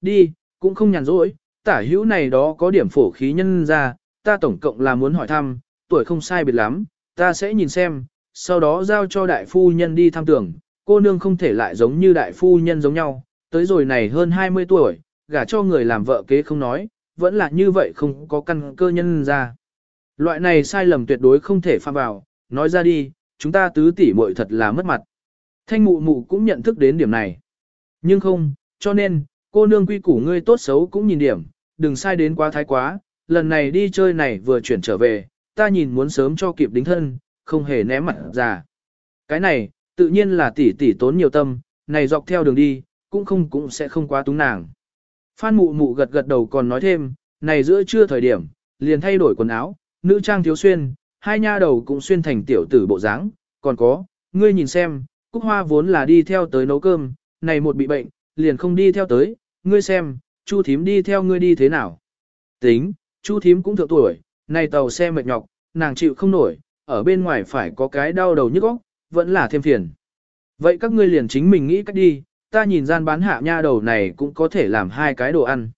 đi, cũng không nhàn rỗi, tả hữu này đó có điểm phổ khí nhân ra, ta tổng cộng là muốn hỏi thăm, tuổi không sai biệt lắm, ta sẽ nhìn xem, sau đó giao cho đại phu nhân đi thăm tưởng, cô nương không thể lại giống như đại phu nhân giống nhau, tới rồi này hơn 20 tuổi, gả cho người làm vợ kế không nói, vẫn là như vậy không có căn cơ nhân ra. Loại này sai lầm tuyệt đối không thể phạm vào, nói ra đi, chúng ta tứ tỷ muội thật là mất mặt. Thanh mụ mụ cũng nhận thức đến điểm này. Nhưng không, cho nên, cô nương quy củ ngươi tốt xấu cũng nhìn điểm, đừng sai đến quá thái quá, lần này đi chơi này vừa chuyển trở về, ta nhìn muốn sớm cho kịp đính thân, không hề ném mặt ra. Cái này, tự nhiên là tỷ tỷ tốn nhiều tâm, này dọc theo đường đi, cũng không cũng sẽ không quá túng nàng. Phan mụ mụ gật gật đầu còn nói thêm, này giữa trưa thời điểm, liền thay đổi quần áo, nữ trang thiếu xuyên, hai nha đầu cũng xuyên thành tiểu tử bộ dáng, còn có, ngươi nhìn xem, Cúc Hoa vốn là đi theo tới nấu cơm, này một bị bệnh, liền không đi theo tới, ngươi xem, Chu thím đi theo ngươi đi thế nào. Tính, Chu thím cũng thượng tuổi, này tàu xe mệt nhọc, nàng chịu không nổi, ở bên ngoài phải có cái đau đầu nhức óc, vẫn là thêm phiền. Vậy các ngươi liền chính mình nghĩ cách đi, ta nhìn gian bán hạ nha đầu này cũng có thể làm hai cái đồ ăn.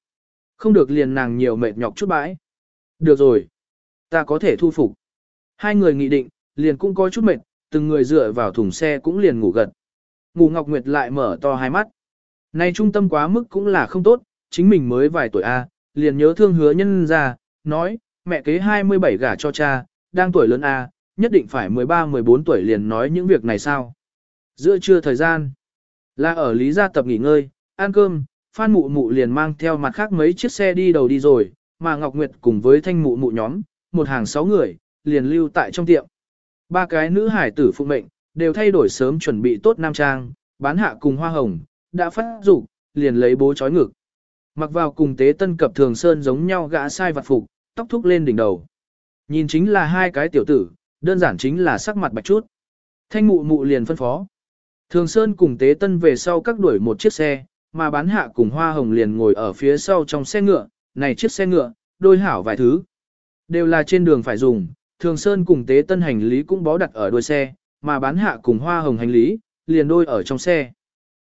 Không được liền nàng nhiều mệt nhọc chút bãi. Được rồi, ta có thể thu phục. Hai người nghị định, liền cũng có chút mệt, từng người dựa vào thùng xe cũng liền ngủ gật. Ngủ Ngọc Nguyệt lại mở to hai mắt. Này trung tâm quá mức cũng là không tốt, chính mình mới vài tuổi A, liền nhớ thương hứa nhân ra, nói, mẹ kế 27 gả cho cha, đang tuổi lớn A, nhất định phải 13-14 tuổi liền nói những việc này sao. Giữa trưa thời gian, là ở Lý Gia Tập nghỉ ngơi, ăn cơm, Phan Mụ Mụ liền mang theo mặt khác mấy chiếc xe đi đầu đi rồi, mà Ngọc Nguyệt cùng với Thanh Mụ Mụ nhóm, một hàng sáu người, liền lưu tại trong tiệm. Ba cái nữ hải tử phụ mệnh, đều thay đổi sớm chuẩn bị tốt nam trang, bán hạ cùng hoa hồng, đã phát dục liền lấy bố chói ngực. Mặc vào cùng tế tân cập thường sơn giống nhau gã sai vặt phục, tóc thúc lên đỉnh đầu. Nhìn chính là hai cái tiểu tử, đơn giản chính là sắc mặt bạch chút. Thanh mụ mụ liền phân phó. Thường sơn cùng tế tân về sau các đuổi một chiếc xe, mà bán hạ cùng hoa hồng liền ngồi ở phía sau trong xe ngựa, này chiếc xe ngựa, đôi hảo vài thứ. Đều là trên đường phải dùng, thường sơn cùng tế tân hành lý cũng bó đặt ở đuôi xe, mà bán hạ cùng hoa hồng hành lý, liền đôi ở trong xe.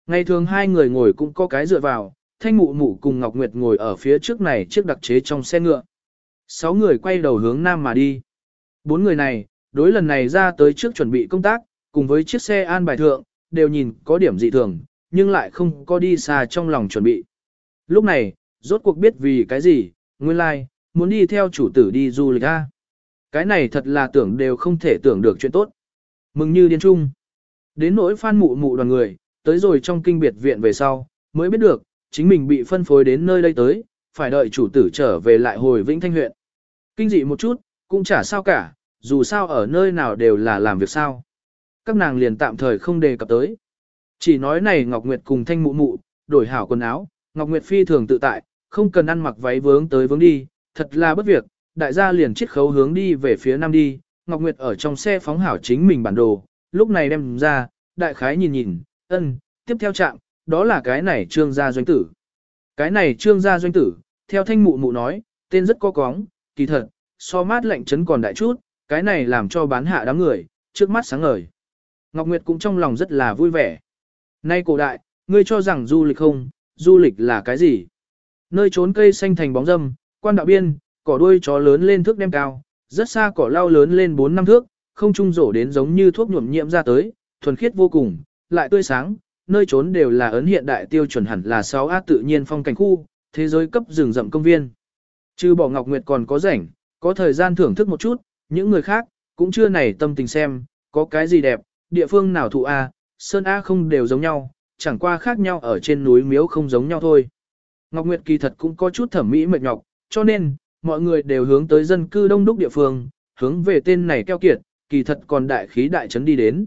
Ngày thường hai người ngồi cũng có cái dựa vào, thanh mụ mụ cùng Ngọc Nguyệt ngồi ở phía trước này chiếc đặc chế trong xe ngựa. Sáu người quay đầu hướng nam mà đi. Bốn người này, đối lần này ra tới trước chuẩn bị công tác, cùng với chiếc xe an bài thượng, đều nhìn có điểm dị thường, nhưng lại không có đi xa trong lòng chuẩn bị. Lúc này, rốt cuộc biết vì cái gì, nguyên lai, like, muốn đi theo chủ tử đi du lịch ra. Cái này thật là tưởng đều không thể tưởng được chuyện tốt. Mừng như điên trung. Đến nỗi phan mụ mụ đoàn người, tới rồi trong kinh biệt viện về sau, mới biết được, chính mình bị phân phối đến nơi đây tới, phải đợi chủ tử trở về lại hồi Vĩnh Thanh huyện. Kinh dị một chút, cũng chả sao cả, dù sao ở nơi nào đều là làm việc sao. Các nàng liền tạm thời không đề cập tới. Chỉ nói này Ngọc Nguyệt cùng thanh mụ mụ, đổi hảo quần áo, Ngọc Nguyệt phi thường tự tại, không cần ăn mặc váy vướng tới vướng đi, thật là bất việc, đại gia liền chiết khấu hướng đi về phía nam đi, Ngọc Nguyệt ở trong xe phóng hảo chính mình bản đồ, lúc này đem ra, đại khái nhìn nhìn, ân, tiếp theo chạm, đó là cái này trương gia doanh tử. Cái này trương gia doanh tử, theo thanh mụ mụ nói, tên rất có cóng, kỳ thật, so mát lạnh chấn còn đại chút, cái này làm cho bán hạ đám người, trước mắt sáng ngời. Ngọc Nguyệt cũng trong lòng rất là vui vẻ. Nay cổ đại, ngươi cho rằng du lịch không, du lịch là cái gì? Nơi trốn cây xanh thành bóng râm, quan đạo biên, cỏ đuôi chó lớn lên thước đem cao, rất xa cỏ lau lớn lên 4 năm thước, không trung rổ đến giống như thuốc nhuộm nhiễm ra tới, thuần khiết vô cùng, lại tươi sáng, nơi trốn đều là ấn hiện đại tiêu chuẩn hẳn là 6A tự nhiên phong cảnh khu, thế giới cấp rừng rậm công viên. Trừ bỏ Ngọc Nguyệt còn có rảnh, có thời gian thưởng thức một chút, những người khác, cũng chưa nảy tâm tình xem, có cái gì đẹp, địa phương nào thụ A, sơn A không đều giống nhau, chẳng qua khác nhau ở trên núi miếu không giống nhau thôi. Ngọc Nguyệt kỳ thật cũng có chút thẩm mỹ mệt nhọc, cho nên, mọi người đều hướng tới dân cư đông đúc địa phương, hướng về tên này keo kiệt, kỳ thật còn đại khí đại trấn đi đến.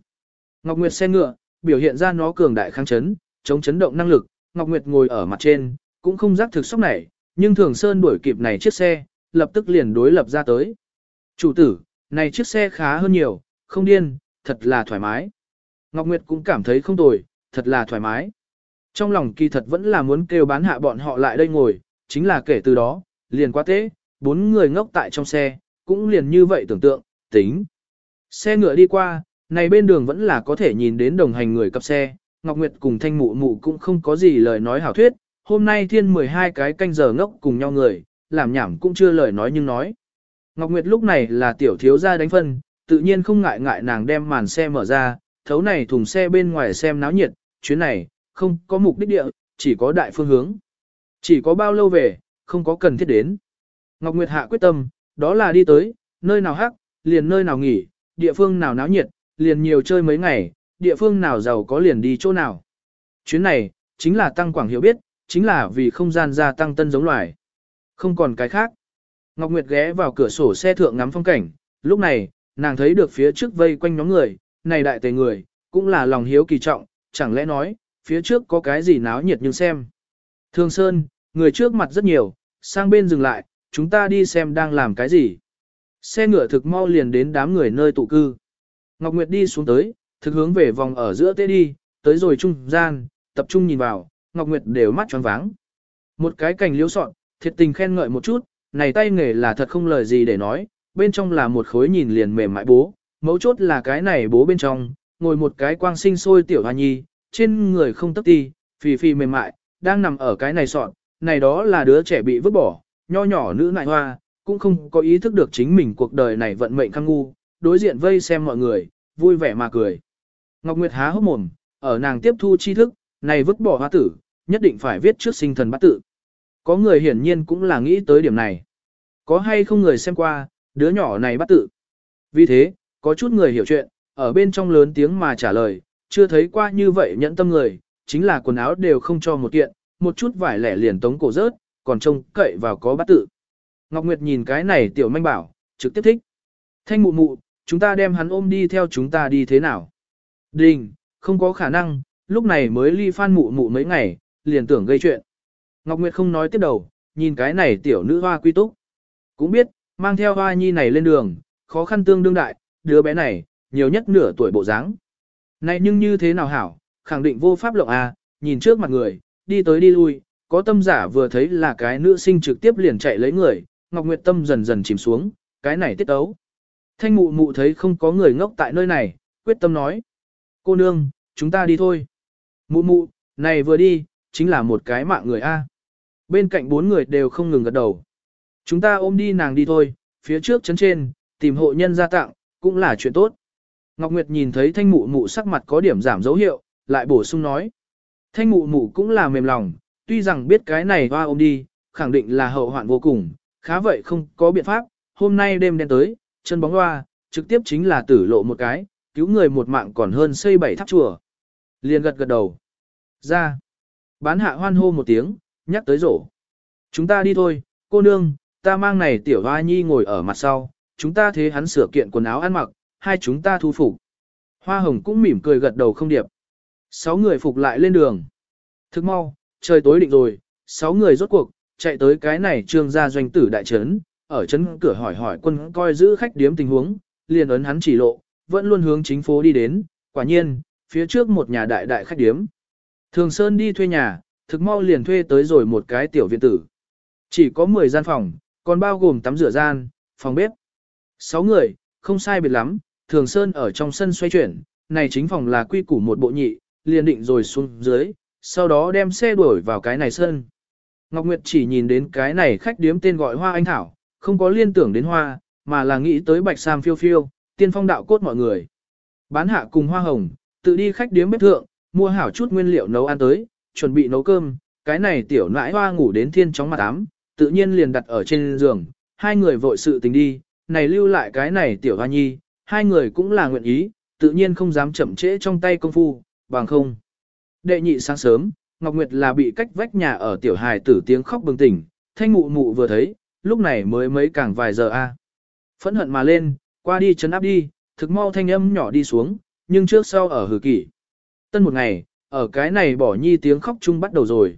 Ngọc Nguyệt xe ngựa, biểu hiện ra nó cường đại kháng chấn, chống chấn động năng lực, Ngọc Nguyệt ngồi ở mặt trên, cũng không giác thực sốc này, nhưng Thường Sơn đuổi kịp này chiếc xe, lập tức liền đối lập ra tới. Chủ tử, này chiếc xe khá hơn nhiều, không điên, thật là thoải mái. Ngọc Nguyệt cũng cảm thấy không tồi, thật là thoải mái. Trong lòng kỳ thật vẫn là muốn kêu bán hạ bọn họ lại đây ngồi, chính là kể từ đó, liền quá tế, bốn người ngốc tại trong xe, cũng liền như vậy tưởng tượng, tính. Xe ngựa đi qua, này bên đường vẫn là có thể nhìn đến đồng hành người cặp xe, Ngọc Nguyệt cùng Thanh Mụ Mụ cũng không có gì lời nói hảo thuyết, hôm nay thiên 12 cái canh giờ ngốc cùng nhau người, làm nhảm cũng chưa lời nói nhưng nói. Ngọc Nguyệt lúc này là tiểu thiếu gia đánh phân, tự nhiên không ngại ngại nàng đem màn xe mở ra, thấu này thùng xe bên ngoài xem náo nhiệt, chuyến này, không có mục đích địa, chỉ có đại phương hướng. Chỉ có bao lâu về, không có cần thiết đến. Ngọc Nguyệt hạ quyết tâm, đó là đi tới, nơi nào hắc, liền nơi nào nghỉ, địa phương nào náo nhiệt, liền nhiều chơi mấy ngày, địa phương nào giàu có liền đi chỗ nào. Chuyến này, chính là tăng quảng hiểu biết, chính là vì không gian gia tăng tân giống loài. Không còn cái khác. Ngọc Nguyệt ghé vào cửa sổ xe thượng ngắm phong cảnh, lúc này, nàng thấy được phía trước vây quanh nhóm người, này đại tề người, cũng là lòng hiếu kỳ trọng, chẳng lẽ nói, phía trước có cái gì náo nhiệt nhưng xem. Thường Sơn, người trước mặt rất nhiều, sang bên dừng lại, chúng ta đi xem đang làm cái gì. Xe ngựa thực mau liền đến đám người nơi tụ cư. Ngọc Nguyệt đi xuống tới, thực hướng về vòng ở giữa tế đi, tới rồi trung gian, tập trung nhìn vào, Ngọc Nguyệt đều mắt tròn váng. Một cái cành liễu sọn, thiệt tình khen ngợi một chút, này tay nghề là thật không lời gì để nói, bên trong là một khối nhìn liền mềm mại bố, mấu chốt là cái này bố bên trong, ngồi một cái quang sinh sôi tiểu hoa nhi, trên người không tấp ti, phì phì mềm mại, đang nằm ở cái này sọn, này đó là đứa trẻ bị vứt bỏ, nho nhỏ nữ nại hoa, cũng không có ý thức được chính mình cuộc đời này vận mệnh khăng ngu, đối diện vây xem mọi người, vui vẻ mà cười. Ngọc Nguyệt há hốc mồm, ở nàng tiếp thu tri thức, này vứt bỏ hoa tử, nhất định phải viết trước sinh thần bắt tự. Có người hiển nhiên cũng là nghĩ tới điểm này. Có hay không người xem qua, đứa nhỏ này bắt tự. Vì thế, có chút người hiểu chuyện, ở bên trong lớn tiếng mà trả lời, chưa thấy qua như vậy nhẫn tâm người, chính là quần áo đều không cho một kiện, một chút vải lẻ liền tống cổ rớt, còn trông cậy vào có bắt tự. Ngọc Nguyệt nhìn cái này tiểu manh bảo, trực tiếp thích. Thanh mụ mụ, chúng ta đem hắn ôm đi theo chúng ta đi thế nào? Đình, không có khả năng, lúc này mới ly phan mụ mụ mấy ngày, liền tưởng gây chuyện. Ngọc Nguyệt không nói tiếp đầu, nhìn cái này tiểu nữ hoa quy túc. Cũng biết, mang theo hoa nhi này lên đường, khó khăn tương đương đại, đứa bé này, nhiều nhất nửa tuổi bộ dáng. Này nhưng như thế nào hảo, khẳng định vô pháp lộng à, nhìn trước mặt người, đi tới đi lui, có tâm giả vừa thấy là cái nữ sinh trực tiếp liền chạy lấy người, Ngọc Nguyệt tâm dần dần chìm xuống, cái này tiết ấu. Thanh mụ mụ thấy không có người ngốc tại nơi này, quyết tâm nói. Cô nương, chúng ta đi thôi. Mụ mụ, này vừa đi, chính là một cái mạng người A. Bên cạnh bốn người đều không ngừng gật đầu. Chúng ta ôm đi nàng đi thôi, phía trước chấn trên, tìm hộ nhân gia tặng, cũng là chuyện tốt. Ngọc Nguyệt nhìn thấy thanh mụ mụ sắc mặt có điểm giảm dấu hiệu, lại bổ sung nói. Thanh mụ mụ cũng là mềm lòng, tuy rằng biết cái này hoa ôm đi, khẳng định là hậu hoạn vô cùng, khá vậy không có biện pháp, hôm nay đêm đen tới, chân bóng loa trực tiếp chính là tử lộ một cái, cứu người một mạng còn hơn xây bảy tháp chùa. Liền gật gật đầu. Ra. Bán hạ hoan hô một tiếng, nhắc tới rổ. Chúng ta đi thôi, cô nương, ta mang này tiểu hoa nhi ngồi ở mặt sau, chúng ta thế hắn sửa kiện quần áo ăn mặc, hai chúng ta thu phục. Hoa hồng cũng mỉm cười gật đầu không điệp. Sáu người phục lại lên đường. Thức mau, trời tối định rồi, sáu người rốt cuộc, chạy tới cái này trương gia doanh tử đại trấn, ở chấn cửa hỏi hỏi quân coi giữ khách điếm tình huống, liền ấn hắn chỉ lộ, vẫn luôn hướng chính phố đi đến, quả nhiên, phía trước một nhà đại đại khách điếm. Thường Sơn đi thuê nhà, thực mau liền thuê tới rồi một cái tiểu viện tử. Chỉ có 10 gian phòng, còn bao gồm tắm rửa gian, phòng bếp. 6 người, không sai biệt lắm, Thường Sơn ở trong sân xoay chuyển, này chính phòng là quy củ một bộ nhị, liền định rồi xuống dưới, sau đó đem xe đuổi vào cái này sân. Ngọc Nguyệt chỉ nhìn đến cái này khách điếm tên gọi Hoa Anh Thảo, không có liên tưởng đến hoa, mà là nghĩ tới Bạch Sam phiêu phiêu, tiên phong đạo cốt mọi người. Bán hạ cùng Hoa Hồng, tự đi khách điếm bếp thượng, mua hảo chút nguyên liệu nấu ăn tới, chuẩn bị nấu cơm, cái này tiểu nãi hoa ngủ đến thiên chóng mặt ám, tự nhiên liền đặt ở trên giường, hai người vội sự tình đi, này lưu lại cái này tiểu hoa nhi, hai người cũng là nguyện ý, tự nhiên không dám chậm trễ trong tay công phu, bằng không. Đệ nhị sáng sớm, Ngọc Nguyệt là bị cách vách nhà ở tiểu hài tử tiếng khóc bừng tỉnh, thanh mụ mụ vừa thấy, lúc này mới mấy càng vài giờ a. Phẫn hận mà lên, qua đi chấn áp đi, thực mau thanh âm nhỏ đi xuống, nhưng trước sau ở hử kỷ. Tân một ngày, ở cái này bỏ nhi tiếng khóc chung bắt đầu rồi.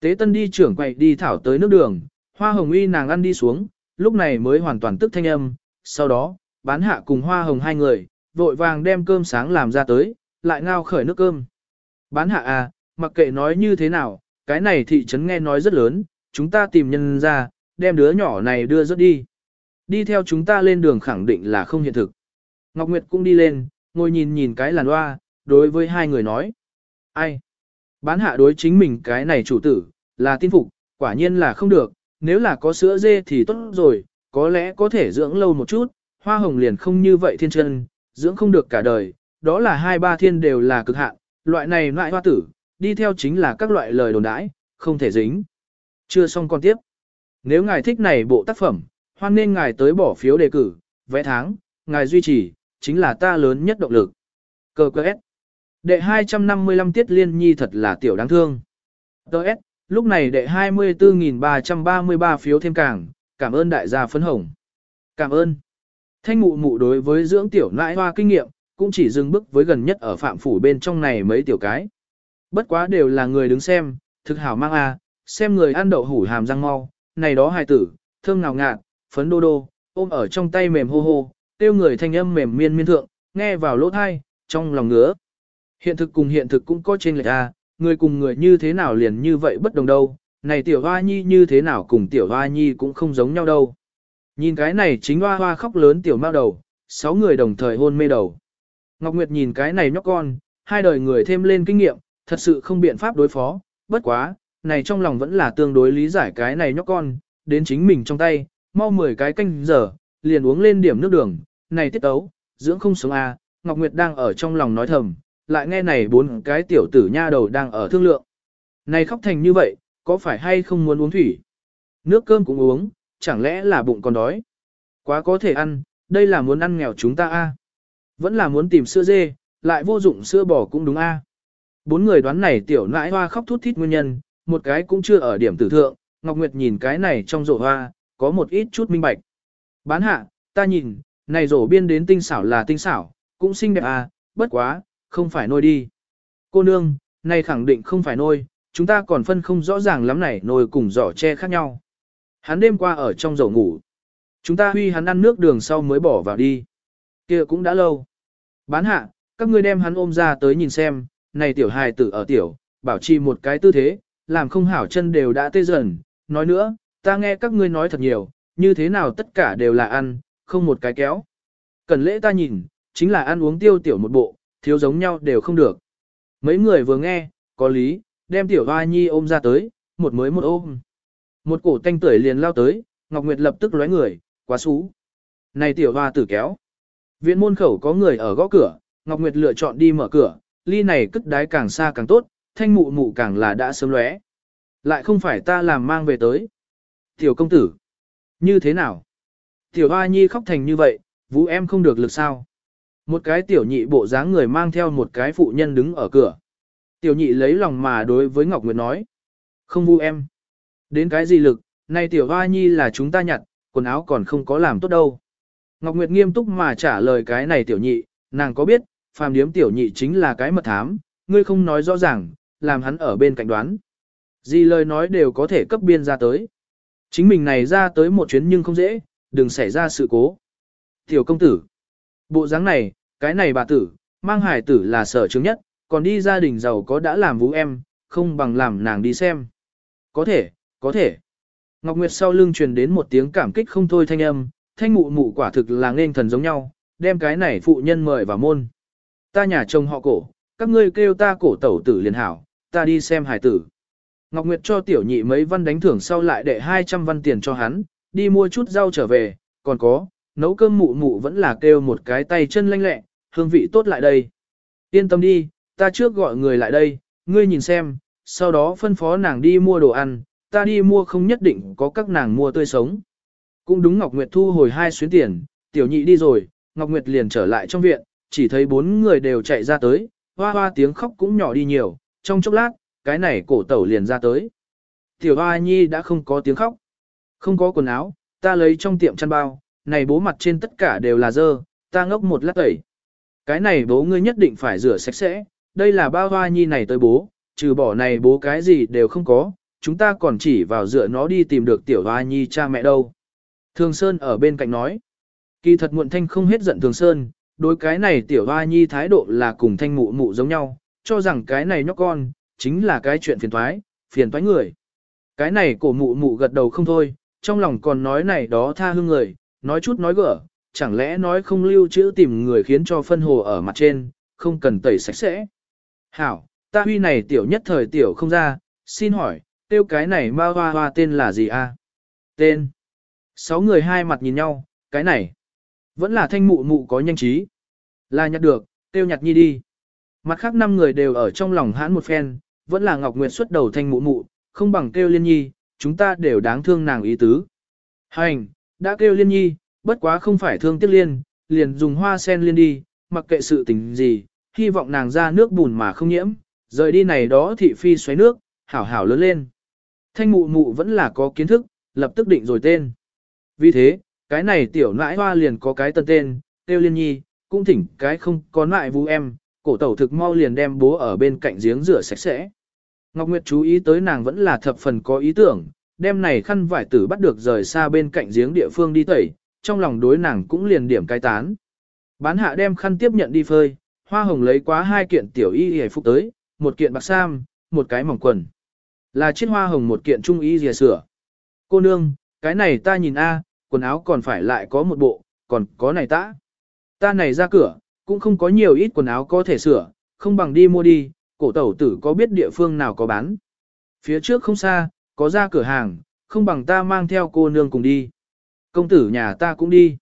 Tế tân đi trưởng quậy đi thảo tới nước đường, hoa hồng uy nàng ăn đi xuống, lúc này mới hoàn toàn tức thanh âm, sau đó, bán hạ cùng hoa hồng hai người, vội vàng đem cơm sáng làm ra tới, lại ngao khởi nước cơm. Bán hạ à, mặc kệ nói như thế nào, cái này thị trấn nghe nói rất lớn, chúng ta tìm nhân ra, đem đứa nhỏ này đưa rớt đi. Đi theo chúng ta lên đường khẳng định là không hiện thực. Ngọc Nguyệt cũng đi lên, ngồi nhìn nhìn cái làn hoa, đối với hai người nói. Ai? Bán hạ đối chính mình cái này chủ tử, là tin phục, quả nhiên là không được, nếu là có sữa dê thì tốt rồi, có lẽ có thể dưỡng lâu một chút, hoa hồng liền không như vậy thiên chân, dưỡng không được cả đời, đó là hai ba thiên đều là cực hạn, loại này loại hoa tử, đi theo chính là các loại lời đồn đãi, không thể dính. Chưa xong còn tiếp. Nếu ngài thích này bộ tác phẩm, hoan nên ngài tới bỏ phiếu đề cử, vẽ tháng, ngài duy trì, chính là ta lớn nhất động lực. Cơ cơ S. Đệ 255 tiết liên nhi thật là tiểu đáng thương. Đợt, lúc này đệ 24.333 phiếu thêm càng, cảm ơn đại gia phấn hồng. Cảm ơn. Thanh mụ mụ đối với dưỡng tiểu nãi hoa kinh nghiệm, cũng chỉ dừng bước với gần nhất ở phạm phủ bên trong này mấy tiểu cái. Bất quá đều là người đứng xem, thực hảo mang a, xem người ăn đậu hủ hàm răng mau, này đó hài tử, thơm ngào ngạt, phấn đô đô, ôm ở trong tay mềm hô hô, tiêu người thanh âm mềm miên miên thượng, nghe vào lỗ thai, trong lòng ngứa. Hiện thực cùng hiện thực cũng có trên lệch a, người cùng người như thế nào liền như vậy bất đồng đâu, này tiểu hoa nhi như thế nào cùng tiểu hoa nhi cũng không giống nhau đâu. Nhìn cái này chính hoa hoa khóc lớn tiểu mao đầu, sáu người đồng thời hôn mê đầu. Ngọc Nguyệt nhìn cái này nhóc con, hai đời người thêm lên kinh nghiệm, thật sự không biện pháp đối phó, bất quá, này trong lòng vẫn là tương đối lý giải cái này nhóc con, đến chính mình trong tay, mau 10 cái canh giờ, liền uống lên điểm nước đường, này tiết ấu, dưỡng không sống a Ngọc Nguyệt đang ở trong lòng nói thầm, lại nghe này bốn cái tiểu tử nha đầu đang ở thương lượng. Này khóc thành như vậy, có phải hay không muốn uống thủy? Nước cơm cũng uống, chẳng lẽ là bụng còn đói? Quá có thể ăn, đây là muốn ăn nghèo chúng ta a Vẫn là muốn tìm sữa dê, lại vô dụng sữa bò cũng đúng a Bốn người đoán này tiểu nãi hoa khóc thút thít nguyên nhân, một cái cũng chưa ở điểm tử thượng, Ngọc Nguyệt nhìn cái này trong rổ hoa, có một ít chút minh bạch. Bán hạ, ta nhìn, này rổ biên đến tinh xảo là tinh xảo, cũng xinh đẹp à, bất quá, không phải nôi đi. Cô nương, này khẳng định không phải nôi, chúng ta còn phân không rõ ràng lắm này nôi cùng giỏ che khác nhau. Hắn đêm qua ở trong rổ ngủ. Chúng ta huy hắn ăn nước đường sau mới bỏ vào đi. kia cũng đã lâu. Bán hạ, các ngươi đem hắn ôm ra tới nhìn xem, này tiểu hài tử ở tiểu, bảo trì một cái tư thế, làm không hảo chân đều đã tê dần. Nói nữa, ta nghe các ngươi nói thật nhiều, như thế nào tất cả đều là ăn, không một cái kéo. Cần lễ ta nhìn, chính là ăn uống tiêu tiểu một bộ, thiếu giống nhau đều không được. Mấy người vừa nghe, có lý, đem tiểu hoa nhi ôm ra tới, một mới một ôm. Một cổ tanh tuổi liền lao tới, Ngọc Nguyệt lập tức lóe người, quá xú. Này tiểu hoa tử kéo. Viện môn khẩu có người ở gõ cửa, Ngọc Nguyệt lựa chọn đi mở cửa, ly này cất đái càng xa càng tốt, thanh mụ mụ càng là đã sớm lóe. Lại không phải ta làm mang về tới. Tiểu công tử. Như thế nào? Tiểu hoa nhi khóc thành như vậy, vũ em không được lực sao? Một cái tiểu nhị bộ dáng người mang theo một cái phụ nhân đứng ở cửa. Tiểu nhị lấy lòng mà đối với Ngọc Nguyệt nói. Không vu em. Đến cái gì lực, này tiểu hoa nhi là chúng ta nhặt, quần áo còn không có làm tốt đâu. Ngọc Nguyệt nghiêm túc mà trả lời cái này tiểu nhị, nàng có biết, phàm điếm tiểu nhị chính là cái mật thám, ngươi không nói rõ ràng, làm hắn ở bên cạnh đoán. Gì lời nói đều có thể cấp biên ra tới. Chính mình này ra tới một chuyến nhưng không dễ, đừng xảy ra sự cố. Tiểu công tử. Bộ dáng này, cái này bà tử, mang hải tử là sở chứng nhất, còn đi gia đình giàu có đã làm vũ em, không bằng làm nàng đi xem. Có thể, có thể. Ngọc Nguyệt sau lưng truyền đến một tiếng cảm kích không thôi thanh âm, thanh mụ mụ quả thực là nên thần giống nhau, đem cái này phụ nhân mời vào môn. Ta nhà chồng họ cổ, các ngươi kêu ta cổ tẩu tử liền hảo, ta đi xem hải tử. Ngọc Nguyệt cho tiểu nhị mấy văn đánh thưởng sau lại để 200 văn tiền cho hắn, đi mua chút rau trở về, còn có, nấu cơm mụ mụ vẫn là kêu một cái tay chân lanh lẹ, hương vị tốt lại đây. Yên tâm đi, ta trước gọi người lại đây, ngươi nhìn xem, sau đó phân phó nàng đi mua đồ ăn, ta đi mua không nhất định có các nàng mua tươi sống. Cũng đúng Ngọc Nguyệt thu hồi hai xuyến tiền, tiểu nhị đi rồi, Ngọc Nguyệt liền trở lại trong viện, chỉ thấy bốn người đều chạy ra tới, hoa hoa tiếng khóc cũng nhỏ đi nhiều, trong chốc lát, cái này cổ tẩu liền ra tới. Tiểu hoa nhi đã không có tiếng khóc, không có quần áo, ta lấy trong tiệm chăn bao, này bố mặt trên tất cả đều là dơ, ta ngốc một lát tẩy. Cái này bố ngươi nhất định phải rửa sạch sẽ, đây là bao hoa nhi này tới bố, trừ bỏ này bố cái gì đều không có, chúng ta còn chỉ vào dựa nó đi tìm được tiểu hoa nhi cha mẹ đâu. Thường Sơn ở bên cạnh nói, kỳ thật muộn thanh không hết giận Thường Sơn, đối cái này tiểu hoa nhi thái độ là cùng thanh mụ mụ giống nhau, cho rằng cái này nhóc con, chính là cái chuyện phiền thoái, phiền thoái người. Cái này cổ mụ mụ gật đầu không thôi, trong lòng còn nói này đó tha hương người, nói chút nói gỡ, chẳng lẽ nói không lưu trữ tìm người khiến cho phân hồ ở mặt trên, không cần tẩy sạch sẽ. Hảo, ta huy này tiểu nhất thời tiểu không ra, xin hỏi, tiêu cái này ma hoa hoa tên là gì a? Tên. Sáu người hai mặt nhìn nhau, cái này. Vẫn là thanh mụ mụ có nhanh trí. Là nhặt được, tiêu nhặt nhi đi. Mặt khác năm người đều ở trong lòng hãn một phen, vẫn là Ngọc Nguyệt xuất đầu thanh mụ mụ, không bằng kêu liên nhi, chúng ta đều đáng thương nàng ý tứ. Hành, đã kêu liên nhi, bất quá không phải thương tiếc liên, liền dùng hoa sen liên đi, mặc kệ sự tình gì, hy vọng nàng ra nước bùn mà không nhiễm, rời đi này đó thị phi xoáy nước, hảo hảo lớn lên. Thanh mụ mụ vẫn là có kiến thức, lập tức định rồi tên. Vì thế, cái này tiểu nãi hoa liền có cái tân tên, tiêu liên nhi, cũng thỉnh cái không có nại vũ em, cổ tẩu thực mau liền đem bố ở bên cạnh giếng rửa sạch sẽ. Ngọc Nguyệt chú ý tới nàng vẫn là thập phần có ý tưởng, đem này khăn vải tử bắt được rời xa bên cạnh giếng địa phương đi tẩy, trong lòng đối nàng cũng liền điểm cai tán. Bán hạ đem khăn tiếp nhận đi phơi, hoa hồng lấy quá hai kiện tiểu y hề phục tới, một kiện bạc sam, một cái mỏng quần. Là chiếc hoa hồng một kiện trung y dìa sửa. Cô nương, cái này ta nhìn a, quần áo còn phải lại có một bộ, còn có này ta. Ta này ra cửa, cũng không có nhiều ít quần áo có thể sửa, không bằng đi mua đi, cổ tẩu tử có biết địa phương nào có bán. Phía trước không xa, có ra cửa hàng, không bằng ta mang theo cô nương cùng đi. Công tử nhà ta cũng đi.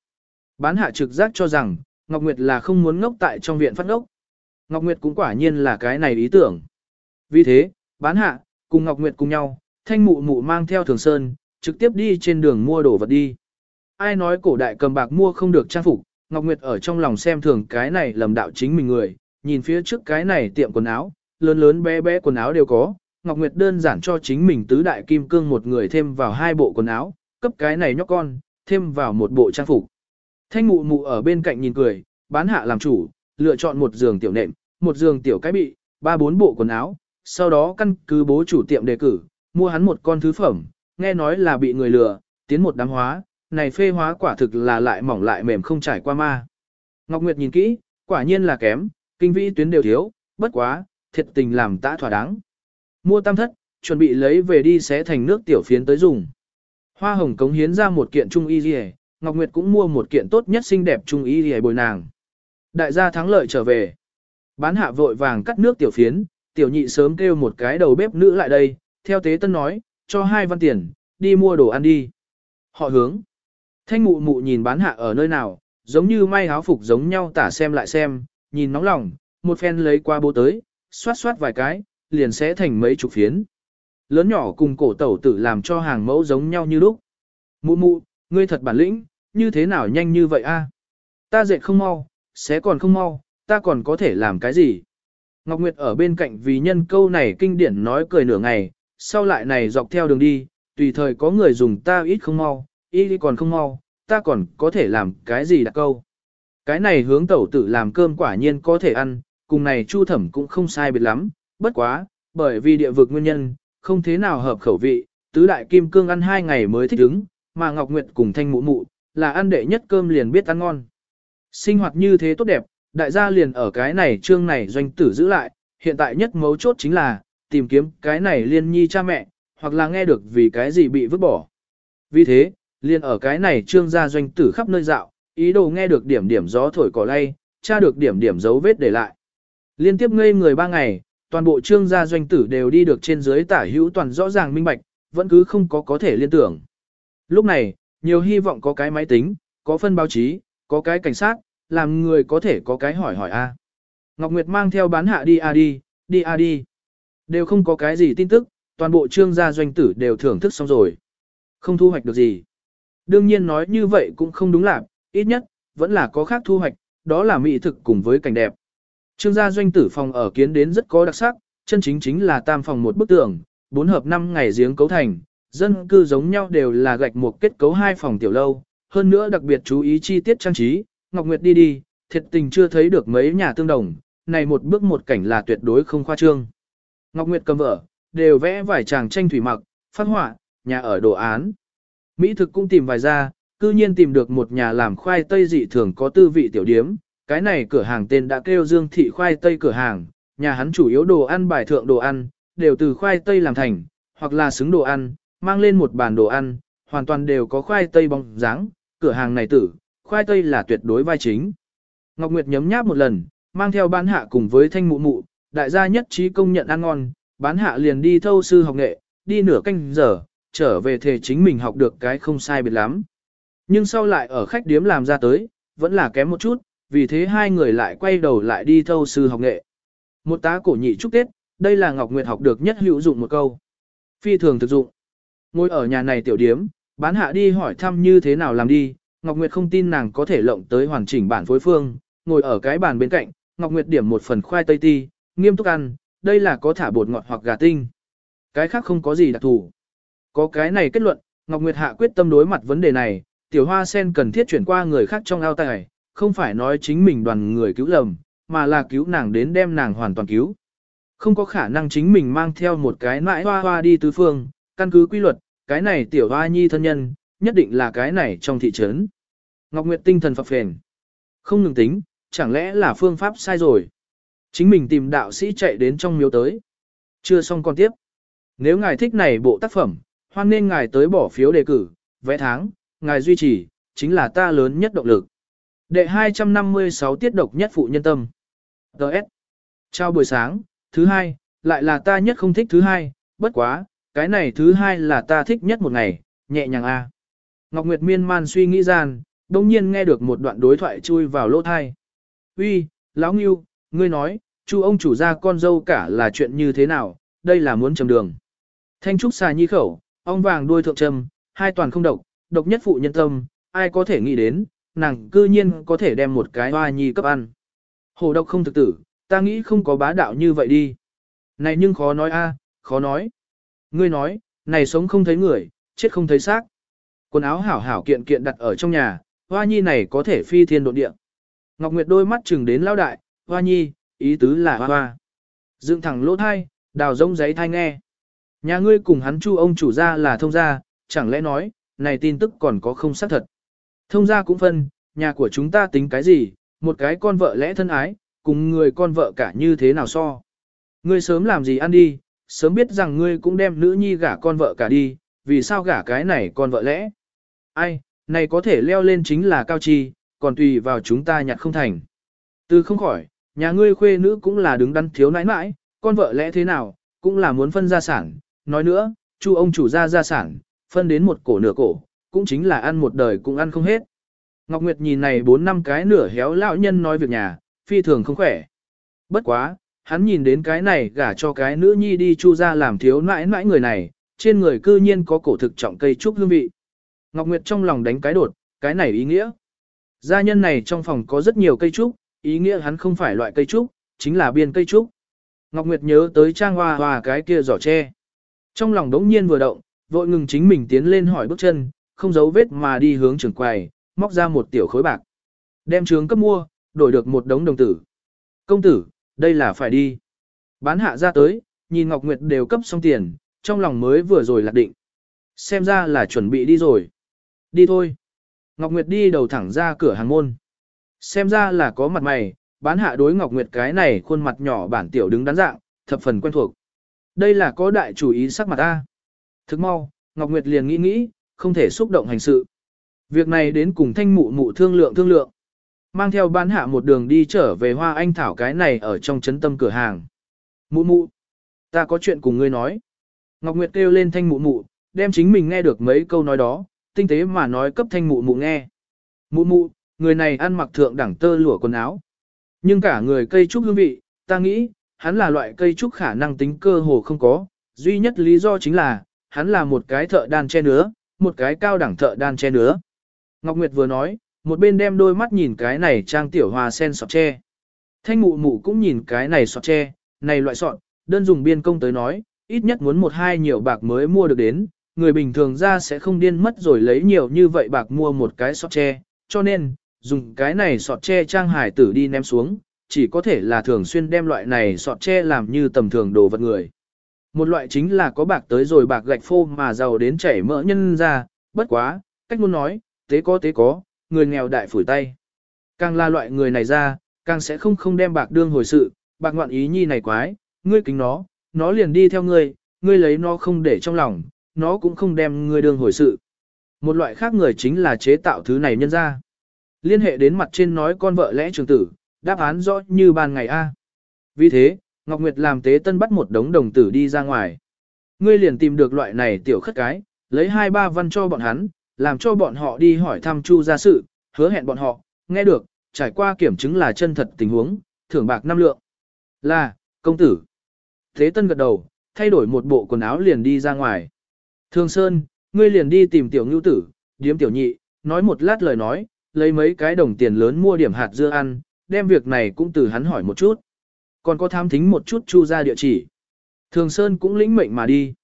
Bán hạ trực giác cho rằng, Ngọc Nguyệt là không muốn ngốc tại trong viện phát ngốc. Ngọc Nguyệt cũng quả nhiên là cái này ý tưởng. Vì thế, bán hạ, cùng Ngọc Nguyệt cùng nhau, thanh mụ mụ mang theo thường sơn, trực tiếp đi trên đường mua đồ vật đi. Ai nói cổ đại cầm bạc mua không được trang phục, Ngọc Nguyệt ở trong lòng xem thường cái này lầm đạo chính mình người, nhìn phía trước cái này tiệm quần áo, lớn lớn bé bé quần áo đều có, Ngọc Nguyệt đơn giản cho chính mình tứ đại kim cương một người thêm vào hai bộ quần áo, cấp cái này nhóc con, thêm vào một bộ trang phục. Thanh mụ mụ ở bên cạnh nhìn cười, bán hạ làm chủ, lựa chọn một giường tiểu nệm, một giường tiểu cái bị, ba bốn bộ quần áo, sau đó căn cứ bố chủ tiệm đề cử, mua hắn một con thứ phẩm, nghe nói là bị người lừa, tiến một đám hóa, này phê hóa quả thực là lại mỏng lại mềm không trải qua ma. Ngọc Nguyệt nhìn kỹ, quả nhiên là kém, kinh vĩ tuyến đều thiếu, bất quá, thiệt tình làm tã thỏa đáng. Mua tam thất, chuẩn bị lấy về đi xé thành nước tiểu phiến tới dùng. Hoa hồng cống hiến ra một kiện trung y liề, Ngọc Nguyệt cũng mua một kiện tốt nhất xinh đẹp trung y liề bồi nàng. Đại gia thắng lợi trở về. Bán hạ vội vàng cắt nước tiểu phiến, tiểu nhị sớm kêu một cái đầu bếp nữ lại đây, theo tế tân nói, cho hai văn tiền, đi mua đồ ăn đi. Họ hướng. Thanh mụ mụ nhìn bán hạ ở nơi nào, giống như may áo phục giống nhau tả xem lại xem, nhìn nóng lòng, một phen lấy qua bố tới, xoát xoát vài cái, liền sẽ thành mấy chục phiến. Lớn nhỏ cùng cổ tẩu tử làm cho hàng mẫu giống nhau như lúc. Mụ mụ, ngươi thật bản lĩnh, như thế nào nhanh như vậy a? Ta dệt không mau, sẽ còn không mau, ta còn có thể làm cái gì? Ngọc Nguyệt ở bên cạnh vì nhân câu này kinh điển nói cười nửa ngày, sau lại này dọc theo đường đi, tùy thời có người dùng ta ít không mau, ít còn không mau, ta còn có thể làm cái gì đặc câu. Cái này hướng tẩu tử làm cơm quả nhiên có thể ăn, cùng này chu thẩm cũng không sai biệt lắm, bất quá, bởi vì địa vực nguyên nhân, không thế nào hợp khẩu vị, tứ đại kim cương ăn hai ngày mới thích ứng, mà Ngọc Nguyệt cùng thanh mụ mụ, là ăn đệ nhất cơm liền biết ăn ngon. Sinh hoạt như thế tốt đẹp, đại gia liền ở cái này trương này doanh tử giữ lại, hiện tại nhất mấu chốt chính là, tìm kiếm cái này liên nhi cha mẹ, hoặc là nghe được vì cái gì bị vứt bỏ. Vì thế, liền ở cái này trương gia doanh tử khắp nơi dạo, ý đồ nghe được điểm điểm gió thổi cỏ lay, tra được điểm điểm dấu vết để lại. Liên tiếp ngây người ba ngày, toàn bộ trương gia doanh tử đều đi được trên dưới tả hữu toàn rõ ràng minh bạch, vẫn cứ không có có thể liên tưởng. Lúc này, nhiều hy vọng có cái máy tính, có phân báo chí, có cái cảnh sát, làm người có thể có cái hỏi hỏi a. Ngọc Nguyệt mang theo bán hạ đi a đi, đi a đi. Đều không có cái gì tin tức, toàn bộ trương gia doanh tử đều thưởng thức xong rồi. Không thu hoạch được gì. Đương nhiên nói như vậy cũng không đúng lạc, ít nhất, vẫn là có khác thu hoạch, đó là mỹ thực cùng với cảnh đẹp. Trương gia doanh tử phòng ở kiến đến rất có đặc sắc, chân chính chính là tam phòng một bức tường, bốn hợp năm ngày giếng cấu thành, dân cư giống nhau đều là gạch một kết cấu hai phòng tiểu lâu, hơn nữa đặc biệt chú ý chi tiết trang trí, Ngọc Nguyệt đi đi, thiệt tình chưa thấy được mấy nhà tương đồng, này một bước một cảnh là tuyệt đối không khoa trương. Ngọc Nguyệt cầm vợ, đều vẽ vài chàng tranh thủy mặc, phát họa, nhà ở đồ án. Mỹ thực cũng tìm vài ra, cư nhiên tìm được một nhà làm khoai tây dị thường có tư vị tiểu điếm, cái này cửa hàng tên đã kêu Dương Thị Khoai Tây cửa hàng, nhà hắn chủ yếu đồ ăn bài thượng đồ ăn, đều từ khoai tây làm thành, hoặc là xứng đồ ăn, mang lên một bàn đồ ăn, hoàn toàn đều có khoai tây bóng dáng, cửa hàng này tử, khoai tây là tuyệt đối vai chính. Ngọc Nguyệt nhấm nháp một lần, mang theo bán hạ cùng với thanh mụ mụ, đại gia nhất trí công nhận ăn ngon, bán hạ liền đi thâu sư học nghệ, đi nửa canh giờ, trở về thể chính mình học được cái không sai biệt lắm. Nhưng sau lại ở khách điếm làm ra tới, vẫn là kém một chút, vì thế hai người lại quay đầu lại đi thâu sư học nghệ. Một tá cổ nhị chúc Tết, đây là Ngọc Nguyệt học được nhất hữu dụng một câu. Phi thường thực dụng. Ngồi ở nhà này tiểu điếm, bán hạ đi hỏi thăm như thế nào làm đi, Ngọc Nguyệt không tin nàng có thể lộng tới hoàn chỉnh bản phối phương, ngồi ở cái bàn bên cạnh, Ngọc Nguyệt điểm một phần khoai tây ti, nghiêm túc ăn, đây là có thả bột ngọt hoặc gà tinh. Cái khác không có gì đặc thù. Có cái này kết luận, Ngọc Nguyệt hạ quyết tâm đối mặt vấn đề này, tiểu hoa sen cần thiết chuyển qua người khác trong ao tài, không phải nói chính mình đoàn người cứu lầm, mà là cứu nàng đến đem nàng hoàn toàn cứu. Không có khả năng chính mình mang theo một cái nãi hoa hoa đi tứ phương, căn cứ quy luật, cái này tiểu hoa nhi thân nhân, nhất định là cái này trong thị trấn. Ngọc Nguyệt tinh thần phập phền. Không ngừng tính, chẳng lẽ là phương pháp sai rồi. Chính mình tìm đạo sĩ chạy đến trong miếu tới. Chưa xong con tiếp. Nếu ngài thích này bộ tác phẩm, hoan nên ngài tới bỏ phiếu đề cử, vẽ tháng, ngài duy trì, chính là ta lớn nhất động lực. Đệ 256 tiết độc nhất phụ nhân tâm. Đợt. Chào buổi sáng, thứ hai, lại là ta nhất không thích thứ hai, bất quá, cái này thứ hai là ta thích nhất một ngày, nhẹ nhàng a. Ngọc Nguyệt miên man suy nghĩ gian, đồng nhiên nghe được một đoạn đối thoại chui vào lỗ thai. Uy, lão Ngưu, ngươi nói, chu ông chủ gia con dâu cả là chuyện như thế nào, đây là muốn trầm đường. Thanh trúc xà nhi khẩu, ong vàng đuôi thượng trầm, hai toàn không độc, độc nhất phụ nhân tâm, ai có thể nghĩ đến, nàng cư nhiên có thể đem một cái hoa nhi cấp ăn. Hồ độc không thực tử, ta nghĩ không có bá đạo như vậy đi. Này nhưng khó nói a, khó nói. Ngươi nói, này sống không thấy người, chết không thấy xác. Quần áo hảo hảo kiện kiện đặt ở trong nhà, hoa nhi này có thể phi thiên độ địa. Ngọc Nguyệt đôi mắt chừng đến lao đại, hoa nhi, ý tứ là hoa hoa. Dựng thẳng lỗ thai, đào rông giấy thai nghe. Nhà ngươi cùng hắn chu ông chủ gia là thông gia, chẳng lẽ nói, này tin tức còn có không xác thật. Thông gia cũng phân, nhà của chúng ta tính cái gì, một cái con vợ lẽ thân ái, cùng người con vợ cả như thế nào so. Ngươi sớm làm gì ăn đi, sớm biết rằng ngươi cũng đem nữ nhi gả con vợ cả đi, vì sao gả cái này con vợ lẽ. Ai, này có thể leo lên chính là cao chi, còn tùy vào chúng ta nhặt không thành. Từ không khỏi, nhà ngươi khuê nữ cũng là đứng đắn thiếu nãi nãi, con vợ lẽ thế nào, cũng là muốn phân gia sản. Nói nữa, chu ông chủ gia gia sản, phân đến một cổ nửa cổ, cũng chính là ăn một đời cũng ăn không hết. Ngọc Nguyệt nhìn này bốn năm cái nửa héo lão nhân nói việc nhà, phi thường không khỏe. Bất quá, hắn nhìn đến cái này gả cho cái nữ nhi đi chu ra làm thiếu nãi nãi người này, trên người cư nhiên có cổ thực trọng cây trúc hương vị. Ngọc Nguyệt trong lòng đánh cái đột, cái này ý nghĩa. Gia nhân này trong phòng có rất nhiều cây trúc, ý nghĩa hắn không phải loại cây trúc, chính là biên cây trúc. Ngọc Nguyệt nhớ tới trang hoa hoa cái kia giỏ tre. Trong lòng đống nhiên vừa động, vội ngừng chính mình tiến lên hỏi bước chân, không giấu vết mà đi hướng trường quầy, móc ra một tiểu khối bạc. Đem trường cấp mua, đổi được một đống đồng tử. Công tử, đây là phải đi. Bán hạ ra tới, nhìn Ngọc Nguyệt đều cấp xong tiền, trong lòng mới vừa rồi lạc định. Xem ra là chuẩn bị đi rồi. Đi thôi. Ngọc Nguyệt đi đầu thẳng ra cửa hàng môn. Xem ra là có mặt mày, bán hạ đối Ngọc Nguyệt cái này khuôn mặt nhỏ bản tiểu đứng đắn dạng, thập phần quen thuộc. Đây là có đại chủ ý sắc mặt ta. Thức mau, Ngọc Nguyệt liền nghĩ nghĩ, không thể xúc động hành sự. Việc này đến cùng thanh mụ mụ thương lượng thương lượng. Mang theo bán hạ một đường đi trở về hoa anh thảo cái này ở trong chấn tâm cửa hàng. Mụ mụ, ta có chuyện cùng ngươi nói. Ngọc Nguyệt kêu lên thanh mụ mụ, đem chính mình nghe được mấy câu nói đó, tinh tế mà nói cấp thanh mụ mụ nghe. Mụ mụ, người này ăn mặc thượng đẳng tơ lụa quần áo. Nhưng cả người cây trúc hương vị, ta nghĩ, hắn là loại cây trúc khả năng tính cơ hồ không có, duy nhất lý do chính là, hắn là một cái thợ đan che nứa, một cái cao đẳng thợ đan che nứa. Ngọc Nguyệt vừa nói, một bên đem đôi mắt nhìn cái này trang tiểu hoa sen sọt tre. Thanh mụ mụ cũng nhìn cái này sọt tre, này loại sọt, đơn dùng biên công tới nói, ít nhất muốn một hai nhiều bạc mới mua được đến, người bình thường ra sẽ không điên mất rồi lấy nhiều như vậy bạc mua một cái sọt tre, cho nên, dùng cái này sọt tre trang hải tử đi ném xuống, chỉ có thể là thường xuyên đem loại này sọt tre làm như tầm thường đồ vật người. Một loại chính là có bạc tới rồi bạc gạch phô mà giàu đến chảy mỡ nhân ra, bất quá, cách muốn nói, tế có tế có, người nghèo đại phủi tay. Càng là loại người này ra, càng sẽ không không đem bạc đương hồi sự, bạc ngoạn ý nhi này quái, ngươi kính nó, nó liền đi theo ngươi, ngươi lấy nó không để trong lòng, nó cũng không đem ngươi đương hồi sự. Một loại khác người chính là chế tạo thứ này nhân ra. Liên hệ đến mặt trên nói con vợ lẽ trường tử, đáp án rõ như ban ngày A. Vì thế, Ngọc Nguyệt làm tế tân bắt một đống đồng tử đi ra ngoài. Ngươi liền tìm được loại này tiểu khất cái, lấy hai ba văn cho bọn hắn, làm cho bọn họ đi hỏi thăm Chu gia sự, hứa hẹn bọn họ, nghe được, trải qua kiểm chứng là chân thật tình huống, thưởng bạc năm lượng. Là, công tử. Thế tân gật đầu, thay đổi một bộ quần áo liền đi ra ngoài. Thường Sơn, ngươi liền đi tìm tiểu ngưu tử, điếm tiểu nhị, nói một lát lời nói, lấy mấy cái đồng tiền lớn mua điểm hạt dưa ăn, đem việc này cũng từ hắn hỏi một chút. Còn có tham thính một chút chu ra địa chỉ. Thường Sơn cũng lĩnh mệnh mà đi.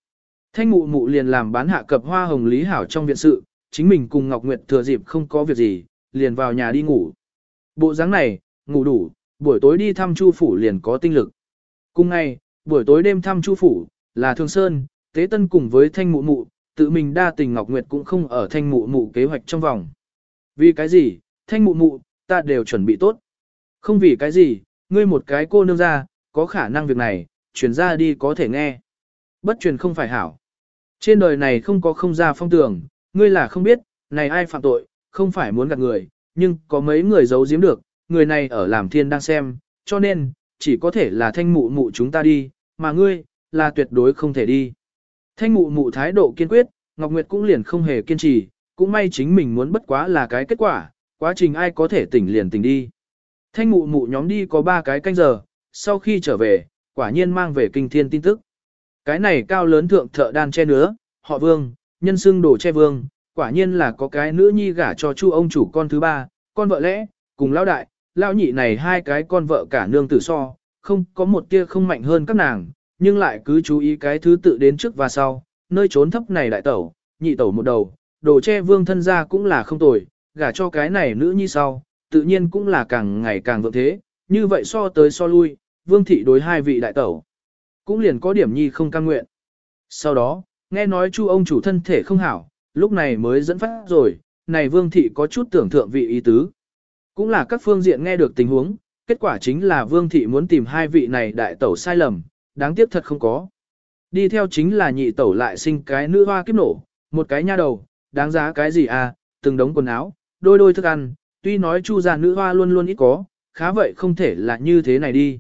Thanh mụ mụ liền làm bán hạ cập hoa hồng lý hảo trong viện sự, chính mình cùng Ngọc Nguyệt thừa dịp không có việc gì, liền vào nhà đi ngủ. Bộ dáng này, ngủ đủ, buổi tối đi thăm Chu phủ liền có tinh lực. Cùng ngày, buổi tối đêm thăm Chu phủ, là Thường Sơn, Tế Tân cùng với Thanh Mụ Mụ, tự mình đa tình Ngọc Nguyệt cũng không ở Thanh Mụ Mụ kế hoạch trong vòng. Vì cái gì, Thanh Mụ Mụ, ta đều chuẩn bị tốt. Không vì cái gì, ngươi một cái cô nương ra, có khả năng việc này, chuyển ra đi có thể nghe. Bất truyền không phải hảo. Trên đời này không có không ra phong tường, ngươi là không biết, này ai phạm tội, không phải muốn gạt người, nhưng có mấy người giấu giếm được, người này ở làm thiên đang xem, cho nên, chỉ có thể là thanh mụ mụ chúng ta đi, mà ngươi, là tuyệt đối không thể đi. Thanh mụ mụ thái độ kiên quyết, Ngọc Nguyệt cũng liền không hề kiên trì, cũng may chính mình muốn bất quá là cái kết quả, quá trình ai có thể tỉnh liền tỉnh đi. Thanh mụ mụ nhóm đi có ba cái canh giờ, sau khi trở về, quả nhiên mang về kinh thiên tin tức. Cái này cao lớn thượng thợ đan che nữa, họ vương, nhân xưng đồ che vương, quả nhiên là có cái nữ nhi gả cho chu ông chủ con thứ ba, con vợ lẽ, cùng lão đại, lão nhị này hai cái con vợ cả nương tử so, không có một tia không mạnh hơn các nàng, nhưng lại cứ chú ý cái thứ tự đến trước và sau, nơi trốn thấp này đại tẩu, nhị tẩu một đầu, đồ che vương thân ra cũng là không tồi, gả cho cái này nữ nhi sau, tự nhiên cũng là càng ngày càng vượng thế, như vậy so tới so lui, vương thị đối hai vị đại tẩu, cũng liền có điểm nhi không cam nguyện. Sau đó, nghe nói chu ông chủ thân thể không hảo, lúc này mới dẫn phát rồi, này vương thị có chút tưởng thượng vị ý tứ. Cũng là các phương diện nghe được tình huống, kết quả chính là vương thị muốn tìm hai vị này đại tẩu sai lầm, đáng tiếc thật không có. Đi theo chính là nhị tẩu lại sinh cái nữ hoa kiếp nổ, một cái nha đầu, đáng giá cái gì à, từng đống quần áo, đôi đôi thức ăn, tuy nói chu gia nữ hoa luôn luôn ít có, khá vậy không thể là như thế này đi.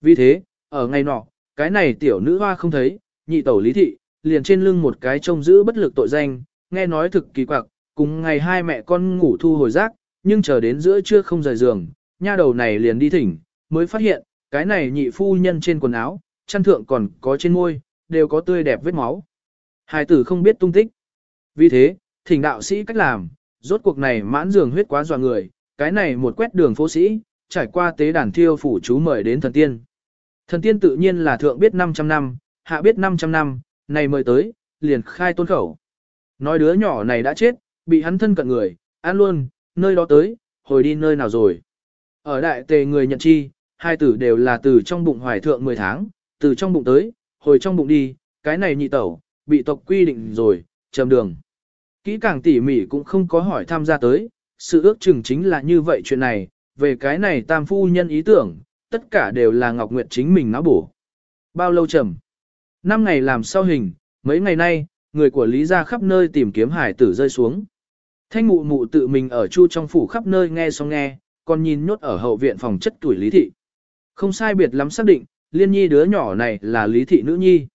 Vì thế, ở ngày nọ, cái này tiểu nữ hoa không thấy, nhị tẩu lý thị, liền trên lưng một cái trông giữ bất lực tội danh, nghe nói thực kỳ quặc, cùng ngày hai mẹ con ngủ thu hồi rác, nhưng chờ đến giữa trưa không rời giường, nha đầu này liền đi thỉnh, mới phát hiện, cái này nhị phu nhân trên quần áo, chăn thượng còn có trên môi, đều có tươi đẹp vết máu. Hai tử không biết tung tích. Vì thế, thỉnh đạo sĩ cách làm, rốt cuộc này mãn giường huyết quá dọa người, cái này một quét đường phố sĩ, trải qua tế đàn thiêu phủ chú mời đến thần tiên. Thần tiên tự nhiên là thượng biết 500 năm, hạ biết 500 năm, này mời tới, liền khai tôn khẩu. Nói đứa nhỏ này đã chết, bị hắn thân cận người, ăn luôn, nơi đó tới, hồi đi nơi nào rồi. Ở đại tề người nhận chi, hai tử đều là từ trong bụng hoài thượng 10 tháng, từ trong bụng tới, hồi trong bụng đi, cái này nhị tẩu, bị tộc quy định rồi, trầm đường. Kỹ càng tỉ mỉ cũng không có hỏi tham gia tới, sự ước chừng chính là như vậy chuyện này, về cái này tam phu nhân ý tưởng, tất cả đều là Ngọc Nguyệt chính mình náo bổ. Bao lâu trầm? Năm ngày làm sao hình, mấy ngày nay, người của Lý gia khắp nơi tìm kiếm hải tử rơi xuống. Thanh mụ mụ tự mình ở chu trong phủ khắp nơi nghe xong nghe, còn nhìn nhốt ở hậu viện phòng chất tuổi Lý thị. Không sai biệt lắm xác định, liên nhi đứa nhỏ này là Lý thị nữ nhi.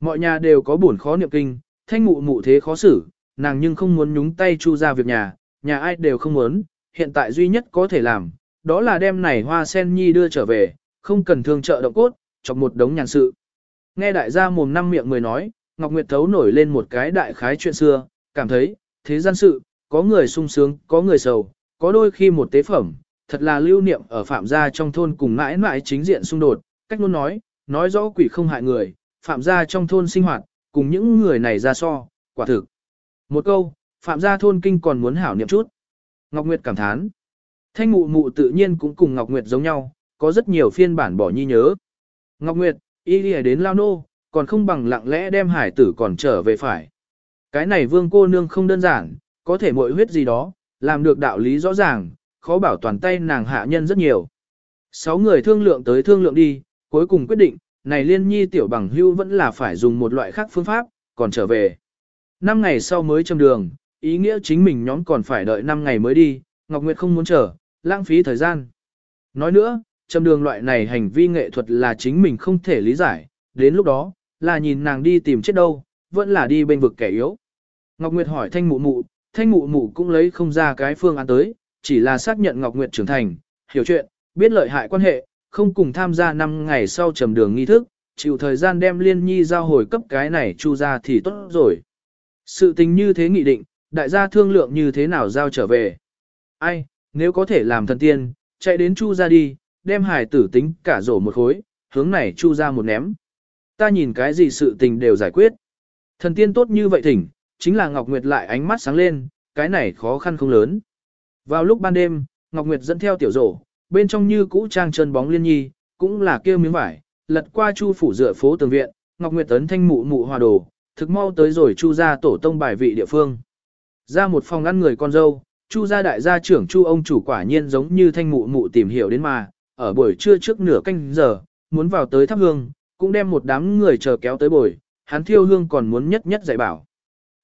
Mọi nhà đều có buồn khó niệm kinh, thanh mụ mụ thế khó xử, nàng nhưng không muốn nhúng tay chu ra việc nhà, nhà ai đều không muốn, hiện tại duy nhất có thể làm, đó là đem này hoa sen nhi đưa trở về, không cần thương trợ động cốt, chọc một đống nhàn sự. Nghe đại gia mồm năm miệng người nói, Ngọc Nguyệt Thấu nổi lên một cái đại khái chuyện xưa, cảm thấy, thế gian sự, có người sung sướng, có người sầu, có đôi khi một tế phẩm, thật là lưu niệm ở phạm gia trong thôn cùng mãi mãi chính diện xung đột, cách luôn nói, nói rõ quỷ không hại người, phạm gia trong thôn sinh hoạt, cùng những người này ra so, quả thực. Một câu, phạm gia thôn kinh còn muốn hảo niệm chút. Ngọc Nguyệt cảm thán. Thanh mụ mụ tự nhiên cũng cùng Ngọc Nguyệt giống nhau, có rất nhiều phiên bản bỏ nhi nhớ. Ngọc Nguyệt, y đi đến lao nô, còn không bằng lặng lẽ đem hải tử còn trở về phải. Cái này vương cô nương không đơn giản, có thể mội huyết gì đó, làm được đạo lý rõ ràng, khó bảo toàn tay nàng hạ nhân rất nhiều. Sáu người thương lượng tới thương lượng đi, cuối cùng quyết định, này liên nhi tiểu bằng hưu vẫn là phải dùng một loại khác phương pháp, còn trở về. Năm ngày sau mới châm đường, ý nghĩa chính mình nhóm còn phải đợi năm ngày mới đi, Ngọc Nguyệt không muốn chờ, lãng phí thời gian. Nói nữa, châm đường loại này hành vi nghệ thuật là chính mình không thể lý giải, đến lúc đó, là nhìn nàng đi tìm chết đâu, vẫn là đi bên vực kẻ yếu. Ngọc Nguyệt hỏi thanh mụ mụ, thanh mụ mụ cũng lấy không ra cái phương án tới, chỉ là xác nhận Ngọc Nguyệt trưởng thành, hiểu chuyện, biết lợi hại quan hệ, không cùng tham gia năm ngày sau trầm đường nghi thức, chịu thời gian đem liên nhi giao hồi cấp cái này chu ra thì tốt rồi. Sự tình như thế nghị định, đại gia thương lượng như thế nào giao trở về. Ai, nếu có thể làm thần tiên, chạy đến chu ra đi, đem hải tử tính cả rổ một khối, hướng này chu ra một ném. Ta nhìn cái gì sự tình đều giải quyết. Thần tiên tốt như vậy thỉnh, chính là Ngọc Nguyệt lại ánh mắt sáng lên, cái này khó khăn không lớn. Vào lúc ban đêm, Ngọc Nguyệt dẫn theo tiểu rổ, bên trong như cũ trang chân bóng liên nhi, cũng là kêu miếng vải, lật qua chu phủ dựa phố tường viện, Ngọc Nguyệt tấn thanh mụ mụ hòa đồ, thực mau tới rồi chu ra tổ tông bài vị địa phương. Ra một phòng ngăn người con dâu, chu gia đại gia trưởng chu ông chủ quả nhiên giống như thanh mụ mụ tìm hiểu đến mà, ở buổi trưa trước nửa canh giờ, muốn vào tới thắp hương, cũng đem một đám người chờ kéo tới bồi, hắn thiêu hương còn muốn nhất nhất dạy bảo.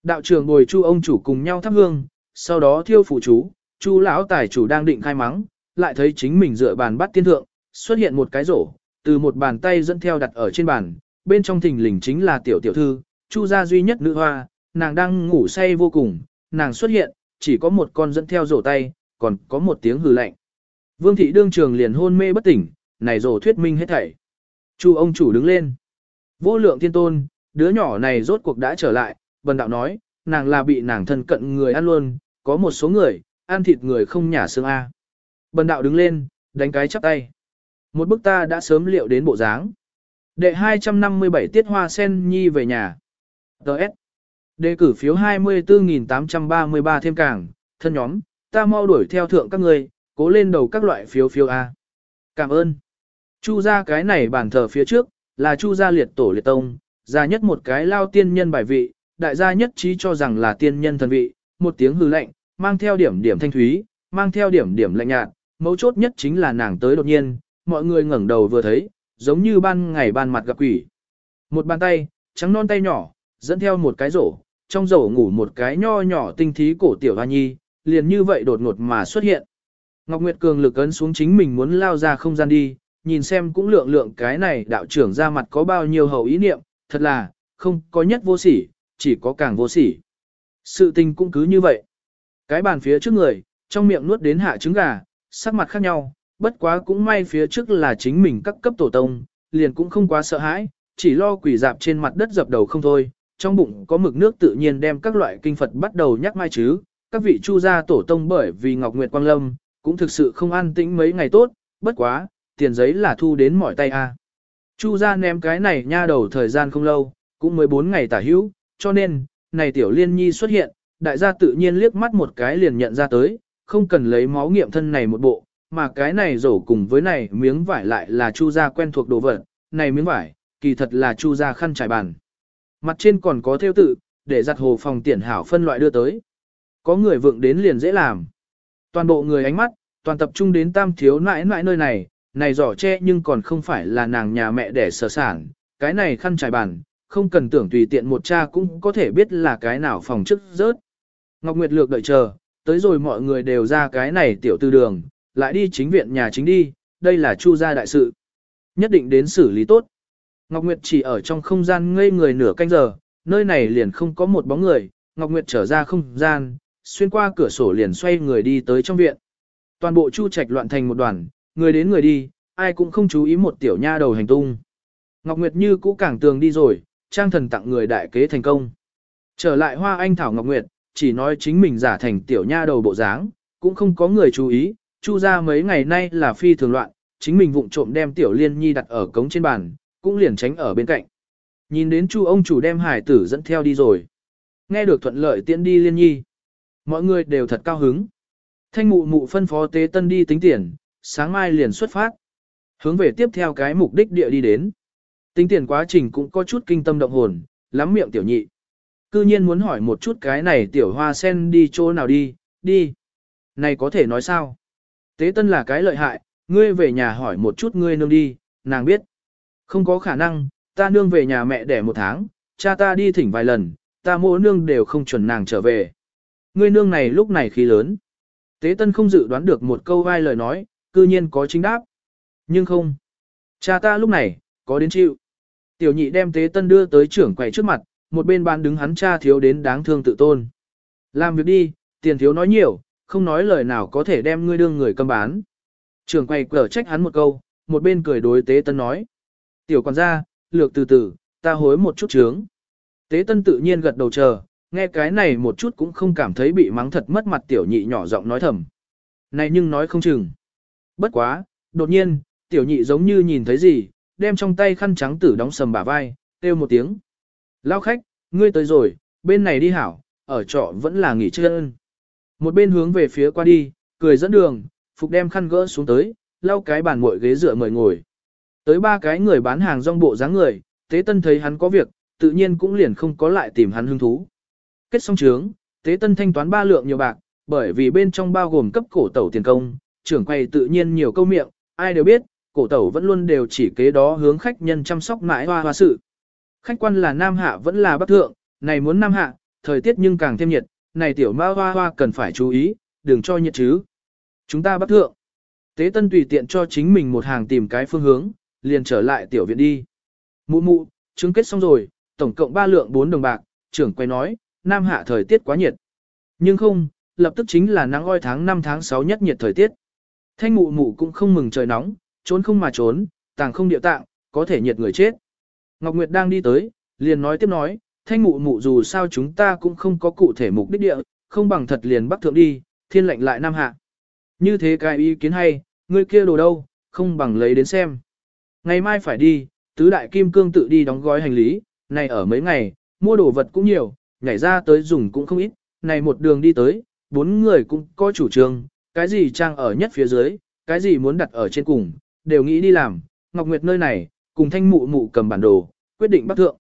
Đạo trưởng bồi chu ông chủ cùng nhau thắp hương, sau đó thiêu phụ chú, chu lão tài chủ đang định khai mắng, lại thấy chính mình dựa bàn bắt tiên thượng, xuất hiện một cái rổ, từ một bàn tay dẫn theo đặt ở trên bàn, bên trong thình lình chính là tiểu tiểu thư, chu gia duy nhất nữ hoa, nàng đang ngủ say vô cùng, nàng xuất hiện, chỉ có một con dẫn theo rổ tay, còn có một tiếng hừ lạnh. Vương thị đương trường liền hôn mê bất tỉnh, này rổ thuyết minh hết thảy. Chu ông chủ đứng lên. Vô lượng thiên tôn, đứa nhỏ này rốt cuộc đã trở lại, bần đạo nói, nàng là bị nàng thân cận người ăn luôn, có một số người, ăn thịt người không nhả xương A. Bần đạo đứng lên, đánh cái chắp tay. Một bức ta đã sớm liệu đến bộ dáng. Đệ 257 tiết hoa sen nhi về nhà. Đợt. Đề cử phiếu 24.833 thêm càng, thân nhóm, ta mau đuổi theo thượng các người, cố lên đầu các loại phiếu phiếu A. Cảm ơn. Chu ra cái này bàn thờ phía trước, là chu gia liệt tổ liệt tông, gia nhất một cái lao tiên nhân bài vị, đại gia nhất trí cho rằng là tiên nhân thần vị, một tiếng hư lệnh, mang theo điểm điểm thanh thúy, mang theo điểm điểm lạnh nhạt, mấu chốt nhất chính là nàng tới đột nhiên, mọi người ngẩng đầu vừa thấy, giống như ban ngày ban mặt gặp quỷ. Một bàn tay, trắng non tay nhỏ, dẫn theo một cái rổ, trong rổ ngủ một cái nho nhỏ tinh thí cổ tiểu hoa nhi, liền như vậy đột ngột mà xuất hiện. Ngọc Nguyệt Cường lực ấn xuống chính mình muốn lao ra không gian đi, nhìn xem cũng lượng lượng cái này đạo trưởng ra mặt có bao nhiêu hậu ý niệm, thật là, không có nhất vô sỉ, chỉ có càng vô sỉ. Sự tình cũng cứ như vậy. Cái bàn phía trước người, trong miệng nuốt đến hạ trứng gà, sắc mặt khác nhau, bất quá cũng may phía trước là chính mình các cấp tổ tông, liền cũng không quá sợ hãi, chỉ lo quỷ dạp trên mặt đất dập đầu không thôi, trong bụng có mực nước tự nhiên đem các loại kinh Phật bắt đầu nhắc mai chứ, các vị chu gia tổ tông bởi vì Ngọc Nguyệt Quang Lâm, cũng thực sự không an tĩnh mấy ngày tốt, bất quá, tiền giấy là thu đến mỏi tay a. Chu gia ném cái này nha đầu thời gian không lâu, cũng mới 4 ngày tả hữu, cho nên, này tiểu liên nhi xuất hiện, đại gia tự nhiên liếc mắt một cái liền nhận ra tới, không cần lấy máu nghiệm thân này một bộ, mà cái này rổ cùng với này miếng vải lại là chu gia quen thuộc đồ vật, này miếng vải, kỳ thật là chu gia khăn trải bàn. Mặt trên còn có theo tự, để giặt hồ phòng tiện hảo phân loại đưa tới. Có người vượng đến liền dễ làm. Toàn bộ người ánh mắt, toàn tập trung đến tam thiếu nãi nãi nơi này, này giỏ che nhưng còn không phải là nàng nhà mẹ để sở sản, cái này khăn trải bàn, không cần tưởng tùy tiện một cha cũng có thể biết là cái nào phòng chức rớt. Ngọc Nguyệt lược đợi chờ, tới rồi mọi người đều ra cái này tiểu tư đường, lại đi chính viện nhà chính đi, đây là chu gia đại sự. Nhất định đến xử lý tốt. Ngọc Nguyệt chỉ ở trong không gian ngây người nửa canh giờ, nơi này liền không có một bóng người, Ngọc Nguyệt trở ra không gian, xuyên qua cửa sổ liền xoay người đi tới trong viện. Toàn bộ chu trạch loạn thành một đoàn, người đến người đi, ai cũng không chú ý một tiểu nha đầu hành tung. Ngọc Nguyệt như cũ cảng tường đi rồi, trang thần tặng người đại kế thành công. Trở lại hoa anh Thảo Ngọc Nguyệt, chỉ nói chính mình giả thành tiểu nha đầu bộ dáng, cũng không có người chú ý, chu ra mấy ngày nay là phi thường loạn, chính mình vụng trộm đem tiểu liên nhi đặt ở cống trên bàn, cũng liền tránh ở bên cạnh. Nhìn đến chu ông chủ đem hải tử dẫn theo đi rồi. Nghe được thuận lợi tiễn đi liên nhi. Mọi người đều thật cao hứng. Thanh mụ mụ phân phó tế tân đi tính tiền, sáng mai liền xuất phát. Hướng về tiếp theo cái mục đích địa đi đến. Tính tiền quá trình cũng có chút kinh tâm động hồn, lắm miệng tiểu nhị. Cư nhiên muốn hỏi một chút cái này tiểu hoa sen đi chỗ nào đi, đi. Này có thể nói sao? Tế tân là cái lợi hại, ngươi về nhà hỏi một chút ngươi nương đi, nàng biết. Không có khả năng, ta nương về nhà mẹ đẻ một tháng, cha ta đi thỉnh vài lần, ta mỗi nương đều không chuẩn nàng trở về. Ngươi nương này lúc này khí lớn. Tế tân không dự đoán được một câu vai lời nói, cư nhiên có chính đáp. Nhưng không. Cha ta lúc này, có đến chịu. Tiểu nhị đem tế tân đưa tới trưởng quầy trước mặt, một bên bán đứng hắn cha thiếu đến đáng thương tự tôn. Làm việc đi, tiền thiếu nói nhiều, không nói lời nào có thể đem ngươi đương người cầm bán. Trưởng quầy cở trách hắn một câu, một bên cười đối tế tân nói. Tiểu quản gia, lược từ từ, ta hối một chút trướng. Tế tân tự nhiên gật đầu chờ, nghe cái này một chút cũng không cảm thấy bị mắng thật mất mặt tiểu nhị nhỏ giọng nói thầm. Này nhưng nói không chừng. Bất quá, đột nhiên, tiểu nhị giống như nhìn thấy gì, đem trong tay khăn trắng tử đóng sầm bả vai, kêu một tiếng. Lao khách, ngươi tới rồi, bên này đi hảo, ở trọ vẫn là nghỉ chân. Một bên hướng về phía qua đi, cười dẫn đường, phục đem khăn gỡ xuống tới, lau cái bàn muội ghế dựa mời ngồi. Tới ba cái người bán hàng rong bộ dáng người, tế tân thấy hắn có việc, tự nhiên cũng liền không có lại tìm hắn hứng thú. Kết xong trướng, tế tân thanh toán ba lượng nhiều bạc, bởi vì bên trong bao gồm cấp cổ tẩu tiền công, trưởng quầy tự nhiên nhiều câu miệng, ai đều biết, cổ tẩu vẫn luôn đều chỉ kế đó hướng khách nhân chăm sóc mãi hoa hoa sự. Khách quan là nam hạ vẫn là bắc thượng, này muốn nam hạ, thời tiết nhưng càng thêm nhiệt, này tiểu ma hoa hoa cần phải chú ý, đừng cho nhiệt chứ. Chúng ta bắc thượng. Tế tân tùy tiện cho chính mình một hàng tìm cái phương hướng, liền trở lại tiểu viện đi. Mụ mụ, chứng kết xong rồi, tổng cộng 3 lượng 4 đồng bạc, trưởng quay nói, nam hạ thời tiết quá nhiệt. Nhưng không, lập tức chính là nắng oi tháng 5 tháng 6 nhất nhiệt thời tiết. Thanh mụ mụ cũng không mừng trời nóng, trốn không mà trốn, tàng không điệu tạng, có thể nhiệt người chết. Ngọc Nguyệt đang đi tới, liền nói tiếp nói, thanh mụ mụ dù sao chúng ta cũng không có cụ thể mục đích địa, không bằng thật liền bắc thượng đi, thiên lệnh lại nam hạ. Như thế cái ý kiến hay, người kia đồ đâu, không bằng lấy đến xem. Ngày mai phải đi, tứ đại kim cương tự đi đóng gói hành lý, này ở mấy ngày, mua đồ vật cũng nhiều, nhảy ra tới dùng cũng không ít, này một đường đi tới, bốn người cũng có chủ trương, cái gì trang ở nhất phía dưới, cái gì muốn đặt ở trên cùng, đều nghĩ đi làm, Ngọc Nguyệt nơi này, cùng thanh mụ mụ cầm bản đồ, quyết định bắc thượng.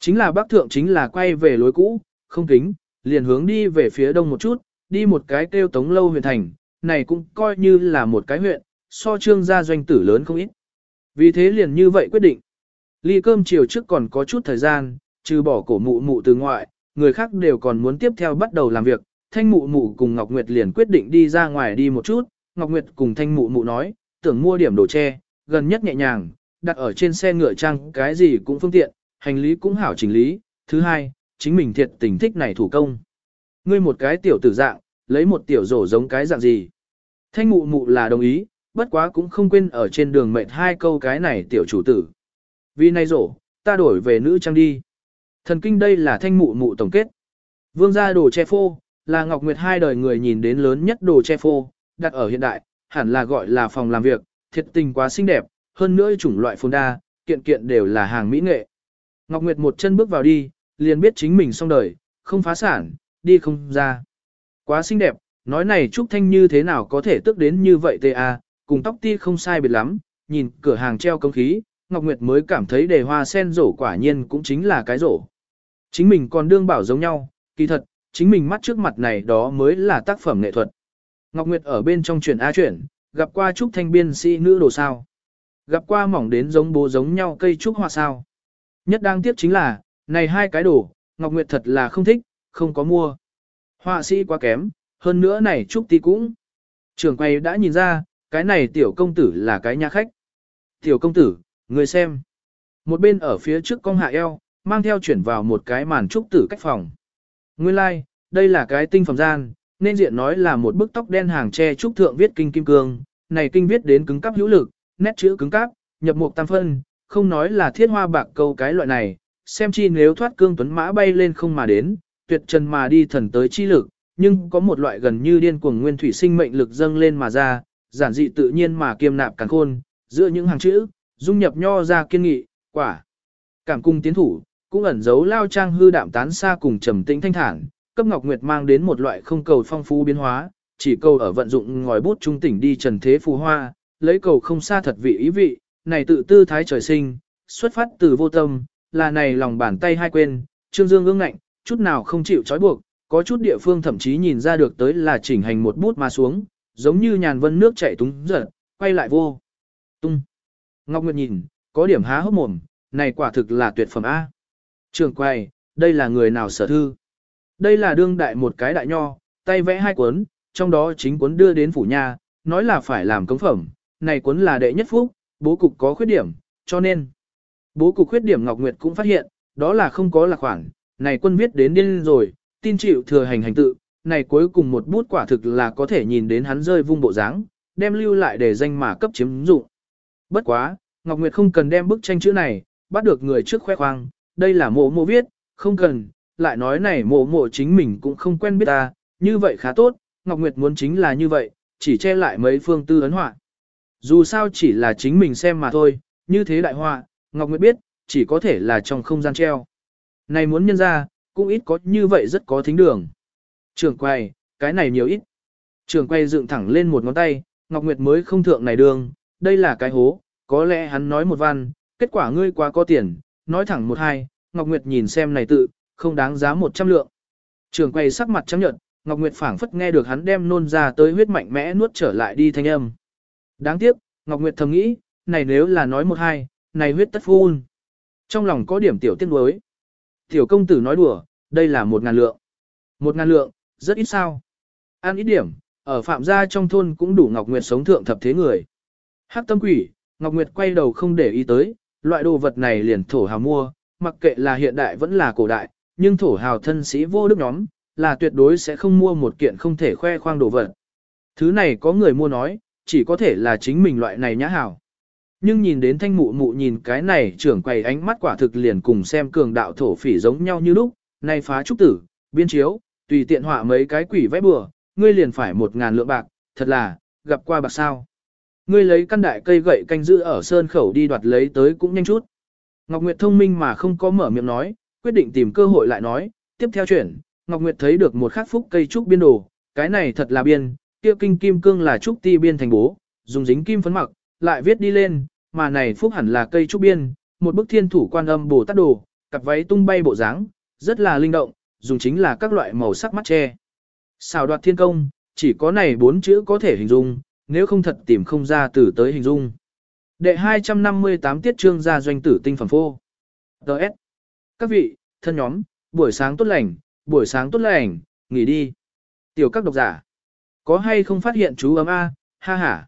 Chính là bắc thượng chính là quay về lối cũ, không kính, liền hướng đi về phía đông một chút, đi một cái kêu tống lâu huyện thành, này cũng coi như là một cái huyện, so trương gia doanh tử lớn không ít. Vì thế liền như vậy quyết định. Ly cơm chiều trước còn có chút thời gian, trừ bỏ cổ mụ mụ từ ngoại, người khác đều còn muốn tiếp theo bắt đầu làm việc. Thanh mụ mụ cùng Ngọc Nguyệt liền quyết định đi ra ngoài đi một chút. Ngọc Nguyệt cùng thanh mụ mụ nói, tưởng mua điểm đồ che, gần nhất nhẹ nhàng, đặt ở trên xe ngựa trang cái gì cũng phương tiện, hành lý cũng hảo chỉnh lý. Thứ hai, chính mình thiệt tình thích này thủ công. Ngươi một cái tiểu tử dạng, lấy một tiểu rổ giống cái dạng gì. Thanh mụ mụ là đồng ý, bất quá cũng không quên ở trên đường mệt hai câu cái này tiểu chủ tử. Vì nay rổ, ta đổi về nữ trang đi. Thần kinh đây là thanh mụ mụ tổng kết. Vương gia đồ che phô, là Ngọc Nguyệt hai đời người nhìn đến lớn nhất đồ che phô, đặt ở hiện đại, hẳn là gọi là phòng làm việc, thiệt tình quá xinh đẹp, hơn nữa chủng loại phồn đa, kiện kiện đều là hàng mỹ nghệ. Ngọc Nguyệt một chân bước vào đi, liền biết chính mình xong đời, không phá sản, đi không ra. Quá xinh đẹp, nói này Trúc Thanh như thế nào có thể tức đến như vậy tê à, cùng tóc ti không sai biệt lắm, nhìn cửa hàng treo công khí, Ngọc Nguyệt mới cảm thấy đề hoa sen rổ quả nhiên cũng chính là cái rổ. Chính mình còn đương bảo giống nhau, kỳ thật, chính mình mắt trước mặt này đó mới là tác phẩm nghệ thuật. Ngọc Nguyệt ở bên trong chuyển A chuyển, gặp qua trúc thanh biên sĩ nữ đồ sao. Gặp qua mỏng đến giống bố giống nhau cây trúc hoa sao. Nhất đáng tiếc chính là, này hai cái đồ, Ngọc Nguyệt thật là không thích, không có mua. Họa sĩ quá kém, hơn nữa này trúc ti cũng. Trường quay đã nhìn ra, cái này tiểu công tử là cái nhà khách. Tiểu công tử, người xem. Một bên ở phía trước con hạ eo, mang theo chuyển vào một cái màn trúc tử cách phòng. Nguyên lai, like, đây là cái tinh phẩm gian, nên diện nói là một bức tóc đen hàng tre trúc thượng viết kinh kim cương, này kinh viết đến cứng cáp hữu lực, nét chữ cứng cáp, nhập mục tam phân, không nói là thiết hoa bạc câu cái loại này, xem chi nếu thoát cương tuấn mã bay lên không mà đến, tuyệt trần mà đi thần tới chi lực, nhưng có một loại gần như điên cuồng nguyên thủy sinh mệnh lực dâng lên mà ra, giản dị tự nhiên mà kiêm nạp càng khôn, giữa những hàng chữ, dung nhập nho ra kiên nghị, quả. Cảm cung tiến thủ, cũng ẩn giấu lao trang hư đạm tán xa cùng trầm tĩnh thanh thản, cấp Ngọc Nguyệt mang đến một loại không cầu phong phú biến hóa, chỉ cầu ở vận dụng ngòi bút trung tỉnh đi trần thế phù hoa, lấy cầu không xa thật vị ý vị, này tự tư thái trời sinh, xuất phát từ vô tâm, là này lòng bàn tay hai quên, trương dương ương ngạnh, chút nào không chịu trói buộc, có chút địa phương thậm chí nhìn ra được tới là chỉnh hành một bút mà xuống, giống như nhàn vân nước chảy túng giật, quay lại vô. Tung. Ngọc Nguyệt nhìn, có điểm há hốc mồm, này quả thực là tuyệt phẩm A. Trường quay, đây là người nào sở thư? Đây là đương đại một cái đại nho, tay vẽ hai cuốn, trong đó chính cuốn đưa đến phủ nhà, nói là phải làm cống phẩm, này cuốn là đệ nhất phúc, bố cục có khuyết điểm, cho nên. Bố cục khuyết điểm Ngọc Nguyệt cũng phát hiện, đó là không có lạc khoản, này quân viết đến điên rồi, tin chịu thừa hành hành tự, này cuối cùng một bút quả thực là có thể nhìn đến hắn rơi vung bộ dáng, đem lưu lại để danh mà cấp chiếm dụng. Bất quá, Ngọc Nguyệt không cần đem bức tranh chữ này, bắt được người trước khoe khoang, đây là mộ mộ viết, không cần, lại nói này mộ mộ chính mình cũng không quen biết ta, như vậy khá tốt, Ngọc Nguyệt muốn chính là như vậy, chỉ che lại mấy phương tư ấn họa. Dù sao chỉ là chính mình xem mà thôi, như thế đại họa, Ngọc Nguyệt biết, chỉ có thể là trong không gian treo. Này muốn nhân ra, cũng ít có như vậy rất có thính đường. Trường quay, cái này nhiều ít. Trường quay dựng thẳng lên một ngón tay, Ngọc Nguyệt mới không thượng này đường, đây là cái hố, có lẽ hắn nói một văn, kết quả ngươi quá có tiền, nói thẳng một hai, Ngọc Nguyệt nhìn xem này tự, không đáng giá một trăm lượng. Trường quay sắc mặt trắng nhợt, Ngọc Nguyệt phảng phất nghe được hắn đem nôn ra tới huyết mạnh mẽ nuốt trở lại đi thanh âm. Đáng tiếc, Ngọc Nguyệt thầm nghĩ, này nếu là nói một hai, này huyết tất phun. Trong lòng có điểm tiểu tiếc nuối. Tiểu công tử nói đùa, đây là một ngàn lượng. Một ngàn lượng, rất ít sao. Ăn ít điểm, ở phạm gia trong thôn cũng đủ Ngọc Nguyệt sống thượng thập thế người. Hắc tâm quỷ, Ngọc Nguyệt quay đầu không để ý tới, loại đồ vật này liền thổ hào mua, mặc kệ là hiện đại vẫn là cổ đại, nhưng thổ hào thân sĩ vô đức nhóm, là tuyệt đối sẽ không mua một kiện không thể khoe khoang đồ vật. Thứ này có người mua nói, chỉ có thể là chính mình loại này nhã hảo. Nhưng nhìn đến thanh mụ mụ nhìn cái này trưởng quầy ánh mắt quả thực liền cùng xem cường đạo thổ phỉ giống nhau như lúc, nay phá trúc tử, biên chiếu, tùy tiện họa mấy cái quỷ vẽ bừa, ngươi liền phải một ngàn lượng bạc, thật là, gặp qua bạc sao. Ngươi lấy căn đại cây gậy canh giữ ở sơn khẩu đi đoạt lấy tới cũng nhanh chút. Ngọc Nguyệt thông minh mà không có mở miệng nói, quyết định tìm cơ hội lại nói, tiếp theo chuyển, Ngọc Nguyệt thấy được một khắc phúc cây trúc biên đồ, cái này thật là biên, kia kinh kim cương là trúc ti biên thành bố, dùng dính kim phấn mặc, lại viết đi lên, mà này phúc hẳn là cây trúc biên, một bức thiên thủ quan âm bồ tát đồ, cặp váy tung bay bộ dáng, rất là linh động, dùng chính là các loại màu sắc mắt che. Xào đoạt thiên công, chỉ có này bốn chữ có thể hình dung, nếu không thật tìm không ra từ tới hình dung. Đệ 258 tiết trương gia doanh tử tinh phẩm phô. Đợt. Các vị, thân nhóm, buổi sáng tốt lành, buổi sáng tốt lành, nghỉ đi. Tiểu các độc giả. Có hay không phát hiện chú ấm A, ha ha.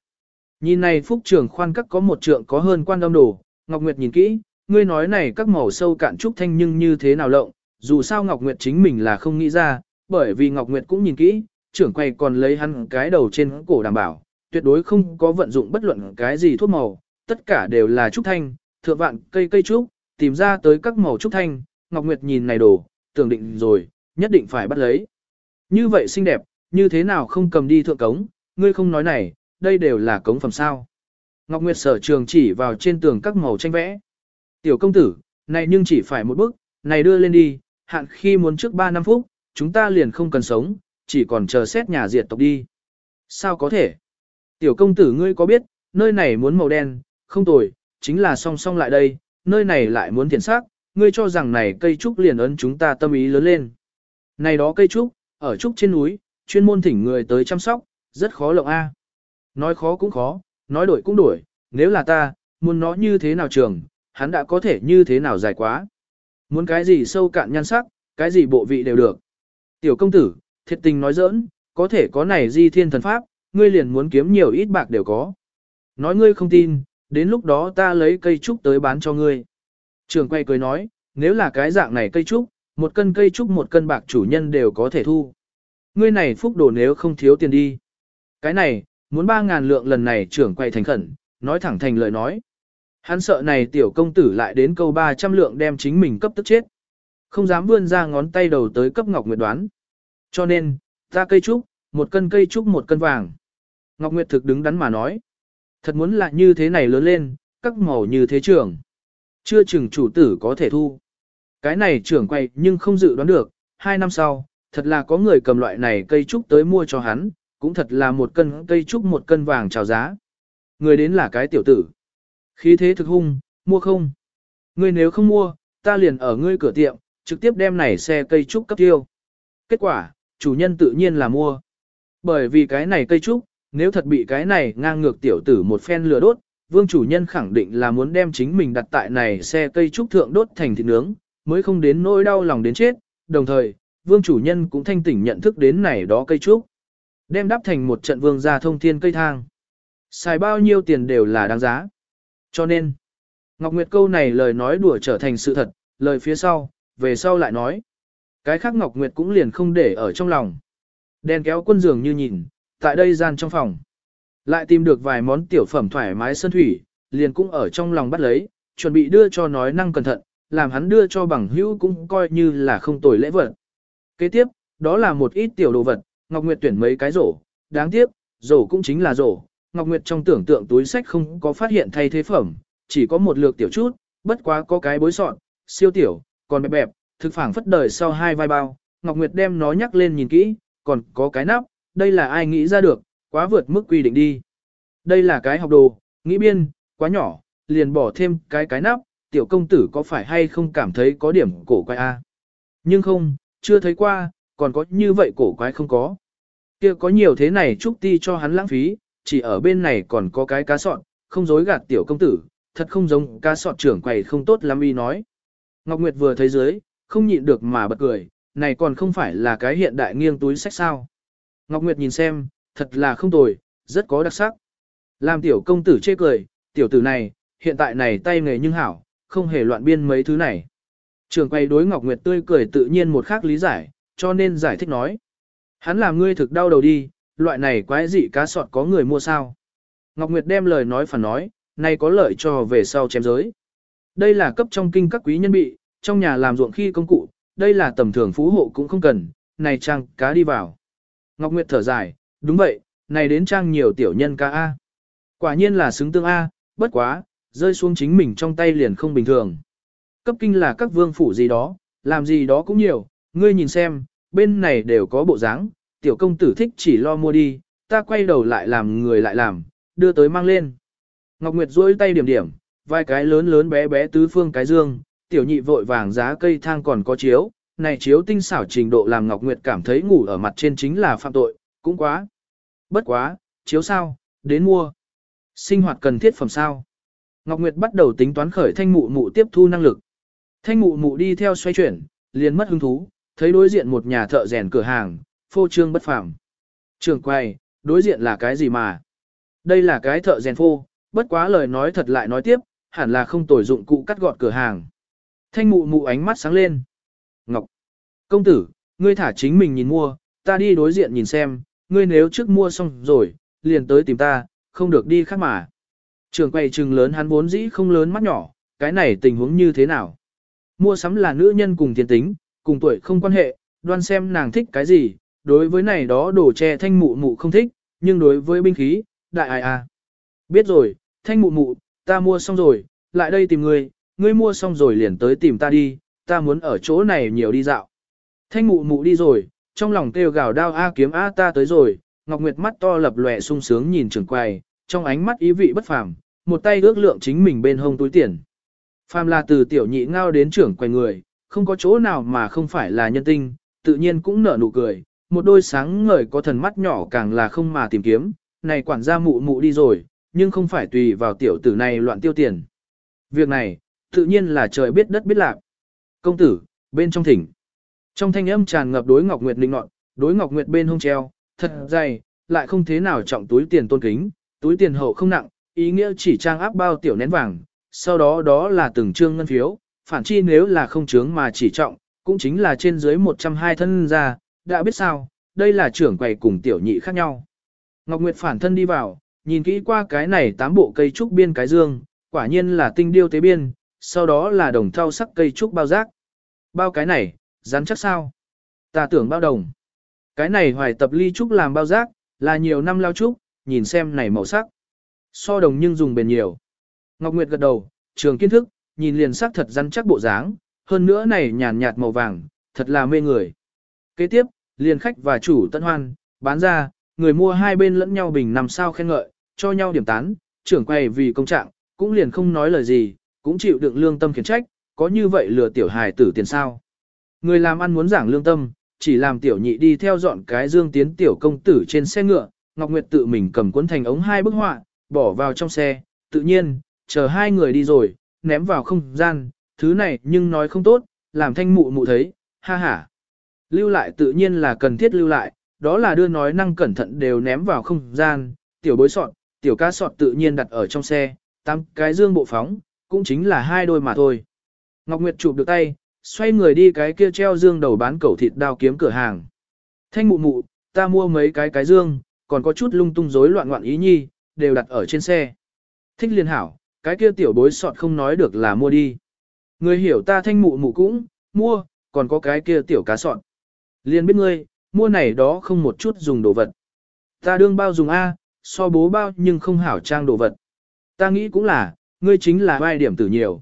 Nhìn này phúc trường khoan các có một trượng có hơn quan âm đồ, Ngọc Nguyệt nhìn kỹ, ngươi nói này các màu sâu cạn trúc thanh nhưng như thế nào lộng, dù sao Ngọc Nguyệt chính mình là không nghĩ ra, bởi vì Ngọc Nguyệt cũng nhìn kỹ, trưởng Quầy còn lấy hắn cái đầu trên cổ đảm bảo, tuyệt đối không có vận dụng bất luận cái gì thuốc màu, tất cả đều là trúc thanh, thượng vạn cây cây trúc, tìm ra tới các màu trúc thanh, Ngọc Nguyệt nhìn này đồ, tưởng định rồi, nhất định phải bắt lấy. Như vậy xinh đẹp, như thế nào không cầm đi thượng cống, ngươi không nói này, đây đều là cống phẩm sao. Ngọc Nguyệt sở trường chỉ vào trên tường các màu tranh vẽ. Tiểu công tử, này nhưng chỉ phải một bước, này đưa lên đi, hạn khi muốn trước 3 năm phút, chúng ta liền không cần sống, chỉ còn chờ xét nhà diệt tộc đi. Sao có thể? Tiểu công tử ngươi có biết, nơi này muốn màu đen, không tồi, chính là song song lại đây, nơi này lại muốn thiện sắc, ngươi cho rằng này cây trúc liền ấn chúng ta tâm ý lớn lên. Này đó cây trúc, ở trúc trên núi, chuyên môn thỉnh người tới chăm sóc, rất khó lộng A. Nói khó cũng khó, nói đổi cũng đổi, nếu là ta, muốn nó như thế nào trường, hắn đã có thể như thế nào dài quá. Muốn cái gì sâu cạn nhan sắc, cái gì bộ vị đều được. Tiểu công tử, thiệt tình nói giỡn, có thể có này di thiên thần pháp, ngươi liền muốn kiếm nhiều ít bạc đều có. Nói ngươi không tin, đến lúc đó ta lấy cây trúc tới bán cho ngươi. Trường quay cười nói, nếu là cái dạng này cây trúc, một cân cây trúc một cân bạc chủ nhân đều có thể thu. Ngươi này phúc đồ nếu không thiếu tiền đi. Cái này, muốn ba ngàn lượng lần này trưởng quay thành khẩn, nói thẳng thành lời nói. Hắn sợ này tiểu công tử lại đến câu 300 lượng đem chính mình cấp tức chết. Không dám vươn ra ngón tay đầu tới cấp Ngọc Nguyệt đoán. Cho nên, ta cây trúc, một cân cây trúc một cân vàng. Ngọc Nguyệt thực đứng đắn mà nói. Thật muốn là như thế này lớn lên, các màu như thế trưởng. Chưa chừng chủ tử có thể thu. Cái này trưởng quay nhưng không dự đoán được, hai năm sau, thật là có người cầm loại này cây trúc tới mua cho hắn, cũng thật là một cân cây trúc một cân vàng chào giá. Người đến là cái tiểu tử. Khí thế thực hung, mua không? Ngươi nếu không mua, ta liền ở ngươi cửa tiệm, trực tiếp đem này xe cây trúc cấp tiêu. Kết quả, chủ nhân tự nhiên là mua. Bởi vì cái này cây trúc, nếu thật bị cái này ngang ngược tiểu tử một phen lửa đốt, vương chủ nhân khẳng định là muốn đem chính mình đặt tại này xe cây trúc thượng đốt thành thịt nướng, mới không đến nỗi đau lòng đến chết, đồng thời, vương chủ nhân cũng thanh tỉnh nhận thức đến này đó cây trúc. Đem đắp thành một trận vương gia thông thiên cây thang. Xài bao nhiêu tiền đều là đáng giá. Cho nên, Ngọc Nguyệt câu này lời nói đùa trở thành sự thật, lời phía sau, về sau lại nói. Cái khác Ngọc Nguyệt cũng liền không để ở trong lòng. Đèn kéo quân giường như nhìn, tại đây gian trong phòng. Lại tìm được vài món tiểu phẩm thoải mái sơn thủy, liền cũng ở trong lòng bắt lấy, chuẩn bị đưa cho nói năng cẩn thận, làm hắn đưa cho bằng hữu cũng coi như là không tồi lễ vật. Kế tiếp, đó là một ít tiểu đồ vật, Ngọc Nguyệt tuyển mấy cái rổ, đáng tiếc, rổ cũng chính là rổ, Ngọc Nguyệt trong tưởng tượng túi sách không có phát hiện thay thế phẩm, chỉ có một lược tiểu chút, bất quá có cái bối sọn, siêu tiểu, còn bẹp bẹp, thực phẳng phất đời sau hai vai bao, Ngọc Nguyệt đem nó nhắc lên nhìn kỹ, còn có cái nắp, đây là ai nghĩ ra được, quá vượt mức quy định đi. Đây là cái học đồ, nghĩ biên, quá nhỏ, liền bỏ thêm cái cái nắp, tiểu công tử có phải hay không cảm thấy có điểm cổ quái a? Nhưng không, chưa thấy qua, còn có như vậy cổ quái không có. Kia có nhiều thế này chúc ti cho hắn lãng phí, chỉ ở bên này còn có cái cá sọt, không dối gạt tiểu công tử, thật không giống cá sọt trưởng quầy không tốt lắm y nói. Ngọc Nguyệt vừa thấy dưới, không nhịn được mà bật cười, này còn không phải là cái hiện đại nghiêng túi sách sao. Ngọc Nguyệt nhìn xem, thật là không tồi, rất có đặc sắc. Làm tiểu công tử chê cười, tiểu tử này, hiện tại này tay nghề nhưng hảo, không hề loạn biên mấy thứ này. Trường quay đối Ngọc Nguyệt tươi cười tự nhiên một khác lý giải, cho nên giải thích nói. Hắn làm ngươi thực đau đầu đi, loại này quái dị cá sọt có người mua sao. Ngọc Nguyệt đem lời nói phản nói, này có lợi cho về sau chém giới. Đây là cấp trong kinh các quý nhân bị, trong nhà làm ruộng khi công cụ, đây là tầm thường phú hộ cũng không cần, này trang cá đi vào. Ngọc Nguyệt thở dài, đúng vậy, này đến trang nhiều tiểu nhân ca A. Quả nhiên là xứng tương A, bất quá, rơi xuống chính mình trong tay liền không bình thường. Cấp kinh là các vương phủ gì đó, làm gì đó cũng nhiều, ngươi nhìn xem, bên này đều có bộ dáng, tiểu công tử thích chỉ lo mua đi, ta quay đầu lại làm người lại làm, đưa tới mang lên. Ngọc Nguyệt duỗi tay điểm điểm, vài cái lớn lớn bé bé tứ phương cái dương, tiểu nhị vội vàng giá cây thang còn có chiếu, này chiếu tinh xảo trình độ làm Ngọc Nguyệt cảm thấy ngủ ở mặt trên chính là phạm tội, cũng quá. Bất quá, chiếu sao, đến mua. Sinh hoạt cần thiết phẩm sao. Ngọc Nguyệt bắt đầu tính toán khởi thanh mụ mụ tiếp thu năng lực. Thanh mụ mụ đi theo xoay chuyển, liền mất hứng thú, thấy đối diện một nhà thợ rèn cửa hàng, phô trương bất phàm. Trường quay, đối diện là cái gì mà? Đây là cái thợ rèn phô, bất quá lời nói thật lại nói tiếp, hẳn là không tồi dụng cụ cắt gọt cửa hàng. Thanh mụ mụ ánh mắt sáng lên. Ngọc, công tử, ngươi thả chính mình nhìn mua, ta đi đối diện nhìn xem, ngươi nếu trước mua xong rồi, liền tới tìm ta, không được đi khác mà. Trường quay trừng lớn hắn vốn dĩ không lớn mắt nhỏ, cái này tình huống như thế nào? Mua sắm là nữ nhân cùng tiền tính, cùng tuổi không quan hệ, đoan xem nàng thích cái gì, đối với này đó đồ che thanh mụ mụ không thích, nhưng đối với binh khí, đại ai à. Biết rồi, thanh mụ mụ, ta mua xong rồi, lại đây tìm ngươi, ngươi mua xong rồi liền tới tìm ta đi, ta muốn ở chỗ này nhiều đi dạo. Thanh mụ mụ đi rồi, trong lòng kêu gào đao A kiếm A ta tới rồi, Ngọc Nguyệt mắt to lập lòe sung sướng nhìn trường quầy, trong ánh mắt ý vị bất phàm, một tay ước lượng chính mình bên hông túi tiền. Phàm là từ tiểu nhị ngao đến trưởng quầy người, không có chỗ nào mà không phải là nhân tinh, tự nhiên cũng nở nụ cười, một đôi sáng ngời có thần mắt nhỏ càng là không mà tìm kiếm, này quản gia mụ mụ đi rồi, nhưng không phải tùy vào tiểu tử này loạn tiêu tiền. Việc này, tự nhiên là trời biết đất biết lạc. Công tử, bên trong thỉnh. Trong thanh âm tràn ngập đối Ngọc Nguyệt linh nọt, đối Ngọc Nguyệt bên hông treo, thật dày, lại không thế nào trọng túi tiền tôn kính, túi tiền hậu không nặng, ý nghĩa chỉ trang áp bao tiểu nén vàng, sau đó đó là từng trương ngân phiếu, phản chi nếu là không chướng mà chỉ trọng, cũng chính là trên dưới 120 thân ra, đã biết sao, đây là trưởng quầy cùng tiểu nhị khác nhau. Ngọc Nguyệt phản thân đi vào, nhìn kỹ qua cái này tám bộ cây trúc biên cái dương, quả nhiên là tinh điêu tế biên, sau đó là đồng thau sắc cây trúc bao rác. Bao cái này, rắn chắc sao? Ta tưởng bao đồng. Cái này hoài tập ly trúc làm bao rác, là nhiều năm lao trúc, nhìn xem này màu sắc. So đồng nhưng dùng bền nhiều. Ngọc Nguyệt gật đầu, trường kiến thức, nhìn liền sắc thật rắn chắc bộ dáng, hơn nữa này nhàn nhạt màu vàng, thật là mê người. Kế tiếp, liền khách và chủ tận hoan, bán ra, người mua hai bên lẫn nhau bình nằm sao khen ngợi, cho nhau điểm tán, trưởng quầy vì công trạng, cũng liền không nói lời gì, cũng chịu đựng lương tâm khiển trách, có như vậy lừa tiểu hài tử tiền sao. Người làm ăn muốn giảng lương tâm, chỉ làm tiểu nhị đi theo dọn cái dương tiến tiểu công tử trên xe ngựa, Ngọc Nguyệt tự mình cầm cuốn thành ống hai bức họa, bỏ vào trong xe, tự nhiên, chờ hai người đi rồi, ném vào không gian, thứ này nhưng nói không tốt, làm thanh mụ mụ thấy, ha ha. Lưu lại tự nhiên là cần thiết lưu lại, đó là đưa nói năng cẩn thận đều ném vào không gian, tiểu bối sọt, tiểu cá sọt tự nhiên đặt ở trong xe, tăng cái dương bộ phóng, cũng chính là hai đôi mà thôi. Ngọc Nguyệt chụp được tay, xoay người đi cái kia treo dương đầu bán cẩu thịt đao kiếm cửa hàng. Thanh mụ mụ, ta mua mấy cái cái dương, còn có chút lung tung rối loạn ngoạn ý nhi, đều đặt ở trên xe. Thích liên hảo, cái kia tiểu bối sọt không nói được là mua đi. Người hiểu ta thanh mụ mụ cũng, mua, còn có cái kia tiểu cá sọt. Liên biết ngươi, mua này đó không một chút dùng đồ vật. Ta đương bao dùng A, so bố bao nhưng không hảo trang đồ vật. Ta nghĩ cũng là, ngươi chính là vai điểm tử nhiều.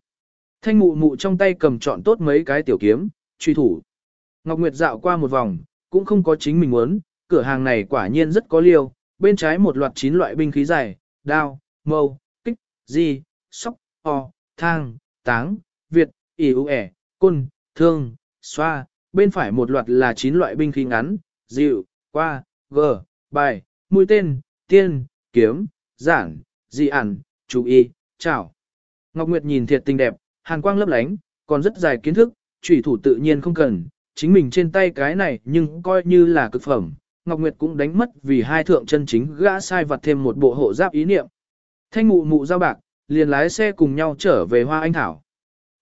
Thanh mụ mụ trong tay cầm chọn tốt mấy cái tiểu kiếm, truy thủ. Ngọc Nguyệt dạo qua một vòng, cũng không có chính mình muốn, cửa hàng này quả nhiên rất có liêu, bên trái một loạt chín loại binh khí dài, đao, mâu, kích, di, sóc, o, thang, táng, việt, ỉ ụ ẻ, côn, thương, xoa, bên phải một loạt là chín loại binh khí ngắn, dịu, qua, gờ, bài, mũi tên, tiên, kiếm, giản, dị ản, chú y, chảo. Ngọc Nguyệt nhìn thiệt tình đẹp, hàn quang lấp lánh, còn rất dài kiến thức, trùy thủ tự nhiên không cần, chính mình trên tay cái này nhưng coi như là cực phẩm. Ngọc Nguyệt cũng đánh mất vì hai thượng chân chính gã sai vặt thêm một bộ hộ giáp ý niệm. Thanh mụ mụ giao bạc, liền lái xe cùng nhau trở về Hoa Anh Thảo.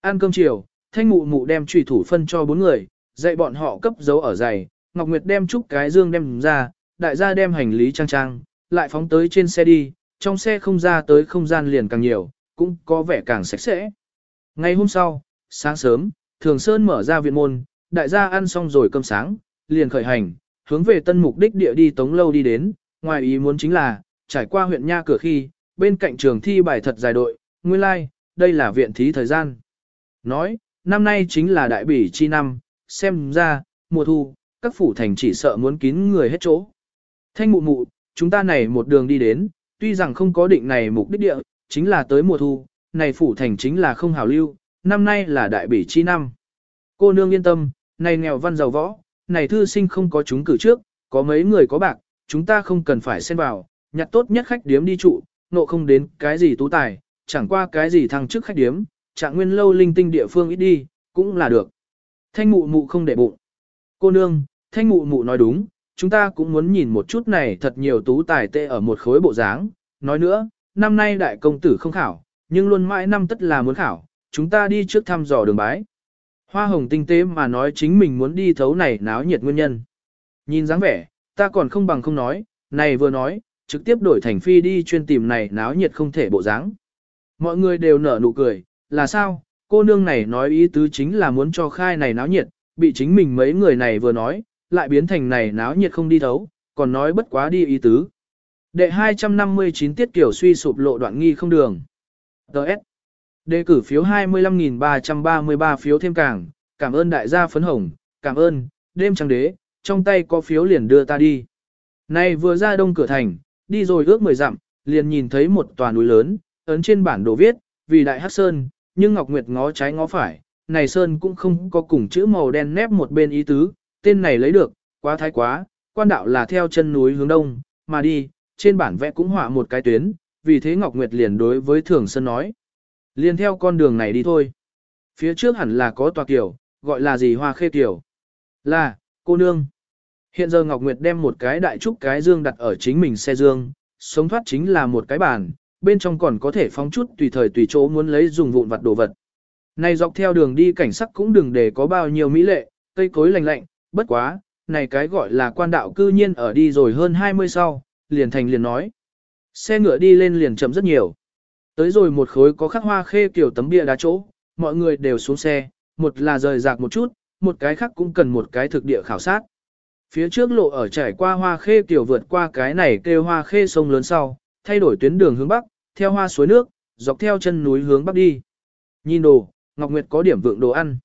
Ăn cơm chiều, thanh mụ mụ đem trùy thủ phân cho bốn người, dạy bọn họ cấp dấu ở giày, Ngọc Nguyệt đem chút cái dương đem ra, đại gia đem hành lý trang trang, lại phóng tới trên xe đi, trong xe không ra tới không gian liền càng nhiều, cũng có vẻ càng sạch sẽ. Ngày hôm sau, sáng sớm, Thường Sơn mở ra viện môn, đại gia ăn xong rồi cơm sáng, liền khởi hành, hướng về tân mục đích địa đi tống lâu đi đến, ngoài ý muốn chính là, trải qua huyện Nha cửa khi, bên cạnh trường thi bài thật dài đội, nguyên lai, like, đây là viện thí thời gian. Nói, năm nay chính là đại bỉ chi năm, xem ra, mùa thu, các phủ thành chỉ sợ muốn kín người hết chỗ. Thanh mụ mụ, chúng ta này một đường đi đến, tuy rằng không có định này mục đích địa, chính là tới mùa thu, này phủ thành chính là không hảo lưu, năm nay là đại bỉ chi năm. Cô nương yên tâm, này nghèo văn giàu võ, này thư sinh không có chúng cử trước, có mấy người có bạc, chúng ta không cần phải xen vào, nhặt tốt nhất khách điếm đi trụ, nộ không đến cái gì tú tài, chẳng qua cái gì thăng chức khách điếm, trạng nguyên lâu linh tinh địa phương ít đi, cũng là được. Thanh mụ mụ không để bụng. Cô nương, thanh mụ mụ nói đúng, chúng ta cũng muốn nhìn một chút này thật nhiều tú tài tệ ở một khối bộ dáng. Nói nữa, năm nay đại công tử không khảo, nhưng luôn mãi năm tất là muốn khảo, chúng ta đi trước thăm dò đường bái. Hoa hồng tinh tế mà nói chính mình muốn đi thấu này náo nhiệt nguyên nhân. Nhìn dáng vẻ, ta còn không bằng không nói, này vừa nói, trực tiếp đổi thành phi đi chuyên tìm này náo nhiệt không thể bộ dáng. Mọi người đều nở nụ cười, là sao, cô nương này nói ý tứ chính là muốn cho khai này náo nhiệt, bị chính mình mấy người này vừa nói, lại biến thành này náo nhiệt không đi thấu, còn nói bất quá đi ý tứ. Đệ 259 tiết kiểu suy sụp lộ đoạn nghi không đường. Đợt. Đề cử phiếu 25.333 phiếu thêm càng, cảm ơn đại gia phấn hồng, cảm ơn, đêm trăng đế, trong tay có phiếu liền đưa ta đi. Này vừa ra đông cửa thành, đi rồi ước 10 dặm, liền nhìn thấy một tòa núi lớn, ấn trên bản đồ viết, vì đại hắc sơn, nhưng Ngọc Nguyệt ngó trái ngó phải, này sơn cũng không có cùng chữ màu đen nép một bên ý tứ, tên này lấy được, quá thái quá, quan đạo là theo chân núi hướng đông, mà đi, trên bản vẽ cũng họa một cái tuyến, vì thế Ngọc Nguyệt liền đối với Thường Sơn nói. Liền theo con đường này đi thôi. Phía trước hẳn là có tòa kiểu, gọi là gì hoa khê kiểu. Là, cô nương. Hiện giờ Ngọc Nguyệt đem một cái đại trúc cái dương đặt ở chính mình xe dương, sống thoát chính là một cái bàn, bên trong còn có thể phóng chút tùy thời tùy chỗ muốn lấy dùng vụn vặt đồ vật. Này dọc theo đường đi cảnh sắc cũng đừng để có bao nhiêu mỹ lệ, cây cối lành lạnh, bất quá, này cái gọi là quan đạo cư nhiên ở đi rồi hơn 20 sau, liền thành liền nói. Xe ngựa đi lên liền chậm rất nhiều. Tới rồi một khối có khắc hoa khê kiểu tấm bia đá chỗ, mọi người đều xuống xe, một là rời rạc một chút, một cái khác cũng cần một cái thực địa khảo sát. Phía trước lộ ở trải qua hoa khê kiểu vượt qua cái này kêu hoa khê sông lớn sau, thay đổi tuyến đường hướng bắc, theo hoa suối nước, dọc theo chân núi hướng bắc đi. Nhìn đồ, Ngọc Nguyệt có điểm vượng đồ ăn.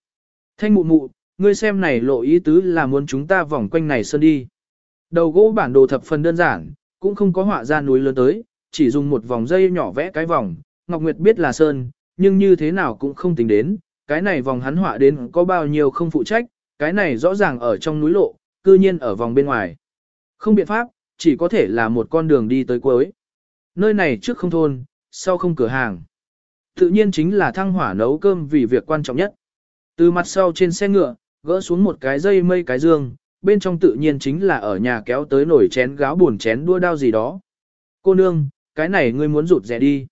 Thanh mụ mụ, ngươi xem này lộ ý tứ là muốn chúng ta vòng quanh này sơn đi. Đầu gỗ bản đồ thập phần đơn giản, cũng không có họa ra núi lớn tới, chỉ dùng một vòng dây nhỏ vẽ cái vòng, Ngọc Nguyệt biết là sơn, nhưng như thế nào cũng không tính đến, cái này vòng hắn họa đến có bao nhiêu không phụ trách, cái này rõ ràng ở trong núi lộ, cư nhiên ở vòng bên ngoài. Không biện pháp, chỉ có thể là một con đường đi tới cuối. Nơi này trước không thôn, sau không cửa hàng. Tự nhiên chính là thăng hỏa nấu cơm vì việc quan trọng nhất. Từ mặt sau trên xe ngựa, gỡ xuống một cái dây mây cái dương, bên trong tự nhiên chính là ở nhà kéo tới nổi chén gáo buồn chén đua đao gì đó. Cô nương, cái này ngươi muốn rụt rẻ đi.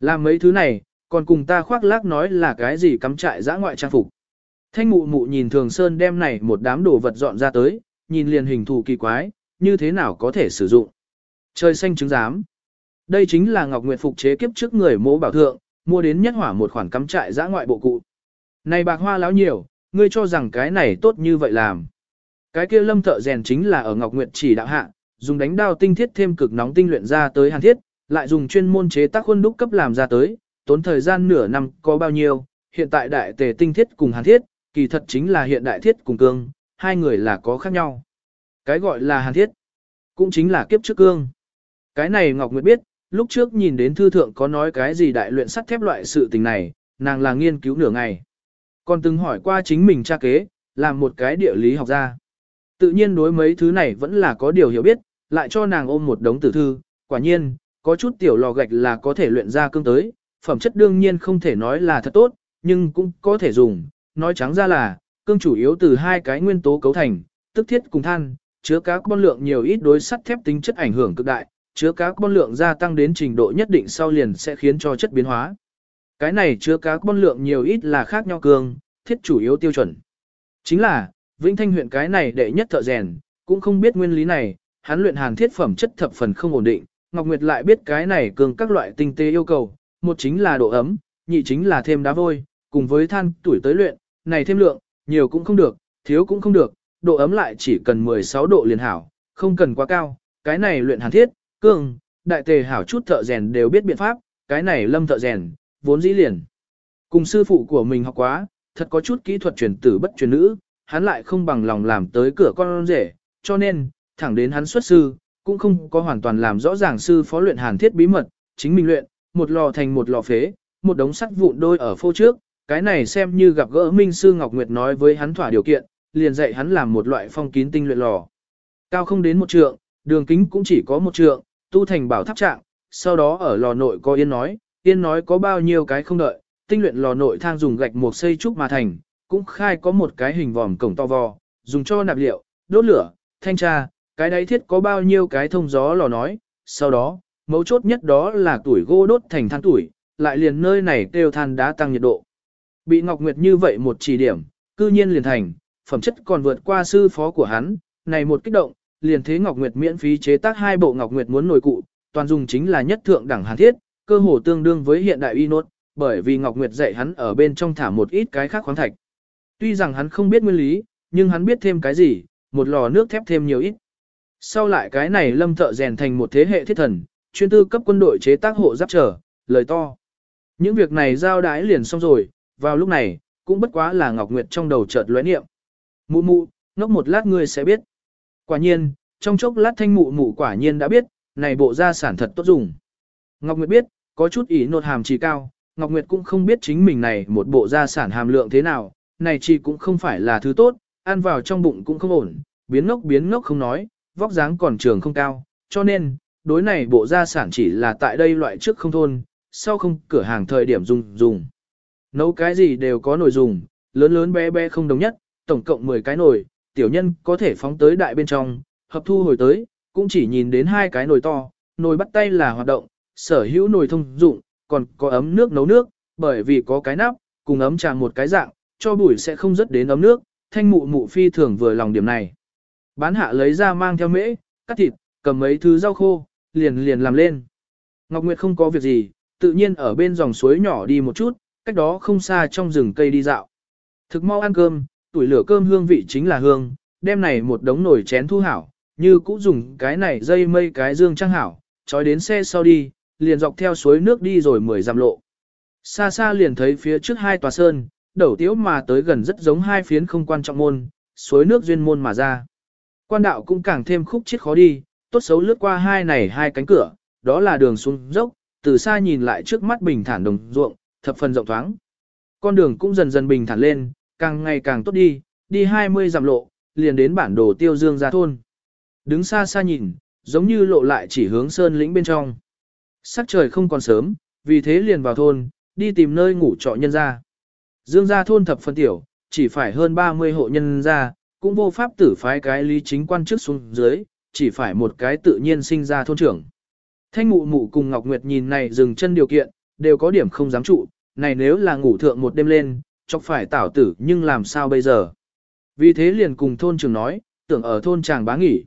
Làm mấy thứ này, còn cùng ta khoác lác nói là cái gì cắm trại giã ngoại trang phục. Thanh mụ mụ nhìn Thường Sơn đem này một đám đồ vật dọn ra tới, nhìn liền hình thù kỳ quái, như thế nào có thể sử dụng. Trời xanh trứng giám. Đây chính là Ngọc Nguyệt phục chế kiếp trước người mố bảo thượng, mua đến nhất hỏa một khoản cắm trại giã ngoại bộ cụ. Này bạc hoa láo nhiều, ngươi cho rằng cái này tốt như vậy làm. Cái kia lâm thợ rèn chính là ở Ngọc Nguyệt chỉ đạo hạ, dùng đánh đao tinh thiết thêm cực nóng tinh luyện ra tới hàn thiết, lại dùng chuyên môn chế tác khuôn đúc cấp làm ra tới, tốn thời gian nửa năm có bao nhiêu, hiện tại đại tề tinh thiết cùng hàn thiết, kỳ thật chính là hiện đại thiết cùng cương, hai người là có khác nhau. Cái gọi là hàn thiết, cũng chính là kiếp trước cương. Cái này Ngọc Nguyệt biết, lúc trước nhìn đến thư thượng có nói cái gì đại luyện sắt thép loại sự tình này, nàng là nghiên cứu nửa ngày. Còn từng hỏi qua chính mình cha kế, làm một cái địa lý học gia. Tự nhiên đối mấy thứ này vẫn là có điều hiểu biết, lại cho nàng ôm một đống tử thư, quả nhiên, có chút tiểu lò gạch là có thể luyện ra cương tới, phẩm chất đương nhiên không thể nói là thật tốt, nhưng cũng có thể dùng, nói trắng ra là, cương chủ yếu từ hai cái nguyên tố cấu thành, tức thiết cùng than, chứa các con lượng nhiều ít đối sắt thép tính chất ảnh hưởng cực đại, chứa carbon lượng gia tăng đến trình độ nhất định sau liền sẽ khiến cho chất biến hóa. Cái này chứa carbon lượng nhiều ít là khác nhau cường thiết chủ yếu tiêu chuẩn. Chính là, Vĩnh Thanh huyện cái này đệ nhất thợ rèn, cũng không biết nguyên lý này, hắn luyện hàn thiết phẩm chất thập phần không ổn định, Ngọc Nguyệt lại biết cái này cường các loại tinh tế yêu cầu, một chính là độ ấm, nhị chính là thêm đá vôi, cùng với than tuổi tới luyện, này thêm lượng, nhiều cũng không được, thiếu cũng không được, độ ấm lại chỉ cần 16 độ liền hảo, không cần quá cao, cái này luyện hàn thiết, cương, đại tề hảo chút thợ rèn đều biết biện pháp, cái này lâm thợ rèn, vốn dĩ liền. Cùng sư phụ của mình học quá, thật có chút kỹ thuật truyền tử bất truyền nữ, hắn lại không bằng lòng làm tới cửa con rể, cho nên, thẳng đến hắn xuất sư, cũng không có hoàn toàn làm rõ ràng sư phó luyện hàn thiết bí mật, chính mình luyện, một lò thành một lò phế, một đống sắt vụn đôi ở phô trước, cái này xem như gặp gỡ Minh Sư Ngọc Nguyệt nói với hắn thỏa điều kiện, liền dạy hắn làm một loại phong kín tinh luyện lò. Cao không đến một trượng, đường kính cũng chỉ có một trượng, tu thành bảo tháp trạng, sau đó ở lò nội có yên nói, yên nói có bao nhiêu cái không đợi, tinh luyện lò nội thang dùng gạch một xây trúc mà thành, cũng khai có một cái hình vòm cổng to vò, dùng cho nạp liệu, đốt lửa, thanh tra, cái đáy thiết có bao nhiêu cái thông gió lò nói, sau đó, mấu chốt nhất đó là tuổi gỗ đốt thành than tuổi, lại liền nơi này kêu than đá tăng nhiệt độ. Bị Ngọc Nguyệt như vậy một chỉ điểm, cư nhiên liền thành, phẩm chất còn vượt qua sư phó của hắn, này một kích động, liền thế Ngọc Nguyệt miễn phí chế tác hai bộ Ngọc Nguyệt muốn nổi cụ, toàn dùng chính là nhất thượng đẳng hàn thiết, cơ hồ tương đương với hiện đại y nốt, bởi vì Ngọc Nguyệt dạy hắn ở bên trong thả một ít cái khác khoáng thạch. Tuy rằng hắn không biết nguyên lý, nhưng hắn biết thêm cái gì, một lò nước thép thêm nhiều ít. Sau lại cái này lâm thợ rèn thành một thế hệ thiết thần, chuyên tư cấp quân đội chế tác hộ giáp trở, lời to. Những việc này giao đái liền xong rồi, vào lúc này, cũng bất quá là Ngọc Nguyệt trong đầu chợt lóe niệm. Mụ mụ, ngốc một lát ngươi sẽ biết. Quả nhiên, trong chốc lát thanh mụ mụ quả nhiên đã biết, này bộ gia sản thật tốt dùng. Ngọc Nguyệt biết, có chút ý nột hàm trì cao, Ngọc Nguyệt cũng không biết chính mình này một bộ gia sản hàm lượng thế nào, này chỉ cũng không phải là thứ tốt, ăn vào trong bụng cũng không ổn, biến ngốc biến ngốc không nói, vóc dáng còn trường không cao, cho nên, đối này bộ gia sản chỉ là tại đây loại trước không thôn, sau không cửa hàng thời điểm dùng dùng. Nấu cái gì đều có nồi dùng, lớn lớn bé bé không đồng nhất, tổng cộng 10 cái nồi, tiểu nhân có thể phóng tới đại bên trong, hợp thu hồi tới, cũng chỉ nhìn đến hai cái nồi to, nồi bắt tay là hoạt động, sở hữu nồi thông dụng, còn có ấm nước nấu nước, bởi vì có cái nắp, cùng ấm trà một cái dạng, cho bụi sẽ không rớt đến ấm nước, thanh mụ mụ phi thường vừa lòng điểm này. Bán hạ lấy ra mang theo mễ, cắt thịt, cầm mấy thứ rau khô, liền liền làm lên. Ngọc Nguyệt không có việc gì, tự nhiên ở bên dòng suối nhỏ đi một chút, cách đó không xa trong rừng cây đi dạo. Thực mau ăn cơm, tuổi lửa cơm hương vị chính là hương, đem này một đống nồi chén thu hảo, như cũ dùng cái này dây mây cái dương trang hảo, trói đến xe sau đi, liền dọc theo suối nước đi rồi mười dặm lộ. Xa xa liền thấy phía trước hai tòa sơn, đầu tiếu mà tới gần rất giống hai phiến không quan trọng môn, suối nước duyên môn mà ra. Quan đạo cũng càng thêm khúc chết khó đi, tốt xấu lướt qua hai này hai cánh cửa, đó là đường xuống dốc, từ xa nhìn lại trước mắt bình thản đồng ruộng, thập phần rộng thoáng. Con đường cũng dần dần bình thản lên, càng ngày càng tốt đi, đi 20 dặm lộ, liền đến bản đồ tiêu dương ra thôn. Đứng xa xa nhìn, giống như lộ lại chỉ hướng sơn lĩnh bên trong. Sắc trời không còn sớm, vì thế liền vào thôn, đi tìm nơi ngủ trọ nhân ra. Dương gia thôn thập phân tiểu, chỉ phải hơn 30 hộ nhân ra, cũng vô pháp tử phái cái lý chính quan trước xuống dưới, chỉ phải một cái tự nhiên sinh ra thôn trưởng. Thanh ngụ mụ cùng Ngọc Nguyệt nhìn này dừng chân điều kiện, đều có điểm không dám trụ, này nếu là ngủ thượng một đêm lên, chọc phải tảo tử nhưng làm sao bây giờ. Vì thế liền cùng thôn trưởng nói, tưởng ở thôn chàng bá nghỉ.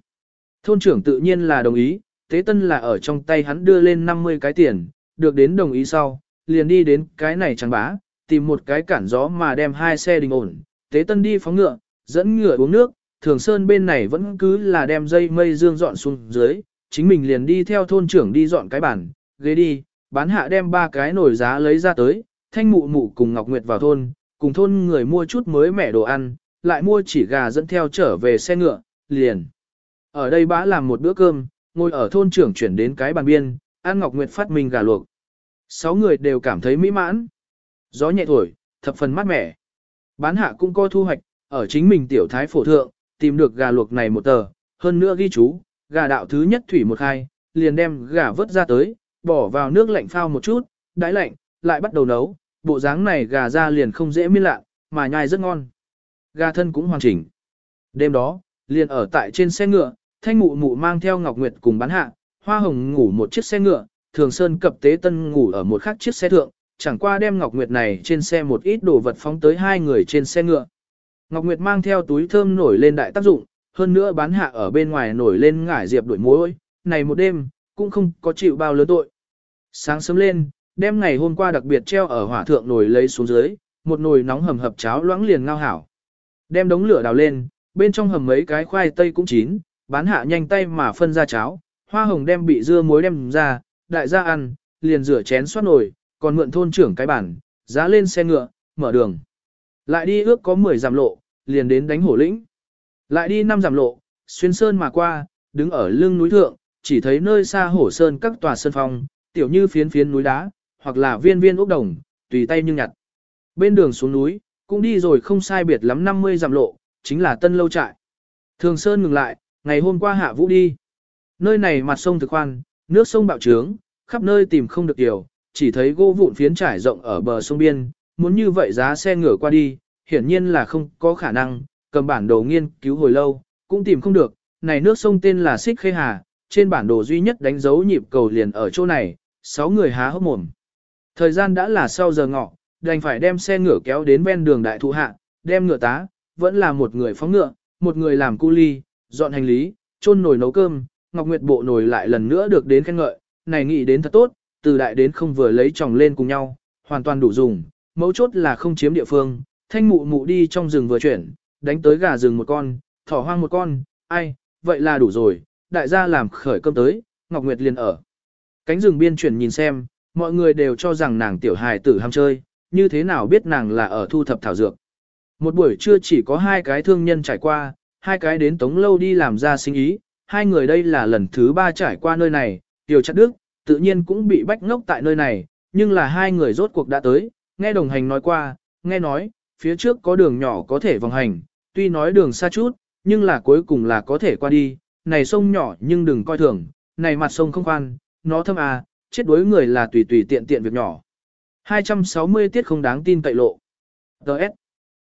Thôn trưởng tự nhiên là đồng ý, tế tân là ở trong tay hắn đưa lên 50 cái tiền, được đến đồng ý sau, liền đi đến cái này chàng bá, tìm một cái cản gió mà đem hai xe đình ổn, tế tân đi phóng ngựa, dẫn ngựa uống nước, thường sơn bên này vẫn cứ là đem dây mây dương dọn xuống dưới, chính mình liền đi theo thôn trưởng đi dọn cái bàn, ghế đi, bán hạ đem ba cái nồi giá lấy ra tới, thanh mụ mụ cùng Ngọc Nguyệt vào thôn, cùng thôn người mua chút mới mẻ đồ ăn, lại mua chỉ gà dẫn theo trở về xe ngựa, liền. Ở đây bá làm một bữa cơm, ngồi ở thôn trưởng chuyển đến cái bàn biên, ăn Ngọc Nguyệt phát minh gà luộc. Sáu người đều cảm thấy mỹ mãn. Gió nhẹ thổi, thập phần mát mẻ. Bán hạ cũng có thu hoạch, ở chính mình tiểu thái phổ thượng, tìm được gà luộc này một tờ, hơn nữa ghi chú, gà đạo thứ nhất thủy một hai liền đem gà vớt ra tới, bỏ vào nước lạnh phao một chút, đáy lạnh, lại bắt đầu nấu, bộ dáng này gà ra liền không dễ miên lạ, mà nhai rất ngon. Gà thân cũng hoàn chỉnh. Đêm đó, liền ở tại trên xe ngựa, thanh mụ mụ mang theo Ngọc Nguyệt cùng bán hạ, hoa hồng ngủ một chiếc xe ngựa, thường sơn cập tế tân ngủ ở một khác chiếc xe thượng, chẳng qua đem Ngọc Nguyệt này trên xe một ít đồ vật phóng tới hai người trên xe ngựa. Ngọc Nguyệt mang theo túi thơm nổi lên đại tác dụng, hơn nữa bán hạ ở bên ngoài nổi lên ngải diệp đuổi mối, này một đêm, cũng không có chịu bao lớn tội. Sáng sớm lên, đem ngày hôm qua đặc biệt treo ở hỏa thượng nồi lấy xuống dưới, một nồi nóng hầm hập cháo loãng liền ngao hảo. Đem đống lửa đào lên, bên trong hầm mấy cái khoai tây cũng chín, bán hạ nhanh tay mà phân ra cháo, hoa hồng đem bị dưa muối đem ra, đại gia ăn, liền rửa chén xoát nồi, còn mượn thôn trưởng cái bản, giá lên xe ngựa, mở đường. Lại đi ước có 10 giảm lộ, liền đến đánh hổ lĩnh. Lại đi 5 giảm lộ, xuyên sơn mà qua, đứng ở lưng núi thượng, chỉ thấy nơi xa hổ sơn các tòa sơn phong, tiểu như phiến phiến núi đá, hoặc là viên viên ốc đồng, tùy tay nhưng nhặt. Bên đường xuống núi, cũng đi rồi không sai biệt lắm 50 dặm lộ, chính là tân lâu trại. Thường Sơn ngừng lại, ngày hôm qua hạ vũ đi. Nơi này mặt sông thực khoan, nước sông bạo trướng, khắp nơi tìm không được điều, chỉ thấy gỗ vụn phiến trải rộng ở bờ sông biên, muốn như vậy giá xe ngửa qua đi, hiển nhiên là không có khả năng, cầm bản đồ nghiên cứu hồi lâu, cũng tìm không được, này nước sông tên là Xích Khê Hà, trên bản đồ duy nhất đánh dấu nhịp cầu liền ở chỗ này, sáu người há hốc mồm. Thời gian đã là sau giờ ngọ, đành phải đem xe ngựa kéo đến ven đường đại thụ hạ, đem ngựa tá, vẫn là một người phóng ngựa, một người làm cu ly, dọn hành lý, chôn nồi nấu cơm, Ngọc Nguyệt bộ nồi lại lần nữa được đến khen ngợi, này nghĩ đến thật tốt, từ đại đến không vừa lấy chồng lên cùng nhau, hoàn toàn đủ dùng, mấu chốt là không chiếm địa phương, thanh mụ mụ đi trong rừng vừa chuyển, đánh tới gà rừng một con, thỏ hoang một con, ai, vậy là đủ rồi, đại gia làm khởi cơm tới, Ngọc Nguyệt liền ở. Cánh rừng biên chuyển nhìn xem, mọi người đều cho rằng nàng tiểu hài tử ham chơi, như thế nào biết nàng là ở thu thập thảo dược. Một buổi trưa chỉ có hai cái thương nhân trải qua, hai cái đến tống lâu đi làm ra sinh ý, hai người đây là lần thứ ba trải qua nơi này, tiểu chặt đức, tự nhiên cũng bị bách ngốc tại nơi này, nhưng là hai người rốt cuộc đã tới, nghe đồng hành nói qua, nghe nói, phía trước có đường nhỏ có thể vòng hành, tuy nói đường xa chút, nhưng là cuối cùng là có thể qua đi, này sông nhỏ nhưng đừng coi thường, này mặt sông không khoan, nó thâm à, chết đuối người là tùy tùy tiện tiện việc nhỏ. 260 tiết không đáng tin cậy lộ. Đợt.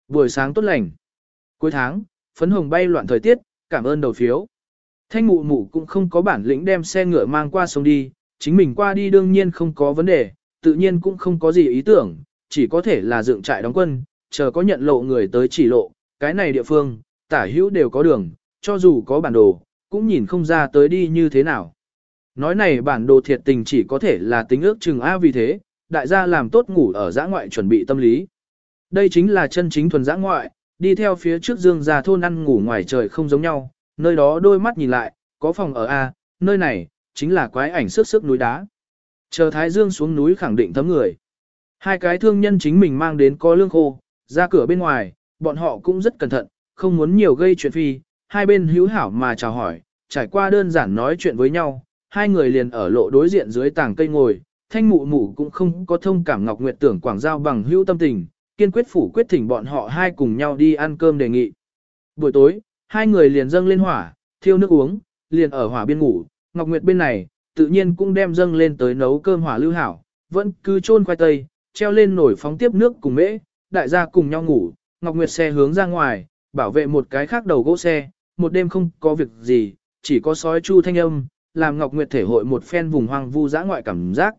Buổi sáng tốt lành. Cuối tháng, phấn hồng bay loạn thời tiết, cảm ơn đầu phiếu. Thanh mụ mụ cũng không có bản lĩnh đem xe ngựa mang qua sông đi, chính mình qua đi đương nhiên không có vấn đề, tự nhiên cũng không có gì ý tưởng, chỉ có thể là dựng trại đóng quân, chờ có nhận lộ người tới chỉ lộ, cái này địa phương, tả hữu đều có đường, cho dù có bản đồ, cũng nhìn không ra tới đi như thế nào. Nói này bản đồ thiệt tình chỉ có thể là tính ước chừng A vì thế, đại gia làm tốt ngủ ở giã ngoại chuẩn bị tâm lý. Đây chính là chân chính thuần giã ngoại, đi theo phía trước dương già thôn ăn ngủ ngoài trời không giống nhau, nơi đó đôi mắt nhìn lại, có phòng ở A, nơi này, chính là quái ảnh sức sức núi đá. Chờ Thái Dương xuống núi khẳng định thấm người. Hai cái thương nhân chính mình mang đến có lương khô, ra cửa bên ngoài, bọn họ cũng rất cẩn thận, không muốn nhiều gây chuyện phi, hai bên hữu hảo mà chào hỏi, trải qua đơn giản nói chuyện với nhau, hai người liền ở lộ đối diện dưới tảng cây ngồi, thanh mụ mụ cũng không có thông cảm Ngọc Nguyệt tưởng quảng giao bằng hữu tâm tình, kiên quyết phủ quyết thỉnh bọn họ hai cùng nhau đi ăn cơm đề nghị. Buổi tối, hai người liền dâng lên hỏa, thiêu nước uống, liền ở hỏa biên ngủ, Ngọc Nguyệt bên này, tự nhiên cũng đem dâng lên tới nấu cơm hỏa lưu hảo, vẫn cứ chôn khoai tây, treo lên nổi phóng tiếp nước cùng mễ, đại gia cùng nhau ngủ, Ngọc Nguyệt xe hướng ra ngoài, bảo vệ một cái khác đầu gỗ xe, một đêm không có việc gì, chỉ có sói chu thanh âm, làm Ngọc Nguyệt thể hội một phen vùng hoang vu dã ngoại cảm giác.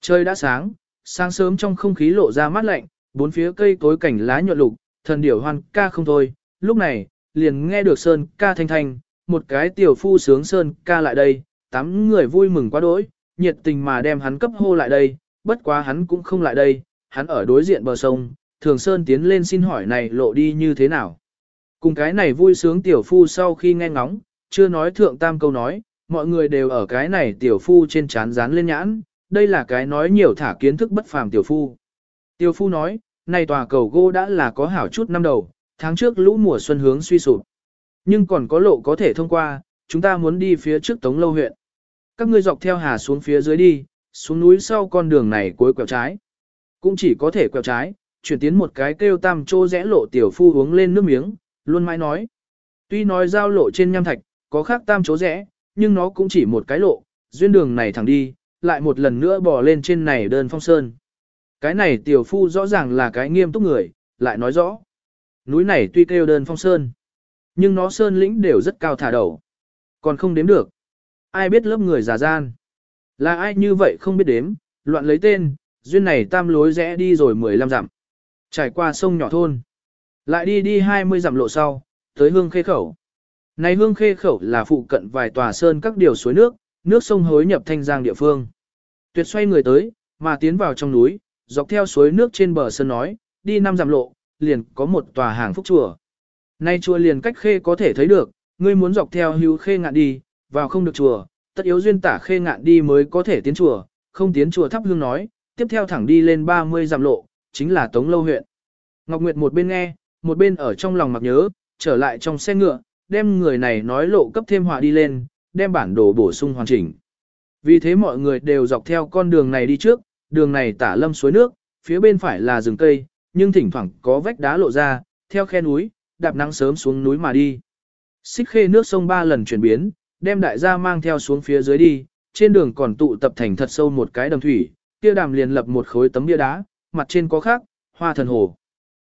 Trời đã sáng, Sáng sớm trong không khí lộ ra mát lạnh, bốn phía cây cối cảnh lá nhuận lục, thần điểu hoan ca không thôi. Lúc này, liền nghe được Sơn ca thanh thanh, một cái tiểu phu sướng Sơn ca lại đây, tám người vui mừng quá đỗi, nhiệt tình mà đem hắn cấp hô lại đây, bất quá hắn cũng không lại đây, hắn ở đối diện bờ sông, thường Sơn tiến lên xin hỏi này lộ đi như thế nào. Cùng cái này vui sướng tiểu phu sau khi nghe ngóng, chưa nói thượng tam câu nói, mọi người đều ở cái này tiểu phu trên chán dán lên nhãn, đây là cái nói nhiều thả kiến thức bất phàm tiểu phu. Tiểu phu nói, này tòa cầu gỗ đã là có hảo chút năm đầu, tháng trước lũ mùa xuân hướng suy sụp. Nhưng còn có lộ có thể thông qua, chúng ta muốn đi phía trước Tống Lâu huyện. Các ngươi dọc theo hà xuống phía dưới đi, xuống núi sau con đường này cuối quẹo trái. Cũng chỉ có thể quẹo trái, chuyển tiến một cái kêu tam trô rẽ lộ tiểu phu uống lên nước miếng, luôn mãi nói. Tuy nói giao lộ trên nham thạch, có khác tam chỗ rẽ, nhưng nó cũng chỉ một cái lộ, duyên đường này thẳng đi, lại một lần nữa bò lên trên này đơn phong sơn. Cái này tiểu phu rõ ràng là cái nghiêm túc người, lại nói rõ. Núi này tuy kêu đơn phong sơn, nhưng nó sơn lĩnh đều rất cao thả đầu. Còn không đếm được. Ai biết lớp người giả gian. Là ai như vậy không biết đếm, loạn lấy tên, duyên này tam lối rẽ đi rồi 15 dặm. Trải qua sông nhỏ thôn. Lại đi đi 20 dặm lộ sau, tới hương khê khẩu. Này hương khê khẩu là phụ cận vài tòa sơn các điều suối nước, nước sông hối nhập thanh giang địa phương. Tuyệt xoay người tới, mà tiến vào trong núi, dọc theo suối nước trên bờ sơn nói, đi năm dặm lộ, liền có một tòa hàng phúc chùa. Nay chùa liền cách khê có thể thấy được, ngươi muốn dọc theo hữu khê ngạn đi, vào không được chùa, tất yếu duyên tả khê ngạn đi mới có thể tiến chùa, không tiến chùa thắp hương nói, tiếp theo thẳng đi lên 30 dặm lộ, chính là Tống Lâu huyện. Ngọc Nguyệt một bên nghe, một bên ở trong lòng mặc nhớ, trở lại trong xe ngựa, đem người này nói lộ cấp thêm họa đi lên, đem bản đồ bổ sung hoàn chỉnh. Vì thế mọi người đều dọc theo con đường này đi trước, đường này tả lâm suối nước, phía bên phải là rừng cây, nhưng thỉnh thoảng có vách đá lộ ra, theo khe núi, đạp nắng sớm xuống núi mà đi. Xích khê nước sông ba lần chuyển biến, đem đại gia mang theo xuống phía dưới đi, trên đường còn tụ tập thành thật sâu một cái đầm thủy, kia đàm liền lập một khối tấm bia đá, mặt trên có khắc, hoa thần hồ.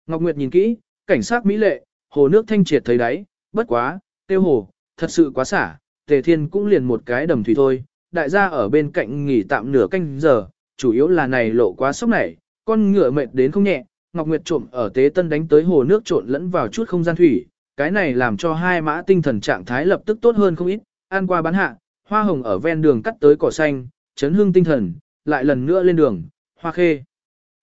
Ngọc Nguyệt nhìn kỹ, cảnh sát mỹ lệ, hồ nước thanh triệt thấy đáy, bất quá, tiêu hồ, thật sự quá xả, tề thiên cũng liền một cái đầm thủy thôi, đại gia ở bên cạnh nghỉ tạm nửa canh giờ, chủ yếu là này lộ quá sốc này, con ngựa mệt đến không nhẹ, Ngọc Nguyệt trộm ở tế tân đánh tới hồ nước trộn lẫn vào chút không gian thủy, cái này làm cho hai mã tinh thần trạng thái lập tức tốt hơn không ít, ăn qua bán hạ, hoa hồng ở ven đường cắt tới cỏ xanh, chấn hương tinh thần, lại lần nữa lên đường, hoa khê.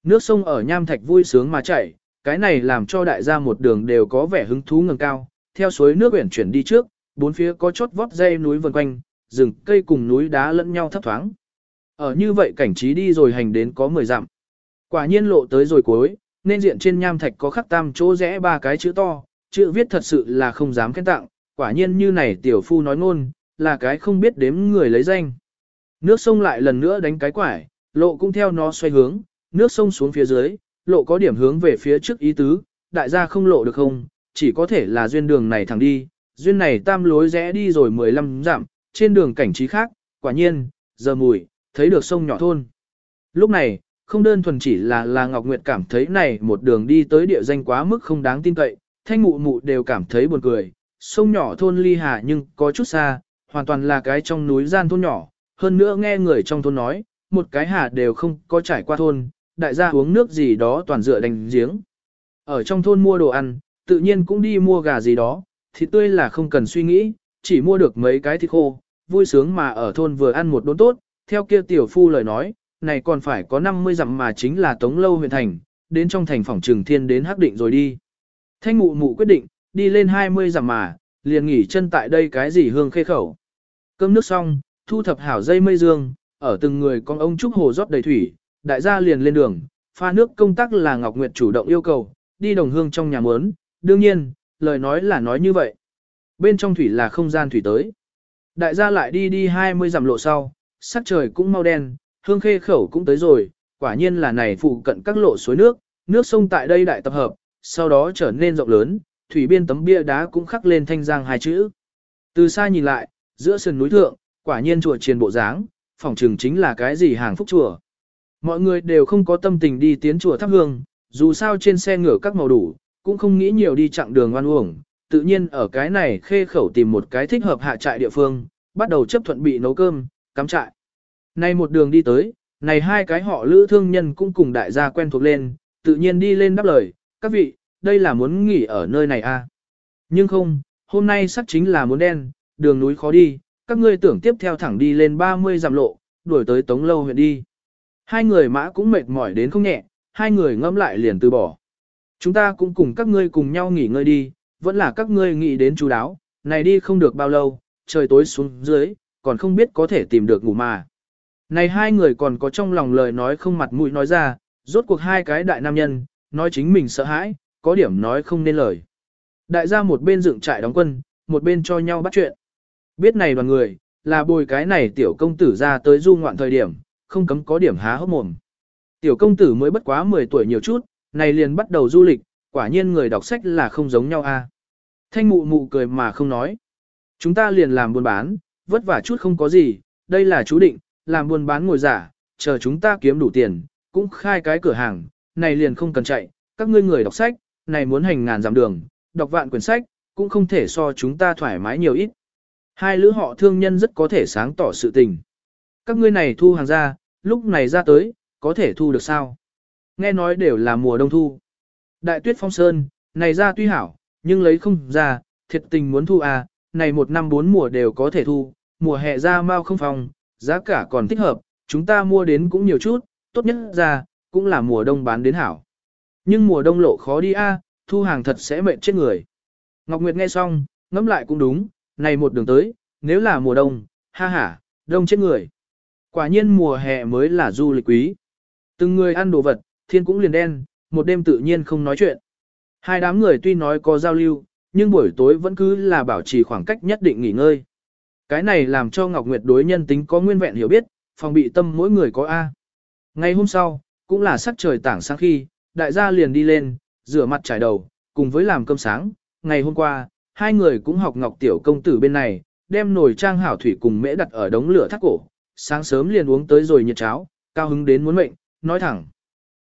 Nước sông ở nham thạch vui sướng mà chảy, cái này làm cho đại gia một đường đều có vẻ hứng thú ngẩng cao, theo suối nước uyển chuyển đi trước, bốn phía có chốt vót dây núi vần quanh, rừng cây cùng núi đá lẫn nhau thấp thoáng. Ở như vậy cảnh trí đi rồi hành đến có 10 dặm. Quả nhiên lộ tới rồi cuối, nên diện trên nham thạch có khắc tam chỗ rẽ ba cái chữ to, chữ viết thật sự là không dám khen tặng, quả nhiên như này tiểu phu nói ngôn, là cái không biết đếm người lấy danh. Nước sông lại lần nữa đánh cái quải, lộ cũng theo nó xoay hướng, nước sông xuống phía dưới, lộ có điểm hướng về phía trước ý tứ, đại gia không lộ được không, chỉ có thể là duyên đường này thẳng đi, duyên này tam lối rẽ đi rồi 15 dặm, trên đường cảnh trí khác, quả nhiên, giờ mùi, thấy được sông nhỏ thôn. Lúc này, không đơn thuần chỉ là là Ngọc Nguyệt cảm thấy này một đường đi tới địa danh quá mức không đáng tin cậy, thanh mụ mụ đều cảm thấy buồn cười, sông nhỏ thôn ly hà nhưng có chút xa, hoàn toàn là cái trong núi gian thôn nhỏ, hơn nữa nghe người trong thôn nói, một cái hà đều không có trải qua thôn, đại gia uống nước gì đó toàn dựa đành giếng. Ở trong thôn mua đồ ăn, tự nhiên cũng đi mua gà gì đó, thịt tươi là không cần suy nghĩ, chỉ mua được mấy cái thịt khô, vui sướng mà ở thôn vừa ăn một đốn tốt, theo kia tiểu phu lời nói, này còn phải có 50 dặm mà chính là Tống Lâu huyện thành, đến trong thành phòng trường thiên đến hắc định rồi đi. Thanh mụ mụ quyết định, đi lên 20 dặm mà, liền nghỉ chân tại đây cái gì hương khê khẩu. Cơm nước xong, thu thập hảo dây mây dương, ở từng người con ông trúc hồ rót đầy thủy, đại gia liền lên đường, pha nước công tác là Ngọc Nguyệt chủ động yêu cầu, đi đồng hương trong nhà muốn, đương nhiên, lời nói là nói như vậy. Bên trong thủy là không gian thủy tới. Đại gia lại đi đi 20 dặm lộ sau, sắc trời cũng mau đen, hương khê khẩu cũng tới rồi, quả nhiên là này phụ cận các lộ suối nước, nước sông tại đây đại tập hợp, sau đó trở nên rộng lớn, thủy biên tấm bia đá cũng khắc lên thanh giang hai chữ. Từ xa nhìn lại, giữa sườn núi thượng, quả nhiên chùa triền bộ dáng, phòng trường chính là cái gì hàng phúc chùa. Mọi người đều không có tâm tình đi tiến chùa thắp hương, dù sao trên xe ngựa các màu đủ, cũng không nghĩ nhiều đi chặng đường oan uổng, tự nhiên ở cái này khê khẩu tìm một cái thích hợp hạ trại địa phương, bắt đầu chấp thuận bị nấu cơm, cắm trại. Nay một đường đi tới, này hai cái họ lữ thương nhân cũng cùng đại gia quen thuộc lên, tự nhiên đi lên đáp lời, các vị, đây là muốn nghỉ ở nơi này à. Nhưng không, hôm nay sắc chính là muốn đen, đường núi khó đi, các ngươi tưởng tiếp theo thẳng đi lên 30 dặm lộ, đuổi tới Tống Lâu huyện đi. Hai người mã cũng mệt mỏi đến không nhẹ, hai người ngâm lại liền từ bỏ. Chúng ta cũng cùng các ngươi cùng nhau nghỉ ngơi đi, vẫn là các ngươi nghĩ đến chú đáo, này đi không được bao lâu, trời tối xuống dưới, còn không biết có thể tìm được ngủ mà. Này hai người còn có trong lòng lời nói không mặt mũi nói ra, rốt cuộc hai cái đại nam nhân, nói chính mình sợ hãi, có điểm nói không nên lời. Đại gia một bên dựng trại đóng quân, một bên cho nhau bắt chuyện. Biết này đoàn người, là bồi cái này tiểu công tử ra tới du ngoạn thời điểm, không cấm có điểm há hốc mồm. Tiểu công tử mới bất quá 10 tuổi nhiều chút, này liền bắt đầu du lịch, quả nhiên người đọc sách là không giống nhau a. Thanh mụ mụ cười mà không nói. Chúng ta liền làm buôn bán, vất vả chút không có gì, đây là chú định, làm buôn bán ngồi giả, chờ chúng ta kiếm đủ tiền, cũng khai cái cửa hàng, này liền không cần chạy, các ngươi người đọc sách, này muốn hành ngàn dặm đường, đọc vạn quyển sách, cũng không thể so chúng ta thoải mái nhiều ít. Hai lữ họ thương nhân rất có thể sáng tỏ sự tình. Các ngươi này thu hàng ra, lúc này ra tới, có thể thu được sao? Nghe nói đều là mùa đông thu. Đại tuyết phong sơn, này ra tuy hảo, nhưng lấy không ra, thiệt tình muốn thu à, này một năm bốn mùa đều có thể thu, mùa hè ra mau không phòng, giá cả còn thích hợp, chúng ta mua đến cũng nhiều chút, tốt nhất ra, cũng là mùa đông bán đến hảo. Nhưng mùa đông lộ khó đi a, thu hàng thật sẽ mệt chết người. Ngọc Nguyệt nghe xong, ngẫm lại cũng đúng, này một đường tới, nếu là mùa đông, ha ha, đông chết người. Quả nhiên mùa hè mới là du lịch quý. Từng người ăn đồ vật, thiên cũng liền đen, một đêm tự nhiên không nói chuyện. Hai đám người tuy nói có giao lưu, nhưng buổi tối vẫn cứ là bảo trì khoảng cách nhất định nghỉ ngơi. Cái này làm cho Ngọc Nguyệt đối nhân tính có nguyên vẹn hiểu biết, phòng bị tâm mỗi người có A. Ngày hôm sau, cũng là sắc trời tảng sáng khi, đại gia liền đi lên, rửa mặt trải đầu, cùng với làm cơm sáng. Ngày hôm qua, hai người cũng học Ngọc Tiểu Công Tử bên này, đem nồi trang hảo thủy cùng mễ đặt ở đống lửa thắt cổ. Sáng sớm liền uống tới rồi nhiệt cháo, cao hứng đến muốn mệnh, nói thẳng.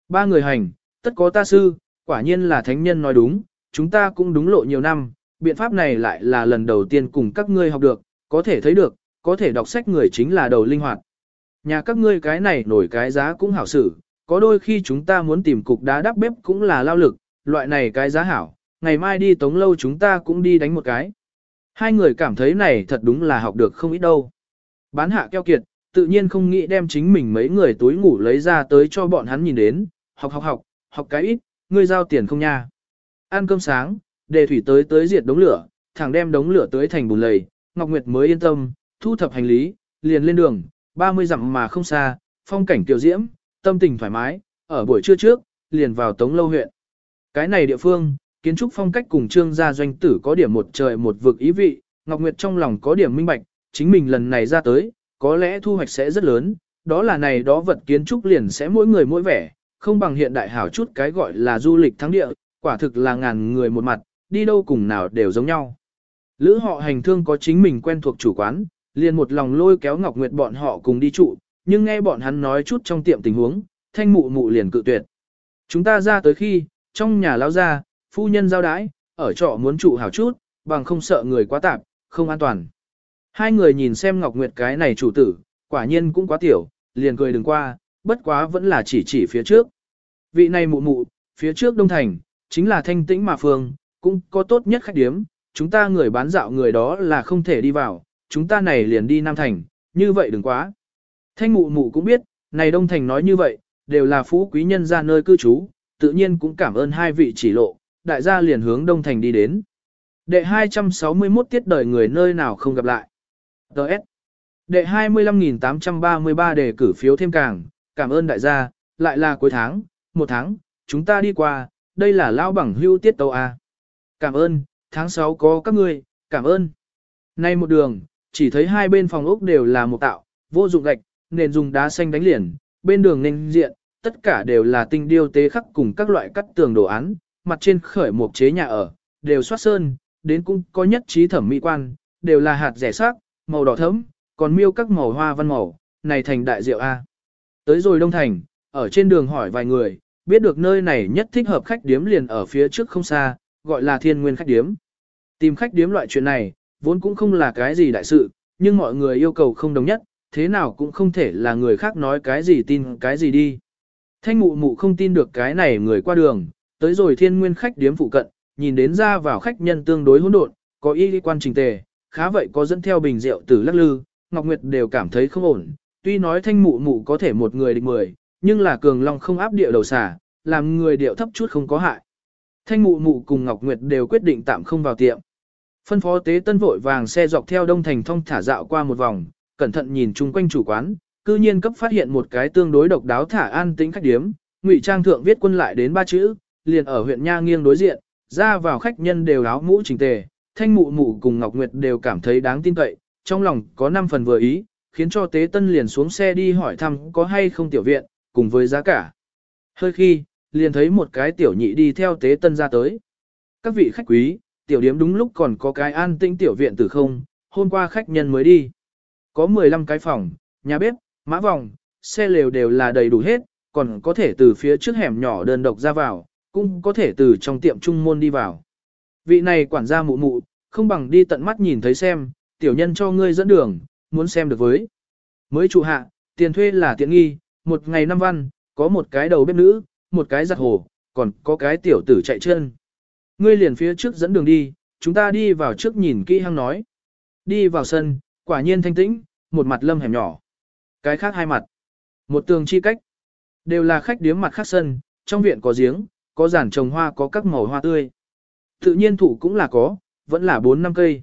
Ba người hành, tất có ta sư, quả nhiên là thánh nhân nói đúng, chúng ta cũng đúng lộ nhiều năm, biện pháp này lại là lần đầu tiên cùng các ngươi học được, có thể thấy được, có thể đọc sách người chính là đầu linh hoạt. Nhà các ngươi cái này nổi cái giá cũng hảo xử, có đôi khi chúng ta muốn tìm cục đá đắp bếp cũng là lao lực, loại này cái giá hảo, ngày mai đi tống lâu chúng ta cũng đi đánh một cái. Hai người cảm thấy này thật đúng là học được không ít đâu. Bán hạ keo kiệt, tự nhiên không nghĩ đem chính mình mấy người túi ngủ lấy ra tới cho bọn hắn nhìn đến, học học học, học cái ít, ngươi giao tiền không nha. Ăn cơm sáng, đề thủy tới tới diệt đống lửa, thẳng đem đống lửa tới thành bùn lầy, Ngọc Nguyệt mới yên tâm, thu thập hành lý, liền lên đường, 30 dặm mà không xa, phong cảnh tiểu diễm, tâm tình thoải mái, ở buổi trưa trước, liền vào Tống Lâu huyện. Cái này địa phương, kiến trúc phong cách cùng trương gia doanh tử có điểm một trời một vực ý vị, Ngọc Nguyệt trong lòng có điểm minh bạch, chính mình lần này ra tới, có lẽ thu hoạch sẽ rất lớn, đó là này đó vật kiến trúc liền sẽ mỗi người mỗi vẻ, không bằng hiện đại hảo chút cái gọi là du lịch thắng địa, quả thực là ngàn người một mặt, đi đâu cùng nào đều giống nhau. Lữ họ hành thương có chính mình quen thuộc chủ quán, liền một lòng lôi kéo Ngọc Nguyệt bọn họ cùng đi trụ, nhưng nghe bọn hắn nói chút trong tiệm tình huống, thanh mụ mụ liền cự tuyệt. Chúng ta ra tới khi, trong nhà lão ra, phu nhân giao đái, ở trọ muốn trụ hảo chút, bằng không sợ người quá tạp, không an toàn. Hai người nhìn xem Ngọc Nguyệt cái này chủ tử, quả nhiên cũng quá tiểu, liền cười đừng qua, bất quá vẫn là chỉ chỉ phía trước. Vị này mụ mụ, phía trước Đông Thành, chính là thanh tĩnh mà phương, cũng có tốt nhất khách điếm, chúng ta người bán dạo người đó là không thể đi vào, chúng ta này liền đi Nam Thành, như vậy đừng quá. Thanh mụ mụ cũng biết, này Đông Thành nói như vậy, đều là phú quý nhân ra nơi cư trú, tự nhiên cũng cảm ơn hai vị chỉ lộ, đại gia liền hướng Đông Thành đi đến. Đệ 261 tiết đời người nơi nào không gặp lại. Đợt. Đệ 25.833 đề cử phiếu thêm càng, cảm ơn đại gia, lại là cuối tháng, một tháng, chúng ta đi qua, đây là lao bằng hưu tiết tàu A. Cảm ơn, tháng 6 có các ngươi, cảm ơn. Nay một đường, chỉ thấy hai bên phòng ốc đều là một tạo, vô dụng gạch, nền dùng đá xanh đánh liền, bên đường nên diện, tất cả đều là tinh điêu tế khắc cùng các loại cắt tường đồ án, mặt trên khởi một chế nhà ở, đều soát sơn, đến cũng có nhất trí thẩm mỹ quan, đều là hạt rẻ sắc, màu đỏ thẫm, còn miêu các màu hoa văn màu, này thành đại diệu A. Tới rồi Đông Thành, ở trên đường hỏi vài người, biết được nơi này nhất thích hợp khách điếm liền ở phía trước không xa, gọi là thiên nguyên khách điếm. Tìm khách điếm loại chuyện này, vốn cũng không là cái gì đại sự, nhưng mọi người yêu cầu không đồng nhất, thế nào cũng không thể là người khác nói cái gì tin cái gì đi. Thanh mụ mụ không tin được cái này người qua đường, tới rồi thiên nguyên khách điếm phụ cận, nhìn đến ra vào khách nhân tương đối hỗn độn, có y quan trình tề, khá vậy có dẫn theo bình rượu từ lắc lư, Ngọc Nguyệt đều cảm thấy không ổn, tuy nói thanh mụ mụ có thể một người địch mười, nhưng là cường long không áp địa đầu xả, làm người điệu thấp chút không có hại. Thanh mụ mụ cùng Ngọc Nguyệt đều quyết định tạm không vào tiệm. Phân phó tế tân vội vàng xe dọc theo đông thành thông thả dạo qua một vòng, cẩn thận nhìn chung quanh chủ quán, cư nhiên cấp phát hiện một cái tương đối độc đáo thả an tĩnh khách điếm, ngụy trang thượng viết quân lại đến ba chữ, liền ở huyện Nha nghiêng đối diện, ra vào khách nhân đều áo mũ chỉnh tề, thanh mụ mụ cùng Ngọc Nguyệt đều cảm thấy đáng tin cậy, trong lòng có 5 phần vừa ý, khiến cho tế tân liền xuống xe đi hỏi thăm có hay không tiểu viện, cùng với giá cả. Hơi khi, liền thấy một cái tiểu nhị đi theo tế tân ra tới. Các vị khách quý, tiểu điếm đúng lúc còn có cái an tĩnh tiểu viện từ không, hôm qua khách nhân mới đi. Có 15 cái phòng, nhà bếp, mã vòng, xe lều đều là đầy đủ hết, còn có thể từ phía trước hẻm nhỏ đơn độc ra vào, cũng có thể từ trong tiệm trung môn đi vào. Vị này quản gia mụ mụ, không bằng đi tận mắt nhìn thấy xem, tiểu nhân cho ngươi dẫn đường, muốn xem được với. Mới chủ hạ, tiền thuê là tiện nghi, một ngày năm văn, có một cái đầu bếp nữ, một cái giặt hồ, còn có cái tiểu tử chạy chân. Ngươi liền phía trước dẫn đường đi, chúng ta đi vào trước nhìn kỹ hăng nói. Đi vào sân, quả nhiên thanh tĩnh, một mặt lâm hẻm nhỏ. Cái khác hai mặt. Một tường chi cách. Đều là khách điếm mặt khác sân, trong viện có giếng, có giản trồng hoa có các màu hoa tươi. Tự nhiên thủ cũng là có, vẫn là 4 năm cây.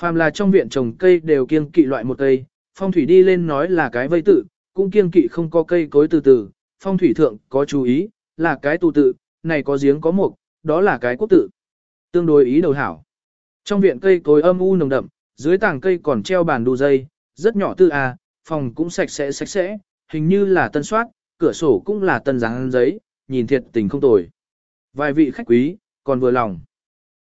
Phàm là trong viện trồng cây đều kiêng kỵ loại một cây, phong thủy đi lên nói là cái vây tự, cũng kiêng kỵ không có cây cối từ từ, phong thủy thượng có chú ý, là cái tù tự, này có giếng có mục, đó là cái quốc tự. Tương đối ý đầu hảo. Trong viện cây cối âm u nồng đậm, dưới tảng cây còn treo bàn đu dây, rất nhỏ tư a, phòng cũng sạch sẽ sạch sẽ, hình như là tân soát, cửa sổ cũng là tân dáng giấy, nhìn thiệt tình không tồi. Vài vị khách quý, còn vừa lòng.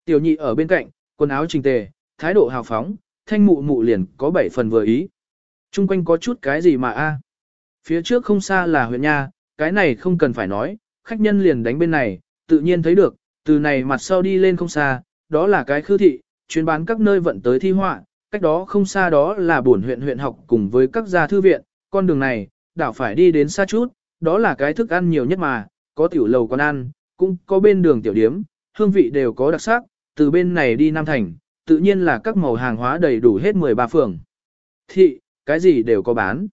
Tiểu nhị ở bên cạnh, quần áo trình tề, thái độ hào phóng, thanh mụ mụ liền có bảy phần vừa ý. Trung quanh có chút cái gì mà a? Phía trước không xa là huyện nha, cái này không cần phải nói, khách nhân liền đánh bên này, tự nhiên thấy được, từ này mặt sau đi lên không xa, đó là cái khư thị, chuyên bán các nơi vận tới thi họa, cách đó không xa đó là buồn huyện huyện học cùng với các gia thư viện, con đường này, đảo phải đi đến xa chút, đó là cái thức ăn nhiều nhất mà, có tiểu lầu quán ăn, cũng có bên đường tiểu điếm, hương vị đều có đặc sắc, từ bên này đi Nam Thành, tự nhiên là các màu hàng hóa đầy đủ hết 13 phường. Thị, cái gì đều có bán.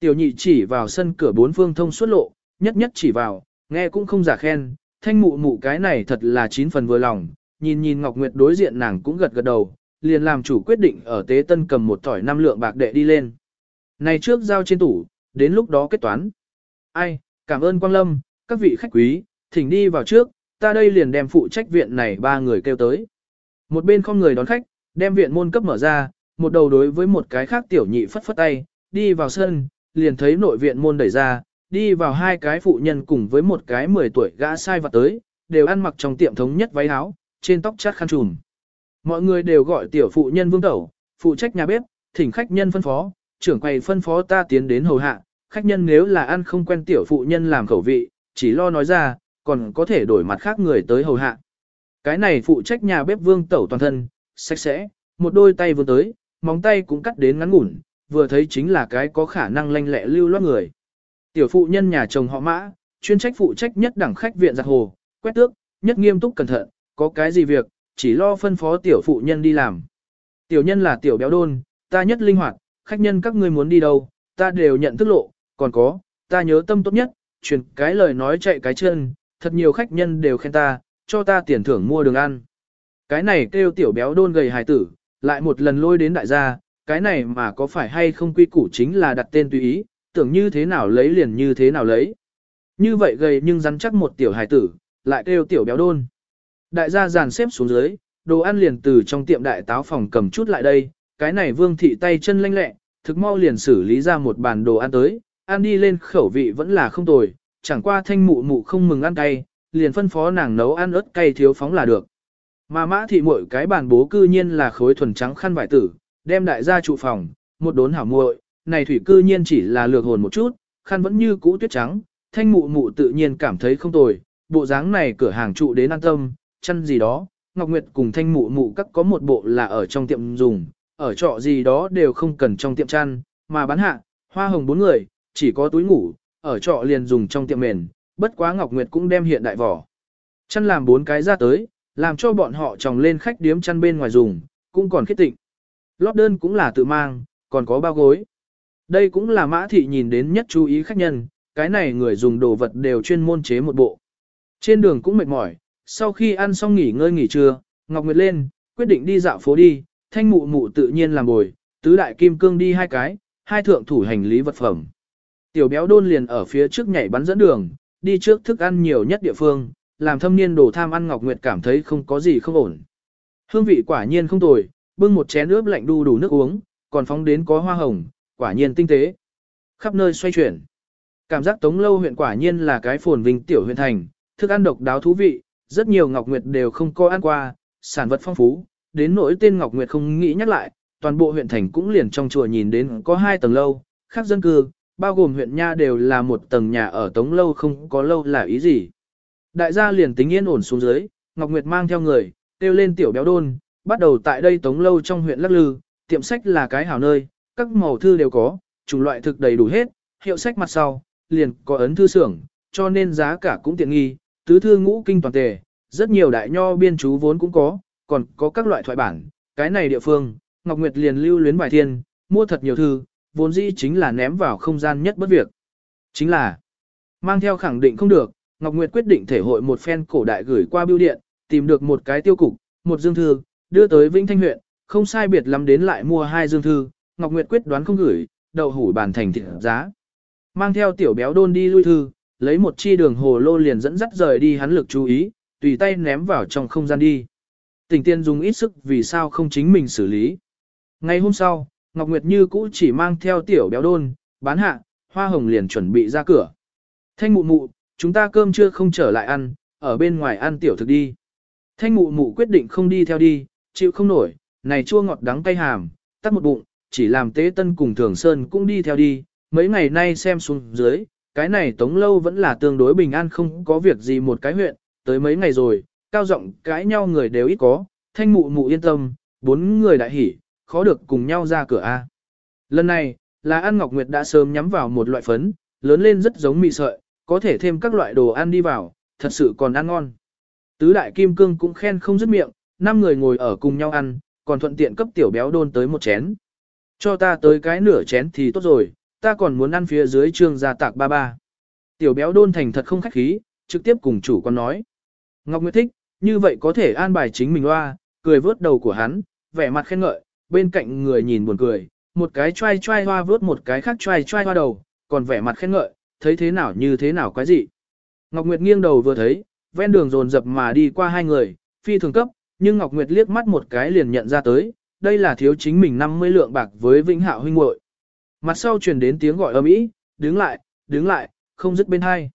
Tiểu nhị chỉ vào sân cửa bốn phương thông suốt lộ, nhất nhất chỉ vào, nghe cũng không giả khen, thanh mụ mụ cái này thật là chín phần vừa lòng, nhìn nhìn Ngọc Nguyệt đối diện nàng cũng gật gật đầu, liền làm chủ quyết định ở tế tân cầm một tỏi năm lượng bạc đệ đi lên. Này trước giao trên tủ, đến lúc đó kết toán. Ai, cảm ơn Quang Lâm, các vị khách quý, thỉnh đi vào trước, ta đây liền đem phụ trách viện này ba người kêu tới. Một bên không người đón khách, đem viện môn cấp mở ra, một đầu đối với một cái khác tiểu nhị phất phất tay, đi vào sân, liền thấy nội viện môn đẩy ra, đi vào hai cái phụ nhân cùng với một cái 10 tuổi gã sai vặt tới, đều ăn mặc trong tiệm thống nhất váy áo, trên tóc chát khăn trùm. Mọi người đều gọi tiểu phụ nhân vương tẩu, phụ trách nhà bếp, thỉnh khách nhân phân phó, trưởng quầy phân phó ta tiến đến hầu hạ, khách nhân nếu là ăn không quen tiểu phụ nhân làm khẩu vị, chỉ lo nói ra, còn có thể đổi mặt khác người tới hầu hạ. Cái này phụ trách nhà bếp vương tẩu toàn thân, sạch sẽ, một đôi tay vừa tới, móng tay cũng cắt đến ngắn ngủn, vừa thấy chính là cái có khả năng lanh lẹ lưu loát người. Tiểu phụ nhân nhà chồng họ mã, chuyên trách phụ trách nhất đẳng khách viện giặt hồ, quét tước, nhất nghiêm túc cẩn thận, có cái gì việc, chỉ lo phân phó tiểu phụ nhân đi làm. Tiểu nhân là tiểu béo đôn, ta nhất linh hoạt, khách nhân các ngươi muốn đi đâu, ta đều nhận thức lộ, còn có, ta nhớ tâm tốt nhất, truyền cái lời nói chạy cái chân, thật nhiều khách nhân đều khen ta, cho ta tiền thưởng mua đường ăn. Cái này kêu tiểu béo đôn gầy hài tử, lại một lần lôi đến đại gia, cái này mà có phải hay không quy củ chính là đặt tên tùy ý, tưởng như thế nào lấy liền như thế nào lấy. Như vậy gầy nhưng rắn chắc một tiểu hài tử, lại kêu tiểu béo đôn. Đại gia dàn xếp xuống dưới, đồ ăn liền từ trong tiệm đại táo phòng cầm chút lại đây, cái này vương thị tay chân lanh lẹ, thực mau liền xử lý ra một bàn đồ ăn tới, ăn đi lên khẩu vị vẫn là không tồi, chẳng qua thanh mụ mụ không mừng ăn cay, liền phân phó nàng nấu ăn ớt cay thiếu phóng là được. Mà mã thị muội cái bàn bố cư nhiên là khối thuần trắng khăn vải tử, đem đại gia trụ phòng, một đốn hảo muội, này thủy cư nhiên chỉ là lược hồn một chút, khăn vẫn như cũ tuyết trắng, thanh mụ mụ tự nhiên cảm thấy không tồi, bộ dáng này cửa hàng trụ đến an tâm, chăn gì đó, Ngọc Nguyệt cùng thanh mụ mụ các có một bộ là ở trong tiệm dùng, ở trọ gì đó đều không cần trong tiệm chăn, mà bán hạ, hoa hồng bốn người, chỉ có túi ngủ, ở trọ liền dùng trong tiệm mền, bất quá Ngọc Nguyệt cũng đem hiện đại vỏ. Chăn làm bốn cái ra tới, làm cho bọn họ trồng lên khách điếm chăn bên ngoài dùng, cũng còn khít tịnh. Lót đơn cũng là tự mang, còn có bao gối. Đây cũng là mã thị nhìn đến nhất chú ý khách nhân, cái này người dùng đồ vật đều chuyên môn chế một bộ. Trên đường cũng mệt mỏi, sau khi ăn xong nghỉ ngơi nghỉ trưa, Ngọc Nguyệt lên, quyết định đi dạo phố đi, thanh mụ mụ tự nhiên làm bồi, tứ đại kim cương đi hai cái, hai thượng thủ hành lý vật phẩm. Tiểu béo đôn liền ở phía trước nhảy bắn dẫn đường, đi trước thức ăn nhiều nhất địa phương, làm thâm niên đồ tham ăn Ngọc Nguyệt cảm thấy không có gì không ổn. Hương vị quả nhiên không tồi, bưng một chén ướp lạnh đu đủ nước uống, còn phóng đến có hoa hồng, quả nhiên tinh tế. Khắp nơi xoay chuyển. Cảm giác Tống Lâu huyện quả nhiên là cái phồn vinh tiểu huyện thành, thức ăn độc đáo thú vị, rất nhiều Ngọc Nguyệt đều không có ăn qua, sản vật phong phú, đến nỗi tên Ngọc Nguyệt không nghĩ nhắc lại, toàn bộ huyện thành cũng liền trong chùa nhìn đến có hai tầng lâu, khác dân cư, bao gồm huyện nha đều là một tầng nhà ở Tống Lâu không có lâu là ý gì. Đại gia liền tính yên ổn xuống dưới, Ngọc Nguyệt mang theo người, kêu lên tiểu béo đôn, bắt đầu tại đây Tống Lâu trong huyện Lắc Lư, tiệm sách là cái hảo nơi, các màu thư đều có, chủng loại thực đầy đủ hết, hiệu sách mặt sau, liền có ấn thư xưởng, cho nên giá cả cũng tiện nghi, tứ thư ngũ kinh toàn tề, rất nhiều đại nho biên chú vốn cũng có, còn có các loại thoại bản, cái này địa phương, Ngọc Nguyệt liền lưu luyến bài thiên, mua thật nhiều thư, vốn dĩ chính là ném vào không gian nhất bất việc. Chính là, mang theo khẳng định không được, Ngọc Nguyệt quyết định thể hội một phen cổ đại gửi qua bưu điện, tìm được một cái tiêu cục, một dương thư, đưa tới Vĩnh Thanh huyện, không sai biệt lắm đến lại mua hai dương thư, Ngọc Nguyệt quyết đoán không gửi, đậu hủ bàn thành thịt giá. Mang theo tiểu béo đôn đi lui thư, lấy một chi đường hồ lô liền dẫn dắt rời đi hắn lực chú ý, tùy tay ném vào trong không gian đi. Tình tiên dùng ít sức vì sao không chính mình xử lý. Ngày hôm sau, Ngọc Nguyệt như cũ chỉ mang theo tiểu béo đôn, bán hạ, hoa hồng liền chuẩn bị ra cửa. Thanh mụ mụ, chúng ta cơm chưa không trở lại ăn, ở bên ngoài ăn tiểu thực đi. Thanh mụ mụ quyết định không đi theo đi, chịu không nổi, này chua ngọt đắng cay hàm, tắt một bụng, chỉ làm tế tân cùng thường sơn cũng đi theo đi, mấy ngày nay xem xuống dưới, cái này tống lâu vẫn là tương đối bình an không có việc gì một cái huyện, tới mấy ngày rồi, cao giọng cãi nhau người đều ít có, thanh mụ mụ yên tâm, bốn người đại hỉ, khó được cùng nhau ra cửa A. Lần này, là An Ngọc Nguyệt đã sớm nhắm vào một loại phấn, lớn lên rất giống mì sợi, có thể thêm các loại đồ ăn đi vào, thật sự còn ăn ngon. Tứ đại kim cương cũng khen không dứt miệng, năm người ngồi ở cùng nhau ăn, còn thuận tiện cấp tiểu béo đôn tới một chén. Cho ta tới cái nửa chén thì tốt rồi, ta còn muốn ăn phía dưới trương gia tạc ba ba. Tiểu béo đôn thành thật không khách khí, trực tiếp cùng chủ con nói. Ngọc Nguyệt thích, như vậy có thể an bài chính mình loa, cười vớt đầu của hắn, vẻ mặt khen ngợi, bên cạnh người nhìn buồn cười, một cái trai trai hoa vớt một cái khác trai trai hoa đầu, còn vẻ mặt khen ngợi, thấy thế nào như thế nào quái gì. Ngọc Nguyệt nghiêng đầu vừa thấy, ven đường dồn dập mà đi qua hai người, phi thường cấp, nhưng Ngọc Nguyệt liếc mắt một cái liền nhận ra tới, đây là thiếu chính mình 50 lượng bạc với Vĩnh Hạo huynh muội. Mặt sau truyền đến tiếng gọi ầm ĩ, đứng lại, đứng lại, không dứt bên hai.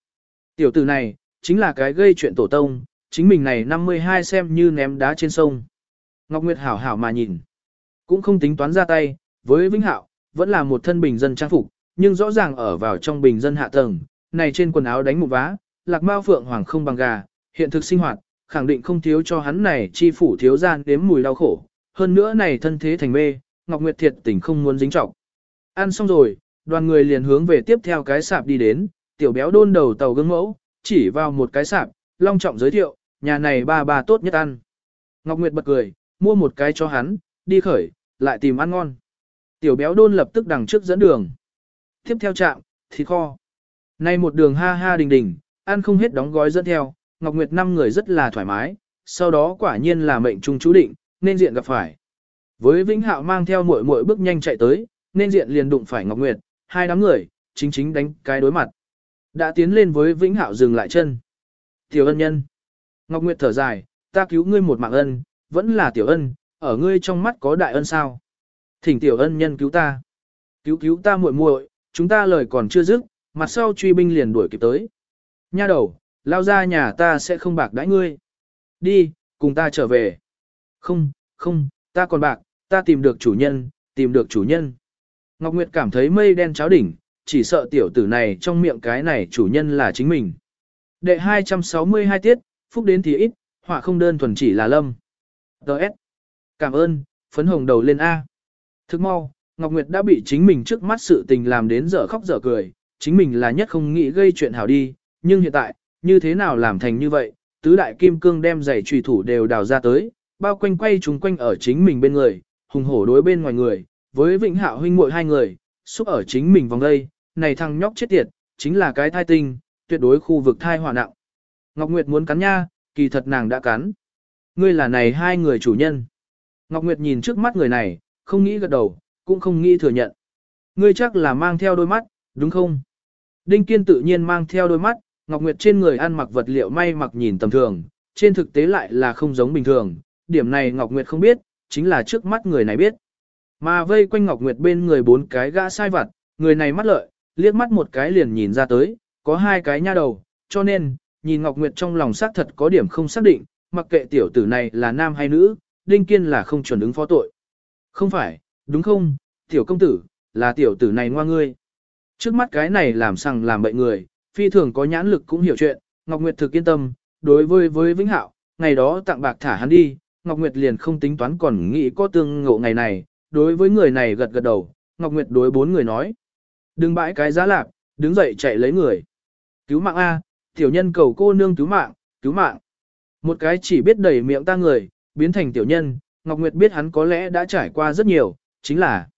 Tiểu tử này, chính là cái gây chuyện tổ tông, chính mình này 52 xem như ném đá trên sông. Ngọc Nguyệt hảo hảo mà nhìn, cũng không tính toán ra tay, với Vĩnh Hạo, vẫn là một thân bình dân trang phục, nhưng rõ ràng ở vào trong bình dân hạ tầng, này trên quần áo đánh một vá, lạc mao phượng hoàng không bằng gà, hiện thực sinh hoạt, khẳng định không thiếu cho hắn này chi phủ thiếu gian đếm mùi đau khổ, hơn nữa này thân thế thành mê, Ngọc Nguyệt thiệt tình không muốn dính trọng. Ăn xong rồi, đoàn người liền hướng về tiếp theo cái sạp đi đến, tiểu béo đôn đầu tàu gương mẫu, chỉ vào một cái sạp, long trọng giới thiệu, nhà này ba ba tốt nhất ăn. Ngọc Nguyệt bật cười, mua một cái cho hắn, đi khởi, lại tìm ăn ngon. Tiểu béo đôn lập tức đằng trước dẫn đường. Tiếp theo trạm, thịt kho. Nay một đường ha ha đình đình, ăn không hết đóng gói dẫn theo, Ngọc Nguyệt năm người rất là thoải mái, sau đó quả nhiên là mệnh trung chú định, nên diện gặp phải. Với Vĩnh Hạo mang theo muội muội bước nhanh chạy tới, nên diện liền đụng phải Ngọc Nguyệt, hai đám người, chính chính đánh cái đối mặt. Đã tiến lên với Vĩnh Hạo dừng lại chân. Tiểu ân nhân. Ngọc Nguyệt thở dài, ta cứu ngươi một mạng ân, vẫn là tiểu ân, ở ngươi trong mắt có đại ân sao? Thỉnh tiểu ân nhân cứu ta. Cứu cứu ta muội muội, chúng ta lời còn chưa dứt, mặt sau truy binh liền đuổi kịp tới. Nha đầu, lao ra nhà ta sẽ không bạc đãi ngươi. Đi, cùng ta trở về. Không, không, ta còn bạc, ta tìm được chủ nhân, tìm được chủ nhân. Ngọc Nguyệt cảm thấy mây đen cháo đỉnh, chỉ sợ tiểu tử này trong miệng cái này chủ nhân là chính mình. Đệ 262 tiết, phúc đến thì ít, họa không đơn thuần chỉ là lâm. Đợt. Cảm ơn, phấn hồng đầu lên A. Thức mau, Ngọc Nguyệt đã bị chính mình trước mắt sự tình làm đến dở khóc dở cười, chính mình là nhất không nghĩ gây chuyện hảo đi, nhưng hiện tại, như thế nào làm thành như vậy, tứ đại kim cương đem giày trùy thủ đều đào ra tới, bao quanh quay chúng quanh ở chính mình bên người, hùng hổ đối bên ngoài người, với Vĩnh Hạo huynh muội hai người, xúc ở chính mình vòng đây, này thằng nhóc chết tiệt, chính là cái thai tinh, tuyệt đối khu vực thai hỏa nặng. Ngọc Nguyệt muốn cắn nha, kỳ thật nàng đã cắn. Ngươi là này hai người chủ nhân. Ngọc Nguyệt nhìn trước mắt người này, không nghĩ gật đầu, cũng không nghĩ thừa nhận. Ngươi chắc là mang theo đôi mắt, đúng không? Đinh Kiên tự nhiên mang theo đôi mắt, Ngọc Nguyệt trên người ăn mặc vật liệu may mặc nhìn tầm thường, trên thực tế lại là không giống bình thường, điểm này Ngọc Nguyệt không biết, chính là trước mắt người này biết. Mà vây quanh Ngọc Nguyệt bên người bốn cái gã sai vặt, người này mắt lợi, liếc mắt một cái liền nhìn ra tới, có hai cái nha đầu, cho nên, nhìn Ngọc Nguyệt trong lòng xác thật có điểm không xác định, mặc kệ tiểu tử này là nam hay nữ, Đinh Kiên là không chuẩn ứng phó tội. Không phải, đúng không, tiểu công tử, là tiểu tử này ngoa ngươi. Trước mắt cái này làm sằng làm bậy người, phi thường có nhãn lực cũng hiểu chuyện, Ngọc Nguyệt thực yên tâm, đối với với Vĩnh Hạo, ngày đó tặng bạc thả hắn đi, Ngọc Nguyệt liền không tính toán còn nghĩ có tương ngộ ngày này, đối với người này gật gật đầu, Ngọc Nguyệt đối bốn người nói. Đừng bãi cái giá lạc, đứng dậy chạy lấy người. Cứu mạng A, tiểu nhân cầu cô nương cứu mạng, cứu mạng. Một cái chỉ biết đẩy miệng ta người, biến thành tiểu nhân, Ngọc Nguyệt biết hắn có lẽ đã trải qua rất nhiều, chính là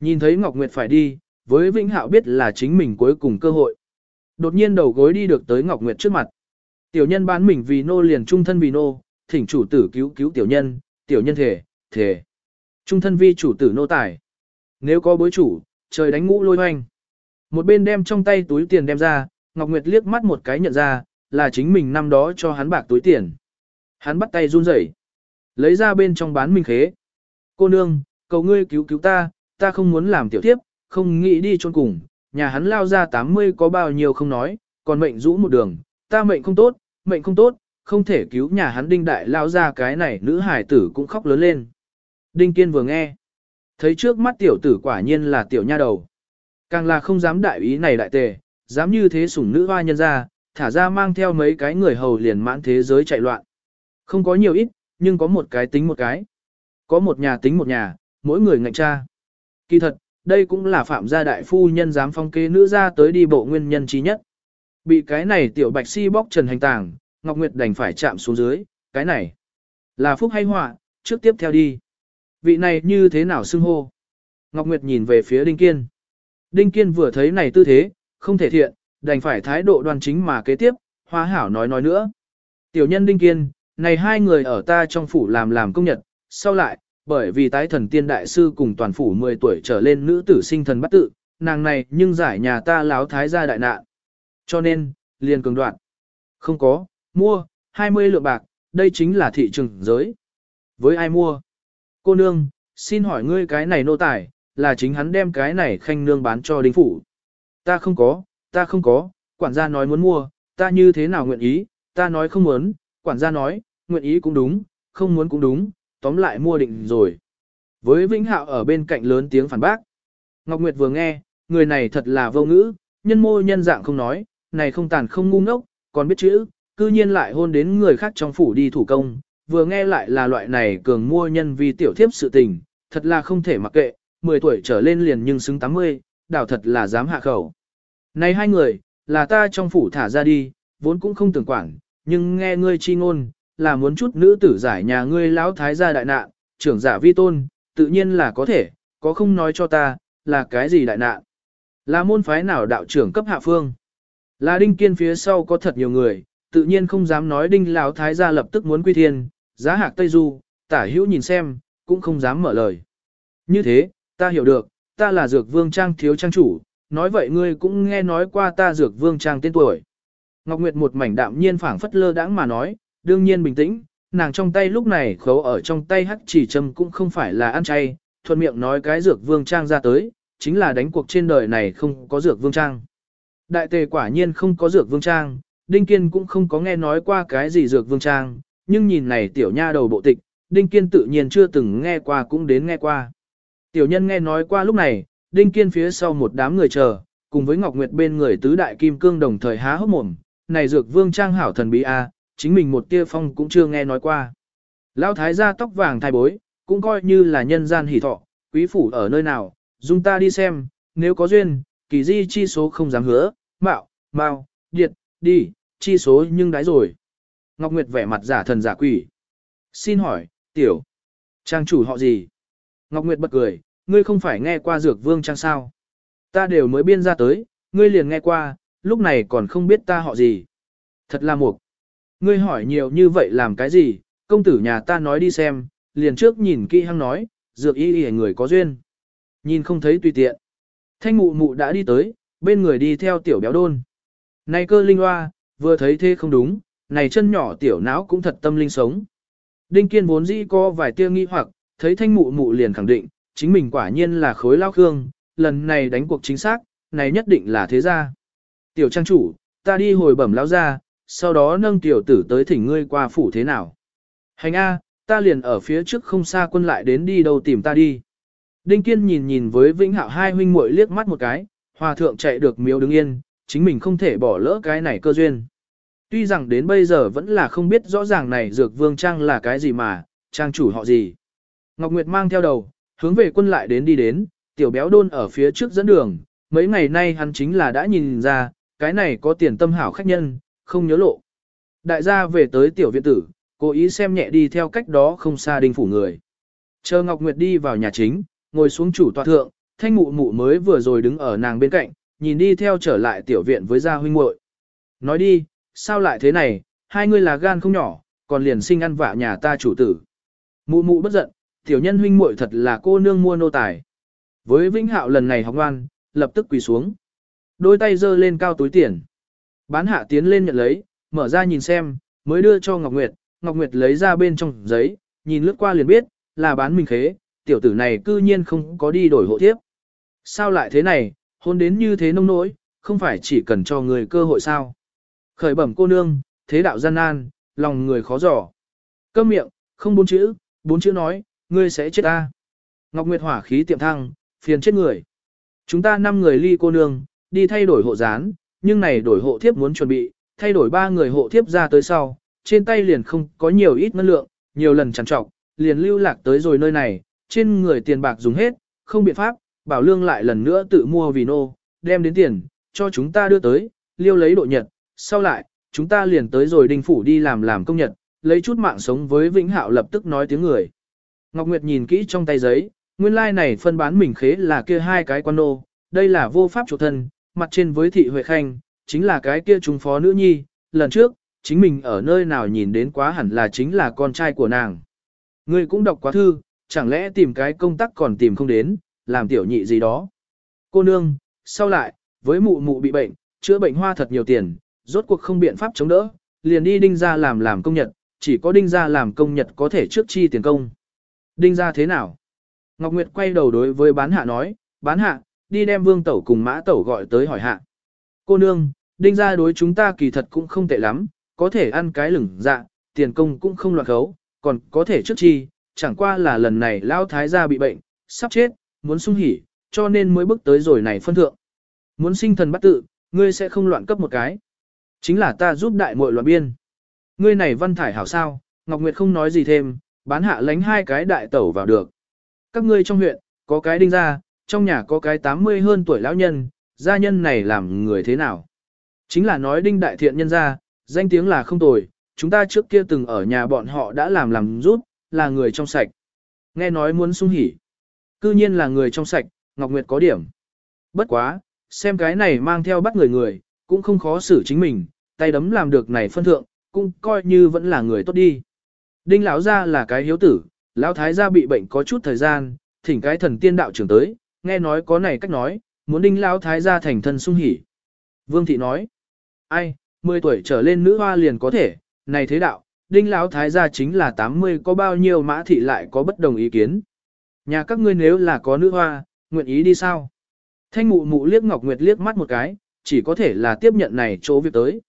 nhìn thấy Ngọc Nguyệt phải đi, với Vĩnh Hạo biết là chính mình cuối cùng cơ hội. Đột nhiên đầu gối đi được tới Ngọc Nguyệt trước mặt. Tiểu nhân bán mình vì nô liền trung thân vì nô, thỉnh chủ tử cứu cứu tiểu nhân, tiểu nhân thể, thể. Trung thân vi chủ tử nô tài. Nếu có bối chủ, trời đánh ngũ lôi hoanh. Một bên đem trong tay túi tiền đem ra, Ngọc Nguyệt liếc mắt một cái nhận ra, là chính mình năm đó cho hắn bạc túi tiền. Hắn bắt tay run rẩy, lấy ra bên trong bán mình khế. Cô nương, cầu ngươi cứu cứu ta, ta không muốn làm tiểu tiếp, không nghĩ đi chôn cùng, nhà hắn lao ra 80 có bao nhiêu không nói, còn mệnh rũ một đường, ta mệnh không tốt, mệnh không tốt, không thể cứu nhà hắn đinh đại lao ra cái này nữ hải tử cũng khóc lớn lên. Đinh kiên vừa nghe, thấy trước mắt tiểu tử quả nhiên là tiểu nha đầu. Càng là không dám đại ý này đại tề, dám như thế sủng nữ hoa nhân ra, thả ra mang theo mấy cái người hầu liền mãn thế giới chạy loạn. Không có nhiều ít, nhưng có một cái tính một cái. Có một nhà tính một nhà, mỗi người ngạnh cha. Kỳ thật, đây cũng là phạm gia đại phu nhân dám phong kế nữ ra tới đi bộ nguyên nhân trí nhất. Bị cái này tiểu bạch si bóc trần hành tàng, Ngọc Nguyệt đành phải chạm xuống dưới, cái này là phúc hay họa, trước tiếp theo đi. Vị này như thế nào xưng hô? Ngọc Nguyệt nhìn về phía Đinh Kiên. Đinh Kiên vừa thấy này tư thế, không thể thiện, đành phải thái độ đoan chính mà kế tiếp, hoa hảo nói nói nữa. Tiểu nhân Đinh Kiên, này hai người ở ta trong phủ làm làm công nhật, sau lại, bởi vì tái thần tiên đại sư cùng toàn phủ 10 tuổi trở lên nữ tử sinh thần bắt tự, nàng này nhưng giải nhà ta láo thái gia đại nạn. Cho nên, liền cường đoạn. Không có, mua, 20 lượng bạc, đây chính là thị trường giới. Với ai mua? Cô nương, xin hỏi ngươi cái này nô tài, là chính hắn đem cái này khanh nương bán cho đinh phủ. Ta không có, ta không có, quản gia nói muốn mua, ta như thế nào nguyện ý, ta nói không muốn, quản gia nói, nguyện ý cũng đúng, không muốn cũng đúng, tóm lại mua định rồi. Với Vĩnh Hạo ở bên cạnh lớn tiếng phản bác. Ngọc Nguyệt vừa nghe, người này thật là vô ngữ, nhân mô nhân dạng không nói, này không tàn không ngu ngốc, còn biết chữ, cư nhiên lại hôn đến người khác trong phủ đi thủ công, vừa nghe lại là loại này cường mua nhân vì tiểu thiếp sự tình, thật là không thể mặc kệ, 10 tuổi trở lên liền nhưng xứng 80, đảo thật là dám hạ khẩu. Này hai người, là ta trong phủ thả ra đi, vốn cũng không tưởng quản, nhưng nghe ngươi chi ngôn, là muốn chút nữ tử giải nhà ngươi lão thái gia đại nạn, trưởng giả vi tôn, tự nhiên là có thể, có không nói cho ta, là cái gì đại nạn. Là môn phái nào đạo trưởng cấp hạ phương. Là đinh kiên phía sau có thật nhiều người, tự nhiên không dám nói đinh lão thái gia lập tức muốn quy thiên, giá hạc Tây Du, tả hữu nhìn xem, cũng không dám mở lời. Như thế, ta hiểu được, ta là dược vương trang thiếu trang chủ, nói vậy ngươi cũng nghe nói qua ta dược vương trang tên tuổi. Ngọc Nguyệt một mảnh đạm nhiên phảng phất lơ đãng mà nói, đương nhiên bình tĩnh, nàng trong tay lúc này khấu ở trong tay hắc chỉ châm cũng không phải là ăn chay, thuận miệng nói cái dược vương trang ra tới, chính là đánh cuộc trên đời này không có dược vương trang. Đại tề quả nhiên không có dược vương trang, Đinh Kiên cũng không có nghe nói qua cái gì dược vương trang, nhưng nhìn này tiểu nha đầu bộ tịch, Đinh Kiên tự nhiên chưa từng nghe qua cũng đến nghe qua. Tiểu nhân nghe nói qua lúc này, Đinh Kiên phía sau một đám người chờ, cùng với Ngọc Nguyệt bên người tứ đại kim cương đồng thời há hốc mồm, này dược vương trang hảo thần bí a, chính mình một tia phong cũng chưa nghe nói qua. Lão thái gia tóc vàng thay bối, cũng coi như là nhân gian hỷ thọ, quý phủ ở nơi nào, dung ta đi xem, nếu có duyên, kỳ di chi số không dám hứa, mạo, mau, điệt, đi, chi số nhưng đái rồi. Ngọc Nguyệt vẻ mặt giả thần giả quỷ. Xin hỏi, tiểu, trang chủ họ gì? Ngọc Nguyệt bật cười, ngươi không phải nghe qua dược vương trang sao? Ta đều mới biên ra tới, ngươi liền nghe qua, lúc này còn không biết ta họ gì. Thật là mục. Ngươi hỏi nhiều như vậy làm cái gì, công tử nhà ta nói đi xem, liền trước nhìn kỹ hăng nói, dược y y người có duyên. Nhìn không thấy tùy tiện. Thanh mụ mụ đã đi tới, bên người đi theo tiểu béo đôn. Này cơ linh hoa, vừa thấy thế không đúng, này chân nhỏ tiểu não cũng thật tâm linh sống. Đinh kiên vốn dĩ có vài tia nghi hoặc, thấy thanh mụ mụ liền khẳng định, chính mình quả nhiên là khối lao khương, lần này đánh cuộc chính xác, này nhất định là thế gia. Tiểu trang chủ, ta đi hồi bẩm lao ra, sau đó nâng tiểu tử tới thỉnh ngươi qua phủ thế nào. Hành A, ta liền ở phía trước không xa quân lại đến đi đâu tìm ta đi. Đinh Kiên nhìn nhìn với Vĩnh Hạo hai huynh muội liếc mắt một cái, hòa thượng chạy được miếu đứng yên, chính mình không thể bỏ lỡ cái này cơ duyên. Tuy rằng đến bây giờ vẫn là không biết rõ ràng này dược vương trang là cái gì mà, trang chủ họ gì. Ngọc Nguyệt mang theo đầu, hướng về quân lại đến đi đến, tiểu béo đôn ở phía trước dẫn đường, mấy ngày nay hắn chính là đã nhìn ra, cái này có tiền tâm hảo khách nhân, không nhớ lộ. Đại gia về tới tiểu viện tử, cố ý xem nhẹ đi theo cách đó không xa đinh phủ người. Chờ Ngọc Nguyệt đi vào nhà chính, ngồi xuống chủ tọa thượng, thanh mụ mụ mới vừa rồi đứng ở nàng bên cạnh, nhìn đi theo trở lại tiểu viện với gia huynh muội. Nói đi, sao lại thế này, hai người là gan không nhỏ, còn liền sinh ăn vạ nhà ta chủ tử. Mụ mụ bất giận, tiểu nhân huynh muội thật là cô nương mua nô tài. Với Vĩnh Hạo lần này học ngoan, lập tức quỳ xuống. Đôi tay giơ lên cao túi tiền. Bán hạ tiến lên nhận lấy, mở ra nhìn xem, mới đưa cho Ngọc Nguyệt, Ngọc Nguyệt lấy ra bên trong giấy, nhìn lướt qua liền biết, là bán mình khế, tiểu tử này cư nhiên không có đi đổi hộ thiếp. Sao lại thế này, hôn đến như thế nông nỗi, không phải chỉ cần cho người cơ hội sao. Khởi bẩm cô nương, thế đạo gian nan, lòng người khó dò. Câm miệng, không bốn chữ, bốn chữ nói, ngươi sẽ chết ta. Ngọc Nguyệt hỏa khí tiệm thăng, phiền chết người. Chúng ta năm người ly cô nương, đi thay đổi hộ gián, nhưng này đổi hộ thiếp muốn chuẩn bị, thay đổi ba người hộ thiếp ra tới sau, trên tay liền không có nhiều ít ngân lượng, nhiều lần chẳng trọng, liền lưu lạc tới rồi nơi này, trên người tiền bạc dùng hết, không biện pháp, bảo lương lại lần nữa tự mua vì nô, đem đến tiền, cho chúng ta đưa tới, liêu lấy độ nhật, sau lại, chúng ta liền tới rồi đinh phủ đi làm làm công nhật, lấy chút mạng sống với Vĩnh Hạo lập tức nói tiếng người. Ngọc Nguyệt nhìn kỹ trong tay giấy, nguyên lai like này phân bán mình khế là kia hai cái quan nô, đây là vô pháp chủ thân, mặt trên với thị Huệ Khanh, chính là cái kia trung phó nữ nhi, lần trước, chính mình ở nơi nào nhìn đến quá hẳn là chính là con trai của nàng. Ngươi cũng đọc quá thư, chẳng lẽ tìm cái công tác còn tìm không đến, làm tiểu nhị gì đó. Cô nương, sau lại, với mụ mụ bị bệnh, chữa bệnh hoa thật nhiều tiền, rốt cuộc không biện pháp chống đỡ, liền đi đinh ra làm làm công nhật, chỉ có đinh ra làm công nhật có thể trước chi tiền công. Đinh ra thế nào? Ngọc Nguyệt quay đầu đối với bán hạ nói, bán hạ, đi đem vương tẩu cùng mã tẩu gọi tới hỏi hạ. Cô nương, đinh ra đối chúng ta kỳ thật cũng không tệ lắm, có thể ăn cái lửng dạ, tiền công cũng không loạn khấu, còn có thể trước chi, chẳng qua là lần này lao thái gia bị bệnh, sắp chết, muốn sung hỉ, cho nên mới bước tới rồi này phân thượng. Muốn sinh thần bắt tự, ngươi sẽ không loạn cấp một cái. Chính là ta giúp đại muội loạn biên. Ngươi này văn thải hảo sao, Ngọc Nguyệt không nói gì thêm, bán hạ lánh hai cái đại tẩu vào được. Các ngươi trong huyện, có cái đinh gia, trong nhà có cái 80 hơn tuổi lão nhân, gia nhân này làm người thế nào? Chính là nói đinh đại thiện nhân gia, danh tiếng là không tồi, chúng ta trước kia từng ở nhà bọn họ đã làm làm rút, là người trong sạch. Nghe nói muốn sung hỉ. Cư nhiên là người trong sạch, Ngọc Nguyệt có điểm. Bất quá, xem cái này mang theo bắt người người, cũng không khó xử chính mình, tay đấm làm được này phân thượng, cũng coi như vẫn là người tốt đi. Đinh lão gia là cái hiếu tử, lão thái gia bị bệnh có chút thời gian, thỉnh cái thần tiên đạo trưởng tới, nghe nói có này cách nói, muốn đinh lão thái gia thành thân sung hỉ. Vương thị nói, ai, 10 tuổi trở lên nữ hoa liền có thể, này thế đạo, đinh lão thái gia chính là 80 có bao nhiêu mã thị lại có bất đồng ý kiến. Nhà các ngươi nếu là có nữ hoa, nguyện ý đi sao? Thanh mụ mụ liếc Ngọc Nguyệt liếc mắt một cái, chỉ có thể là tiếp nhận này chỗ việc tới.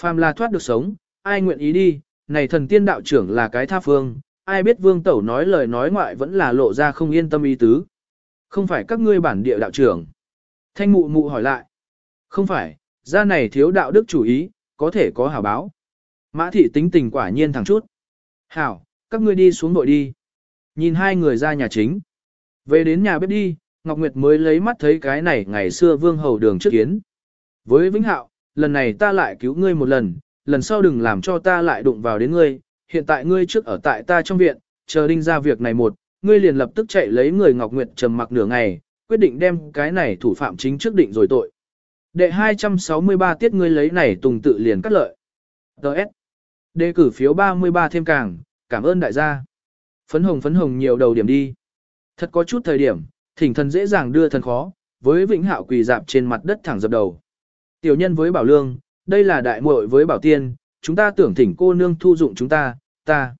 Phàm là thoát được sống, ai nguyện ý đi, này thần tiên đạo trưởng là cái tha phương, ai biết vương tẩu nói lời nói ngoại vẫn là lộ ra không yên tâm ý tứ. Không phải các ngươi bản địa đạo trưởng. Thanh mụ mụ hỏi lại. Không phải, gia này thiếu đạo đức chủ ý, có thể có hảo báo. Mã thị tính tình quả nhiên thẳng chút. Hảo, các ngươi đi xuống đội đi. Nhìn hai người ra nhà chính. Về đến nhà bếp đi, Ngọc Nguyệt mới lấy mắt thấy cái này ngày xưa vương hầu đường trước kiến. Với Vĩnh Hạo, lần này ta lại cứu ngươi một lần, lần sau đừng làm cho ta lại đụng vào đến ngươi, hiện tại ngươi trước ở tại ta trong viện, chờ đinh ra việc này một, ngươi liền lập tức chạy lấy người Ngọc Nguyệt trầm mặc nửa ngày, quyết định đem cái này thủ phạm chính trước định rồi tội. Đệ 263 tiết ngươi lấy này tùng tự liền cắt lợi. Đợt. Đề cử phiếu 33 thêm càng, cảm ơn đại gia. Phấn hồng phấn hồng nhiều đầu điểm đi. Thật có chút thời điểm, thỉnh thần dễ dàng đưa thần khó, với vĩnh hạo quỳ dạp trên mặt đất thẳng dập đầu. Tiểu nhân với bảo lương, đây là đại muội với bảo tiên, chúng ta tưởng thỉnh cô nương thu dụng chúng ta, ta.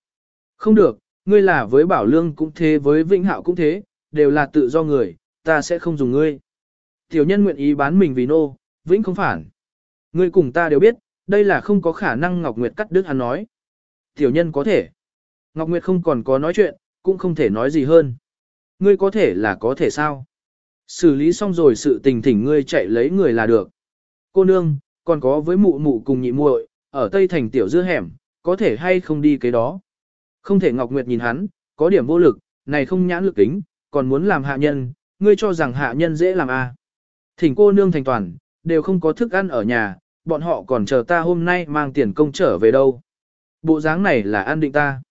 Không được, ngươi là với bảo lương cũng thế với vĩnh hạo cũng thế, đều là tự do người, ta sẽ không dùng ngươi. Tiểu nhân nguyện ý bán mình vì nô, vĩnh không phản. Ngươi cùng ta đều biết, đây là không có khả năng Ngọc Nguyệt cắt đứt hắn nói. Tiểu nhân có thể. Ngọc Nguyệt không còn có nói chuyện, cũng không thể nói gì hơn. Ngươi có thể là có thể sao? Xử lý xong rồi sự tình thỉnh ngươi chạy lấy người là được. Cô nương, còn có với mụ mụ cùng nhị muội, ở Tây Thành tiểu dưa hẻm, có thể hay không đi cái đó. Không thể Ngọc Nguyệt nhìn hắn, có điểm vô lực, này không nhãn lực kính, còn muốn làm hạ nhân, ngươi cho rằng hạ nhân dễ làm à. Thỉnh cô nương thành toàn, đều không có thức ăn ở nhà, bọn họ còn chờ ta hôm nay mang tiền công trở về đâu. Bộ dáng này là an định ta.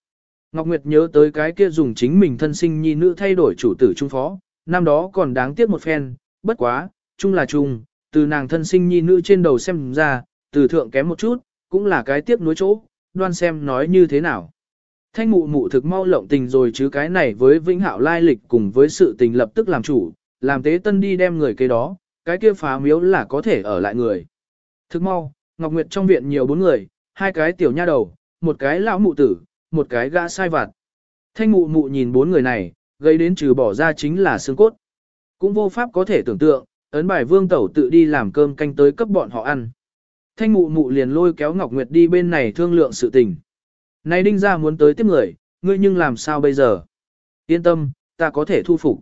Ngọc Nguyệt nhớ tới cái kia dùng chính mình thân sinh nhi nữ thay đổi chủ tử trung phó, năm đó còn đáng tiếc một phen, bất quá, chung là chung, từ nàng thân sinh nhi nữ trên đầu xem ra, từ thượng kém một chút, cũng là cái tiếc nuối chỗ, đoan xem nói như thế nào. Thanh mụ mụ thực mau lộng tình rồi chứ cái này với vĩnh hạo lai lịch cùng với sự tình lập tức làm chủ, làm tế tân đi đem người kế đó, cái kia phá miếu là có thể ở lại người. Thực mau, Ngọc Nguyệt trong viện nhiều bốn người, hai cái tiểu nha đầu, một cái lão mụ tử, một cái gã sai vặt. Thanh mụ mụ nhìn bốn người này, gây đến trừ bỏ ra chính là xương cốt. Cũng vô pháp có thể tưởng tượng, ấn bài vương tẩu tự đi làm cơm canh tới cấp bọn họ ăn. Thanh mụ mụ liền lôi kéo Ngọc Nguyệt đi bên này thương lượng sự tình. Này đinh ra muốn tới tiếp người, ngươi nhưng làm sao bây giờ? Yên tâm, ta có thể thu phục.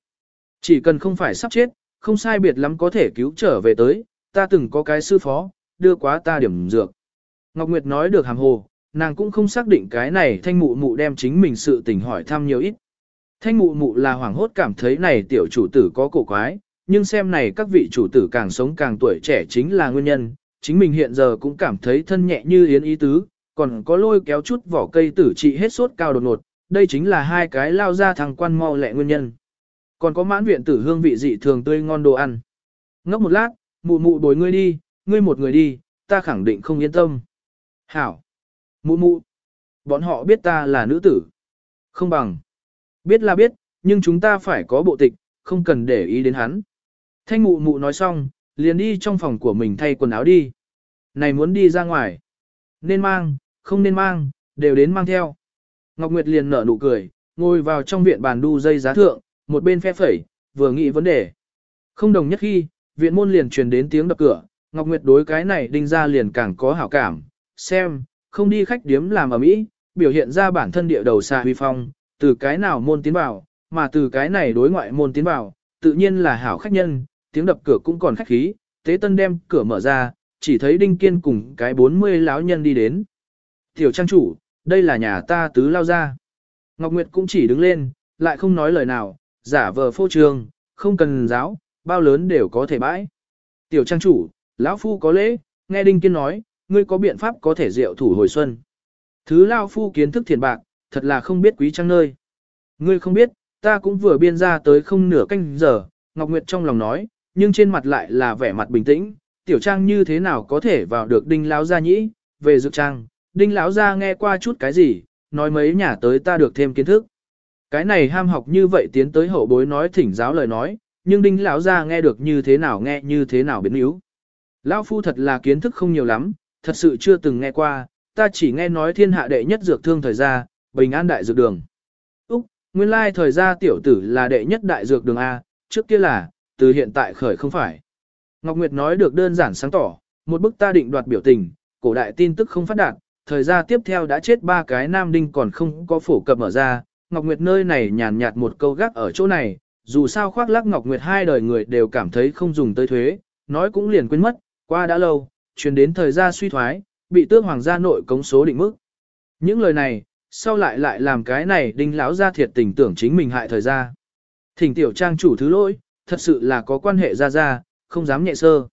Chỉ cần không phải sắp chết, không sai biệt lắm có thể cứu trở về tới, ta từng có cái sư phó, đưa quá ta điểm dược. Ngọc Nguyệt nói được hàm hồ, nàng cũng không xác định cái này thanh mụ mụ đem chính mình sự tình hỏi thăm nhiều ít. Thanh mụ mụ là hoảng hốt cảm thấy này tiểu chủ tử có cổ quái, nhưng xem này các vị chủ tử càng sống càng tuổi trẻ chính là nguyên nhân, chính mình hiện giờ cũng cảm thấy thân nhẹ như yến ý tứ, còn có lôi kéo chút vỏ cây tử trị hết sốt cao đột ngột, đây chính là hai cái lao ra thằng quan mau lẹ nguyên nhân. Còn có mãn viện tử hương vị dị thường tươi ngon đồ ăn. Ngốc một lát, mụ mụ bồi ngươi đi, ngươi một người đi, ta khẳng định không yên tâm. Hảo. Mụ mụ. Bọn họ biết ta là nữ tử. Không bằng. Biết là biết, nhưng chúng ta phải có bộ tịch, không cần để ý đến hắn. Thanh mụ mụ nói xong, liền đi trong phòng của mình thay quần áo đi. Này muốn đi ra ngoài. Nên mang, không nên mang, đều đến mang theo. Ngọc Nguyệt liền nở nụ cười, ngồi vào trong viện bàn đu dây giá thượng, một bên phe phẩy, vừa nghĩ vấn đề. Không đồng nhất khi, viện môn liền truyền đến tiếng đập cửa, Ngọc Nguyệt đối cái này đinh ra liền càng có hảo cảm, xem, không đi khách điếm làm ở mỹ, biểu hiện ra bản thân địa đầu xa huy phong, từ cái nào môn tiến vào, mà từ cái này đối ngoại môn tiến vào, tự nhiên là hảo khách nhân, tiếng đập cửa cũng còn khách khí, tế tân đem cửa mở ra, chỉ thấy đinh kiên cùng cái 40 lão nhân đi đến. Tiểu trang chủ, đây là nhà ta tứ lao ra. Ngọc Nguyệt cũng chỉ đứng lên, lại không nói lời nào, giả vờ phô trường, không cần giáo, bao lớn đều có thể bãi. Tiểu trang chủ, lão phu có lễ, nghe đinh kiên nói, ngươi có biện pháp có thể diệu thủ hồi xuân. Thứ lao phu kiến thức thiền bạc, thật là không biết quý trang nơi. Ngươi không biết, ta cũng vừa biên ra tới không nửa canh giờ, Ngọc Nguyệt trong lòng nói, nhưng trên mặt lại là vẻ mặt bình tĩnh, tiểu trang như thế nào có thể vào được đinh lao gia nhĩ, về dược trang, đinh lão gia nghe qua chút cái gì, nói mấy nhà tới ta được thêm kiến thức. Cái này ham học như vậy tiến tới hậu bối nói thỉnh giáo lời nói, nhưng đinh lão gia nghe được như thế nào nghe như thế nào biến yếu. Lão phu thật là kiến thức không nhiều lắm, thật sự chưa từng nghe qua, ta chỉ nghe nói thiên hạ đệ nhất dược thương thời gia, bình an đại dược đường. Úc, nguyên lai thời gia tiểu tử là đệ nhất đại dược đường A, trước kia là, từ hiện tại khởi không phải. Ngọc Nguyệt nói được đơn giản sáng tỏ, một bức ta định đoạt biểu tình, cổ đại tin tức không phát đạt, thời gian tiếp theo đã chết ba cái nam đinh còn không có phổ cập mở ra, Ngọc Nguyệt nơi này nhàn nhạt một câu gác ở chỗ này, dù sao khoác lác Ngọc Nguyệt hai đời người đều cảm thấy không dùng tới thuế, nói cũng liền quên mất, qua đã lâu, truyền đến thời gian suy thoái, bị tước hoàng gia nội cống số định mức. Những lời này, sau lại lại làm cái này đinh lão ra thiệt tình tưởng chính mình hại thời gian. Thỉnh tiểu trang chủ thứ lỗi, thật sự là có quan hệ ra ra, không dám nhẹ sơ.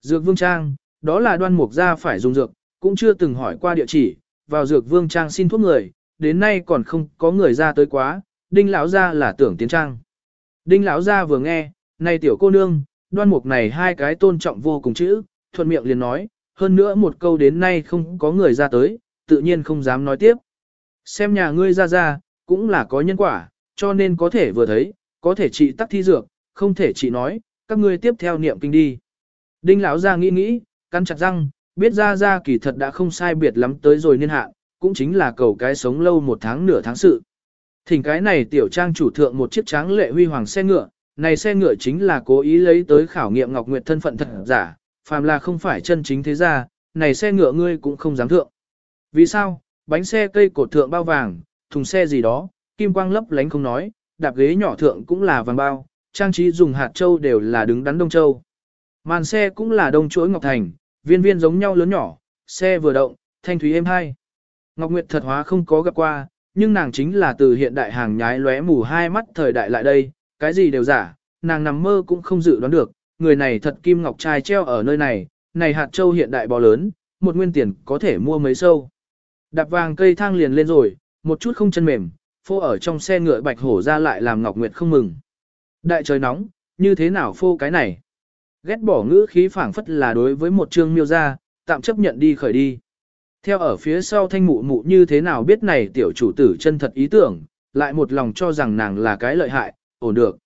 Dược Vương Trang, đó là đoan mục ra phải dùng dược, cũng chưa từng hỏi qua địa chỉ, vào Dược Vương Trang xin thuốc người, đến nay còn không có người ra tới quá, đinh lão ra là tưởng tiến trang. Đinh lão ra vừa nghe, này tiểu cô nương, đoan mục này hai cái tôn trọng vô cùng chữ, thuận miệng liền nói, hơn nữa một câu đến nay không có người ra tới, tự nhiên không dám nói tiếp. Xem nhà ngươi ra ra, cũng là có nhân quả, cho nên có thể vừa thấy, có thể trị tắc thi dược, không thể trị nói, các ngươi tiếp theo niệm kinh đi. Đinh lão ra nghĩ nghĩ, cắn chặt răng, biết ra ra kỳ thật đã không sai biệt lắm tới rồi niên hạn, cũng chính là cầu cái sống lâu một tháng nửa tháng sự. Thỉnh cái này tiểu trang chủ thượng một chiếc tráng lệ huy hoàng xe ngựa, này xe ngựa chính là cố ý lấy tới khảo nghiệm Ngọc Nguyệt thân phận thật giả, phàm là không phải chân chính thế gia, này xe ngựa ngươi cũng không dám thượng. Vì sao? Bánh xe cây cột thượng bao vàng, thùng xe gì đó, kim quang lấp lánh không nói, đạp ghế nhỏ thượng cũng là vàng bao, trang trí dùng hạt châu đều là đứng đắn đông châu. Màn xe cũng là đông chuỗi ngọc thành, viên viên giống nhau lớn nhỏ, xe vừa động, thanh thúy êm hai. Ngọc Nguyệt thật hóa không có gặp qua, nhưng nàng chính là từ hiện đại hàng nhái lóe mù hai mắt thời đại lại đây, cái gì đều giả, nàng nằm mơ cũng không dự đoán được, người này thật kim ngọc trai treo ở nơi này, này hạt châu hiện đại bò lớn, một nguyên tiền có thể mua mấy sâu. Đạp vàng cây thang liền lên rồi, một chút không chân mềm, phô ở trong xe ngựa bạch hổ ra lại làm Ngọc Nguyệt không mừng. Đại trời nóng, như thế nào phô cái này? Ghét bỏ ngữ khí phảng phất là đối với một trương miêu ra, tạm chấp nhận đi khởi đi. Theo ở phía sau thanh mụ mụ như thế nào biết này tiểu chủ tử chân thật ý tưởng, lại một lòng cho rằng nàng là cái lợi hại, ổn được.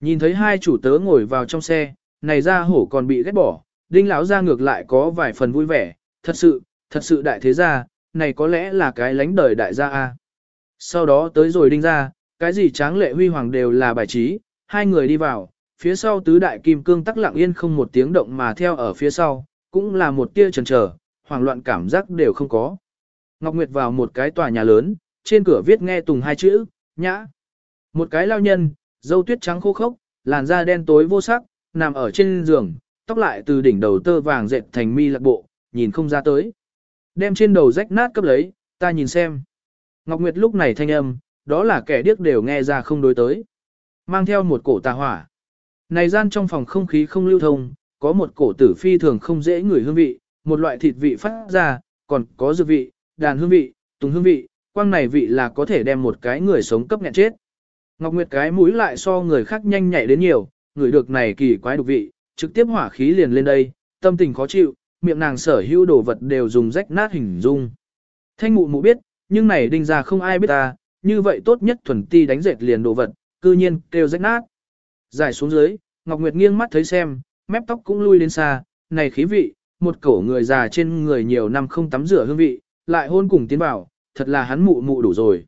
Nhìn thấy hai chủ tớ ngồi vào trong xe, này ra hổ còn bị ghét bỏ, đinh lão ra ngược lại có vài phần vui vẻ, thật sự, thật sự đại thế gia, này có lẽ là cái lánh đời đại gia A. Sau đó tới rồi đinh ra, cái gì tráng lệ huy hoàng đều là bài trí, hai người đi vào, phía sau tứ đại kim cương tắc lặng yên không một tiếng động mà theo ở phía sau, cũng là một tia chần chờ, hoảng loạn cảm giác đều không có. Ngọc Nguyệt vào một cái tòa nhà lớn, trên cửa viết nghe tùng hai chữ, nhã. Một cái lao nhân, dâu tuyết trắng khô khốc, làn da đen tối vô sắc, nằm ở trên giường, tóc lại từ đỉnh đầu tơ vàng dệt thành mi lạc bộ, nhìn không ra tới. Đem trên đầu rách nát cấp lấy, ta nhìn xem. Ngọc Nguyệt lúc này thanh âm, đó là kẻ điếc đều nghe ra không đối tới. Mang theo một cổ tà hỏa. Này gian trong phòng không khí không lưu thông, có một cổ tử phi thường không dễ ngửi hương vị, một loại thịt vị phát ra, còn có dược vị, đàn hương vị, tùng hương vị, quang này vị là có thể đem một cái người sống cấp nghẹn chết. Ngọc Nguyệt cái mũi lại so người khác nhanh nhạy đến nhiều, người được này kỳ quái độc vị, trực tiếp hỏa khí liền lên đây, tâm tình khó chịu, miệng nàng sở hữu đồ vật đều dùng rách nát hình dung. Thanh ngụ mụ biết, nhưng này đinh ra không ai biết ta, như vậy tốt nhất thuần ti đánh dệt liền đồ vật, cư nhiên kêu rách nát. Giải xuống dưới, Ngọc Nguyệt nghiêng mắt thấy xem, mép tóc cũng lui đến xa, này khí vị, một cổ người già trên người nhiều năm không tắm rửa hương vị, lại hôn cùng tiến vào, thật là hắn mụ mụ đủ rồi.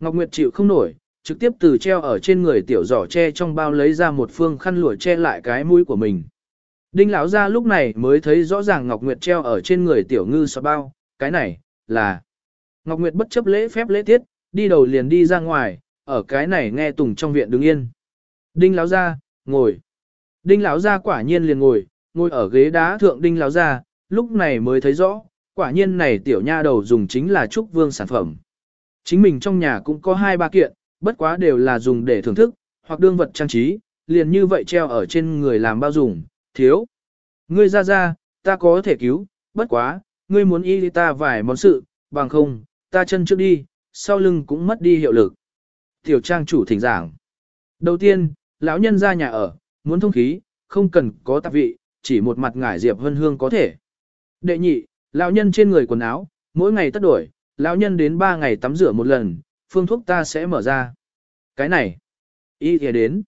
Ngọc Nguyệt chịu không nổi, trực tiếp từ treo ở trên người tiểu giỏ che trong bao lấy ra một phương khăn lụa che lại cái mũi của mình. Đinh lão ra lúc này mới thấy rõ ràng Ngọc Nguyệt treo ở trên người tiểu ngư sọ bao, cái này, là... Ngọc Nguyệt bất chấp lễ phép lễ tiết, đi đầu liền đi ra ngoài, ở cái này nghe tùng trong viện đứng yên. Đinh lão ra, ngồi. Đinh lão gia quả nhiên liền ngồi, ngồi ở ghế đá thượng đinh lão gia lúc này mới thấy rõ, quả nhiên này tiểu nha đầu dùng chính là trúc vương sản phẩm. Chính mình trong nhà cũng có hai ba kiện, bất quá đều là dùng để thưởng thức, hoặc đương vật trang trí, liền như vậy treo ở trên người làm bao dùng, thiếu. Ngươi ra ra, ta có thể cứu, bất quá, ngươi muốn y ta vài món sự, bằng không, ta chân trước đi, sau lưng cũng mất đi hiệu lực. Tiểu trang chủ thỉnh giảng. Đầu tiên, lão nhân ra nhà ở, muốn thông khí, không cần có tạp vị, chỉ một mặt ngải diệp hân hương có thể. Đệ nhị, lão nhân trên người quần áo, mỗi ngày tất đổi, lão nhân đến ba ngày tắm rửa một lần, phương thuốc ta sẽ mở ra. Cái này, y thìa đến.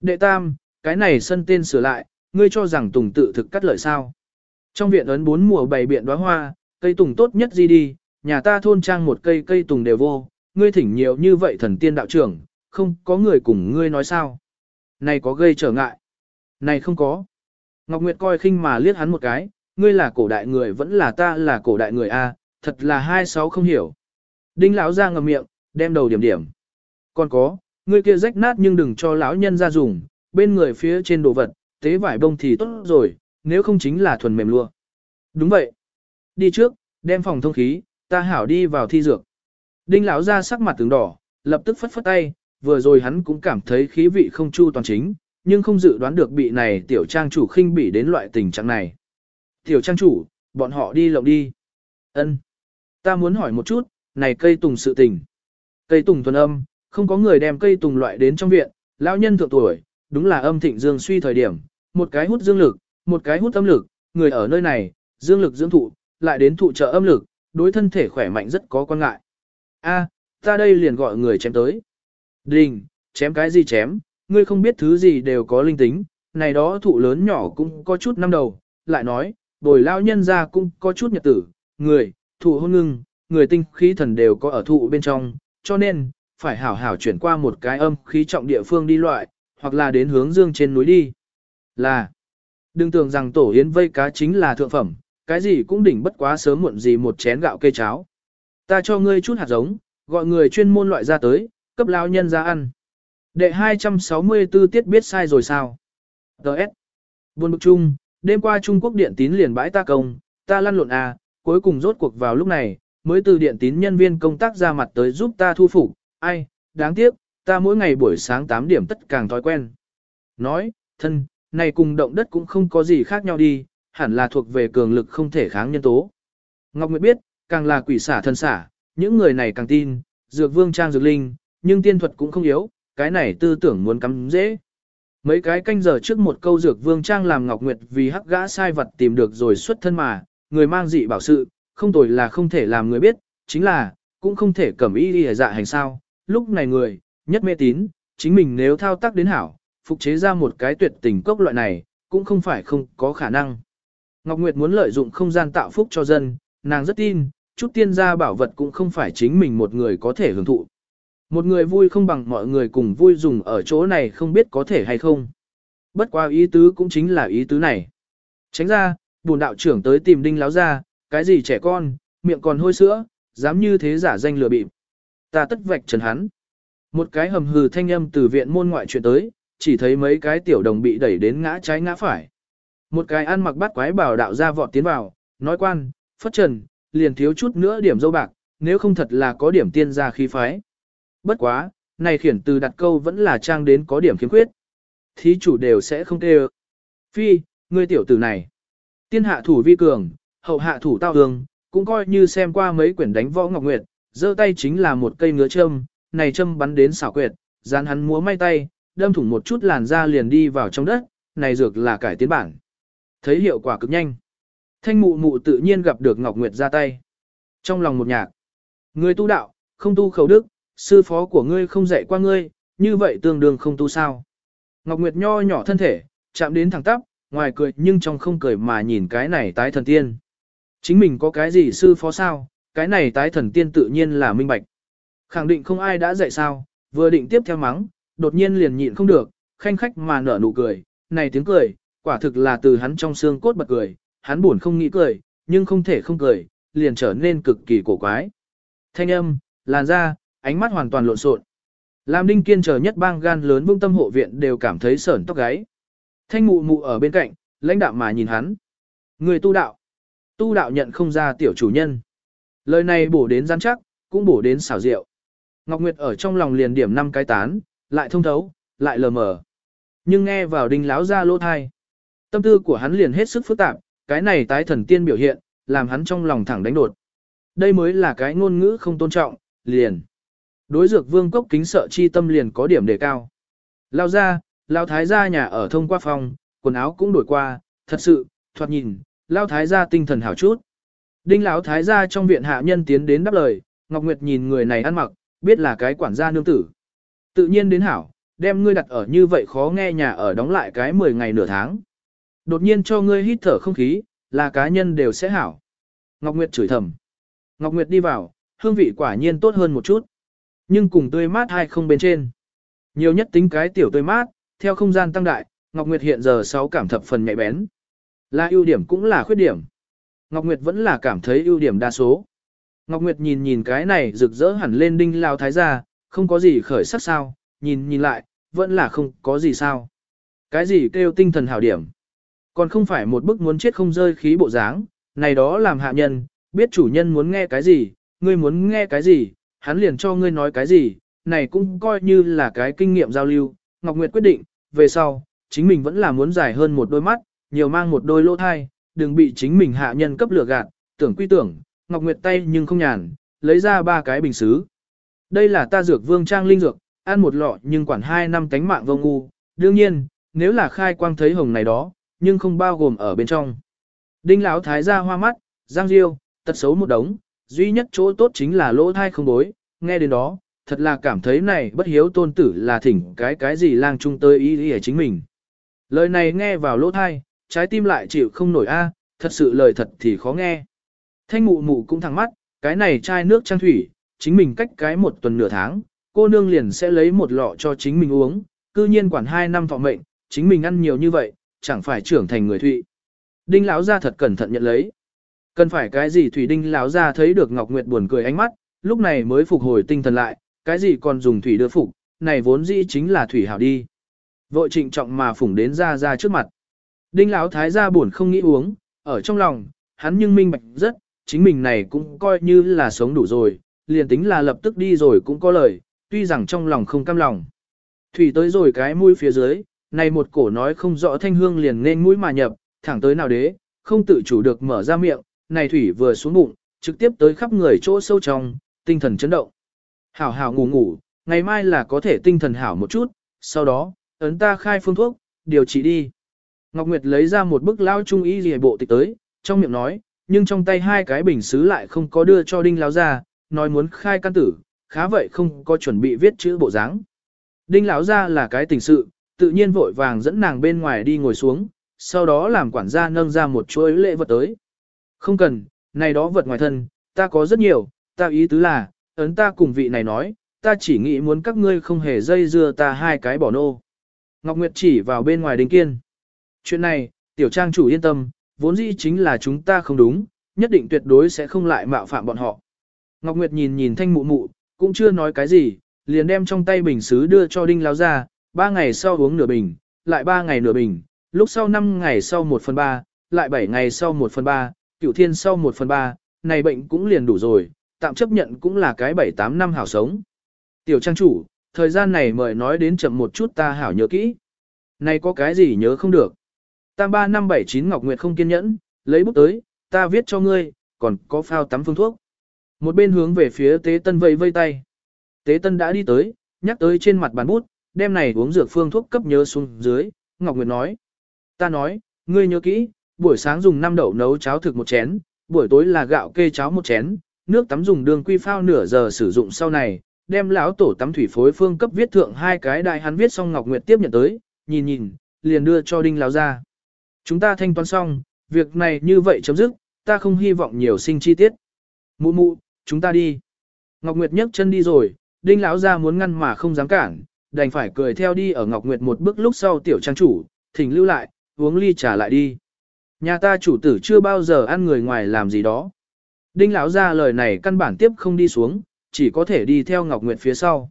Đệ tam, cái này sân tên sửa lại, ngươi cho rằng tùng tự thực cắt lợi sao. Trong viện ấn bốn mùa bày biện đóa hoa, cây tùng tốt nhất gì đi, nhà ta thôn trang một cây cây tùng đều vô, ngươi thỉnh nhiều như vậy thần tiên đạo trưởng, không có người cùng ngươi nói sao. Này có gây trở ngại. Này không có. Ngọc Nguyệt coi khinh mà liếc hắn một cái, ngươi là cổ đại người vẫn là ta là cổ đại người a, thật là hai sáu không hiểu. Đinh lão ra ngậm miệng, đem đầu điểm điểm. Còn có, ngươi kia rách nát nhưng đừng cho lão nhân ra dùng, bên người phía trên đồ vật, tế vải bông thì tốt rồi, nếu không chính là thuần mềm lua. Đúng vậy. Đi trước, đem phòng thông khí, ta hảo đi vào thi dược. Đinh lão ra sắc mặt tướng đỏ, lập tức phất phất tay, vừa rồi hắn cũng cảm thấy khí vị không chu toàn chính, nhưng không dự đoán được bị này tiểu trang chủ khinh bỉ đến loại tình trạng này. Tiểu trang chủ, bọn họ đi lộng đi. Ân, Ta muốn hỏi một chút, này cây tùng sự tình. Cây tùng thuần âm, không có người đem cây tùng loại đến trong viện, lão nhân thượng tuổi, đúng là âm thịnh dương suy thời điểm, một cái hút dương lực, một cái hút âm lực, người ở nơi này, dương lực dưỡng thụ, lại đến thụ trợ âm lực, đối thân thể khỏe mạnh rất có quan ngại. A, ta đây liền gọi người chém tới. Đình, chém cái gì chém, ngươi không biết thứ gì đều có linh tính, này đó thụ lớn nhỏ cũng có chút năm đầu, lại nói, bồi lao nhân ra cũng có chút nhật tử, người, thụ hôn ngưng, người tinh khí thần đều có ở thụ bên trong, cho nên, phải hảo hảo chuyển qua một cái âm khí trọng địa phương đi loại, hoặc là đến hướng dương trên núi đi. Là, đừng tưởng rằng tổ yến vây cá chính là thượng phẩm, cái gì cũng đỉnh bất quá sớm muộn gì một chén gạo cây cháo. Ta cho ngươi chút hạt giống, gọi người chuyên môn loại ra tới, cấp lao nhân ra ăn. Đệ 264 tiết biết sai rồi sao? Đợt. Buồn bực chung, đêm qua Trung Quốc điện tín liền bãi ta công, ta lăn lộn à, cuối cùng rốt cuộc vào lúc này, mới từ điện tín nhân viên công tác ra mặt tới giúp ta thu phục, ai, đáng tiếc, ta mỗi ngày buổi sáng 8 điểm tất càng thói quen. Nói, thân, này cùng động đất cũng không có gì khác nhau đi, hẳn là thuộc về cường lực không thể kháng nhân tố. Ngọc Nguyệt biết, càng là quỷ xả thân xả, những người này càng tin, dược vương trang dược linh, nhưng tiên thuật cũng không yếu, cái này tư tưởng muốn cắm dễ. Mấy cái canh giờ trước một câu dược vương trang làm Ngọc Nguyệt vì hắc gã sai vật tìm được rồi xuất thân mà, người mang dị bảo sự, không tồi là không thể làm người biết, chính là, cũng không thể cẩm ý đi dạ hành sao. Lúc này người, nhất mê tín, chính mình nếu thao tác đến hảo, phục chế ra một cái tuyệt tình cốc loại này, cũng không phải không có khả năng. Ngọc Nguyệt muốn lợi dụng không gian tạo phúc cho dân, nàng rất tin, chút tiên gia bảo vật cũng không phải chính mình một người có thể hưởng thụ. Một người vui không bằng mọi người cùng vui dùng ở chỗ này không biết có thể hay không. Bất qua ý tứ cũng chính là ý tứ này. Tránh ra, bùn đạo trưởng tới tìm đinh láo ra, cái gì trẻ con, miệng còn hôi sữa, dám như thế giả danh lừa bịp. Ta tất vạch trần hắn. Một cái hầm hừ thanh âm từ viện môn ngoại chuyện tới, chỉ thấy mấy cái tiểu đồng bị đẩy đến ngã trái ngã phải. Một cái ăn mặc bắt quái bảo đạo ra vọt tiến vào, nói quan, phất trần, liền thiếu chút nữa điểm dâu bạc, nếu không thật là có điểm tiên gia khí phái. Bất quá, này khiển từ đặt câu vẫn là trang đến có điểm khiếm khuyết. Thí chủ đều sẽ không tê Phi, ngươi tiểu tử này. Tiên hạ thủ vi cường, hậu hạ thủ tao hương, cũng coi như xem qua mấy quyển đánh võ ngọc nguyệt, giơ tay chính là một cây ngứa châm, này châm bắn đến xảo quyệt, dán hắn múa may tay, đâm thủng một chút làn da liền đi vào trong đất, này dược là cải tiến bản. Thấy hiệu quả cực nhanh. Thanh mụ mụ tự nhiên gặp được Ngọc Nguyệt ra tay. Trong lòng một nhạc, ngươi tu đạo, không tu khẩu đức, sư phó của ngươi không dạy qua ngươi, như vậy tương đương không tu sao. Ngọc Nguyệt nho nhỏ thân thể, chạm đến thẳng tắp, ngoài cười nhưng trong không cười mà nhìn cái này tái thần tiên. Chính mình có cái gì sư phó sao, cái này tái thần tiên tự nhiên là minh bạch. Khẳng định không ai đã dạy sao, vừa định tiếp theo mắng, đột nhiên liền nhịn không được, khanh khách mà nở nụ cười, này tiếng cười, quả thực là từ hắn trong xương cốt bật cười, hắn buồn không nghĩ cười, nhưng không thể không cười, liền trở nên cực kỳ cổ quái. Thanh âm, làn da, ánh mắt hoàn toàn lộn xộn. Lam Đinh Kiên chờ nhất bang gan lớn vương tâm hộ viện đều cảm thấy sởn tóc gáy. Thanh mụ mụ ở bên cạnh, lãnh đạo mà nhìn hắn. Người tu đạo. Tu đạo nhận không ra tiểu chủ nhân. Lời này bổ đến gian chắc, cũng bổ đến xảo diệu. Ngọc Nguyệt ở trong lòng liền điểm năm cái tán, lại thông thấu, lại lờ mờ. Nhưng nghe vào đinh láo ra lỗ thai. Tâm tư của hắn liền hết sức phức tạp, cái này tái thần tiên biểu hiện, làm hắn trong lòng thẳng đánh đột. Đây mới là cái ngôn ngữ không tôn trọng, liền. Đối dược vương cốc kính sợ chi tâm liền có điểm đề cao. Lao ra, lao thái gia nhà ở thông qua phòng, quần áo cũng đổi qua, thật sự, thoạt nhìn, lao thái gia tinh thần hảo chút. Đinh lão thái gia trong viện hạ nhân tiến đến đáp lời, Ngọc Nguyệt nhìn người này ăn mặc, biết là cái quản gia nương tử. Tự nhiên đến hảo, đem ngươi đặt ở như vậy khó nghe nhà ở đóng lại cái 10 ngày nửa tháng. Đột nhiên cho ngươi hít thở không khí, là cá nhân đều sẽ hảo. Ngọc Nguyệt chửi thầm. Ngọc Nguyệt đi vào, hương vị quả nhiên tốt hơn một chút. Nhưng cùng tươi mát hay không bên trên. Nhiều nhất tính cái tiểu tươi mát, theo không gian tăng đại, Ngọc Nguyệt hiện giờ 6 cảm thập phần nhạy bén. Là ưu điểm cũng là khuyết điểm. Ngọc Nguyệt vẫn là cảm thấy ưu điểm đa số. Ngọc Nguyệt nhìn nhìn cái này rực rỡ hẳn lên đinh lao thái gia, không có gì khởi sắc sao, nhìn nhìn lại, vẫn là không có gì sao. Cái gì kêu tinh thần hảo điểm. Còn không phải một bức muốn chết không rơi khí bộ dáng, này đó làm hạ nhân, biết chủ nhân muốn nghe cái gì, ngươi muốn nghe cái gì, hắn liền cho ngươi nói cái gì, này cũng coi như là cái kinh nghiệm giao lưu. Ngọc Nguyệt quyết định, về sau, chính mình vẫn là muốn dài hơn một đôi mắt, nhiều mang một đôi lỗ thai, đừng bị chính mình hạ nhân cấp lửa gạt, tưởng quy tưởng, Ngọc Nguyệt tay nhưng không nhàn, lấy ra ba cái bình xứ. Đây là ta dược vương trang linh dược, ăn một lọ nhưng quản hai năm tánh mạng vô ngu, đương nhiên, nếu là khai quang thấy hồng này đó, nhưng không bao gồm ở bên trong. Đinh lão thái ra hoa mắt, giang diêu, tật xấu một đống, duy nhất chỗ tốt chính là lỗ thai không bối, nghe đến đó, thật là cảm thấy này bất hiếu tôn tử là thỉnh cái cái gì lang trung tơi ý ý chính mình. Lời này nghe vào lỗ thai, trái tim lại chịu không nổi a, à, thật sự lời thật thì khó nghe. Thanh mụ mụ cũng thẳng mắt, cái này chai nước trang thủy, chính mình cách cái một tuần nửa tháng, cô nương liền sẽ lấy một lọ cho chính mình uống, cư nhiên quản hai năm thọ mệnh, chính mình ăn nhiều như vậy, chẳng phải trưởng thành người thụy. Đinh lão gia thật cẩn thận nhận lấy. Cần phải cái gì thủy đinh lão ra thấy được Ngọc Nguyệt buồn cười ánh mắt, lúc này mới phục hồi tinh thần lại, cái gì còn dùng thủy đưa phục, này vốn dĩ chính là thủy hảo đi. Vội trịnh trọng mà phủng đến ra ra trước mặt. Đinh lão thái gia buồn không nghĩ uống, ở trong lòng, hắn nhưng minh bạch rất, chính mình này cũng coi như là sống đủ rồi, liền tính là lập tức đi rồi cũng có lời, tuy rằng trong lòng không cam lòng. Thủy tới rồi cái mũi phía dưới, này một cổ nói không rõ thanh hương liền nên mũi mà nhập, thẳng tới nào đế, không tự chủ được mở ra miệng, này thủy vừa xuống bụng, trực tiếp tới khắp người chỗ sâu trong, tinh thần chấn động. Hảo hảo ngủ ngủ, ngày mai là có thể tinh thần hảo một chút, sau đó, ấn ta khai phương thuốc, điều trị đi. Ngọc Nguyệt lấy ra một bức lao trung y rìa bộ tịch tới, trong miệng nói, nhưng trong tay hai cái bình xứ lại không có đưa cho đinh lão ra, nói muốn khai căn tử, khá vậy không có chuẩn bị viết chữ bộ dáng. Đinh lão ra là cái tình sự, tự nhiên vội vàng dẫn nàng bên ngoài đi ngồi xuống, sau đó làm quản gia nâng ra một chuỗi lễ vật tới. Không cần, này đó vật ngoài thân, ta có rất nhiều, ta ý tứ là, ấn ta cùng vị này nói, ta chỉ nghĩ muốn các ngươi không hề dây dưa ta hai cái bỏ nô. Ngọc Nguyệt chỉ vào bên ngoài đình kiên. Chuyện này, tiểu trang chủ yên tâm, vốn dĩ chính là chúng ta không đúng, nhất định tuyệt đối sẽ không lại mạo phạm bọn họ. Ngọc Nguyệt nhìn nhìn thanh mụ mụ, cũng chưa nói cái gì, liền đem trong tay bình xứ đưa cho đinh lao ra, ba ngày sau uống nửa bình, lại ba ngày nửa bình, lúc sau năm ngày sau một phần ba, lại bảy ngày sau một phần ba, cửu thiên sau một phần ba, này bệnh cũng liền đủ rồi, tạm chấp nhận cũng là cái bảy tám năm hảo sống. Tiểu trang chủ, thời gian này mời nói đến chậm một chút ta hảo nhớ kỹ. Này có cái gì nhớ không được. Tam ba năm bảy chín Ngọc Nguyệt không kiên nhẫn, lấy bút tới, ta viết cho ngươi, còn có phao tắm phương thuốc. Một bên hướng về phía tế tân vây vây tay. Tế tân đã đi tới, nhắc tới trên mặt bàn bút, đem này uống dược phương thuốc cấp nhớ xuống dưới, Ngọc Nguyệt nói. Ta nói, ngươi nhớ kỹ, buổi sáng dùng năm đậu nấu cháo thực một chén, buổi tối là gạo kê cháo một chén, nước tắm dùng đường quy phao nửa giờ sử dụng sau này, đem lão tổ tắm thủy phối phương cấp viết thượng hai cái đại hắn viết xong Ngọc Nguyệt tiếp nhận tới, nhìn nhìn, liền đưa cho đinh lão ra. Chúng ta thanh toán xong, việc này như vậy chấm dứt, ta không hy vọng nhiều sinh chi tiết. Mụ mụ, chúng ta đi. Ngọc Nguyệt nhấc chân đi rồi, đinh lão ra muốn ngăn mà không dám cản, đành phải cười theo đi ở Ngọc Nguyệt một bước lúc sau tiểu trang chủ, thỉnh lưu lại, uống ly trà lại đi. Nhà ta chủ tử chưa bao giờ ăn người ngoài làm gì đó. Đinh lão ra lời này căn bản tiếp không đi xuống, chỉ có thể đi theo Ngọc Nguyệt phía sau.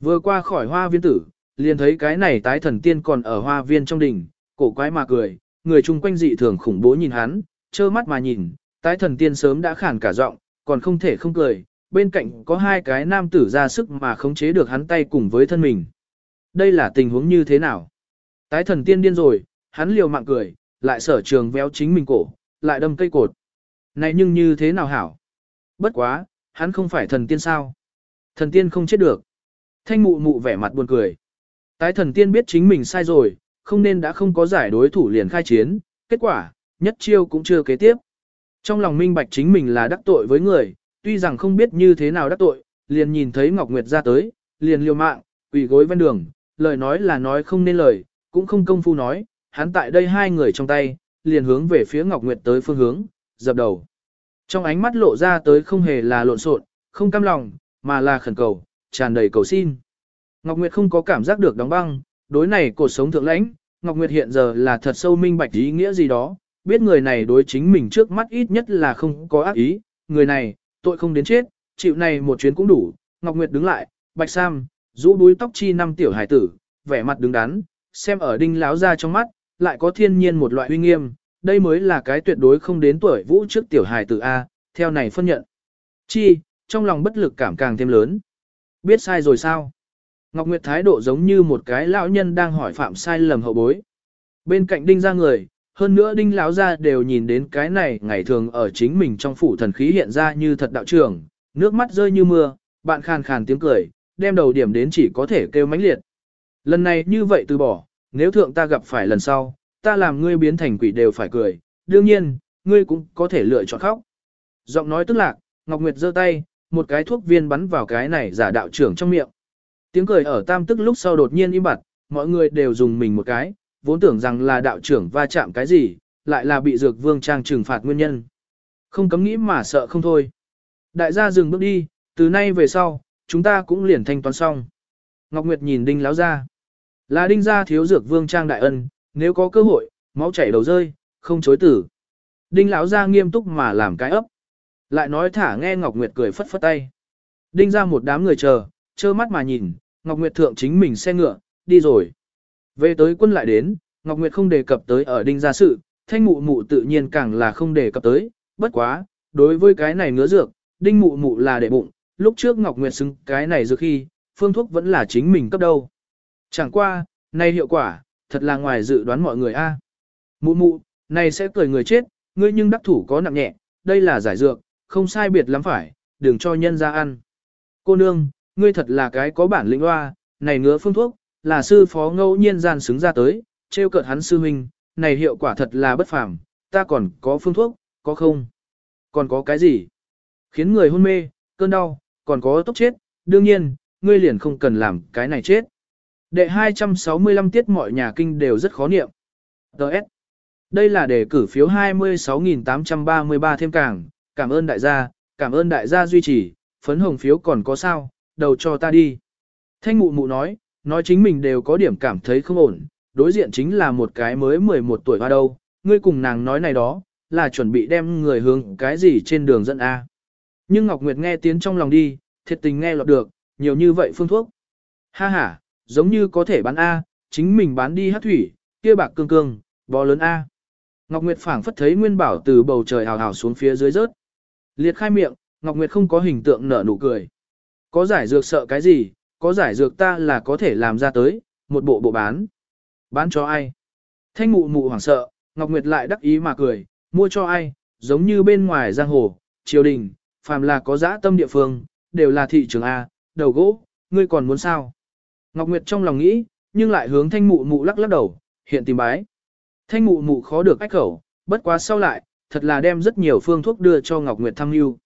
Vừa qua khỏi hoa viên tử, liền thấy cái này tái thần tiên còn ở hoa viên trong đỉnh, cổ quái mà cười, người chung quanh dị thường khủng bố nhìn hắn, trơ mắt mà nhìn, tái thần tiên sớm đã khản cả giọng, còn không thể không cười, bên cạnh có hai cái nam tử ra sức mà khống chế được hắn tay cùng với thân mình. Đây là tình huống như thế nào? Tái thần tiên điên rồi, hắn liều mạng cười, lại sở trường véo chính mình cổ, lại đâm cây cột. Này nhưng như thế nào hảo? Bất quá, hắn không phải thần tiên sao? Thần tiên không chết được. Thanh mụ mụ vẻ mặt buồn cười. Tái thần tiên biết chính mình sai rồi, không nên đã không có giải đối thủ liền khai chiến, kết quả, nhất chiêu cũng chưa kế tiếp. Trong lòng minh bạch chính mình là đắc tội với người, tuy rằng không biết như thế nào đắc tội, liền nhìn thấy Ngọc Nguyệt ra tới, liền liều mạng, quỳ gối ven đường, lời nói là nói không nên lời, cũng không công phu nói, hắn tại đây hai người trong tay, liền hướng về phía Ngọc Nguyệt tới phương hướng, dập đầu. Trong ánh mắt lộ ra tới không hề là lộn xộn, không cam lòng, mà là khẩn cầu, tràn đầy cầu xin. Ngọc Nguyệt không có cảm giác được đóng băng, đối này cuộc sống thượng lãnh, Ngọc Nguyệt hiện giờ là thật sâu minh bạch ý nghĩa gì đó, biết người này đối chính mình trước mắt ít nhất là không có ác ý, người này, tội không đến chết, chịu này một chuyến cũng đủ. Ngọc Nguyệt đứng lại, Bạch Sam, rũ đuôi tóc chi năm tiểu hải tử, vẻ mặt đứng đắn, xem ở đinh láo ra trong mắt, lại có thiên nhiên một loại uy nghiêm, đây mới là cái tuyệt đối không đến tuổi vũ trước tiểu hài tử A, theo này phân nhận. Chi, trong lòng bất lực cảm càng thêm lớn. Biết sai rồi sao? Ngọc Nguyệt thái độ giống như một cái lão nhân đang hỏi phạm sai lầm hậu bối. Bên cạnh đinh ra người, hơn nữa đinh lão ra đều nhìn đến cái này ngày thường ở chính mình trong phủ thần khí hiện ra như thật đạo trưởng, nước mắt rơi như mưa, bạn khàn khàn tiếng cười, đem đầu điểm đến chỉ có thể kêu mãnh liệt. Lần này như vậy từ bỏ, nếu thượng ta gặp phải lần sau, ta làm ngươi biến thành quỷ đều phải cười, đương nhiên, ngươi cũng có thể lựa chọn khóc. Giọng nói tức lạc, Ngọc Nguyệt giơ tay, một cái thuốc viên bắn vào cái này giả đạo trưởng trong miệng. Tiếng cười ở tam tức lúc sau đột nhiên im bặt, mọi người đều dùng mình một cái, vốn tưởng rằng là đạo trưởng va chạm cái gì, lại là bị dược vương trang trừng phạt nguyên nhân. Không cấm nghĩ mà sợ không thôi. Đại gia dừng bước đi, từ nay về sau, chúng ta cũng liền thanh toán xong. Ngọc Nguyệt nhìn đinh láo ra. Là đinh gia thiếu dược vương trang đại ân, nếu có cơ hội, máu chảy đầu rơi, không chối tử. Đinh lão gia nghiêm túc mà làm cái ấp. Lại nói thả nghe Ngọc Nguyệt cười phất phất tay. Đinh ra một đám người chờ, trơ mắt mà nhìn, Ngọc Nguyệt thượng chính mình xe ngựa, đi rồi. Về tới quân lại đến, Ngọc Nguyệt không đề cập tới ở đinh gia sự, thanh mụ mụ tự nhiên càng là không đề cập tới, bất quá, đối với cái này ngứa dược, đinh mụ mụ là để bụng, lúc trước Ngọc Nguyệt xứng cái này dược khi, phương thuốc vẫn là chính mình cấp đâu. Chẳng qua, nay hiệu quả, thật là ngoài dự đoán mọi người a. Mụ mụ, này sẽ cười người chết, ngươi nhưng đắc thủ có nặng nhẹ, đây là giải dược, không sai biệt lắm phải, đừng cho nhân ra ăn. Cô nương, ngươi thật là cái có bản lĩnh hoa, này ngứa phương thuốc, là sư phó ngẫu nhiên gian xứng ra tới, trêu cợt hắn sư huynh, này hiệu quả thật là bất phàm, ta còn có phương thuốc, có không? Còn có cái gì? Khiến người hôn mê, cơn đau, còn có tốc chết, đương nhiên, ngươi liền không cần làm cái này chết. Đệ 265 tiết mọi nhà kinh đều rất khó niệm. Đợt. Đây là đề cử phiếu 26.833 thêm càng, cảm ơn đại gia, cảm ơn đại gia duy trì, phấn hồng phiếu còn có sao, đầu cho ta đi. Thanh mụ mụ nói, nói chính mình đều có điểm cảm thấy không ổn, đối diện chính là một cái mới 11 tuổi hoa đâu, ngươi cùng nàng nói này đó, là chuẩn bị đem người hướng cái gì trên đường dẫn A. Nhưng Ngọc Nguyệt nghe tiếng trong lòng đi, thiệt tình nghe lọt được, nhiều như vậy phương thuốc. Ha ha, giống như có thể bán A, chính mình bán đi hát thủy, kia bạc cương cương, bò lớn A. Ngọc Nguyệt phảng phất thấy Nguyên Bảo từ bầu trời hào hào xuống phía dưới rớt. Liệt khai miệng, Ngọc Nguyệt không có hình tượng nở nụ cười. Có giải dược sợ cái gì, có giải dược ta là có thể làm ra tới, một bộ bộ bán. Bán cho ai? Thanh mụ mụ hoảng sợ, Ngọc Nguyệt lại đắc ý mà cười, mua cho ai, giống như bên ngoài giang hồ, triều đình, phàm là có dã tâm địa phương, đều là thị trường A, đầu gỗ, ngươi còn muốn sao? Ngọc Nguyệt trong lòng nghĩ, nhưng lại hướng thanh mụ mụ lắc lắc đầu, hiện tìm bái. Thanh mụ mụ khó được ách khẩu, bất quá sau lại, thật là đem rất nhiều phương thuốc đưa cho Ngọc Nguyệt thăng lưu.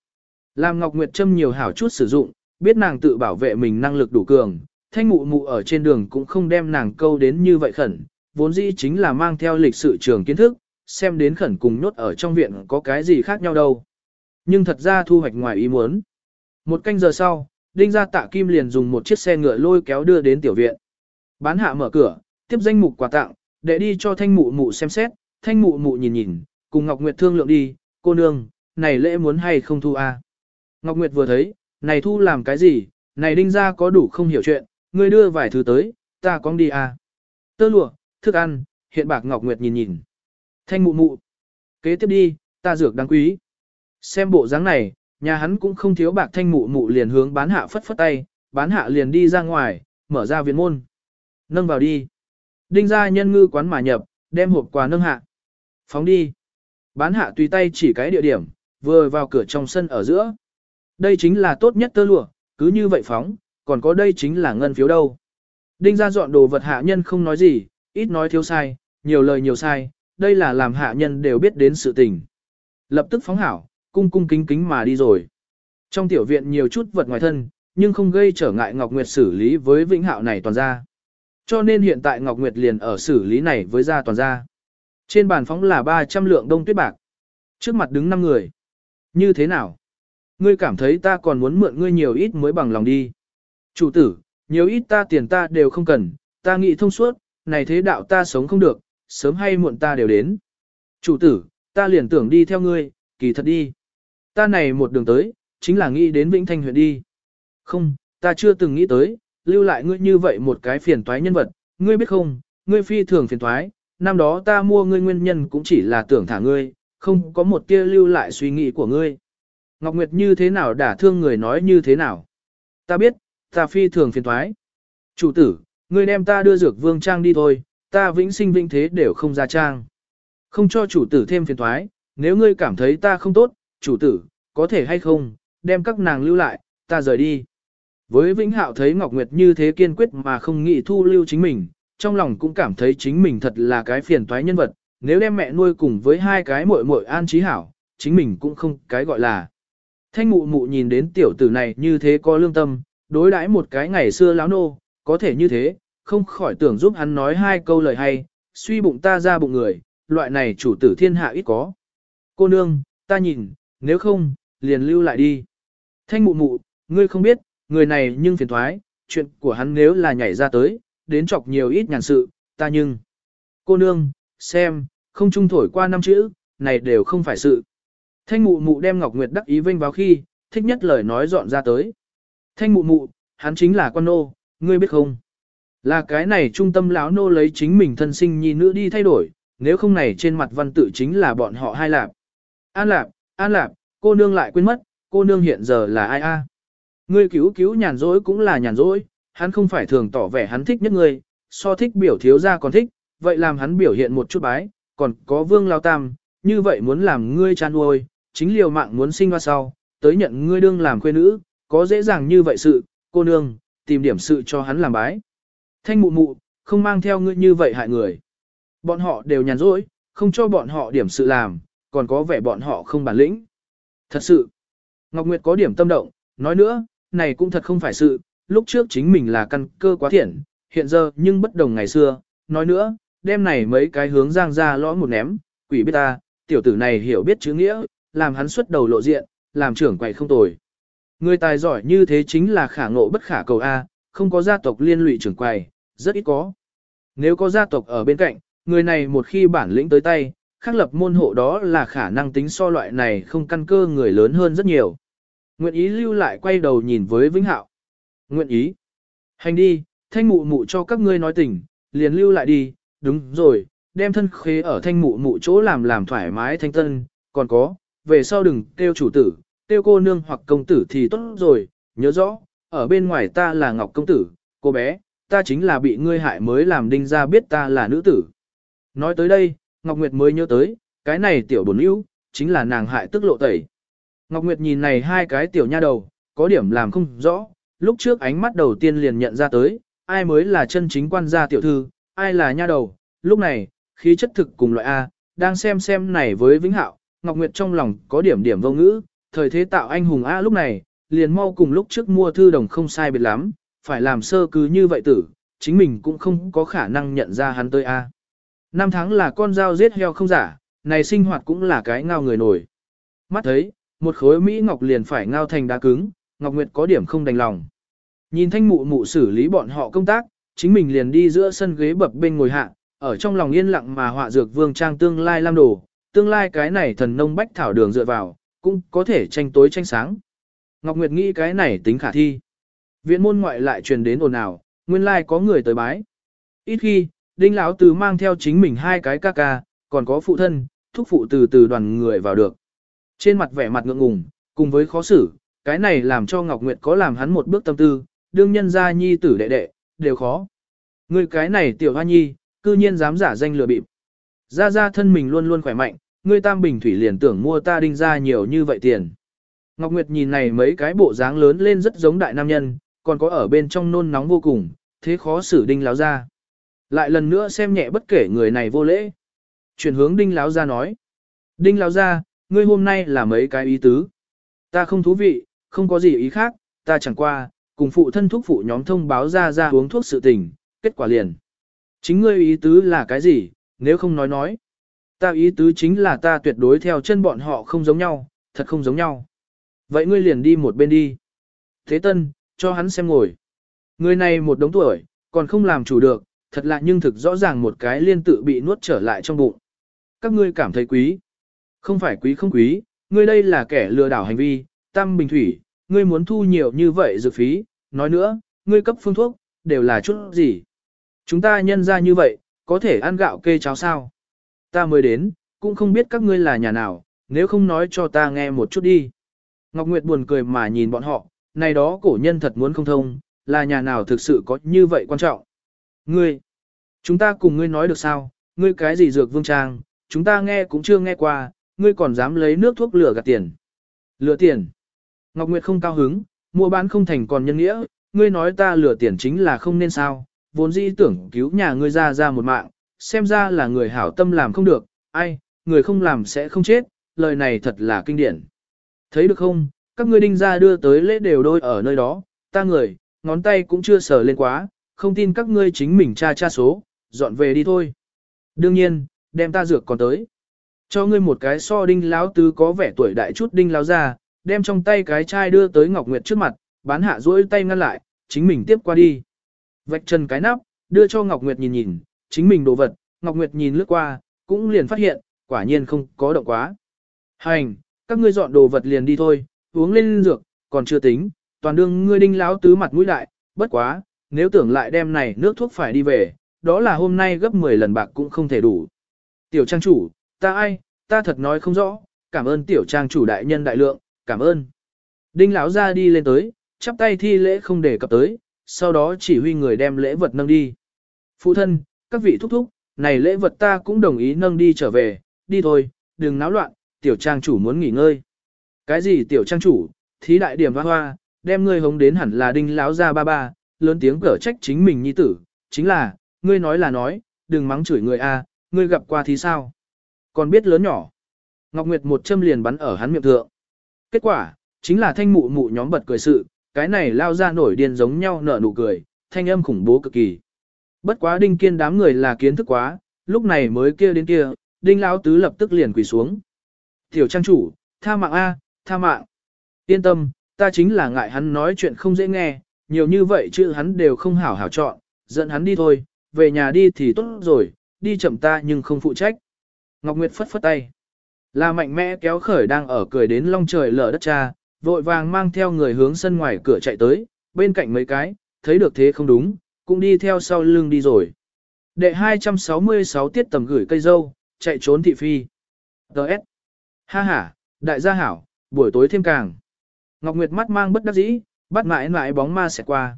Làm Ngọc Nguyệt châm nhiều hảo chút sử dụng, biết nàng tự bảo vệ mình năng lực đủ cường, thanh mụ mụ ở trên đường cũng không đem nàng câu đến như vậy khẩn, vốn dĩ chính là mang theo lịch sự trường kiến thức, xem đến khẩn cùng nhốt ở trong viện có cái gì khác nhau đâu. Nhưng thật ra thu hoạch ngoài ý muốn. Một canh giờ sau, đinh gia tạ kim liền dùng một chiếc xe ngựa lôi kéo đưa đến tiểu viện. Bán hạ mở cửa, tiếp danh mục quà tặng, để đi cho thanh mụ mụ xem xét, thanh mụ mụ nhìn nhìn, cùng Ngọc Nguyệt thương lượng đi, cô nương, này lễ muốn hay không thu a? Ngọc Nguyệt vừa thấy, này thu làm cái gì, này đinh gia có đủ không hiểu chuyện, ngươi đưa vài thứ tới, ta con đi a. Tơ lụa, thức ăn, hiện bạc Ngọc Nguyệt nhìn nhìn. Thanh mụ mụ. Kế tiếp đi, ta dược đáng quý. Xem bộ dáng này, nhà hắn cũng không thiếu bạc thanh mụ mụ liền hướng bán hạ phất phất tay, bán hạ liền đi ra ngoài, mở ra viện môn. Nâng vào đi. Đinh ra nhân ngư quán mà nhập, đem hộp quà nâng hạ. Phóng đi. Bán hạ tùy tay chỉ cái địa điểm, vừa vào cửa trong sân ở giữa. Đây chính là tốt nhất tơ lụa, cứ như vậy phóng, còn có đây chính là ngân phiếu đâu. Đinh ra dọn đồ vật hạ nhân không nói gì, ít nói thiếu sai, nhiều lời nhiều sai, đây là làm hạ nhân đều biết đến sự tình. Lập tức phóng hảo, cung cung kính kính mà đi rồi. Trong tiểu viện nhiều chút vật ngoài thân, nhưng không gây trở ngại Ngọc Nguyệt xử lý với vĩnh hạo này toàn ra. Cho nên hiện tại Ngọc Nguyệt liền ở xử lý này với gia toàn gia. Trên bàn phóng là 300 lượng đông tuyết bạc. Trước mặt đứng 5 người. Như thế nào? Ngươi cảm thấy ta còn muốn mượn ngươi nhiều ít mới bằng lòng đi. Chủ tử, nhiều ít ta tiền ta đều không cần, ta nghĩ thông suốt, này thế đạo ta sống không được, sớm hay muộn ta đều đến. Chủ tử, ta liền tưởng đi theo ngươi, kỳ thật đi. Ta này một đường tới, chính là nghĩ đến Vĩnh Thanh huyện đi. Không, ta chưa từng nghĩ tới, lưu lại ngươi như vậy một cái phiền toái nhân vật, ngươi biết không, ngươi phi thường phiền toái, năm đó ta mua ngươi nguyên nhân cũng chỉ là tưởng thả ngươi, không có một tia lưu lại suy nghĩ của ngươi. Ngọc Nguyệt như thế nào đả thương người nói như thế nào? Ta biết, ta phi thường phiền toái. Chủ tử, ngươi đem ta đưa dược vương trang đi thôi, ta vĩnh sinh vĩnh thế đều không ra trang. Không cho chủ tử thêm phiền toái. nếu ngươi cảm thấy ta không tốt, chủ tử, có thể hay không, đem các nàng lưu lại, ta rời đi. Với Vĩnh Hạo thấy Ngọc Nguyệt như thế kiên quyết mà không nghĩ thu lưu chính mình, trong lòng cũng cảm thấy chính mình thật là cái phiền toái nhân vật, nếu đem mẹ nuôi cùng với hai cái muội muội an trí hảo, chính mình cũng không cái gọi là. Thanh mụ mụ nhìn đến tiểu tử này như thế có lương tâm, đối đãi một cái ngày xưa láo nô, có thể như thế, không khỏi tưởng giúp hắn nói hai câu lời hay, suy bụng ta ra bụng người, loại này chủ tử thiên hạ ít có. Cô nương, ta nhìn, nếu không, liền lưu lại đi. Thanh mụ mụ, ngươi không biết, người này nhưng phiền thoái, chuyện của hắn nếu là nhảy ra tới, đến chọc nhiều ít nhàn sự, ta nhưng. Cô nương, xem, không trung thổi qua năm chữ, này đều không phải sự. Thanh mụ mụ đem Ngọc Nguyệt đắc ý vinh vào khi, thích nhất lời nói dọn ra tới. Thanh mụ mụ, hắn chính là quan nô, ngươi biết không? Là cái này trung tâm lão nô lấy chính mình thân sinh nhi nữ đi thay đổi, nếu không này trên mặt văn tự chính là bọn họ hai lạp. An lạp, an lạp, cô nương lại quên mất, cô nương hiện giờ là ai a? Ngươi cứu cứu nhàn rỗi cũng là nhàn rỗi, hắn không phải thường tỏ vẻ hắn thích nhất ngươi, so thích biểu thiếu gia còn thích, vậy làm hắn biểu hiện một chút bái, còn có vương lao tam, như vậy muốn làm ngươi chan nuôi, chính liều mạng muốn sinh hoa sau, tới nhận ngươi đương làm quê nữ, có dễ dàng như vậy sự, cô nương, tìm điểm sự cho hắn làm bái. Thanh mụ mụ, không mang theo ngươi như vậy hại người. Bọn họ đều nhàn rỗi, không cho bọn họ điểm sự làm, còn có vẻ bọn họ không bản lĩnh. Thật sự, Ngọc Nguyệt có điểm tâm động, nói nữa, này cũng thật không phải sự, lúc trước chính mình là căn cơ quá thiện, hiện giờ nhưng bất đồng ngày xưa, nói nữa, đêm này mấy cái hướng giang ra lõi một ném, quỷ biết ta, tiểu tử này hiểu biết chữ nghĩa, làm hắn xuất đầu lộ diện, làm trưởng quầy không tồi. Người tài giỏi như thế chính là khả ngộ bất khả cầu A, không có gia tộc liên lụy trưởng quầy, rất ít có. Nếu có gia tộc ở bên cạnh, người này một khi bản lĩnh tới tay, khác lập môn hộ đó là khả năng tính so loại này không căn cơ người lớn hơn rất nhiều. Nguyện ý lưu lại quay đầu nhìn với Vĩnh Hạo. Nguyện ý. Hành đi, thanh mụ mụ cho các ngươi nói tình, liền lưu lại đi, đúng rồi, đem thân khế ở thanh mụ mụ chỗ làm làm thoải mái thanh tân, còn có, về sau đừng kêu chủ tử, kêu cô nương hoặc công tử thì tốt rồi, nhớ rõ, ở bên ngoài ta là Ngọc công tử, cô bé, ta chính là bị ngươi hại mới làm đinh ra biết ta là nữ tử. Nói tới đây, Ngọc Nguyệt mới nhớ tới, cái này tiểu bổn ưu, chính là nàng hại tức lộ tẩy. Ngọc Nguyệt nhìn này hai cái tiểu nha đầu, có điểm làm không rõ, lúc trước ánh mắt đầu tiên liền nhận ra tới, ai mới là chân chính quan gia tiểu thư, ai là nha đầu, lúc này, khí chất thực cùng loại A, đang xem xem này với Vĩnh Hạo, Ngọc Nguyệt trong lòng có điểm điểm vô ngữ, thời thế tạo anh hùng A lúc này, liền mau cùng lúc trước mua thư đồng không sai biệt lắm, phải làm sơ cứ như vậy tử, chính mình cũng không có khả năng nhận ra hắn tới A. Năm tháng là con dao giết heo không giả, này sinh hoạt cũng là cái ngao người nổi. Mắt thấy, một khối Mỹ Ngọc liền phải ngao thành đá cứng, Ngọc Nguyệt có điểm không đành lòng. Nhìn thanh mụ mụ xử lý bọn họ công tác, chính mình liền đi giữa sân ghế bập bên ngồi hạ, ở trong lòng yên lặng mà họa dược vương trang tương lai lam đồ, tương lai cái này thần nông bách thảo đường dựa vào, cũng có thể tranh tối tranh sáng. Ngọc Nguyệt nghĩ cái này tính khả thi. Viện môn ngoại lại truyền đến ồn ào, nguyên lai có người tới bái. Ít khi, Đinh lão từ mang theo chính mình hai cái ca ca, còn có phụ thân, thúc phụ từ từ đoàn người vào được. Trên mặt vẻ mặt ngượng ngùng, cùng với khó xử, cái này làm cho Ngọc Nguyệt có làm hắn một bước tâm tư, đương nhân gia nhi tử đệ đệ, đều khó. Người cái này tiểu hoa nhi, cư nhiên dám giả danh lừa bịp. Gia Gia thân mình luôn luôn khỏe mạnh, ngươi tam bình thủy liền tưởng mua ta đinh ra nhiều như vậy tiền. Ngọc Nguyệt nhìn này mấy cái bộ dáng lớn lên rất giống đại nam nhân, còn có ở bên trong nôn nóng vô cùng, thế khó xử đinh láo ra. Lại lần nữa xem nhẹ bất kể người này vô lễ. Chuyển hướng đinh láo ra nói. Đinh láo ra, ngươi hôm nay là mấy cái ý tứ. Ta không thú vị, không có gì ý khác, ta chẳng qua, cùng phụ thân thuốc phụ nhóm thông báo ra ra uống thuốc sự tình, kết quả liền. Chính ngươi ý tứ là cái gì, nếu không nói nói. Ta ý tứ chính là ta tuyệt đối theo chân bọn họ không giống nhau, thật không giống nhau. Vậy ngươi liền đi một bên đi. Thế tân, cho hắn xem ngồi. Người này một đống tuổi, còn không làm chủ được, thật lạ nhưng thực rõ ràng một cái liên tự bị nuốt trở lại trong bụng. Các ngươi cảm thấy quý. Không phải quý không quý, ngươi đây là kẻ lừa đảo hành vi, tam bình thủy, ngươi muốn thu nhiều như vậy dược phí, nói nữa, ngươi cấp phương thuốc, đều là chút gì. Chúng ta nhân ra như vậy, có thể ăn gạo kê cháo sao. Ta mới đến, cũng không biết các ngươi là nhà nào, nếu không nói cho ta nghe một chút đi. Ngọc Nguyệt buồn cười mà nhìn bọn họ, này đó cổ nhân thật muốn không thông, là nhà nào thực sự có như vậy quan trọng. Ngươi, chúng ta cùng ngươi nói được sao, ngươi cái gì dược vương trang, chúng ta nghe cũng chưa nghe qua, ngươi còn dám lấy nước thuốc lửa gạt tiền. Lừa tiền. Ngọc Nguyệt không cao hứng, mua bán không thành còn nhân nghĩa, ngươi nói ta lừa tiền chính là không nên sao, vốn dĩ tưởng cứu nhà ngươi ra ra một mạng, xem ra là người hảo tâm làm không được, ai, người không làm sẽ không chết, lời này thật là kinh điển. Thấy được không, các ngươi đinh ra đưa tới lễ đều đôi ở nơi đó, ta người, ngón tay cũng chưa sờ lên quá, không tin các ngươi chính mình tra tra số, dọn về đi thôi. Đương nhiên, đem ta dược còn tới. Cho ngươi một cái so đinh láo tứ có vẻ tuổi đại chút đinh láo ra, đem trong tay cái chai đưa tới Ngọc Nguyệt trước mặt, bán hạ duỗi tay ngăn lại, chính mình tiếp qua đi. Vạch chân cái nắp, đưa cho Ngọc Nguyệt nhìn nhìn, chính mình đồ vật, Ngọc Nguyệt nhìn lướt qua, cũng liền phát hiện, quả nhiên không có động quá. Hành, các ngươi dọn đồ vật liền đi thôi, uống lên dược, còn chưa tính, toàn đương ngươi đinh láo tứ mặt mũi đại, bất quá, nếu tưởng lại đem này nước thuốc phải đi về, đó là hôm nay gấp 10 lần bạc cũng không thể đủ. Tiểu trang chủ, ta ai, ta thật nói không rõ, cảm ơn tiểu trang chủ đại nhân đại lượng, cảm ơn. Đinh lão ra đi lên tới, chắp tay thi lễ không để cập tới, sau đó chỉ huy người đem lễ vật nâng đi. Phụ thân, các vị thúc thúc, này lễ vật ta cũng đồng ý nâng đi trở về, đi thôi, đừng náo loạn, tiểu trang chủ muốn nghỉ ngơi. Cái gì tiểu trang chủ, thí đại điểm hoa hoa, đem ngươi hống đến hẳn là đinh lão ra ba ba, lớn tiếng cở trách chính mình nhi tử, chính là, ngươi nói là nói, đừng mắng chửi người a, ngươi gặp qua thì sao? Còn biết lớn nhỏ. Ngọc Nguyệt một châm liền bắn ở hắn miệng thượng. Kết quả, chính là thanh mụ mụ nhóm bật cười sự, cái này lao ra nổi điên giống nhau nở nụ cười, thanh âm khủng bố cực kỳ. Bất quá đinh kiên đám người là kiến thức quá, lúc này mới kia đến kia, đinh lão tứ lập tức liền quỳ xuống. Tiểu trang chủ, tha mạng A, tha mạng. Yên tâm, ta chính là ngại hắn nói chuyện không dễ nghe, nhiều như vậy chứ hắn đều không hảo hảo chọn, dẫn hắn đi thôi, về nhà đi thì tốt rồi, đi chậm ta nhưng không phụ trách. Ngọc Nguyệt phất phất tay. Là mạnh mẽ kéo khởi đang ở cười đến long trời lở đất cha, vội vàng mang theo người hướng sân ngoài cửa chạy tới, bên cạnh mấy cái, thấy được thế không đúng, cũng đi theo sau lưng đi rồi. Đệ 266 tiết tầm gửi cây dâu, chạy trốn thị phi. Đợt. Ha ha, đại gia hảo, buổi tối thêm càng. Ngọc Nguyệt mắt mang bất đắc dĩ, bắt mãi mãi bóng ma sẽ qua.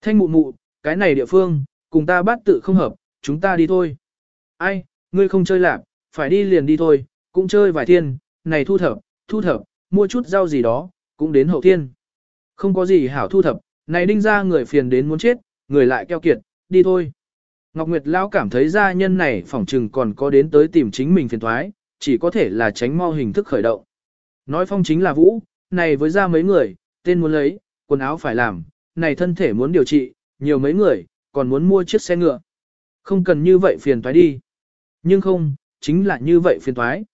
Thanh mụ mụ, cái này địa phương, cùng ta bắt tự không hợp, chúng ta đi thôi. Ai, ngươi không chơi lạc, phải đi liền đi thôi, cũng chơi vài thiên, này thu thập, thu thập, mua chút rau gì đó, cũng đến hậu thiên. Không có gì hảo thu thập, này đinh ra người phiền đến muốn chết, người lại keo kiệt, đi thôi. Ngọc Nguyệt Lão cảm thấy gia nhân này phỏng trừng còn có đến tới tìm chính mình phiền thoái, chỉ có thể là tránh mau hình thức khởi động. Nói phong chính là vũ, này với ra mấy người, tên muốn lấy, quần áo phải làm, này thân thể muốn điều trị, nhiều mấy người, còn muốn mua chiếc xe ngựa. Không cần như vậy phiền thoái đi. Nhưng không, chính là như vậy phiền thoái.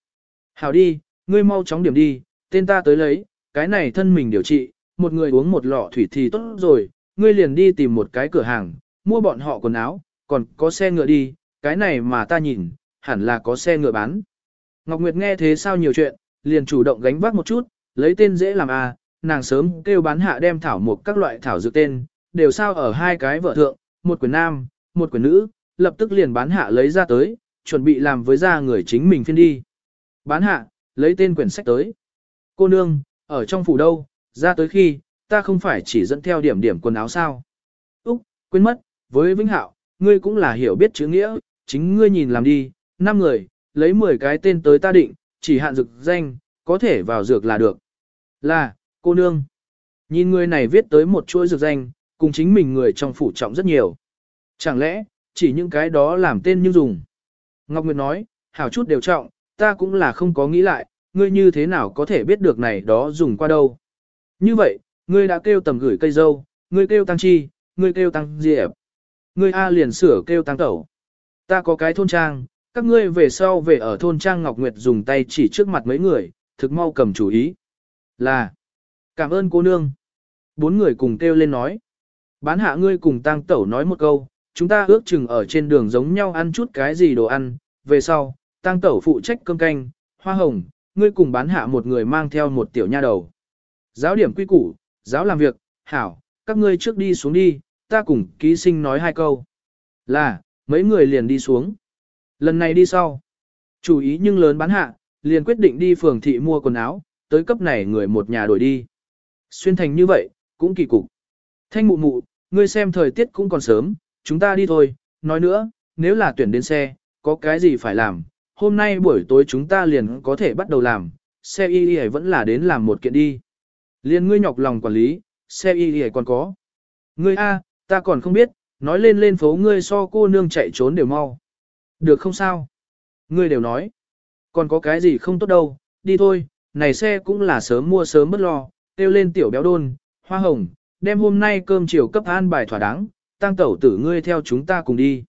Hảo đi, ngươi mau chóng điểm đi, tên ta tới lấy, cái này thân mình điều trị, một người uống một lọ thủy thì tốt rồi, ngươi liền đi tìm một cái cửa hàng, mua bọn họ quần áo, còn có xe ngựa đi, cái này mà ta nhìn, hẳn là có xe ngựa bán. Ngọc Nguyệt nghe thế sao nhiều chuyện, liền chủ động gánh vác một chút, lấy tên dễ làm à, nàng sớm kêu bán hạ đem thảo một các loại thảo dược tên, đều sao ở hai cái vợ thượng, một quyển nam, một quyển nữ, lập tức liền bán hạ lấy ra tới, chuẩn bị làm với ra người chính mình phiên đi. Bán hạ, lấy tên quyển sách tới. Cô nương, ở trong phủ đâu, ra tới khi, ta không phải chỉ dẫn theo điểm điểm quần áo sao. Úc, quên mất, với Vĩnh Hạo, ngươi cũng là hiểu biết chữ nghĩa, chính ngươi nhìn làm đi, năm người, lấy 10 cái tên tới ta định, chỉ hạn dược danh, có thể vào dược là được. Là, cô nương. Nhìn người này viết tới một chuỗi dược danh, cùng chính mình người trong phủ trọng rất nhiều. Chẳng lẽ, chỉ những cái đó làm tên như dùng. Ngọc Nguyệt nói, hảo chút đều trọng, ta cũng là không có nghĩ lại, ngươi như thế nào có thể biết được này đó dùng qua đâu. Như vậy, ngươi đã kêu tầm gửi cây dâu, ngươi kêu tăng chi, ngươi kêu tăng diệp. Ngươi A liền sửa kêu tăng tẩu. Ta có cái thôn trang, các ngươi về sau về ở thôn trang Ngọc Nguyệt dùng tay chỉ trước mặt mấy người, thực mau cầm chủ ý. Là, cảm ơn cô nương. Bốn người cùng kêu lên nói. Bán hạ ngươi cùng tang tẩu nói một câu, chúng ta ước chừng ở trên đường giống nhau ăn chút cái gì đồ ăn, về sau, tang tẩu phụ trách cơm canh, hoa hồng, ngươi cùng bán hạ một người mang theo một tiểu nha đầu. Giáo điểm quy củ, giáo làm việc, hảo, các ngươi trước đi xuống đi, ta cùng ký sinh nói hai câu. Là, mấy người liền đi xuống. Lần này đi sau. Chủ ý nhưng lớn bán hạ, liền quyết định đi phường thị mua quần áo, tới cấp này người một nhà đổi đi. Xuyên thành như vậy, cũng kỳ cục. Thanh mụ mụ, ngươi xem thời tiết cũng còn sớm, chúng ta đi thôi, nói nữa, nếu là tuyển đến xe, có cái gì phải làm, hôm nay buổi tối chúng ta liền có thể bắt đầu làm, xe y y vẫn là đến làm một kiện đi. liền ngươi nhọc lòng quản lý, xe y y còn có. Ngươi A, ta còn không biết, nói lên lên phố ngươi so cô nương chạy trốn đều mau. Được không sao? Ngươi đều nói. Còn có cái gì không tốt đâu, đi thôi, này xe cũng là sớm mua sớm bất lo, kêu lên tiểu béo đôn, hoa hồng, đem hôm nay cơm chiều cấp an bài thỏa đáng, tăng tẩu tử ngươi theo chúng ta cùng đi.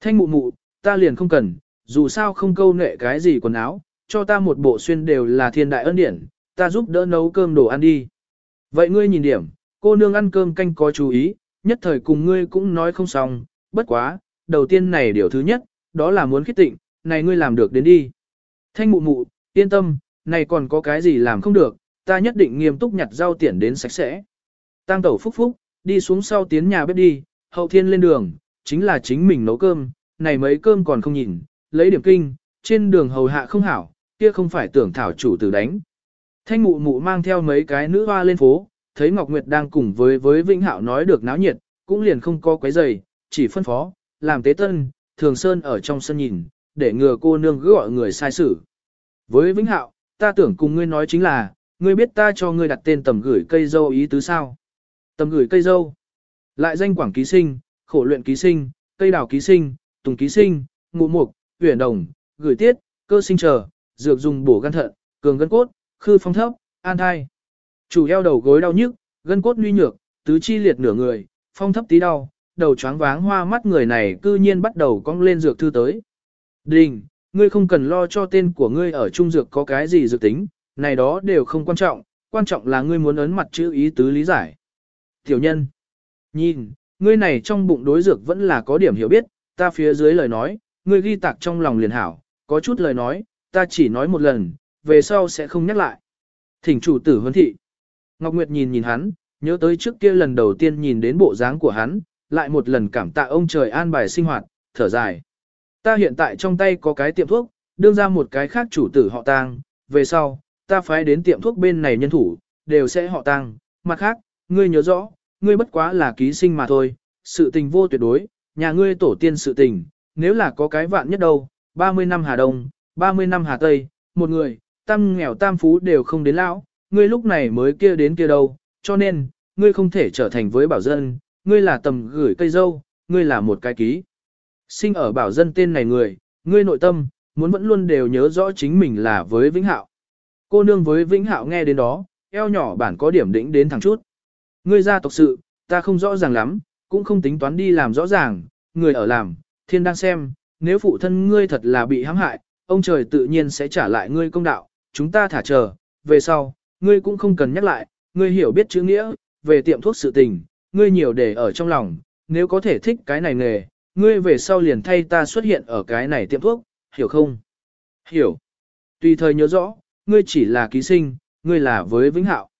Thanh mụ mụ, ta liền không cần, dù sao không câu nệ cái gì quần áo, cho ta một bộ xuyên đều là thiên đại ân điển, ta giúp đỡ nấu cơm đồ ăn đi. Vậy ngươi nhìn điểm, cô nương ăn cơm canh có chú ý, nhất thời cùng ngươi cũng nói không xong, bất quá, đầu tiên này điều thứ nhất, đó là muốn khích tịnh, này ngươi làm được đến đi. Thanh mụ mụ, yên tâm, này còn có cái gì làm không được, ta nhất định nghiêm túc nhặt rau tiện đến sạch sẽ. Tăng tẩu phúc phúc, đi xuống sau tiến nhà bếp đi, hậu thiên lên đường, chính là chính mình nấu cơm, này mấy cơm còn không nhìn, lấy điểm kinh, trên đường hầu hạ không hảo, kia không phải tưởng thảo chủ tử đánh. Thanh mụ mụ mang theo mấy cái nữ hoa lên phố, thấy Ngọc Nguyệt đang cùng với với Vĩnh Hạo nói được náo nhiệt, cũng liền không có quấy giày, chỉ phân phó, làm tế tân, thường sơn ở trong sân nhìn, để ngừa cô nương gọi người sai xử. Với Vĩnh Hạo, ta tưởng cùng ngươi nói chính là, ngươi biết ta cho ngươi đặt tên tầm gửi cây dâu ý tứ sao? Tầm gửi cây dâu, lại danh quảng ký sinh, khổ luyện ký sinh, cây đào ký sinh, tùng ký sinh, ngụ mục, huyền đồng, gửi tiết, cơ sinh chờ, dược dùng bổ gan thận, cường gân cốt, khư phong thấp, an thai. Chủ eo đầu gối đau nhức, gân cốt nguy nhược, tứ chi liệt nửa người, phong thấp tí đau, đầu choáng váng hoa mắt người này cư nhiên bắt đầu cong lên dược thư tới. Đình, ngươi không cần lo cho tên của ngươi ở trung dược có cái gì dược tính, này đó đều không quan trọng, quan trọng là ngươi muốn ấn mặt chữ ý tứ lý giải. Tiểu nhân, nhìn, ngươi này trong bụng đối dược vẫn là có điểm hiểu biết, ta phía dưới lời nói, ngươi ghi tạc trong lòng liền hảo, có chút lời nói, ta chỉ nói một lần, về sau sẽ không nhắc lại. Thỉnh chủ tử huấn thị. Ngọc Nguyệt nhìn nhìn hắn, nhớ tới trước kia lần đầu tiên nhìn đến bộ dáng của hắn, lại một lần cảm tạ ông trời an bài sinh hoạt, thở dài. Ta hiện tại trong tay có cái tiệm thuốc, đương ra một cái khác chủ tử họ tang, về sau, ta phái đến tiệm thuốc bên này nhân thủ, đều sẽ họ tăng. Mặt khác, ngươi nhớ rõ, ngươi bất quá là ký sinh mà thôi, sự tình vô tuyệt đối, nhà ngươi tổ tiên sự tình, nếu là có cái vạn nhất đâu, 30 năm Hà Đông, 30 năm Hà Tây, một người, tam nghèo tam phú đều không đến lão, ngươi lúc này mới kia đến kia đâu, cho nên, ngươi không thể trở thành với bảo dân, ngươi là tầm gửi cây dâu, ngươi là một cái ký. Sinh ở bảo dân tên này người, ngươi nội tâm, muốn vẫn luôn đều nhớ rõ chính mình là với Vĩnh Hạo. Cô nương với Vĩnh Hạo nghe đến đó, eo nhỏ bản có điểm đỉnh đến thẳng chút. Ngươi ra tộc sự, ta không rõ ràng lắm, cũng không tính toán đi làm rõ ràng, người ở làm, thiên đang xem, nếu phụ thân ngươi thật là bị hãm hại, ông trời tự nhiên sẽ trả lại ngươi công đạo, chúng ta thả chờ, về sau, ngươi cũng không cần nhắc lại, ngươi hiểu biết chữ nghĩa, về tiệm thuốc sự tình, ngươi nhiều để ở trong lòng, nếu có thể thích cái này nghề, ngươi về sau liền thay ta xuất hiện ở cái này tiệm thuốc, hiểu không? Hiểu. Tùy thời nhớ rõ, ngươi chỉ là ký sinh, ngươi là với Vĩnh Hạo.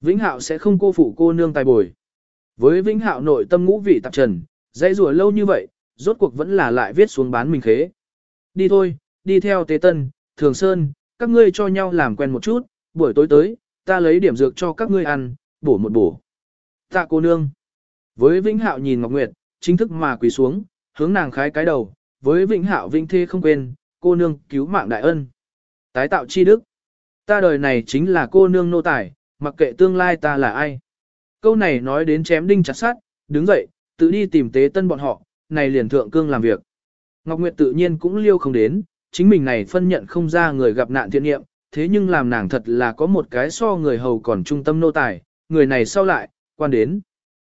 Vĩnh Hạo sẽ không cô phụ cô nương tài bồi. Với Vĩnh Hạo nội tâm ngũ vị tạp trần, dây rùa lâu như vậy, rốt cuộc vẫn là lại viết xuống bán mình khế. Đi thôi, đi theo Tế Tân, Thường Sơn, các ngươi cho nhau làm quen một chút, buổi tối tới, ta lấy điểm dược cho các ngươi ăn, bổ một bổ. Tạ cô nương. Với Vĩnh Hạo nhìn Ngọc Nguyệt, chính thức mà quỳ xuống, hướng nàng khái cái đầu, với Vĩnh Hạo Vĩnh Thê không quên, cô nương cứu mạng đại ân. Tái tạo chi đức. Ta đời này chính là cô nương nô tài, mặc kệ tương lai ta là ai. Câu này nói đến chém đinh chặt sát, đứng dậy, tự đi tìm tế tân bọn họ, này liền thượng cương làm việc. Ngọc Nguyệt tự nhiên cũng liêu không đến, chính mình này phân nhận không ra người gặp nạn thiện nghiệm, thế nhưng làm nàng thật là có một cái so người hầu còn trung tâm nô tài, người này sau lại, quan đến.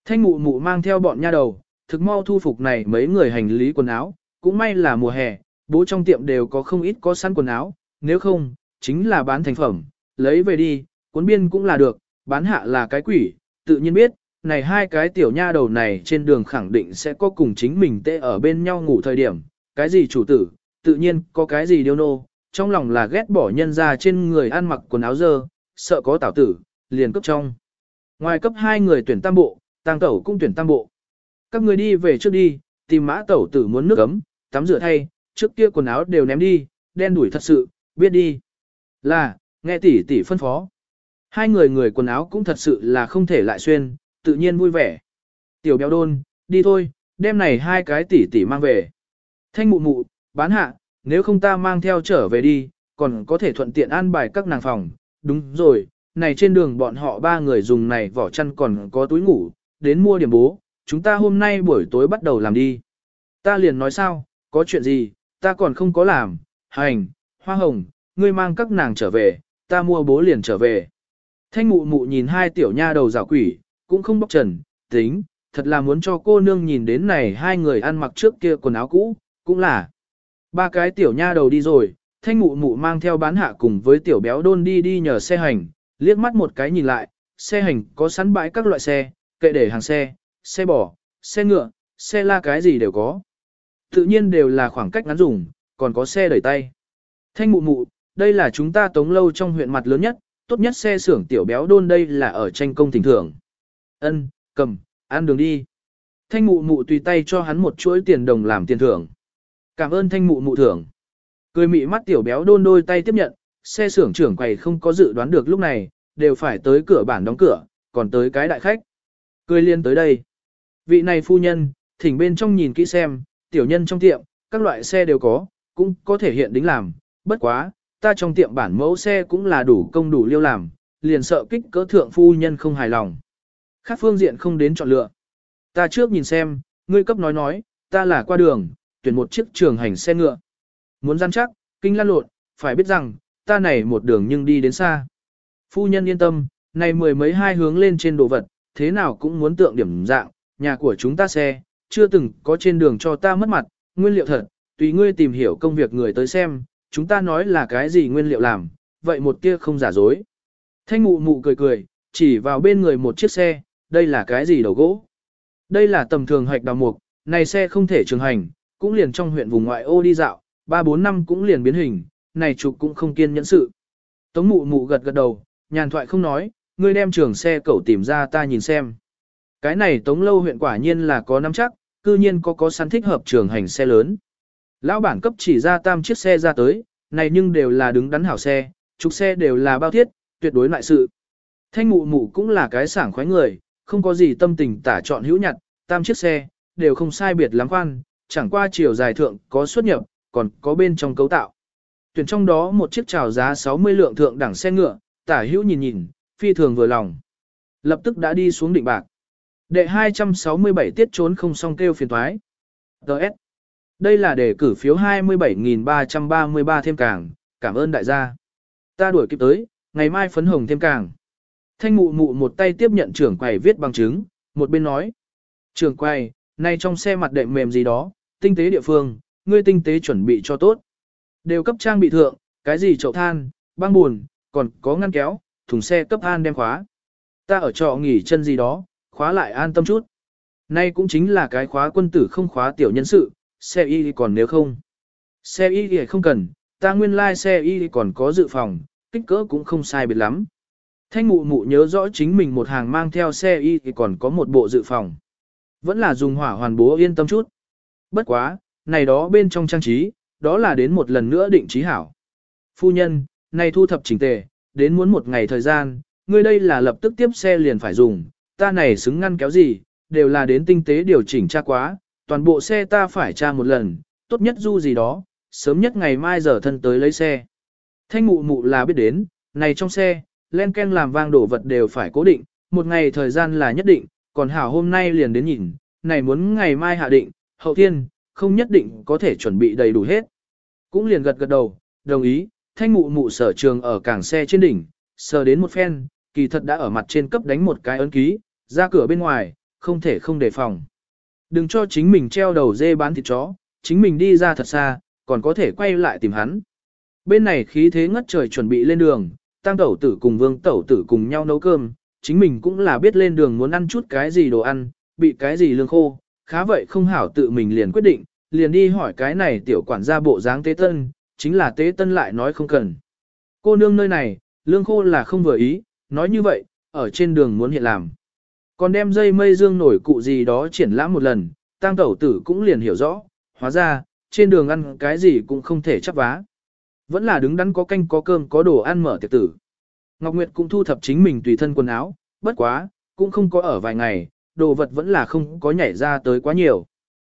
Thanh mụ mụ mang theo bọn nha đầu, thực mau thu phục này mấy người hành lý quần áo, cũng may là mùa hè, bố trong tiệm đều có không ít có sẵn quần áo, nếu không, chính là bán thành phẩm, lấy về đi, cuốn biên cũng là được, bán hạ là cái quỷ, tự nhiên biết, này hai cái tiểu nha đầu này trên đường khẳng định sẽ có cùng chính mình tê ở bên nhau ngủ thời điểm, cái gì chủ tử, tự nhiên có cái gì điêu nô, trong lòng là ghét bỏ nhân ra trên người ăn mặc quần áo dơ, sợ có tảo tử, liền cấp trong. Ngoài cấp hai người tuyển tam bộ, tàng tẩu cũng tuyển tam bộ. Các người đi về trước đi, tìm mã tẩu tử muốn nước ấm, tắm rửa thay, trước kia quần áo đều ném đi, đen đuổi thật sự, biết đi. Là, nghe tỷ tỷ phân phó. Hai người người quần áo cũng thật sự là không thể lại xuyên, tự nhiên vui vẻ. Tiểu béo đôn, đi thôi, đem này hai cái tỷ tỷ mang về. Thanh mụ mụ, bán hạ, nếu không ta mang theo trở về đi, còn có thể thuận tiện an bài các nàng phòng. Đúng rồi, này trên đường bọn họ ba người dùng này vỏ chăn còn có túi ngủ, đến mua điểm bố, chúng ta hôm nay buổi tối bắt đầu làm đi. Ta liền nói sao, có chuyện gì, ta còn không có làm, hành, hoa hồng, ngươi mang các nàng trở về, ta mua bố liền trở về. Thanh mụ mụ nhìn hai tiểu nha đầu giả quỷ, cũng không bóc trần, tính, thật là muốn cho cô nương nhìn đến này hai người ăn mặc trước kia quần áo cũ, cũng là. Ba cái tiểu nha đầu đi rồi, thanh mụ mụ mang theo bán hạ cùng với tiểu béo đôn đi đi nhờ xe hành, liếc mắt một cái nhìn lại, xe hành có sẵn bãi các loại xe, kệ để hàng xe, xe bò, xe ngựa, xe la cái gì đều có. Tự nhiên đều là khoảng cách ngắn dùng, còn có xe đẩy tay. Thanh mụ mụ, đây là chúng ta tống lâu trong huyện mặt lớn nhất, tốt nhất xe xưởng tiểu béo đôn đây là ở tranh công thỉnh thưởng. Ân, cầm, ăn đường đi. Thanh mụ mụ tùy tay cho hắn một chuỗi tiền đồng làm tiền thưởng. Cảm ơn thanh mụ mụ thưởng. Cười mị mắt tiểu béo đôn đôi tay tiếp nhận, xe xưởng trưởng quầy không có dự đoán được lúc này, đều phải tới cửa bản đóng cửa, còn tới cái đại khách. Cười liên tới đây. Vị này phu nhân, thỉnh bên trong nhìn kỹ xem, tiểu nhân trong tiệm, các loại xe đều có, cũng có thể hiện đính làm, bất quá, ta trong tiệm bản mẫu xe cũng là đủ công đủ liêu làm, liền sợ kích cỡ thượng phu nhân không hài lòng. Khác phương diện không đến chọn lựa. Ta trước nhìn xem, ngươi cấp nói nói, ta là qua đường, tuyển một chiếc trường hành xe ngựa. Muốn gian chắc, kinh lăn lộn, phải biết rằng, ta này một đường nhưng đi đến xa. Phu nhân yên tâm, này mười mấy hai hướng lên trên đồ vật, thế nào cũng muốn tượng điểm dạng, nhà của chúng ta xe, chưa từng có trên đường cho ta mất mặt, nguyên liệu thật, tùy ngươi tìm hiểu công việc người tới xem, chúng ta nói là cái gì nguyên liệu làm, vậy một kia không giả dối. Thanh mụ mụ cười cười, chỉ vào bên người một chiếc xe, đây là cái gì đầu gỗ. Đây là tầm thường hoạch đào mục, này xe không thể trường hành, cũng liền trong huyện vùng ngoại ô đi dạo, 3-4 năm cũng liền biến hình, này chụp cũng không kiên nhẫn sự. Tống mụ mụ gật gật đầu, nhàn thoại không nói, ngươi đem trường xe cậu tìm ra ta nhìn xem. Cái này tống lâu huyện quả nhiên là có nắm chắc, cư nhiên có có sẵn thích hợp trường hành xe lớn. Lão bản cấp chỉ ra tam chiếc xe ra tới, này nhưng đều là đứng đắn hảo xe, trục xe đều là bao thiết, tuyệt đối lại sự. Thanh mụ mụ cũng là cái sảng khoái người, không có gì tâm tình tả chọn hữu nhặt, tam chiếc xe, đều không sai biệt lắm khoan, chẳng qua chiều dài thượng có xuất nhập, còn có bên trong cấu tạo. Tuyển trong đó một chiếc trào giá 60 lượng thượng đẳng xe ngựa, tả hữu nhìn nhìn, phi thường vừa lòng. Lập tức đã đi xuống định bạc. Đệ 267 tiết trốn không xong kêu phiền thoái. Đợt. Đây là đề cử phiếu 27.333 thêm càng, cảm ơn đại gia. Ta đuổi kịp tới, ngày mai phấn hồng thêm càng. Thanh mụ mụ một tay tiếp nhận trưởng quầy viết bằng chứng, một bên nói. Trưởng quầy, nay trong xe mặt đệm mềm gì đó, tinh tế địa phương, ngươi tinh tế chuẩn bị cho tốt. Đều cấp trang bị thượng, cái gì chậu than, băng buồn, còn có ngăn kéo, thùng xe cấp an đem khóa. Ta ở trọ nghỉ chân gì đó, khóa lại an tâm chút. Nay cũng chính là cái khóa quân tử không khóa tiểu nhân sự, xe y còn nếu không. Xe y thì không cần, ta nguyên lai like xe y còn có dự phòng, kích cỡ cũng không sai biệt lắm. Thanh mụ mụ nhớ rõ chính mình một hàng mang theo xe y thì còn có một bộ dự phòng. Vẫn là dùng hỏa hoàn bố yên tâm chút. Bất quá, này đó bên trong trang trí, đó là đến một lần nữa định trí hảo. Phu nhân, này thu thập chỉnh tề, đến muốn một ngày thời gian, ngươi đây là lập tức tiếp xe liền phải dùng, ta này xứng ngăn kéo gì, đều là đến tinh tế điều chỉnh tra quá, toàn bộ xe ta phải tra một lần, tốt nhất du gì đó, sớm nhất ngày mai giờ thân tới lấy xe. Thanh mụ mụ là biết đến, này trong xe, len ken làm vang đổ vật đều phải cố định, một ngày thời gian là nhất định, còn hảo hôm nay liền đến nhìn, này muốn ngày mai hạ định, hậu thiên, không nhất định có thể chuẩn bị đầy đủ hết. Cũng liền gật gật đầu, đồng ý, thanh mụ mụ sở trường ở cảng xe trên đỉnh, sờ đến một phen, kỳ thật đã ở mặt trên cấp đánh một cái ấn ký, ra cửa bên ngoài, không thể không đề phòng. Đừng cho chính mình treo đầu dê bán thịt chó, chính mình đi ra thật xa, còn có thể quay lại tìm hắn. Bên này khí thế ngất trời chuẩn bị lên đường, tăng tẩu tử cùng vương tẩu tử cùng nhau nấu cơm, chính mình cũng là biết lên đường muốn ăn chút cái gì đồ ăn, bị cái gì lương khô, khá vậy không hảo tự mình liền quyết định, liền đi hỏi cái này tiểu quản gia bộ dáng tế tân, chính là tế tân lại nói không cần. Cô nương nơi này, lương khô là không vừa ý, nói như vậy, ở trên đường muốn hiện làm. Còn đem dây mây dương nổi cụ gì đó triển lãm một lần, tăng tẩu tử cũng liền hiểu rõ, hóa ra, trên đường ăn cái gì cũng không thể chấp vá. Vẫn là đứng đắn có canh có cơm có đồ ăn mở tiệc tử. Ngọc Nguyệt cũng thu thập chính mình tùy thân quần áo, bất quá, cũng không có ở vài ngày, đồ vật vẫn là không có nhảy ra tới quá nhiều.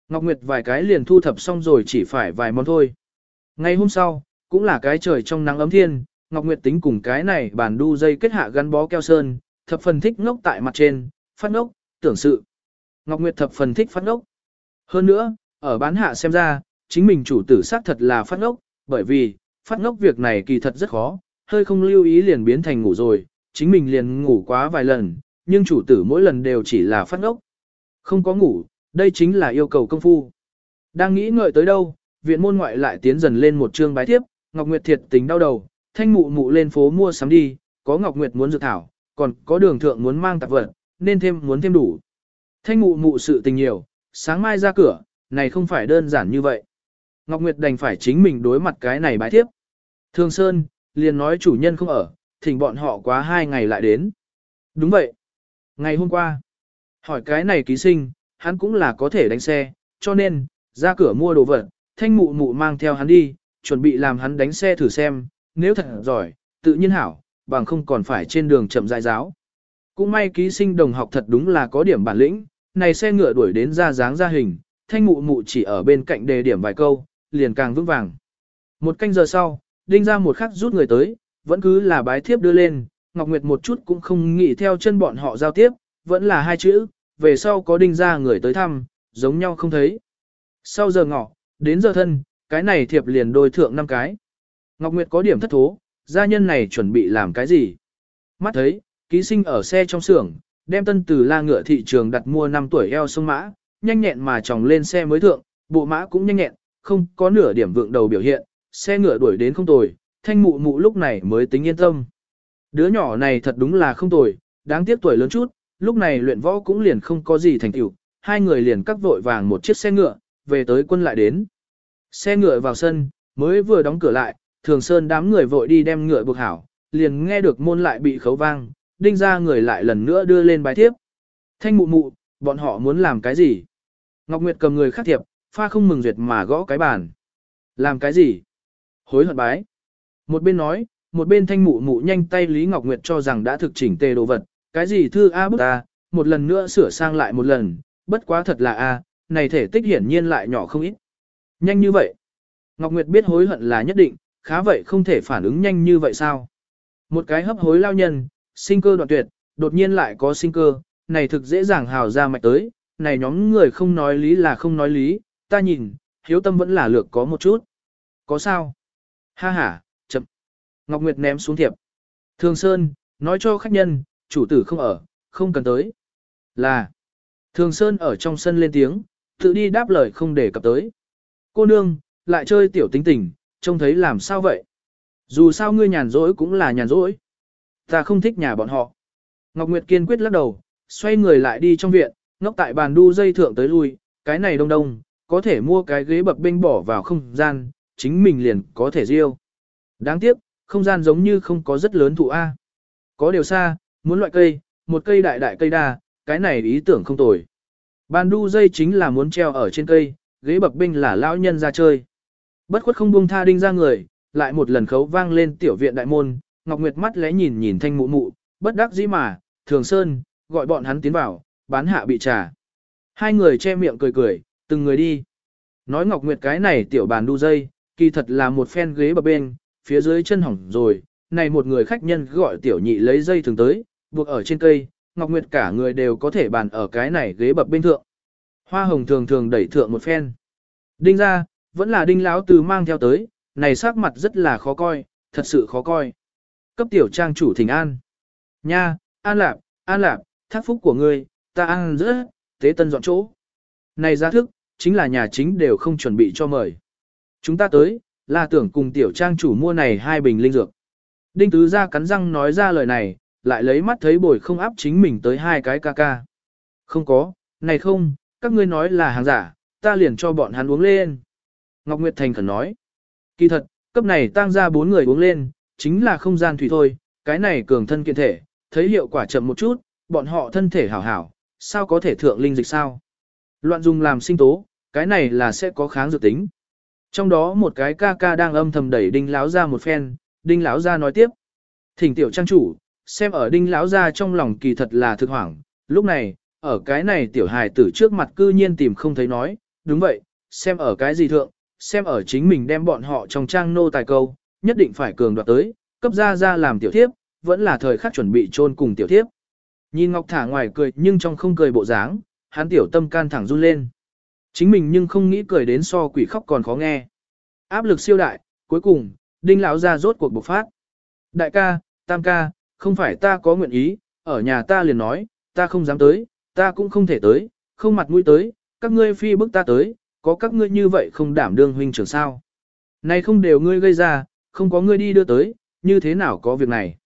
Ngọc Nguyệt vài cái liền thu thập xong rồi chỉ phải vài món thôi. Ngày hôm sau, cũng là cái trời trong nắng ấm thiên, Ngọc Nguyệt tính cùng cái này bản đu dây kết hạ gắn bó keo sơn, thập phần thích ngốc tại mặt trên, phát ngốc, tưởng sự. Ngọc Nguyệt thập phần thích phát ngốc. Hơn nữa, ở bán hạ xem ra, chính mình chủ tử xác thật là phát ngốc, bởi vì, phát ngốc việc này kỳ thật rất khó, hơi không lưu ý liền biến thành ngủ rồi, chính mình liền ngủ quá vài lần, nhưng chủ tử mỗi lần đều chỉ là phát ngốc. Không có ngủ, đây chính là yêu cầu công phu. Đang nghĩ ngợi tới đâu, viện môn ngoại lại tiến dần lên một chương bái tiếp, Ngọc Nguyệt thiệt tính đau đầu, thanh mụ mụ lên phố mua sắm đi, có Ngọc Nguyệt muốn dự thảo, còn có đường thượng muốn mang tạp vật, nên thêm muốn thêm đủ. Thanh mụ mụ sự tình nhiều, sáng mai ra cửa, này không phải đơn giản như vậy. Ngọc Nguyệt đành phải chính mình đối mặt cái này bái tiếp. Thường Sơn, liền nói chủ nhân không ở, thỉnh bọn họ quá hai ngày lại đến. Đúng vậy. Ngày hôm qua, hỏi cái này ký sinh, hắn cũng là có thể đánh xe, cho nên, ra cửa mua đồ vật, thanh mụ mụ mang theo hắn đi, chuẩn bị làm hắn đánh xe thử xem, nếu thật giỏi, tự nhiên hảo, bằng không còn phải trên đường chậm dài giáo. Cũng may ký sinh đồng học thật đúng là có điểm bản lĩnh, này xe ngựa đuổi đến ra dáng ra hình, thanh mụ mụ chỉ ở bên cạnh đề điểm vài câu, liền càng vững vàng. Một canh giờ sau, đinh ra một khắc rút người tới, vẫn cứ là bái thiếp đưa lên, Ngọc Nguyệt một chút cũng không nghĩ theo chân bọn họ giao tiếp, vẫn là hai chữ, về sau có đinh ra người tới thăm, giống nhau không thấy. Sau giờ ngọ, đến giờ thân, cái này thiệp liền đôi thượng năm cái. Ngọc Nguyệt có điểm thất thố, gia nhân này chuẩn bị làm cái gì? Mắt thấy, ký sinh ở xe trong xưởng, đem tân từ la ngựa thị trường đặt mua 5 tuổi eo sông mã, nhanh nhẹn mà tròng lên xe mới thượng, bộ mã cũng nhanh nhẹn, không có nửa điểm vượng đầu biểu hiện, xe ngựa đuổi đến không tồi, thanh mụ mụ lúc này mới tính yên tâm. Đứa nhỏ này thật đúng là không tồi, đáng tiếc tuổi lớn chút, lúc này luyện võ cũng liền không có gì thành tựu, hai người liền cắt vội vàng một chiếc xe ngựa, về tới quân lại đến. Xe ngựa vào sân, mới vừa đóng cửa lại, thường sơn đám người vội đi đem ngựa buộc hảo, liền nghe được môn lại bị khấu vang, đinh ra người lại lần nữa đưa lên bài thiếp. Thanh mụ mụ, bọn họ muốn làm cái gì? Ngọc Nguyệt cầm người khác thiệp, pha không mừng duyệt mà gõ cái bàn. Làm cái gì? Hối hận bái. Một bên nói, một bên thanh mụ mụ nhanh tay Lý Ngọc Nguyệt cho rằng đã thực chỉnh tề đồ vật, cái gì thư A bức A, một lần nữa sửa sang lại một lần, bất quá thật là A, này thể tích hiển nhiên lại nhỏ không ít. Nhanh như vậy. Ngọc Nguyệt biết hối hận là nhất định, khá vậy không thể phản ứng nhanh như vậy sao? Một cái hấp hối lao nhân, sinh cơ đoạn tuyệt, đột nhiên lại có sinh cơ, này thực dễ dàng hào ra mạch tới, này nhóm người không nói lý là không nói lý, ta nhìn, hiếu tâm vẫn là lược có một chút. Có sao? Ha ha, chậm. Ngọc Nguyệt ném xuống thiệp. Thường Sơn, nói cho khách nhân, chủ tử không ở, không cần tới. Là. Thường Sơn ở trong sân lên tiếng, tự đi đáp lời không để cập tới. Cô nương, lại chơi tiểu tính tình, trông thấy làm sao vậy? Dù sao ngươi nhàn rỗi cũng là nhàn rỗi. Ta không thích nhà bọn họ. Ngọc Nguyệt kiên quyết lắc đầu, xoay người lại đi trong viện, ngốc tại bàn đu dây thượng tới lui, cái này đông đông, có thể mua cái ghế bập bênh bỏ vào không gian, chính mình liền có thể riêu. Đáng tiếc, không gian giống như không có rất lớn thụ A. Có điều xa, muốn loại cây, một cây đại đại cây đa, cái này ý tưởng không tồi. Bàn đu dây chính là muốn treo ở trên cây, ghế bập bênh là lão nhân ra chơi. Bất khuất không buông tha đinh ra người, lại một lần khấu vang lên tiểu viện đại môn, Ngọc Nguyệt mắt lẽ nhìn nhìn thanh mụ mụ, bất đắc dĩ mà, thường sơn, gọi bọn hắn tiến vào, bán hạ bị trà. Hai người che miệng cười cười, từng người đi. Nói Ngọc Nguyệt cái này tiểu bàn đu dây, kỳ thật là một phen ghế bập bên, phía dưới chân hỏng rồi, này một người khách nhân gọi tiểu nhị lấy dây thường tới, buộc ở trên cây, Ngọc Nguyệt cả người đều có thể bàn ở cái này ghế bập bên thượng. Hoa hồng thường thường đẩy thượng một phen. Đinh ra, vẫn là đinh lão từ mang theo tới, này sắc mặt rất là khó coi, thật sự khó coi. Cấp tiểu trang chủ thỉnh an. Nha, an lạc, an lạc, thác phúc của ngươi, ta ăn giữa, tế tân dọn chỗ. Này giá thức, chính là nhà chính đều không chuẩn bị cho mời. Chúng ta tới, là tưởng cùng tiểu trang chủ mua này hai bình linh dược. Đinh tứ ra cắn răng nói ra lời này, lại lấy mắt thấy bồi không áp chính mình tới hai cái ca ca. Không có, này không, các ngươi nói là hàng giả, ta liền cho bọn hắn uống lên. Ngọc Nguyệt Thành khẩn nói. Kỳ thật, cấp này tăng ra bốn người uống lên, chính là không gian thủy thôi, cái này cường thân kiện thể, thấy hiệu quả chậm một chút, bọn họ thân thể hảo hảo, sao có thể thượng linh dịch sao? Loạn dùng làm sinh tố, cái này là sẽ có kháng dược tính. Trong đó một cái ca ca đang âm thầm đẩy đinh láo ra một phen, đinh láo ra nói tiếp. Thỉnh tiểu trang chủ, xem ở đinh láo ra trong lòng kỳ thật là thực hoảng, lúc này, ở cái này tiểu hài tử trước mặt cư nhiên tìm không thấy nói, đúng vậy, xem ở cái gì thượng, xem ở chính mình đem bọn họ trong trang nô tài câu, nhất định phải cường đoạt tới, cấp ra ra làm tiểu thiếp, vẫn là thời khắc chuẩn bị chôn cùng tiểu thiếp. Nhìn Ngọc Thả ngoài cười nhưng trong không cười bộ dáng, hắn tiểu tâm can thẳng run lên. Chính mình nhưng không nghĩ cười đến so quỷ khóc còn khó nghe. Áp lực siêu đại, cuối cùng, đinh lão ra rốt cuộc bộc phát. Đại ca, tam ca, không phải ta có nguyện ý, ở nhà ta liền nói, ta không dám tới, ta cũng không thể tới, không mặt mũi tới, các ngươi phi bức ta tới, có các ngươi như vậy không đảm đương huynh trưởng sao. Này không đều ngươi gây ra, không có ngươi đi đưa tới, như thế nào có việc này.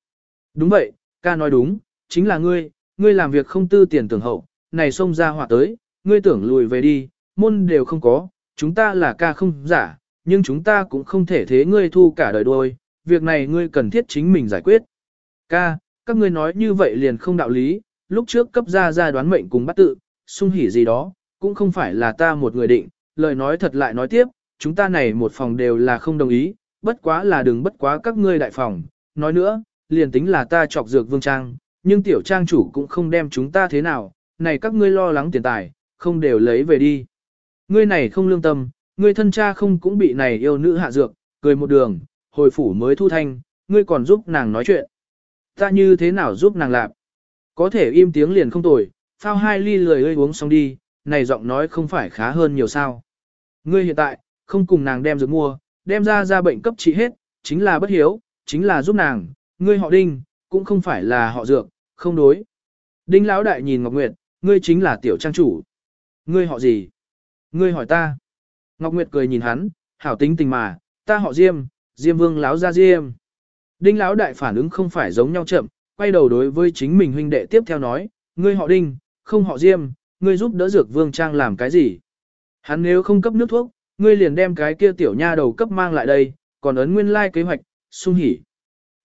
Đúng vậy, ca nói đúng, chính là ngươi, ngươi làm việc không tư tiền tưởng hậu, này xông ra họa tới, ngươi tưởng lùi về đi, môn đều không có, chúng ta là ca không giả, nhưng chúng ta cũng không thể thế ngươi thu cả đời đôi, việc này ngươi cần thiết chính mình giải quyết. Ca, các ngươi nói như vậy liền không đạo lý, lúc trước cấp ra ra đoán mệnh cùng bắt tự, sung hỉ gì đó, cũng không phải là ta một người định, lời nói thật lại nói tiếp, chúng ta này một phòng đều là không đồng ý, bất quá là đừng bất quá các ngươi đại phòng, nói nữa, liền tính là ta chọc dược vương trang, nhưng tiểu trang chủ cũng không đem chúng ta thế nào, này các ngươi lo lắng tiền tài, không đều lấy về đi. Ngươi này không lương tâm, ngươi thân cha không cũng bị này yêu nữ hạ dược, cười một đường, hồi phủ mới thu thanh, ngươi còn giúp nàng nói chuyện. Ta như thế nào giúp nàng làm? Có thể im tiếng liền không tồi, phao hai ly lười ơi uống xong đi, này giọng nói không phải khá hơn nhiều sao. Ngươi hiện tại, không cùng nàng đem dược mua, đem ra ra bệnh cấp trị hết, chính là bất hiếu, chính là giúp nàng, ngươi họ đinh, cũng không phải là họ dược, không đối. Đinh lão đại nhìn Ngọc Nguyệt, ngươi chính là tiểu trang chủ. Ngươi họ gì? Ngươi hỏi ta. Ngọc Nguyệt cười nhìn hắn, hảo tính tình mà, ta họ Diêm, Diêm Vương lão gia Diêm. Đinh lão đại phản ứng không phải giống nhau chậm, quay đầu đối với chính mình huynh đệ tiếp theo nói, ngươi họ Đinh, không họ Diêm, ngươi giúp đỡ dược Vương Trang làm cái gì? Hắn nếu không cấp nước thuốc, ngươi liền đem cái kia tiểu nha đầu cấp mang lại đây, còn ấn nguyên lai like kế hoạch, sung hỉ.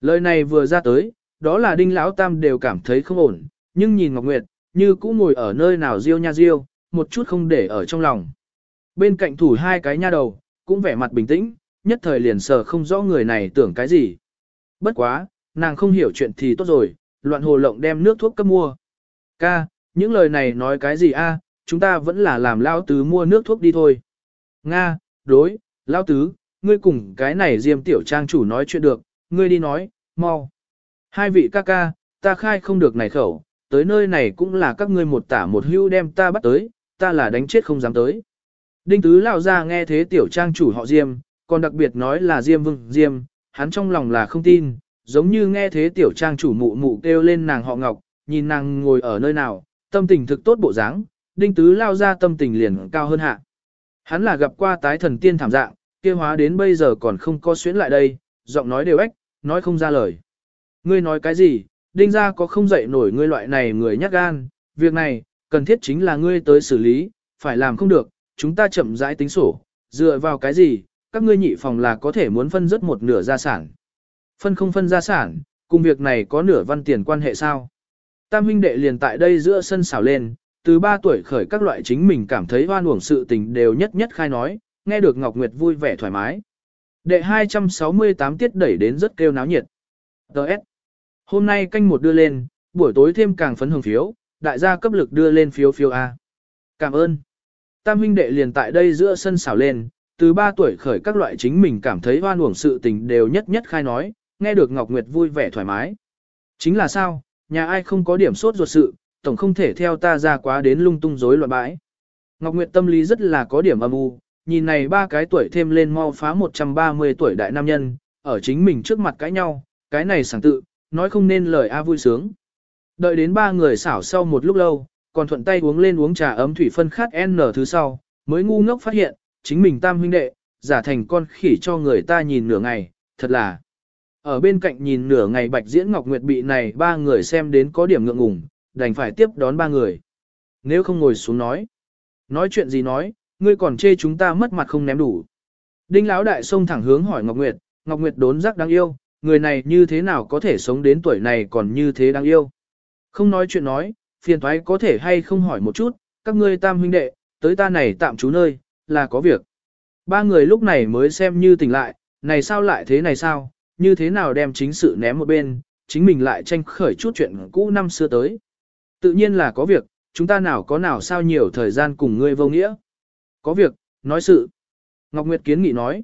Lời này vừa ra tới, đó là đinh lão tam đều cảm thấy không ổn, nhưng nhìn Ngọc Nguyệt, như cũ ngồi ở nơi nào riêu nha riêu, một chút không để ở trong lòng. Bên cạnh thủ hai cái nha đầu, cũng vẻ mặt bình tĩnh, nhất thời liền sờ không rõ người này tưởng cái gì. Bất quá, nàng không hiểu chuyện thì tốt rồi, loạn hồ lộng đem nước thuốc cấp mua. Ca, những lời này nói cái gì a? chúng ta vẫn là làm lao tứ mua nước thuốc đi thôi. Nga, đối, lao tứ, ngươi cùng cái này diêm tiểu trang chủ nói chuyện được, ngươi đi nói, mau. Hai vị ca ca, ta khai không được này khẩu, tới nơi này cũng là các ngươi một tả một hưu đem ta bắt tới, ta là đánh chết không dám tới. Đinh tứ lão ra nghe thế tiểu trang chủ họ Diêm, còn đặc biệt nói là Diêm vương Diêm, hắn trong lòng là không tin, giống như nghe thế tiểu trang chủ mụ mụ kêu lên nàng họ Ngọc, nhìn nàng ngồi ở nơi nào, tâm tình thực tốt bộ dáng, đinh tứ lao ra tâm tình liền cao hơn hạ. Hắn là gặp qua tái thần tiên thảm dạng, kia hóa đến bây giờ còn không có xuyến lại đây, giọng nói đều ếch, nói không ra lời. Ngươi nói cái gì, đinh ra có không dậy nổi ngươi loại này người nhát gan, việc này, cần thiết chính là ngươi tới xử lý, phải làm không được, chúng ta chậm rãi tính sổ, dựa vào cái gì, các ngươi nhị phòng là có thể muốn phân rất một nửa gia sản. Phân không phân gia sản, cùng việc này có nửa văn tiền quan hệ sao? Tam huynh đệ liền tại đây giữa sân xảo lên, từ 3 tuổi khởi các loại chính mình cảm thấy hoan uổng sự tình đều nhất nhất khai nói, nghe được Ngọc Nguyệt vui vẻ thoải mái. Đệ 268 tiết đẩy đến rất kêu náo nhiệt. Đợt. Hôm nay canh một đưa lên, buổi tối thêm càng phấn hưởng phiếu, đại gia cấp lực đưa lên phiếu phiếu A. Cảm ơn. Tam huynh đệ liền tại đây giữa sân xảo lên, từ 3 tuổi khởi các loại chính mình cảm thấy hoan uổng sự tình đều nhất nhất khai nói, nghe được Ngọc Nguyệt vui vẻ thoải mái. Chính là sao, nhà ai không có điểm sốt ruột sự, tổng không thể theo ta ra quá đến lung tung rối loạn bãi. Ngọc Nguyệt tâm lý rất là có điểm âm u, nhìn này ba cái tuổi thêm lên mau phá 130 tuổi đại nam nhân, ở chính mình trước mặt cãi nhau, cái này sảng tự, nói không nên lời a vui sướng. Đợi đến ba người xảo sau một lúc lâu, còn thuận tay uống lên uống trà ấm thủy phân khát N thứ sau, mới ngu ngốc phát hiện, chính mình tam huynh đệ, giả thành con khỉ cho người ta nhìn nửa ngày, thật là. Ở bên cạnh nhìn nửa ngày bạch diễn Ngọc Nguyệt bị này ba người xem đến có điểm ngượng ngùng, đành phải tiếp đón ba người. Nếu không ngồi xuống nói. Nói chuyện gì nói, ngươi còn chê chúng ta mất mặt không ném đủ. Đinh Lão đại xông thẳng hướng hỏi Ngọc Nguyệt, Ngọc Nguyệt đốn giác đáng yêu, người này như thế nào có thể sống đến tuổi này còn như thế đáng yêu. Không nói chuyện nói, phiền thoái có thể hay không hỏi một chút, các ngươi tam huynh đệ, tới ta này tạm trú nơi, là có việc. Ba người lúc này mới xem như tỉnh lại, này sao lại thế này sao, như thế nào đem chính sự ném một bên, chính mình lại tranh khởi chút chuyện cũ năm xưa tới. Tự nhiên là có việc, chúng ta nào có nào sao nhiều thời gian cùng ngươi vô nghĩa. Có việc, nói sự. Ngọc Nguyệt kiến nghị nói.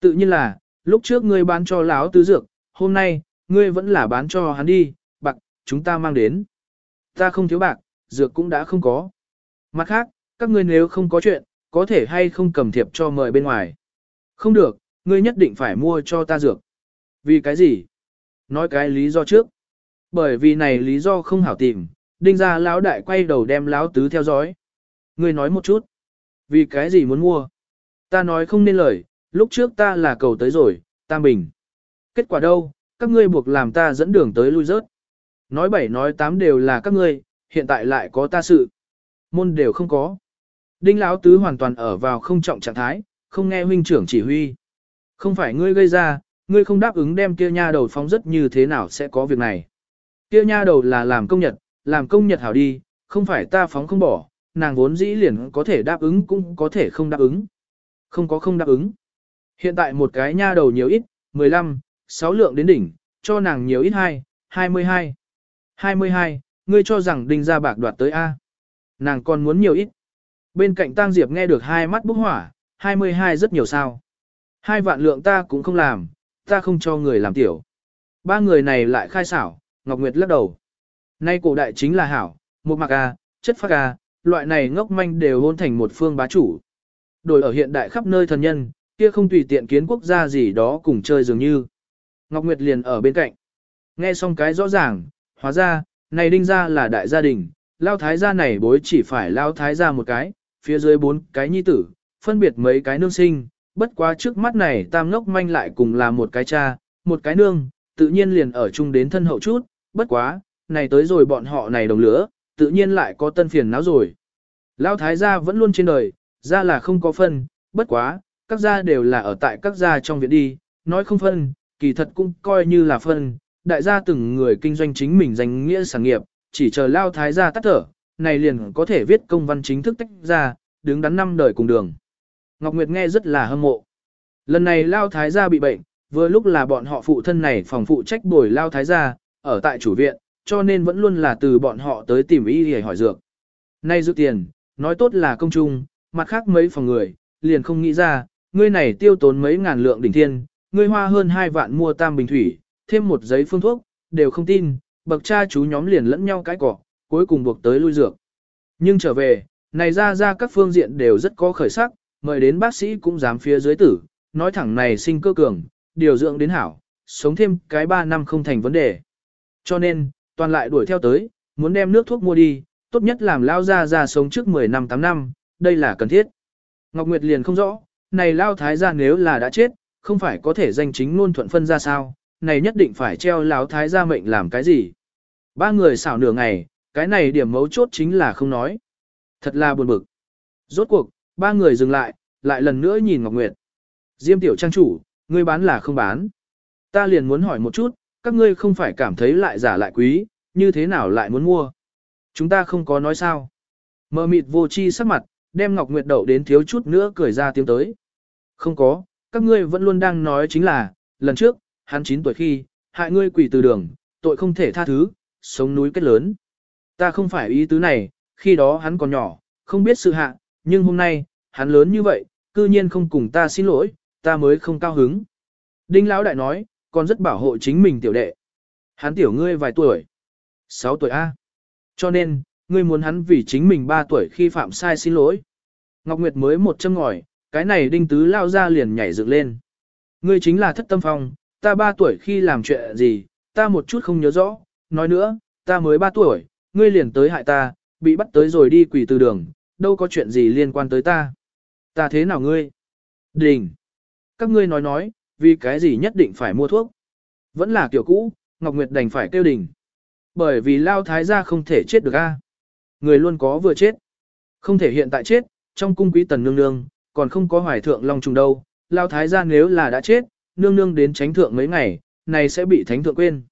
Tự nhiên là, lúc trước ngươi bán cho lão tứ dược, hôm nay, ngươi vẫn là bán cho hắn đi, bạc, chúng ta mang đến. Ta không thiếu bạc, dược cũng đã không có. Mặt khác, các ngươi nếu không có chuyện, có thể hay không cầm thiệp cho mời bên ngoài. Không được, ngươi nhất định phải mua cho ta dược. Vì cái gì? Nói cái lý do trước. Bởi vì này lý do không hảo tìm, đinh ra lão đại quay đầu đem lão tứ theo dõi. Ngươi nói một chút. Vì cái gì muốn mua? Ta nói không nên lời, lúc trước ta là cầu tới rồi, ta bình. Kết quả đâu, các ngươi buộc làm ta dẫn đường tới lui rớt. Nói bảy nói tám đều là các ngươi, hiện tại lại có ta sự. Môn đều không có. Đinh Lão Tứ hoàn toàn ở vào không trọng trạng thái, không nghe huynh trưởng chỉ huy. Không phải ngươi gây ra, ngươi không đáp ứng đem kia nha đầu phóng rất như thế nào sẽ có việc này. Kia nha đầu là làm công nhật, làm công nhật hảo đi, không phải ta phóng không bỏ, nàng vốn dĩ liền có thể đáp ứng cũng có thể không đáp ứng. Không có không đáp ứng. Hiện tại một cái nha đầu nhiều ít, 15, 6 lượng đến đỉnh, cho nàng nhiều ít 2, 22. 22, ngươi cho rằng đinh ra bạc đoạt tới A. Nàng còn muốn nhiều ít. Bên cạnh tang diệp nghe được hai mắt bốc hỏa, 22 rất nhiều sao. Hai vạn lượng ta cũng không làm, ta không cho người làm tiểu. Ba người này lại khai xảo, Ngọc Nguyệt lắc đầu. Nay cổ đại chính là hảo, một mạc A, à, chất phác A, loại này ngốc manh đều hôn thành một phương bá chủ. Đổi ở hiện đại khắp nơi thần nhân, kia không tùy tiện kiến quốc gia gì đó cùng chơi dường như. Ngọc Nguyệt liền ở bên cạnh. Nghe xong cái rõ ràng, hóa ra, này đinh ra là đại gia đình, lao thái gia này bối chỉ phải lao thái gia một cái, phía dưới bốn cái nhi tử, phân biệt mấy cái nương sinh, bất quá trước mắt này tam ngốc manh lại cùng là một cái cha, một cái nương, tự nhiên liền ở chung đến thân hậu chút, bất quá, này tới rồi bọn họ này đồng lửa, tự nhiên lại có tân phiền não rồi. Lão thái gia vẫn luôn trên đời, ra là không có phân, bất quá, các gia đều là ở tại các gia trong viện đi, nói không phân, kỳ thật cũng coi như là phân, đại gia từng người kinh doanh chính mình danh nghĩa sản nghiệp, chỉ chờ lao thái gia tắt thở, này liền có thể viết công văn chính thức tách ra, đứng đắn năm đời cùng đường. Ngọc Nguyệt nghe rất là hâm mộ. Lần này lao thái gia bị bệnh, vừa lúc là bọn họ phụ thân này phòng phụ trách bồi lao thái gia, ở tại chủ viện, cho nên vẫn luôn là từ bọn họ tới tìm y để hỏi dược. Nay dự tiền, nói tốt là công chung, mặt khác mấy phòng người, liền không nghĩ ra, ngươi này tiêu tốn mấy ngàn lượng đỉnh thiên, ngươi hoa hơn hai vạn mua tam bình thủy, thêm một giấy phương thuốc, đều không tin, bậc cha chú nhóm liền lẫn nhau cái cỏ, cuối cùng buộc tới lui dược. Nhưng trở về, này ra ra các phương diện đều rất có khởi sắc, mời đến bác sĩ cũng dám phía dưới tử, nói thẳng này sinh cơ cường, điều dưỡng đến hảo, sống thêm cái 3 năm không thành vấn đề. Cho nên, toàn lại đuổi theo tới, muốn đem nước thuốc mua đi, tốt nhất làm lao ra ra sống trước 10 năm 8 năm, đây là cần thiết. Ngọc Nguyệt liền không rõ, này lao thái gia nếu là đã chết, không phải có thể danh chính luôn thuận phân ra sao, này nhất định phải treo lão thái gia mệnh làm cái gì. Ba người xảo nửa ngày, cái này điểm mấu chốt chính là không nói. Thật là buồn bực. Rốt cuộc, ba người dừng lại, lại lần nữa nhìn Ngọc Nguyệt. Diêm tiểu trang chủ, ngươi bán là không bán. Ta liền muốn hỏi một chút, các ngươi không phải cảm thấy lại giả lại quý, như thế nào lại muốn mua? Chúng ta không có nói sao. Mờ mịt vô chi sắc mặt, đem Ngọc Nguyệt đậu đến thiếu chút nữa cười ra tiếng tới. Không có, các ngươi vẫn luôn đang nói chính là, lần trước, hắn 9 tuổi khi, hại ngươi quỷ từ đường, tội không thể tha thứ, sống núi kết lớn. Ta không phải ý tứ này, khi đó hắn còn nhỏ, không biết sự hạ, nhưng hôm nay, hắn lớn như vậy, cư nhiên không cùng ta xin lỗi, ta mới không cao hứng. Đinh Lão Đại nói, còn rất bảo hộ chính mình tiểu đệ. Hắn tiểu ngươi vài tuổi. 6 tuổi A. Cho nên, ngươi muốn hắn vì chính mình 3 tuổi khi phạm sai xin lỗi. Ngọc Nguyệt mới một châm ngòi, cái này đinh tứ lao ra liền nhảy dựng lên. Ngươi chính là thất tâm phong, ta 3 tuổi khi làm chuyện gì, ta một chút không nhớ rõ, nói nữa, ta mới 3 tuổi, ngươi liền tới hại ta, bị bắt tới rồi đi quỷ từ đường, đâu có chuyện gì liên quan tới ta. Ta thế nào ngươi? Đình! Các ngươi nói nói, vì cái gì nhất định phải mua thuốc? Vẫn là kiểu cũ, Ngọc Nguyệt đành phải kêu đình. Bởi vì lao thái gia không thể chết được a. Người luôn có vừa chết. Không thể hiện tại chết, trong cung quý tần nương nương, còn không có hoài thượng long trùng đâu. Lao thái gia nếu là đã chết, nương nương đến tránh thượng mấy ngày, này sẽ bị thánh thượng quên.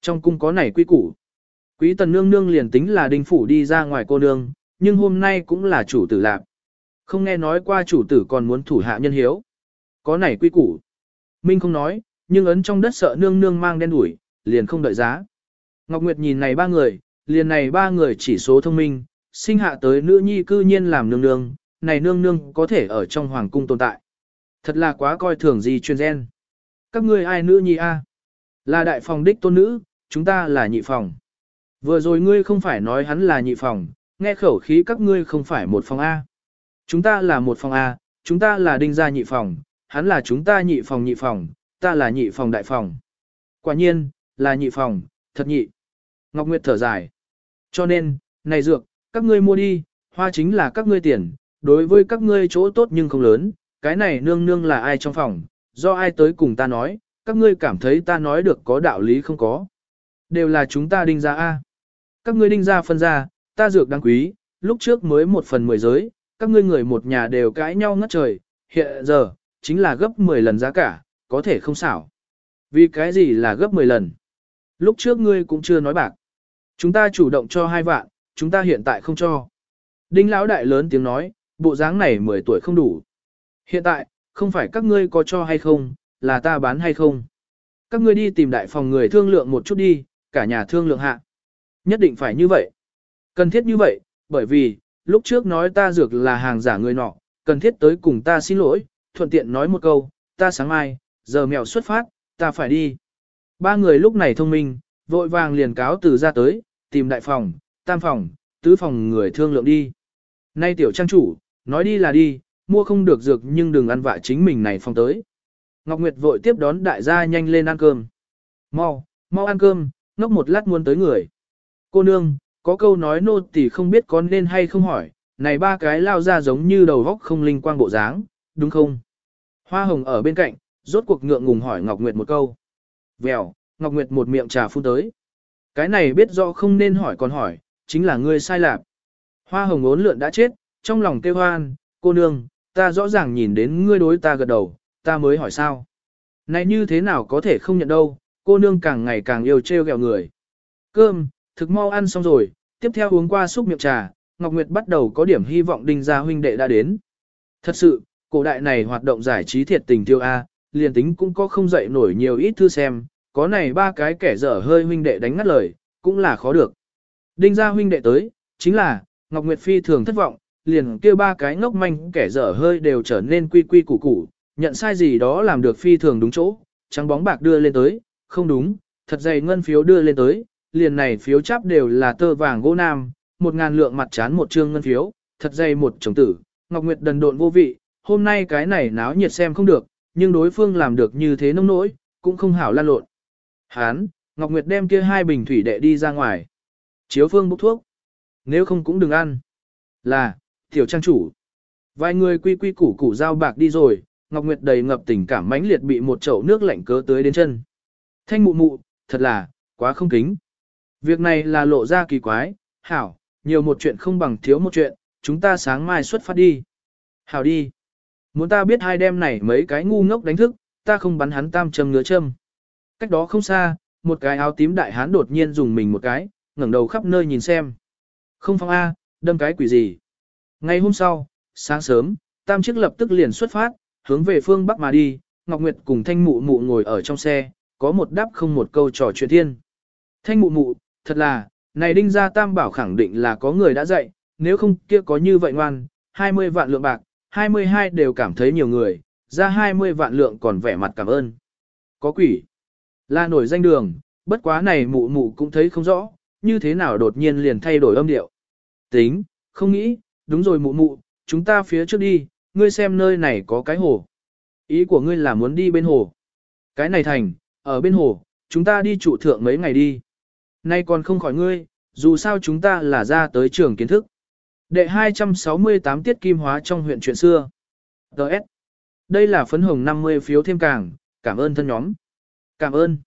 Trong cung có này quy củ. Quý tần nương nương liền tính là đinh phủ đi ra ngoài cô nương, nhưng hôm nay cũng là chủ tử lạc. Không nghe nói qua chủ tử còn muốn thủ hạ nhân hiếu. Có này quy củ. Minh không nói, nhưng ấn trong đất sợ nương nương mang đen đuổi, liền không đợi giá. Ngọc Nguyệt nhìn này ba người, liền này ba người chỉ số thông minh, sinh hạ tới nữ nhi cư nhiên làm nương nương, này nương nương có thể ở trong hoàng cung tồn tại. Thật là quá coi thường gì chuyên gen. Các ngươi ai nữ nhi a? Là đại phòng đích tôn nữ, chúng ta là nhị phòng. Vừa rồi ngươi không phải nói hắn là nhị phòng, nghe khẩu khí các ngươi không phải một phòng A. Chúng ta là một phòng A, chúng ta là đinh gia nhị phòng, hắn là chúng ta nhị phòng nhị phòng, ta là nhị phòng đại phòng. Quả nhiên, là nhị phòng, thật nhị. Ngọc Nguyệt thở dài. Cho nên, này dược, các ngươi mua đi, hoa chính là các ngươi tiền, đối với các ngươi chỗ tốt nhưng không lớn, cái này nương nương là ai trong phòng, do ai tới cùng ta nói, các ngươi cảm thấy ta nói được có đạo lý không có. Đều là chúng ta đinh ra A. Các ngươi đinh ra phân ra, ta dược đáng quý, lúc trước mới một phần mười giới, các ngươi người một nhà đều cãi nhau ngất trời, hiện giờ, chính là gấp 10 lần giá cả, có thể không xảo. Vì cái gì là gấp 10 lần? Lúc trước ngươi cũng chưa nói bạc. Chúng ta chủ động cho hai vạn, chúng ta hiện tại không cho. Đinh lão đại lớn tiếng nói, bộ dáng này 10 tuổi không đủ. Hiện tại, không phải các ngươi có cho hay không, là ta bán hay không. Các ngươi đi tìm đại phòng người thương lượng một chút đi, cả nhà thương lượng hạ. Nhất định phải như vậy. Cần thiết như vậy, bởi vì, lúc trước nói ta dược là hàng giả người nọ, cần thiết tới cùng ta xin lỗi, thuận tiện nói một câu, ta sáng mai, giờ mèo xuất phát, ta phải đi. Ba người lúc này thông minh, vội vàng liền cáo từ ra tới, tìm đại phòng, tam phòng, tứ phòng người thương lượng đi. Nay tiểu trang chủ, nói đi là đi, mua không được dược nhưng đừng ăn vạ chính mình này phòng tới. Ngọc Nguyệt vội tiếp đón đại gia nhanh lên ăn cơm. Mau, mau ăn cơm, ngốc một lát muốn tới người. Cô nương, có câu nói nô tỳ không biết có nên hay không hỏi, này ba cái lao ra giống như đầu vóc không linh quang bộ dáng, đúng không? Hoa hồng ở bên cạnh, rốt cuộc ngượng ngùng hỏi Ngọc Nguyệt một câu. Vèo, Ngọc Nguyệt một miệng trà phun tới. Cái này biết rõ không nên hỏi còn hỏi, chính là ngươi sai lạc. Hoa hồng ốn lượn đã chết, trong lòng kêu hoan, cô nương, ta rõ ràng nhìn đến ngươi đối ta gật đầu, ta mới hỏi sao. Này như thế nào có thể không nhận đâu, cô nương càng ngày càng yêu trêu ghẹo người. Cơm, thực mau ăn xong rồi, tiếp theo uống qua xúc miệng trà, Ngọc Nguyệt bắt đầu có điểm hy vọng đinh gia huynh đệ đã đến. Thật sự, cổ đại này hoạt động giải trí thiệt tình tiêu A, liền tính cũng có không dậy nổi nhiều ít thư xem, có này ba cái kẻ dở hơi huynh đệ đánh ngắt lời, cũng là khó được. Đinh gia huynh đệ tới, chính là, Ngọc Nguyệt Phi thường thất vọng, liền kêu ba cái ngốc manh kẻ dở hơi đều trở nên quy quy củ củ, nhận sai gì đó làm được phi thường đúng chỗ, trắng bóng bạc đưa lên tới, không đúng, thật dày ngân phiếu đưa lên tới, liền này phiếu chắp đều là tơ vàng gỗ nam, một ngàn lượng mặt chán một trương ngân phiếu, thật dày một chồng tử, Ngọc Nguyệt đần độn vô vị, hôm nay cái này náo nhiệt xem không được, nhưng đối phương làm được như thế nông nỗi, cũng không hảo lan lộn. Hán, Ngọc Nguyệt đem kia hai bình thủy đệ đi ra ngoài. Chiếu phương bốc thuốc. Nếu không cũng đừng ăn. Là, tiểu trang chủ. Vài người quy quy củ củ giao bạc đi rồi, Ngọc Nguyệt đầy ngập tình cảm mãnh liệt bị một chậu nước lạnh cớ tới đến chân. Thanh mụ mụ, thật là, quá không kính. Việc này là lộ ra kỳ quái, hảo, nhiều một chuyện không bằng thiếu một chuyện, chúng ta sáng mai xuất phát đi. Hảo đi. Muốn ta biết hai đêm này mấy cái ngu ngốc đánh thức, ta không bắn hắn tam châm ngứa châm. Cách đó không xa, một cái áo tím đại hán đột nhiên dùng mình một cái, ngẩng đầu khắp nơi nhìn xem. Không phong A, đâm cái quỷ gì. Ngày hôm sau, sáng sớm, tam chiếc lập tức liền xuất phát, hướng về phương Bắc mà đi, Ngọc Nguyệt cùng Thanh Mụ Mụ ngồi ở trong xe, có một đáp không một câu trò chuyện thiên. Thanh Mụ Mụ, thật là, này đinh gia tam bảo khẳng định là có người đã dạy, nếu không kia có như vậy ngoan, 20 vạn lượng bạc, 22 đều cảm thấy nhiều người, ra 20 vạn lượng còn vẻ mặt cảm ơn. Có quỷ, là nổi danh đường, bất quá này mụ mụ cũng thấy không rõ, như thế nào đột nhiên liền thay đổi âm điệu. Tính, không nghĩ, đúng rồi mụ mụ, chúng ta phía trước đi, ngươi xem nơi này có cái hồ. Ý của ngươi là muốn đi bên hồ. Cái này thành, ở bên hồ, chúng ta đi trụ thượng mấy ngày đi. Nay còn không khỏi ngươi, dù sao chúng ta là ra tới trường kiến thức. Đệ 268 tiết kim hóa trong huyện chuyện xưa. Đợt. Đây là phấn hồng 50 phiếu thêm càng, cảm ơn thân nhóm. Cảm ơn.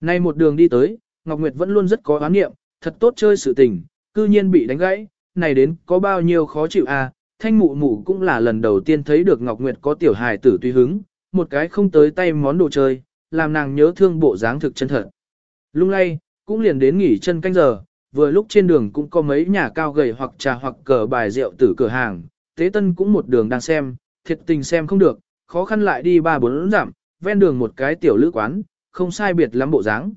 Nay một đường đi tới, Ngọc Nguyệt vẫn luôn rất có oán nghiệm, thật tốt chơi sự tình, cư nhiên bị đánh gãy, này đến có bao nhiêu khó chịu à, thanh mụ mụ cũng là lần đầu tiên thấy được Ngọc Nguyệt có tiểu hài tử tùy hứng, một cái không tới tay món đồ chơi, làm nàng nhớ thương bộ dáng thực chân thật. Lung lay, cũng liền đến nghỉ chân canh giờ, vừa lúc trên đường cũng có mấy nhà cao gầy hoặc trà hoặc cờ bài rượu tử cửa hàng, tế tân cũng một đường đang xem, thiệt tình xem không được, khó khăn lại đi ba bốn giảm, ven đường một cái tiểu lữ quán, không sai biệt lắm bộ dáng.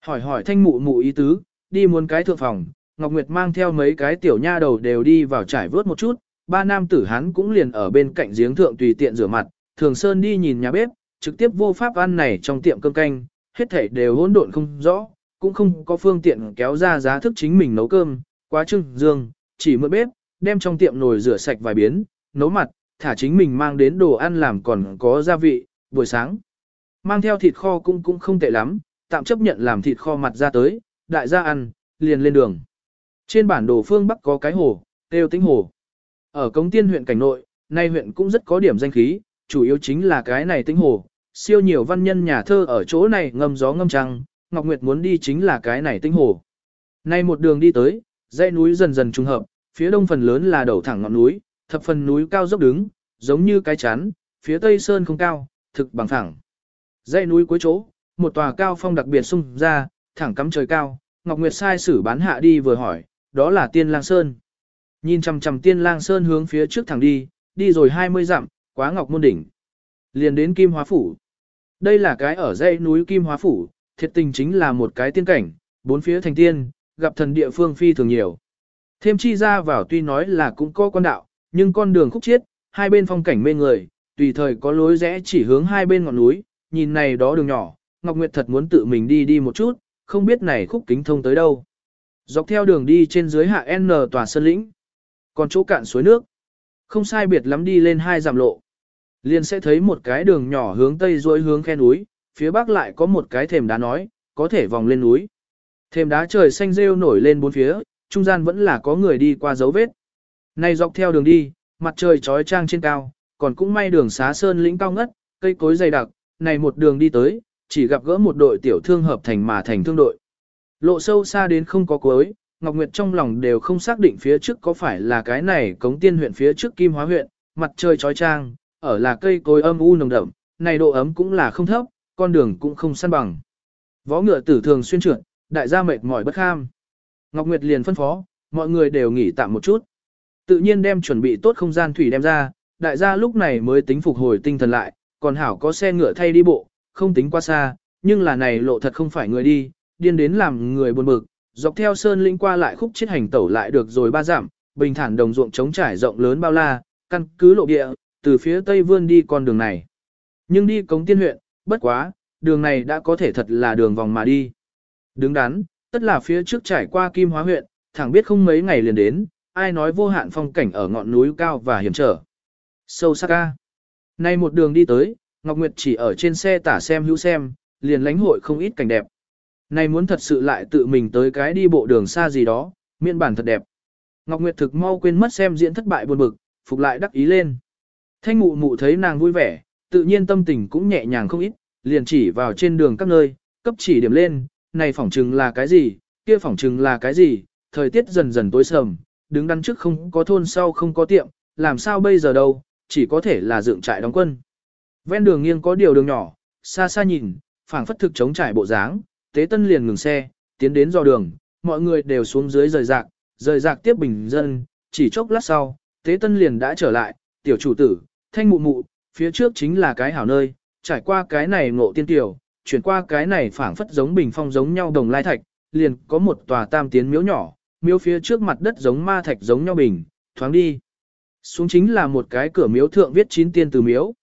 Hỏi hỏi thanh mụ mụ ý tứ, đi muốn cái thượng phòng, Ngọc Nguyệt mang theo mấy cái tiểu nha đầu đều đi vào trải vớt một chút, ba nam tử hắn cũng liền ở bên cạnh giếng thượng tùy tiện rửa mặt, Thường Sơn đi nhìn nhà bếp, trực tiếp vô pháp ăn này trong tiệm cơm canh, hết thảy đều hỗn độn không rõ, cũng không có phương tiện kéo ra giá thức chính mình nấu cơm, quá trưng dương, chỉ mượn bếp, đem trong tiệm nồi rửa sạch vài biến, nấu mặt, thả chính mình mang đến đồ ăn làm còn có gia vị, buổi sáng. Mang theo thịt kho cũng cũng không tệ lắm, tạm chấp nhận làm thịt kho mặt ra tới, đại gia ăn, liền lên đường. Trên bản đồ phương Bắc có cái hồ, Têu tính hồ. Ở Cống Tiên huyện cảnh nội, nay huyện cũng rất có điểm danh khí, chủ yếu chính là cái này tính hồ. Siêu nhiều văn nhân nhà thơ ở chỗ này ngâm gió ngâm trăng, Ngọc Nguyệt muốn đi chính là cái này tinh hồ. Nay một đường đi tới, dãy núi dần dần trùng hợp, phía đông phần lớn là đầu thẳng ngọn núi, thập phần núi cao dốc đứng, giống như cái chắn, phía tây sơn không cao, thực bằng thẳng. Dãy núi cuối chỗ, một tòa cao phong đặc biệt xung ra, thẳng cắm trời cao, Ngọc Nguyệt sai sử bán hạ đi vừa hỏi, đó là Tiên Lang Sơn. Nhìn chằm chằm Tiên Lang Sơn hướng phía trước thẳng đi, đi rồi 20 dặm, quá Ngọc Môn đỉnh. Liền đến Kim Hóa phủ. Đây là cái ở dãy núi Kim Hóa phủ, thiệt tình chính là một cái tiên cảnh, bốn phía thành tiên, gặp thần địa phương phi thường nhiều. Thêm chi ra vào tuy nói là cũng có con đạo, nhưng con đường khúc chiết, hai bên phong cảnh mê người, tùy thời có lối rẽ chỉ hướng hai bên ngọn núi, nhìn này đó đường nhỏ, Ngọc Nguyệt thật muốn tự mình đi đi một chút, không biết này khúc kính thông tới đâu. Dọc theo đường đi trên dưới hạ N tòa sơn lĩnh, còn chỗ cạn suối nước. Không sai biệt lắm đi lên hai dặm lộ. Liền sẽ thấy một cái đường nhỏ hướng tây dối hướng khe núi, phía bắc lại có một cái thềm đá nói, có thể vòng lên núi. Thềm đá trời xanh rêu nổi lên bốn phía, trung gian vẫn là có người đi qua dấu vết. Này dọc theo đường đi, mặt trời trói trang trên cao, còn cũng may đường xá sơn lĩnh cao ngất, cây cối dày đặc, này một đường đi tới, chỉ gặp gỡ một đội tiểu thương hợp thành mà thành thương đội. Lộ sâu xa đến không có cuối, Ngọc Nguyệt trong lòng đều không xác định phía trước có phải là cái này cống tiên huyện phía trước Kim Hóa huyện, mặt trời trói trang, ở là cây cối âm u nồng đậm, này độ ấm cũng là không thấp, con đường cũng không săn bằng. Võ ngựa tử thường xuyên trượt, đại gia mệt mỏi bất kham. Ngọc Nguyệt liền phân phó, mọi người đều nghỉ tạm một chút. Tự nhiên đem chuẩn bị tốt không gian thủy đem ra, đại gia lúc này mới tính phục hồi tinh thần lại, còn hảo có xe ngựa thay đi bộ, không tính quá xa, nhưng là này lộ thật không phải người đi, điên đến làm người buồn bực, dọc theo sơn linh qua lại khúc chết hành tẩu lại được rồi ba giảm, bình thản đồng ruộng trống trải rộng lớn bao la, căn cứ lộ địa, từ phía tây vươn đi con đường này. Nhưng đi cống tiên huyện, bất quá, đường này đã có thể thật là đường vòng mà đi. Đứng đắn, tất là phía trước trải qua Kim Hóa huyện, thẳng biết không mấy ngày liền đến, ai nói vô hạn phong cảnh ở ngọn núi cao và hiểm trở. Sâu sắc ca. Nay một đường đi tới, Ngọc Nguyệt chỉ ở trên xe tả xem hữu xem, liền lánh hội không ít cảnh đẹp. Nay muốn thật sự lại tự mình tới cái đi bộ đường xa gì đó, miễn bản thật đẹp. Ngọc Nguyệt thực mau quên mất xem diễn thất bại buồn bực, phục lại đắc ý lên. Thanh mụ mụ thấy nàng vui vẻ, tự nhiên tâm tình cũng nhẹ nhàng không ít, liền chỉ vào trên đường các nơi, cấp chỉ điểm lên, này phỏng chừng là cái gì, kia phỏng chừng là cái gì, thời tiết dần dần tối sầm, đứng đắn trước không có thôn sau không có tiệm, làm sao bây giờ đâu, chỉ có thể là dựng trại đóng quân. Ven đường nghiêng có điều đường nhỏ, xa xa nhìn, phảng phất thực chống trải bộ dáng, tế tân liền ngừng xe, tiến đến dò đường, mọi người đều xuống dưới rời rạc, rời rạc tiếp bình dân, chỉ chốc lát sau, tế tân liền đã trở lại, tiểu chủ tử, thanh mụ mụ, phía trước chính là cái hảo nơi, trải qua cái này ngộ tiên tiểu, chuyển qua cái này phảng phất giống bình phong giống nhau đồng lai thạch, liền có một tòa tam tiến miếu nhỏ, miếu phía trước mặt đất giống ma thạch giống nhau bình, thoáng đi. Xuống chính là một cái cửa miếu thượng viết chín tiên từ miếu.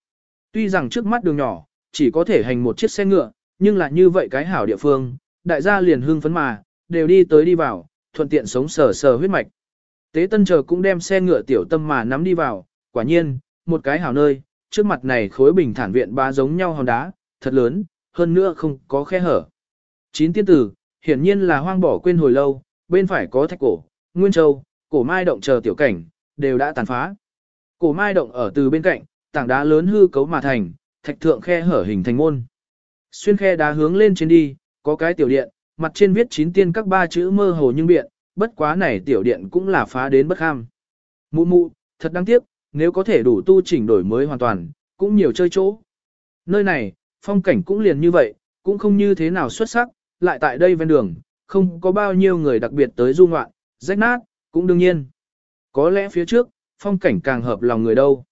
Tuy rằng trước mắt đường nhỏ, chỉ có thể hành một chiếc xe ngựa, nhưng là như vậy cái hảo địa phương, đại gia liền hưng phấn mà, đều đi tới đi vào, thuận tiện sống sờ sờ huyết mạch. Tế tân chờ cũng đem xe ngựa tiểu tâm mà nắm đi vào, quả nhiên, một cái hảo nơi, trước mặt này khối bình thản viện ba giống nhau hòn đá, thật lớn, hơn nữa không có khe hở. Chín tiên tử, hiển nhiên là hoang bỏ quên hồi lâu, bên phải có thạch cổ, nguyên châu, cổ mai động chờ tiểu cảnh, đều đã tàn phá. Cổ mai động ở từ bên cạnh, tảng đá lớn hư cấu mà thành, thạch thượng khe hở hình thành môn. Xuyên khe đá hướng lên trên đi, có cái tiểu điện, mặt trên viết chín tiên các ba chữ mơ hồ nhưng biện, bất quá này tiểu điện cũng là phá đến bất ham. Mụ mụ, thật đáng tiếc, nếu có thể đủ tu chỉnh đổi mới hoàn toàn, cũng nhiều chơi chỗ. Nơi này, phong cảnh cũng liền như vậy, cũng không như thế nào xuất sắc, lại tại đây ven đường, không có bao nhiêu người đặc biệt tới du ngoạn, rách nát, cũng đương nhiên. Có lẽ phía trước, phong cảnh càng hợp lòng người đâu.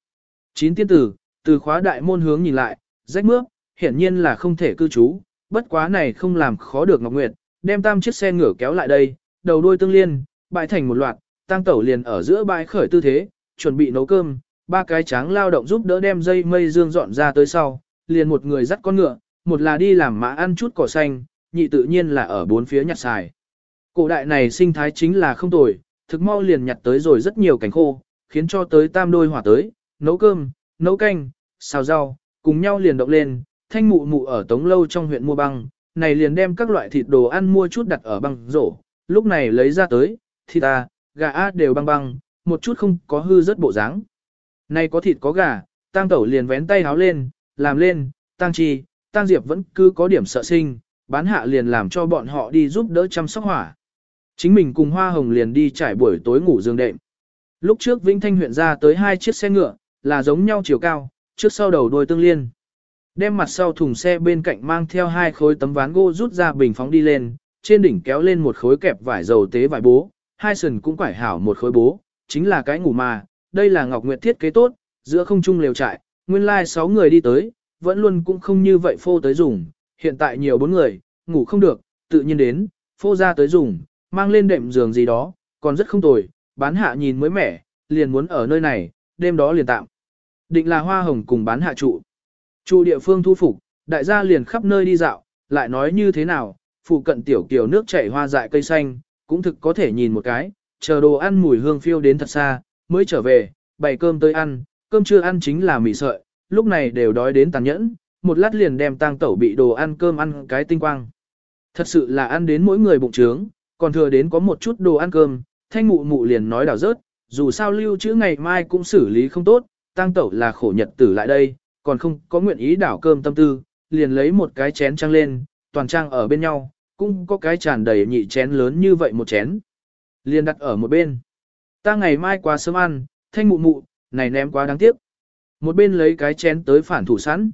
Chín tiên tử, từ khóa đại môn hướng nhìn lại, rách mướp, hiển nhiên là không thể cư trú, bất quá này không làm khó được Ngọc Nguyệt, đem tam chiếc xe ngựa kéo lại đây, đầu đuôi tương liên, bãi thành một loạt, tăng tẩu liền ở giữa bãi khởi tư thế, chuẩn bị nấu cơm, ba cái tráng lao động giúp đỡ đem dây mây dương dọn ra tới sau, liền một người dắt con ngựa, một là đi làm mã ăn chút cỏ xanh, nhị tự nhiên là ở bốn phía nhặt xài. Cổ đại này sinh thái chính là không tồi, thực mau liền nhặt tới rồi rất nhiều cảnh khô, khiến cho tới tam đôi hỏa tới, nấu cơm, nấu canh, xào rau, cùng nhau liền động lên, thanh mụ mụ ở tống lâu trong huyện mua băng, này liền đem các loại thịt đồ ăn mua chút đặt ở băng rổ, lúc này lấy ra tới, thịt ta, gà á đều băng băng, một chút không có hư rất bộ dáng. Này có thịt có gà, tang tẩu liền vén tay háo lên, làm lên, tang chi, tang diệp vẫn cứ có điểm sợ sinh, bán hạ liền làm cho bọn họ đi giúp đỡ chăm sóc hỏa. Chính mình cùng Hoa Hồng liền đi trải buổi tối ngủ giường đệm. Lúc trước Vĩnh Thanh huyện ra tới hai chiếc xe ngựa, là giống nhau chiều cao, trước sau đầu đôi tương liên. Đem mặt sau thùng xe bên cạnh mang theo hai khối tấm ván gỗ rút ra bình phóng đi lên, trên đỉnh kéo lên một khối kẹp vải dầu tế vải bố, hai sườn cũng quải hảo một khối bố, chính là cái ngủ mà, đây là Ngọc Nguyệt thiết kế tốt, giữa không trung lều trại, nguyên lai like 6 người đi tới, vẫn luôn cũng không như vậy phô tới dùng, hiện tại nhiều bốn người, ngủ không được, tự nhiên đến, phô ra tới dùng, mang lên đệm giường gì đó, còn rất không tồi, bán hạ nhìn mới mẻ, liền muốn ở nơi này, đêm đó liền tạm. Định là hoa hồng cùng bán hạ trụ. Trụ địa phương thu phục, đại gia liền khắp nơi đi dạo, lại nói như thế nào, phụ cận tiểu kiều nước chảy hoa dại cây xanh, cũng thực có thể nhìn một cái, chờ đồ ăn mùi hương phiêu đến thật xa, mới trở về, bày cơm tới ăn, cơm chưa ăn chính là mì sợi, lúc này đều đói đến tàn nhẫn, một lát liền đem tang tẩu bị đồ ăn cơm ăn cái tinh quang. Thật sự là ăn đến mỗi người bụng trướng, còn thừa đến có một chút đồ ăn cơm, thanh mụ mụ liền nói đảo rớt, dù sao lưu trữ ngày mai cũng xử lý không tốt, tang tẩu là khổ nhật tử lại đây, còn không có nguyện ý đảo cơm tâm tư, liền lấy một cái chén trăng lên, toàn trang ở bên nhau, cũng có cái tràn đầy nhị chén lớn như vậy một chén. Liền đặt ở một bên. Ta ngày mai qua sớm ăn, thanh mụ mụ, này ném quá đáng tiếc. Một bên lấy cái chén tới phản thủ sẵn.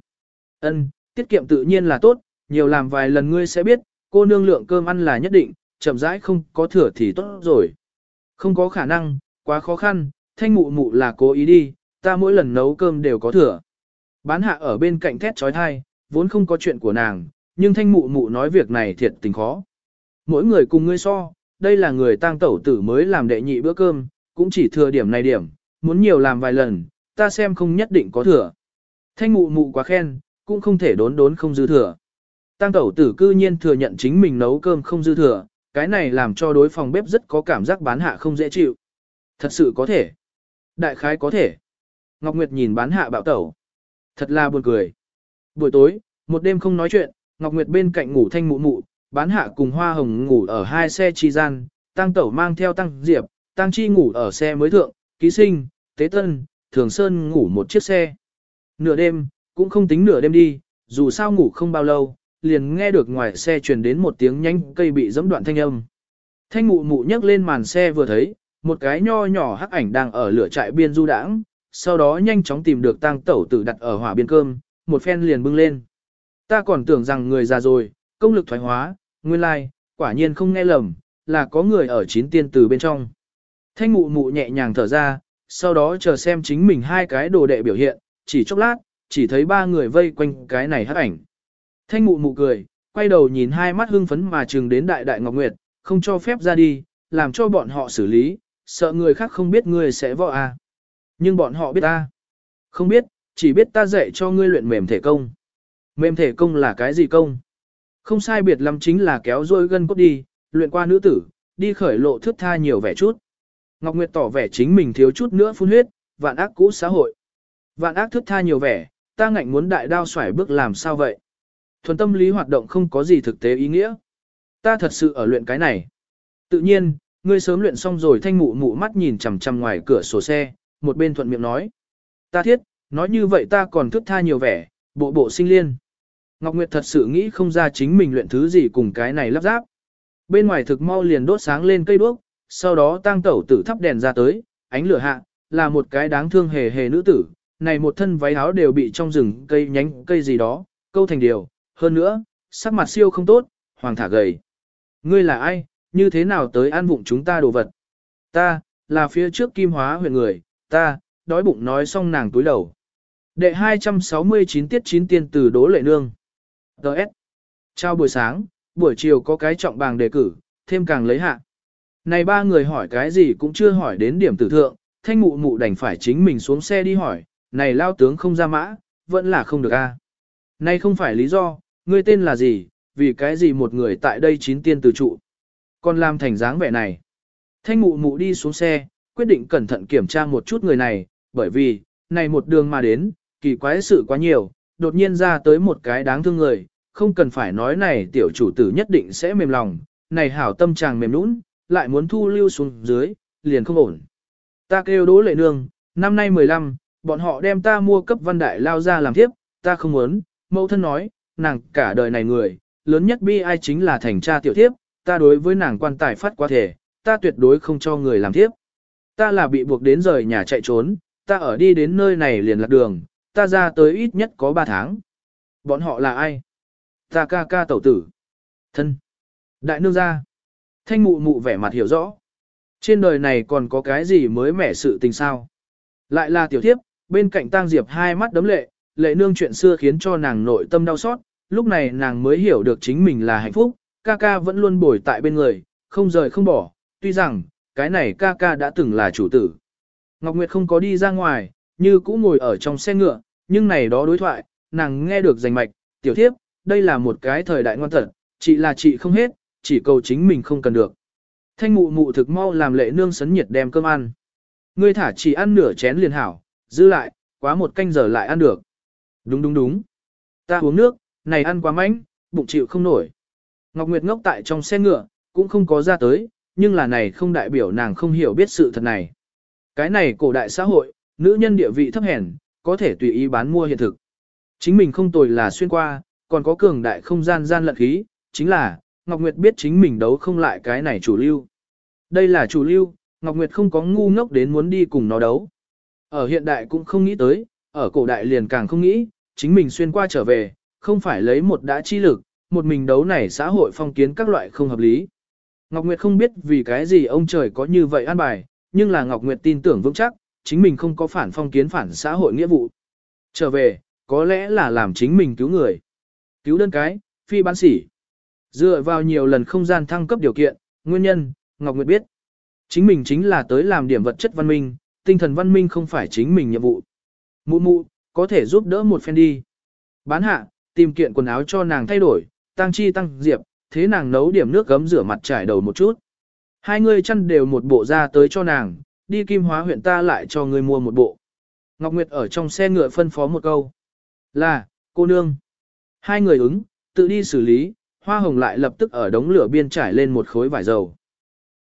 Ân, tiết kiệm tự nhiên là tốt, nhiều làm vài lần ngươi sẽ biết, cô nương lượng cơm ăn là nhất định, chậm rãi không có thừa thì tốt rồi. Không có khả năng, quá khó khăn, thanh mụ mụ là cố ý đi, ta mỗi lần nấu cơm đều có thừa. Bán hạ ở bên cạnh thét trói thai, vốn không có chuyện của nàng, nhưng thanh mụ mụ nói việc này thiệt tình khó. Mỗi người cùng ngươi so, đây là người tang tẩu tử mới làm đệ nhị bữa cơm, cũng chỉ thừa điểm này điểm, muốn nhiều làm vài lần, ta xem không nhất định có thừa. Thanh mụ mụ quá khen, cũng không thể đốn đốn không dư thừa. tang tẩu tử cư nhiên thừa nhận chính mình nấu cơm không dư thừa, cái này làm cho đối phòng bếp rất có cảm giác bán hạ không dễ chịu. Thật sự có thể. Đại khái có thể. Ngọc Nguyệt nhìn bán hạ bạo tẩu. Thật là buồn cười. Buổi tối, một đêm không nói chuyện, Ngọc Nguyệt bên cạnh ngủ thanh mụ mụ, bán hạ cùng hoa hồng ngủ ở hai xe chi gian, tăng tẩu mang theo tăng diệp, tăng chi ngủ ở xe mới thượng, ký sinh, tế tân, thường sơn ngủ một chiếc xe. Nửa đêm, cũng không tính nửa đêm đi, dù sao ngủ không bao lâu, liền nghe được ngoài xe truyền đến một tiếng nhanh cây bị giẫm đoạn thanh âm. Thanh mụ mụ nhấc lên màn xe vừa thấy, một cái nho nhỏ hắc ảnh đang ở lửa trại biên du đãng, sau đó nhanh chóng tìm được tang tẩu tử đặt ở hỏa biên cơm, một phen liền bưng lên. Ta còn tưởng rằng người già rồi, công lực thoái hóa, nguyên lai, quả nhiên không nghe lầm, là có người ở chín tiên từ bên trong. Thanh mụ mụ nhẹ nhàng thở ra, sau đó chờ xem chính mình hai cái đồ đệ biểu hiện, chỉ chốc lát, chỉ thấy ba người vây quanh cái này hát ảnh. Thanh mụ mụ cười, quay đầu nhìn hai mắt hưng phấn mà trừng đến đại đại ngọc nguyệt, không cho phép ra đi, làm cho bọn họ xử lý, sợ người khác không biết ngươi sẽ vọ à. Nhưng bọn họ biết ta. Không biết, chỉ biết ta dạy cho ngươi luyện mềm thể công. Mềm thể công là cái gì công? Không sai biệt lắm chính là kéo rôi gân cốt đi, luyện qua nữ tử, đi khởi lộ thước tha nhiều vẻ chút. Ngọc Nguyệt tỏ vẻ chính mình thiếu chút nữa phun huyết, vạn ác cũ xã hội. Vạn ác thước tha nhiều vẻ, ta ngạnh muốn đại đao xoải bước làm sao vậy? Thuần tâm lý hoạt động không có gì thực tế ý nghĩa. Ta thật sự ở luyện cái này. Tự nhiên, ngươi sớm luyện xong rồi thanh mụ mụ mắt nhìn chằm chằm ngoài cửa sổ xe, một bên thuận miệng nói. Ta thiết, nói như vậy ta còn thước tha nhiều vẻ, bộ bộ sinh liên. Ngọc Nguyệt thật sự nghĩ không ra chính mình luyện thứ gì cùng cái này lắp ráp. Bên ngoài thực mau liền đốt sáng lên cây đuốc, sau đó tang tẩu tử thắp đèn ra tới, ánh lửa hạ, là một cái đáng thương hề hề nữ tử, này một thân váy áo đều bị trong rừng cây nhánh cây gì đó, câu thành điều, hơn nữa, sắc mặt siêu không tốt, hoàng thả gầy. Ngươi là ai, như thế nào tới an vụng chúng ta đồ vật? Ta, là phía trước kim hóa huyện người, ta, đói bụng nói xong nàng túi đầu. Đệ 269 tiết 9 tiên từ đố lệ nương. Đợt. Chào buổi sáng, buổi chiều có cái trọng bàng đề cử, thêm càng lấy hạ. Này ba người hỏi cái gì cũng chưa hỏi đến điểm tử thượng, thanh mụ mụ đành phải chính mình xuống xe đi hỏi, này lao tướng không ra mã, vẫn là không được a. Này không phải lý do, ngươi tên là gì, vì cái gì một người tại đây chín tiên từ trụ. Còn làm thành dáng vẻ này. Thanh mụ mụ đi xuống xe, quyết định cẩn thận kiểm tra một chút người này, bởi vì, này một đường mà đến, kỳ quái sự quá nhiều, đột nhiên ra tới một cái đáng thương người, không cần phải nói này tiểu chủ tử nhất định sẽ mềm lòng, này hảo tâm chàng mềm nũng, lại muốn thu lưu xuống dưới, liền không ổn. Ta kêu đố lệ nương, năm nay 15, bọn họ đem ta mua cấp văn đại lao ra làm tiếp, ta không muốn, mẫu thân nói, nàng cả đời này người, lớn nhất bi ai chính là thành cha tiểu thiếp, ta đối với nàng quan tài phát quá thể, ta tuyệt đối không cho người làm thiếp. Ta là bị buộc đến rời nhà chạy trốn, ta ở đi đến nơi này liền lạc đường, ta ra tới ít nhất có 3 tháng. Bọn họ là ai? Ta ca ca tẩu tử. Thân. Đại nương gia. Thanh mụ mụ vẻ mặt hiểu rõ. Trên đời này còn có cái gì mới mẻ sự tình sao? Lại là tiểu thiếp, bên cạnh tang diệp hai mắt đấm lệ, lệ nương chuyện xưa khiến cho nàng nội tâm đau xót, lúc này nàng mới hiểu được chính mình là hạnh phúc, ca ca vẫn luôn bồi tại bên người, không rời không bỏ, tuy rằng, cái này ca ca đã từng là chủ tử. Ngọc Nguyệt không có đi ra ngoài, như cũ ngồi ở trong xe ngựa, nhưng này đó đối thoại, nàng nghe được rành mạch, tiểu thiếp, đây là một cái thời đại ngoan tật, chị là chị không hết, chỉ cầu chính mình không cần được. Thanh mụ mụ thực mau làm lệ nương sấn nhiệt đem cơm ăn. Ngươi thả chỉ ăn nửa chén liền hảo, giữ lại, quá một canh giờ lại ăn được. Đúng đúng đúng. Ta uống nước, này ăn quá mánh, bụng chịu không nổi. Ngọc Nguyệt ngốc tại trong xe ngựa, cũng không có ra tới, nhưng là này không đại biểu nàng không hiểu biết sự thật này. Cái này cổ đại xã hội, nữ nhân địa vị thấp hèn, có thể tùy ý bán mua hiện thực. Chính mình không tồi là xuyên qua, còn có cường đại không gian gian lận khí, chính là, Ngọc Nguyệt biết chính mình đấu không lại cái này chủ lưu. Đây là chủ lưu, Ngọc Nguyệt không có ngu ngốc đến muốn đi cùng nó đấu. Ở hiện đại cũng không nghĩ tới, ở cổ đại liền càng không nghĩ, chính mình xuyên qua trở về, không phải lấy một đã chi lực, một mình đấu này xã hội phong kiến các loại không hợp lý. Ngọc Nguyệt không biết vì cái gì ông trời có như vậy an bài, nhưng là Ngọc Nguyệt tin tưởng vững chắc, chính mình không có phản phong kiến phản xã hội nghĩa vụ. Trở về, có lẽ là làm chính mình cứu người. Cứu đơn cái, phi bán sỉ. Dựa vào nhiều lần không gian thăng cấp điều kiện, nguyên nhân, Ngọc Nguyệt biết. Chính mình chính là tới làm điểm vật chất văn minh, tinh thần văn minh không phải chính mình nhiệm vụ. Mụ mụ, có thể giúp đỡ một phen đi. Bán hạ, tìm kiện quần áo cho nàng thay đổi, tăng chi tăng diệp, thế nàng nấu điểm nước gấm rửa mặt trải đầu một chút. Hai người chăn đều một bộ ra tới cho nàng, đi kim hóa huyện ta lại cho người mua một bộ. Ngọc Nguyệt ở trong xe ngựa phân phó một câu. Là, cô nương. Hai người ứng, tự đi xử lý, hoa hồng lại lập tức ở đống lửa biên trải lên một khối vải dầu.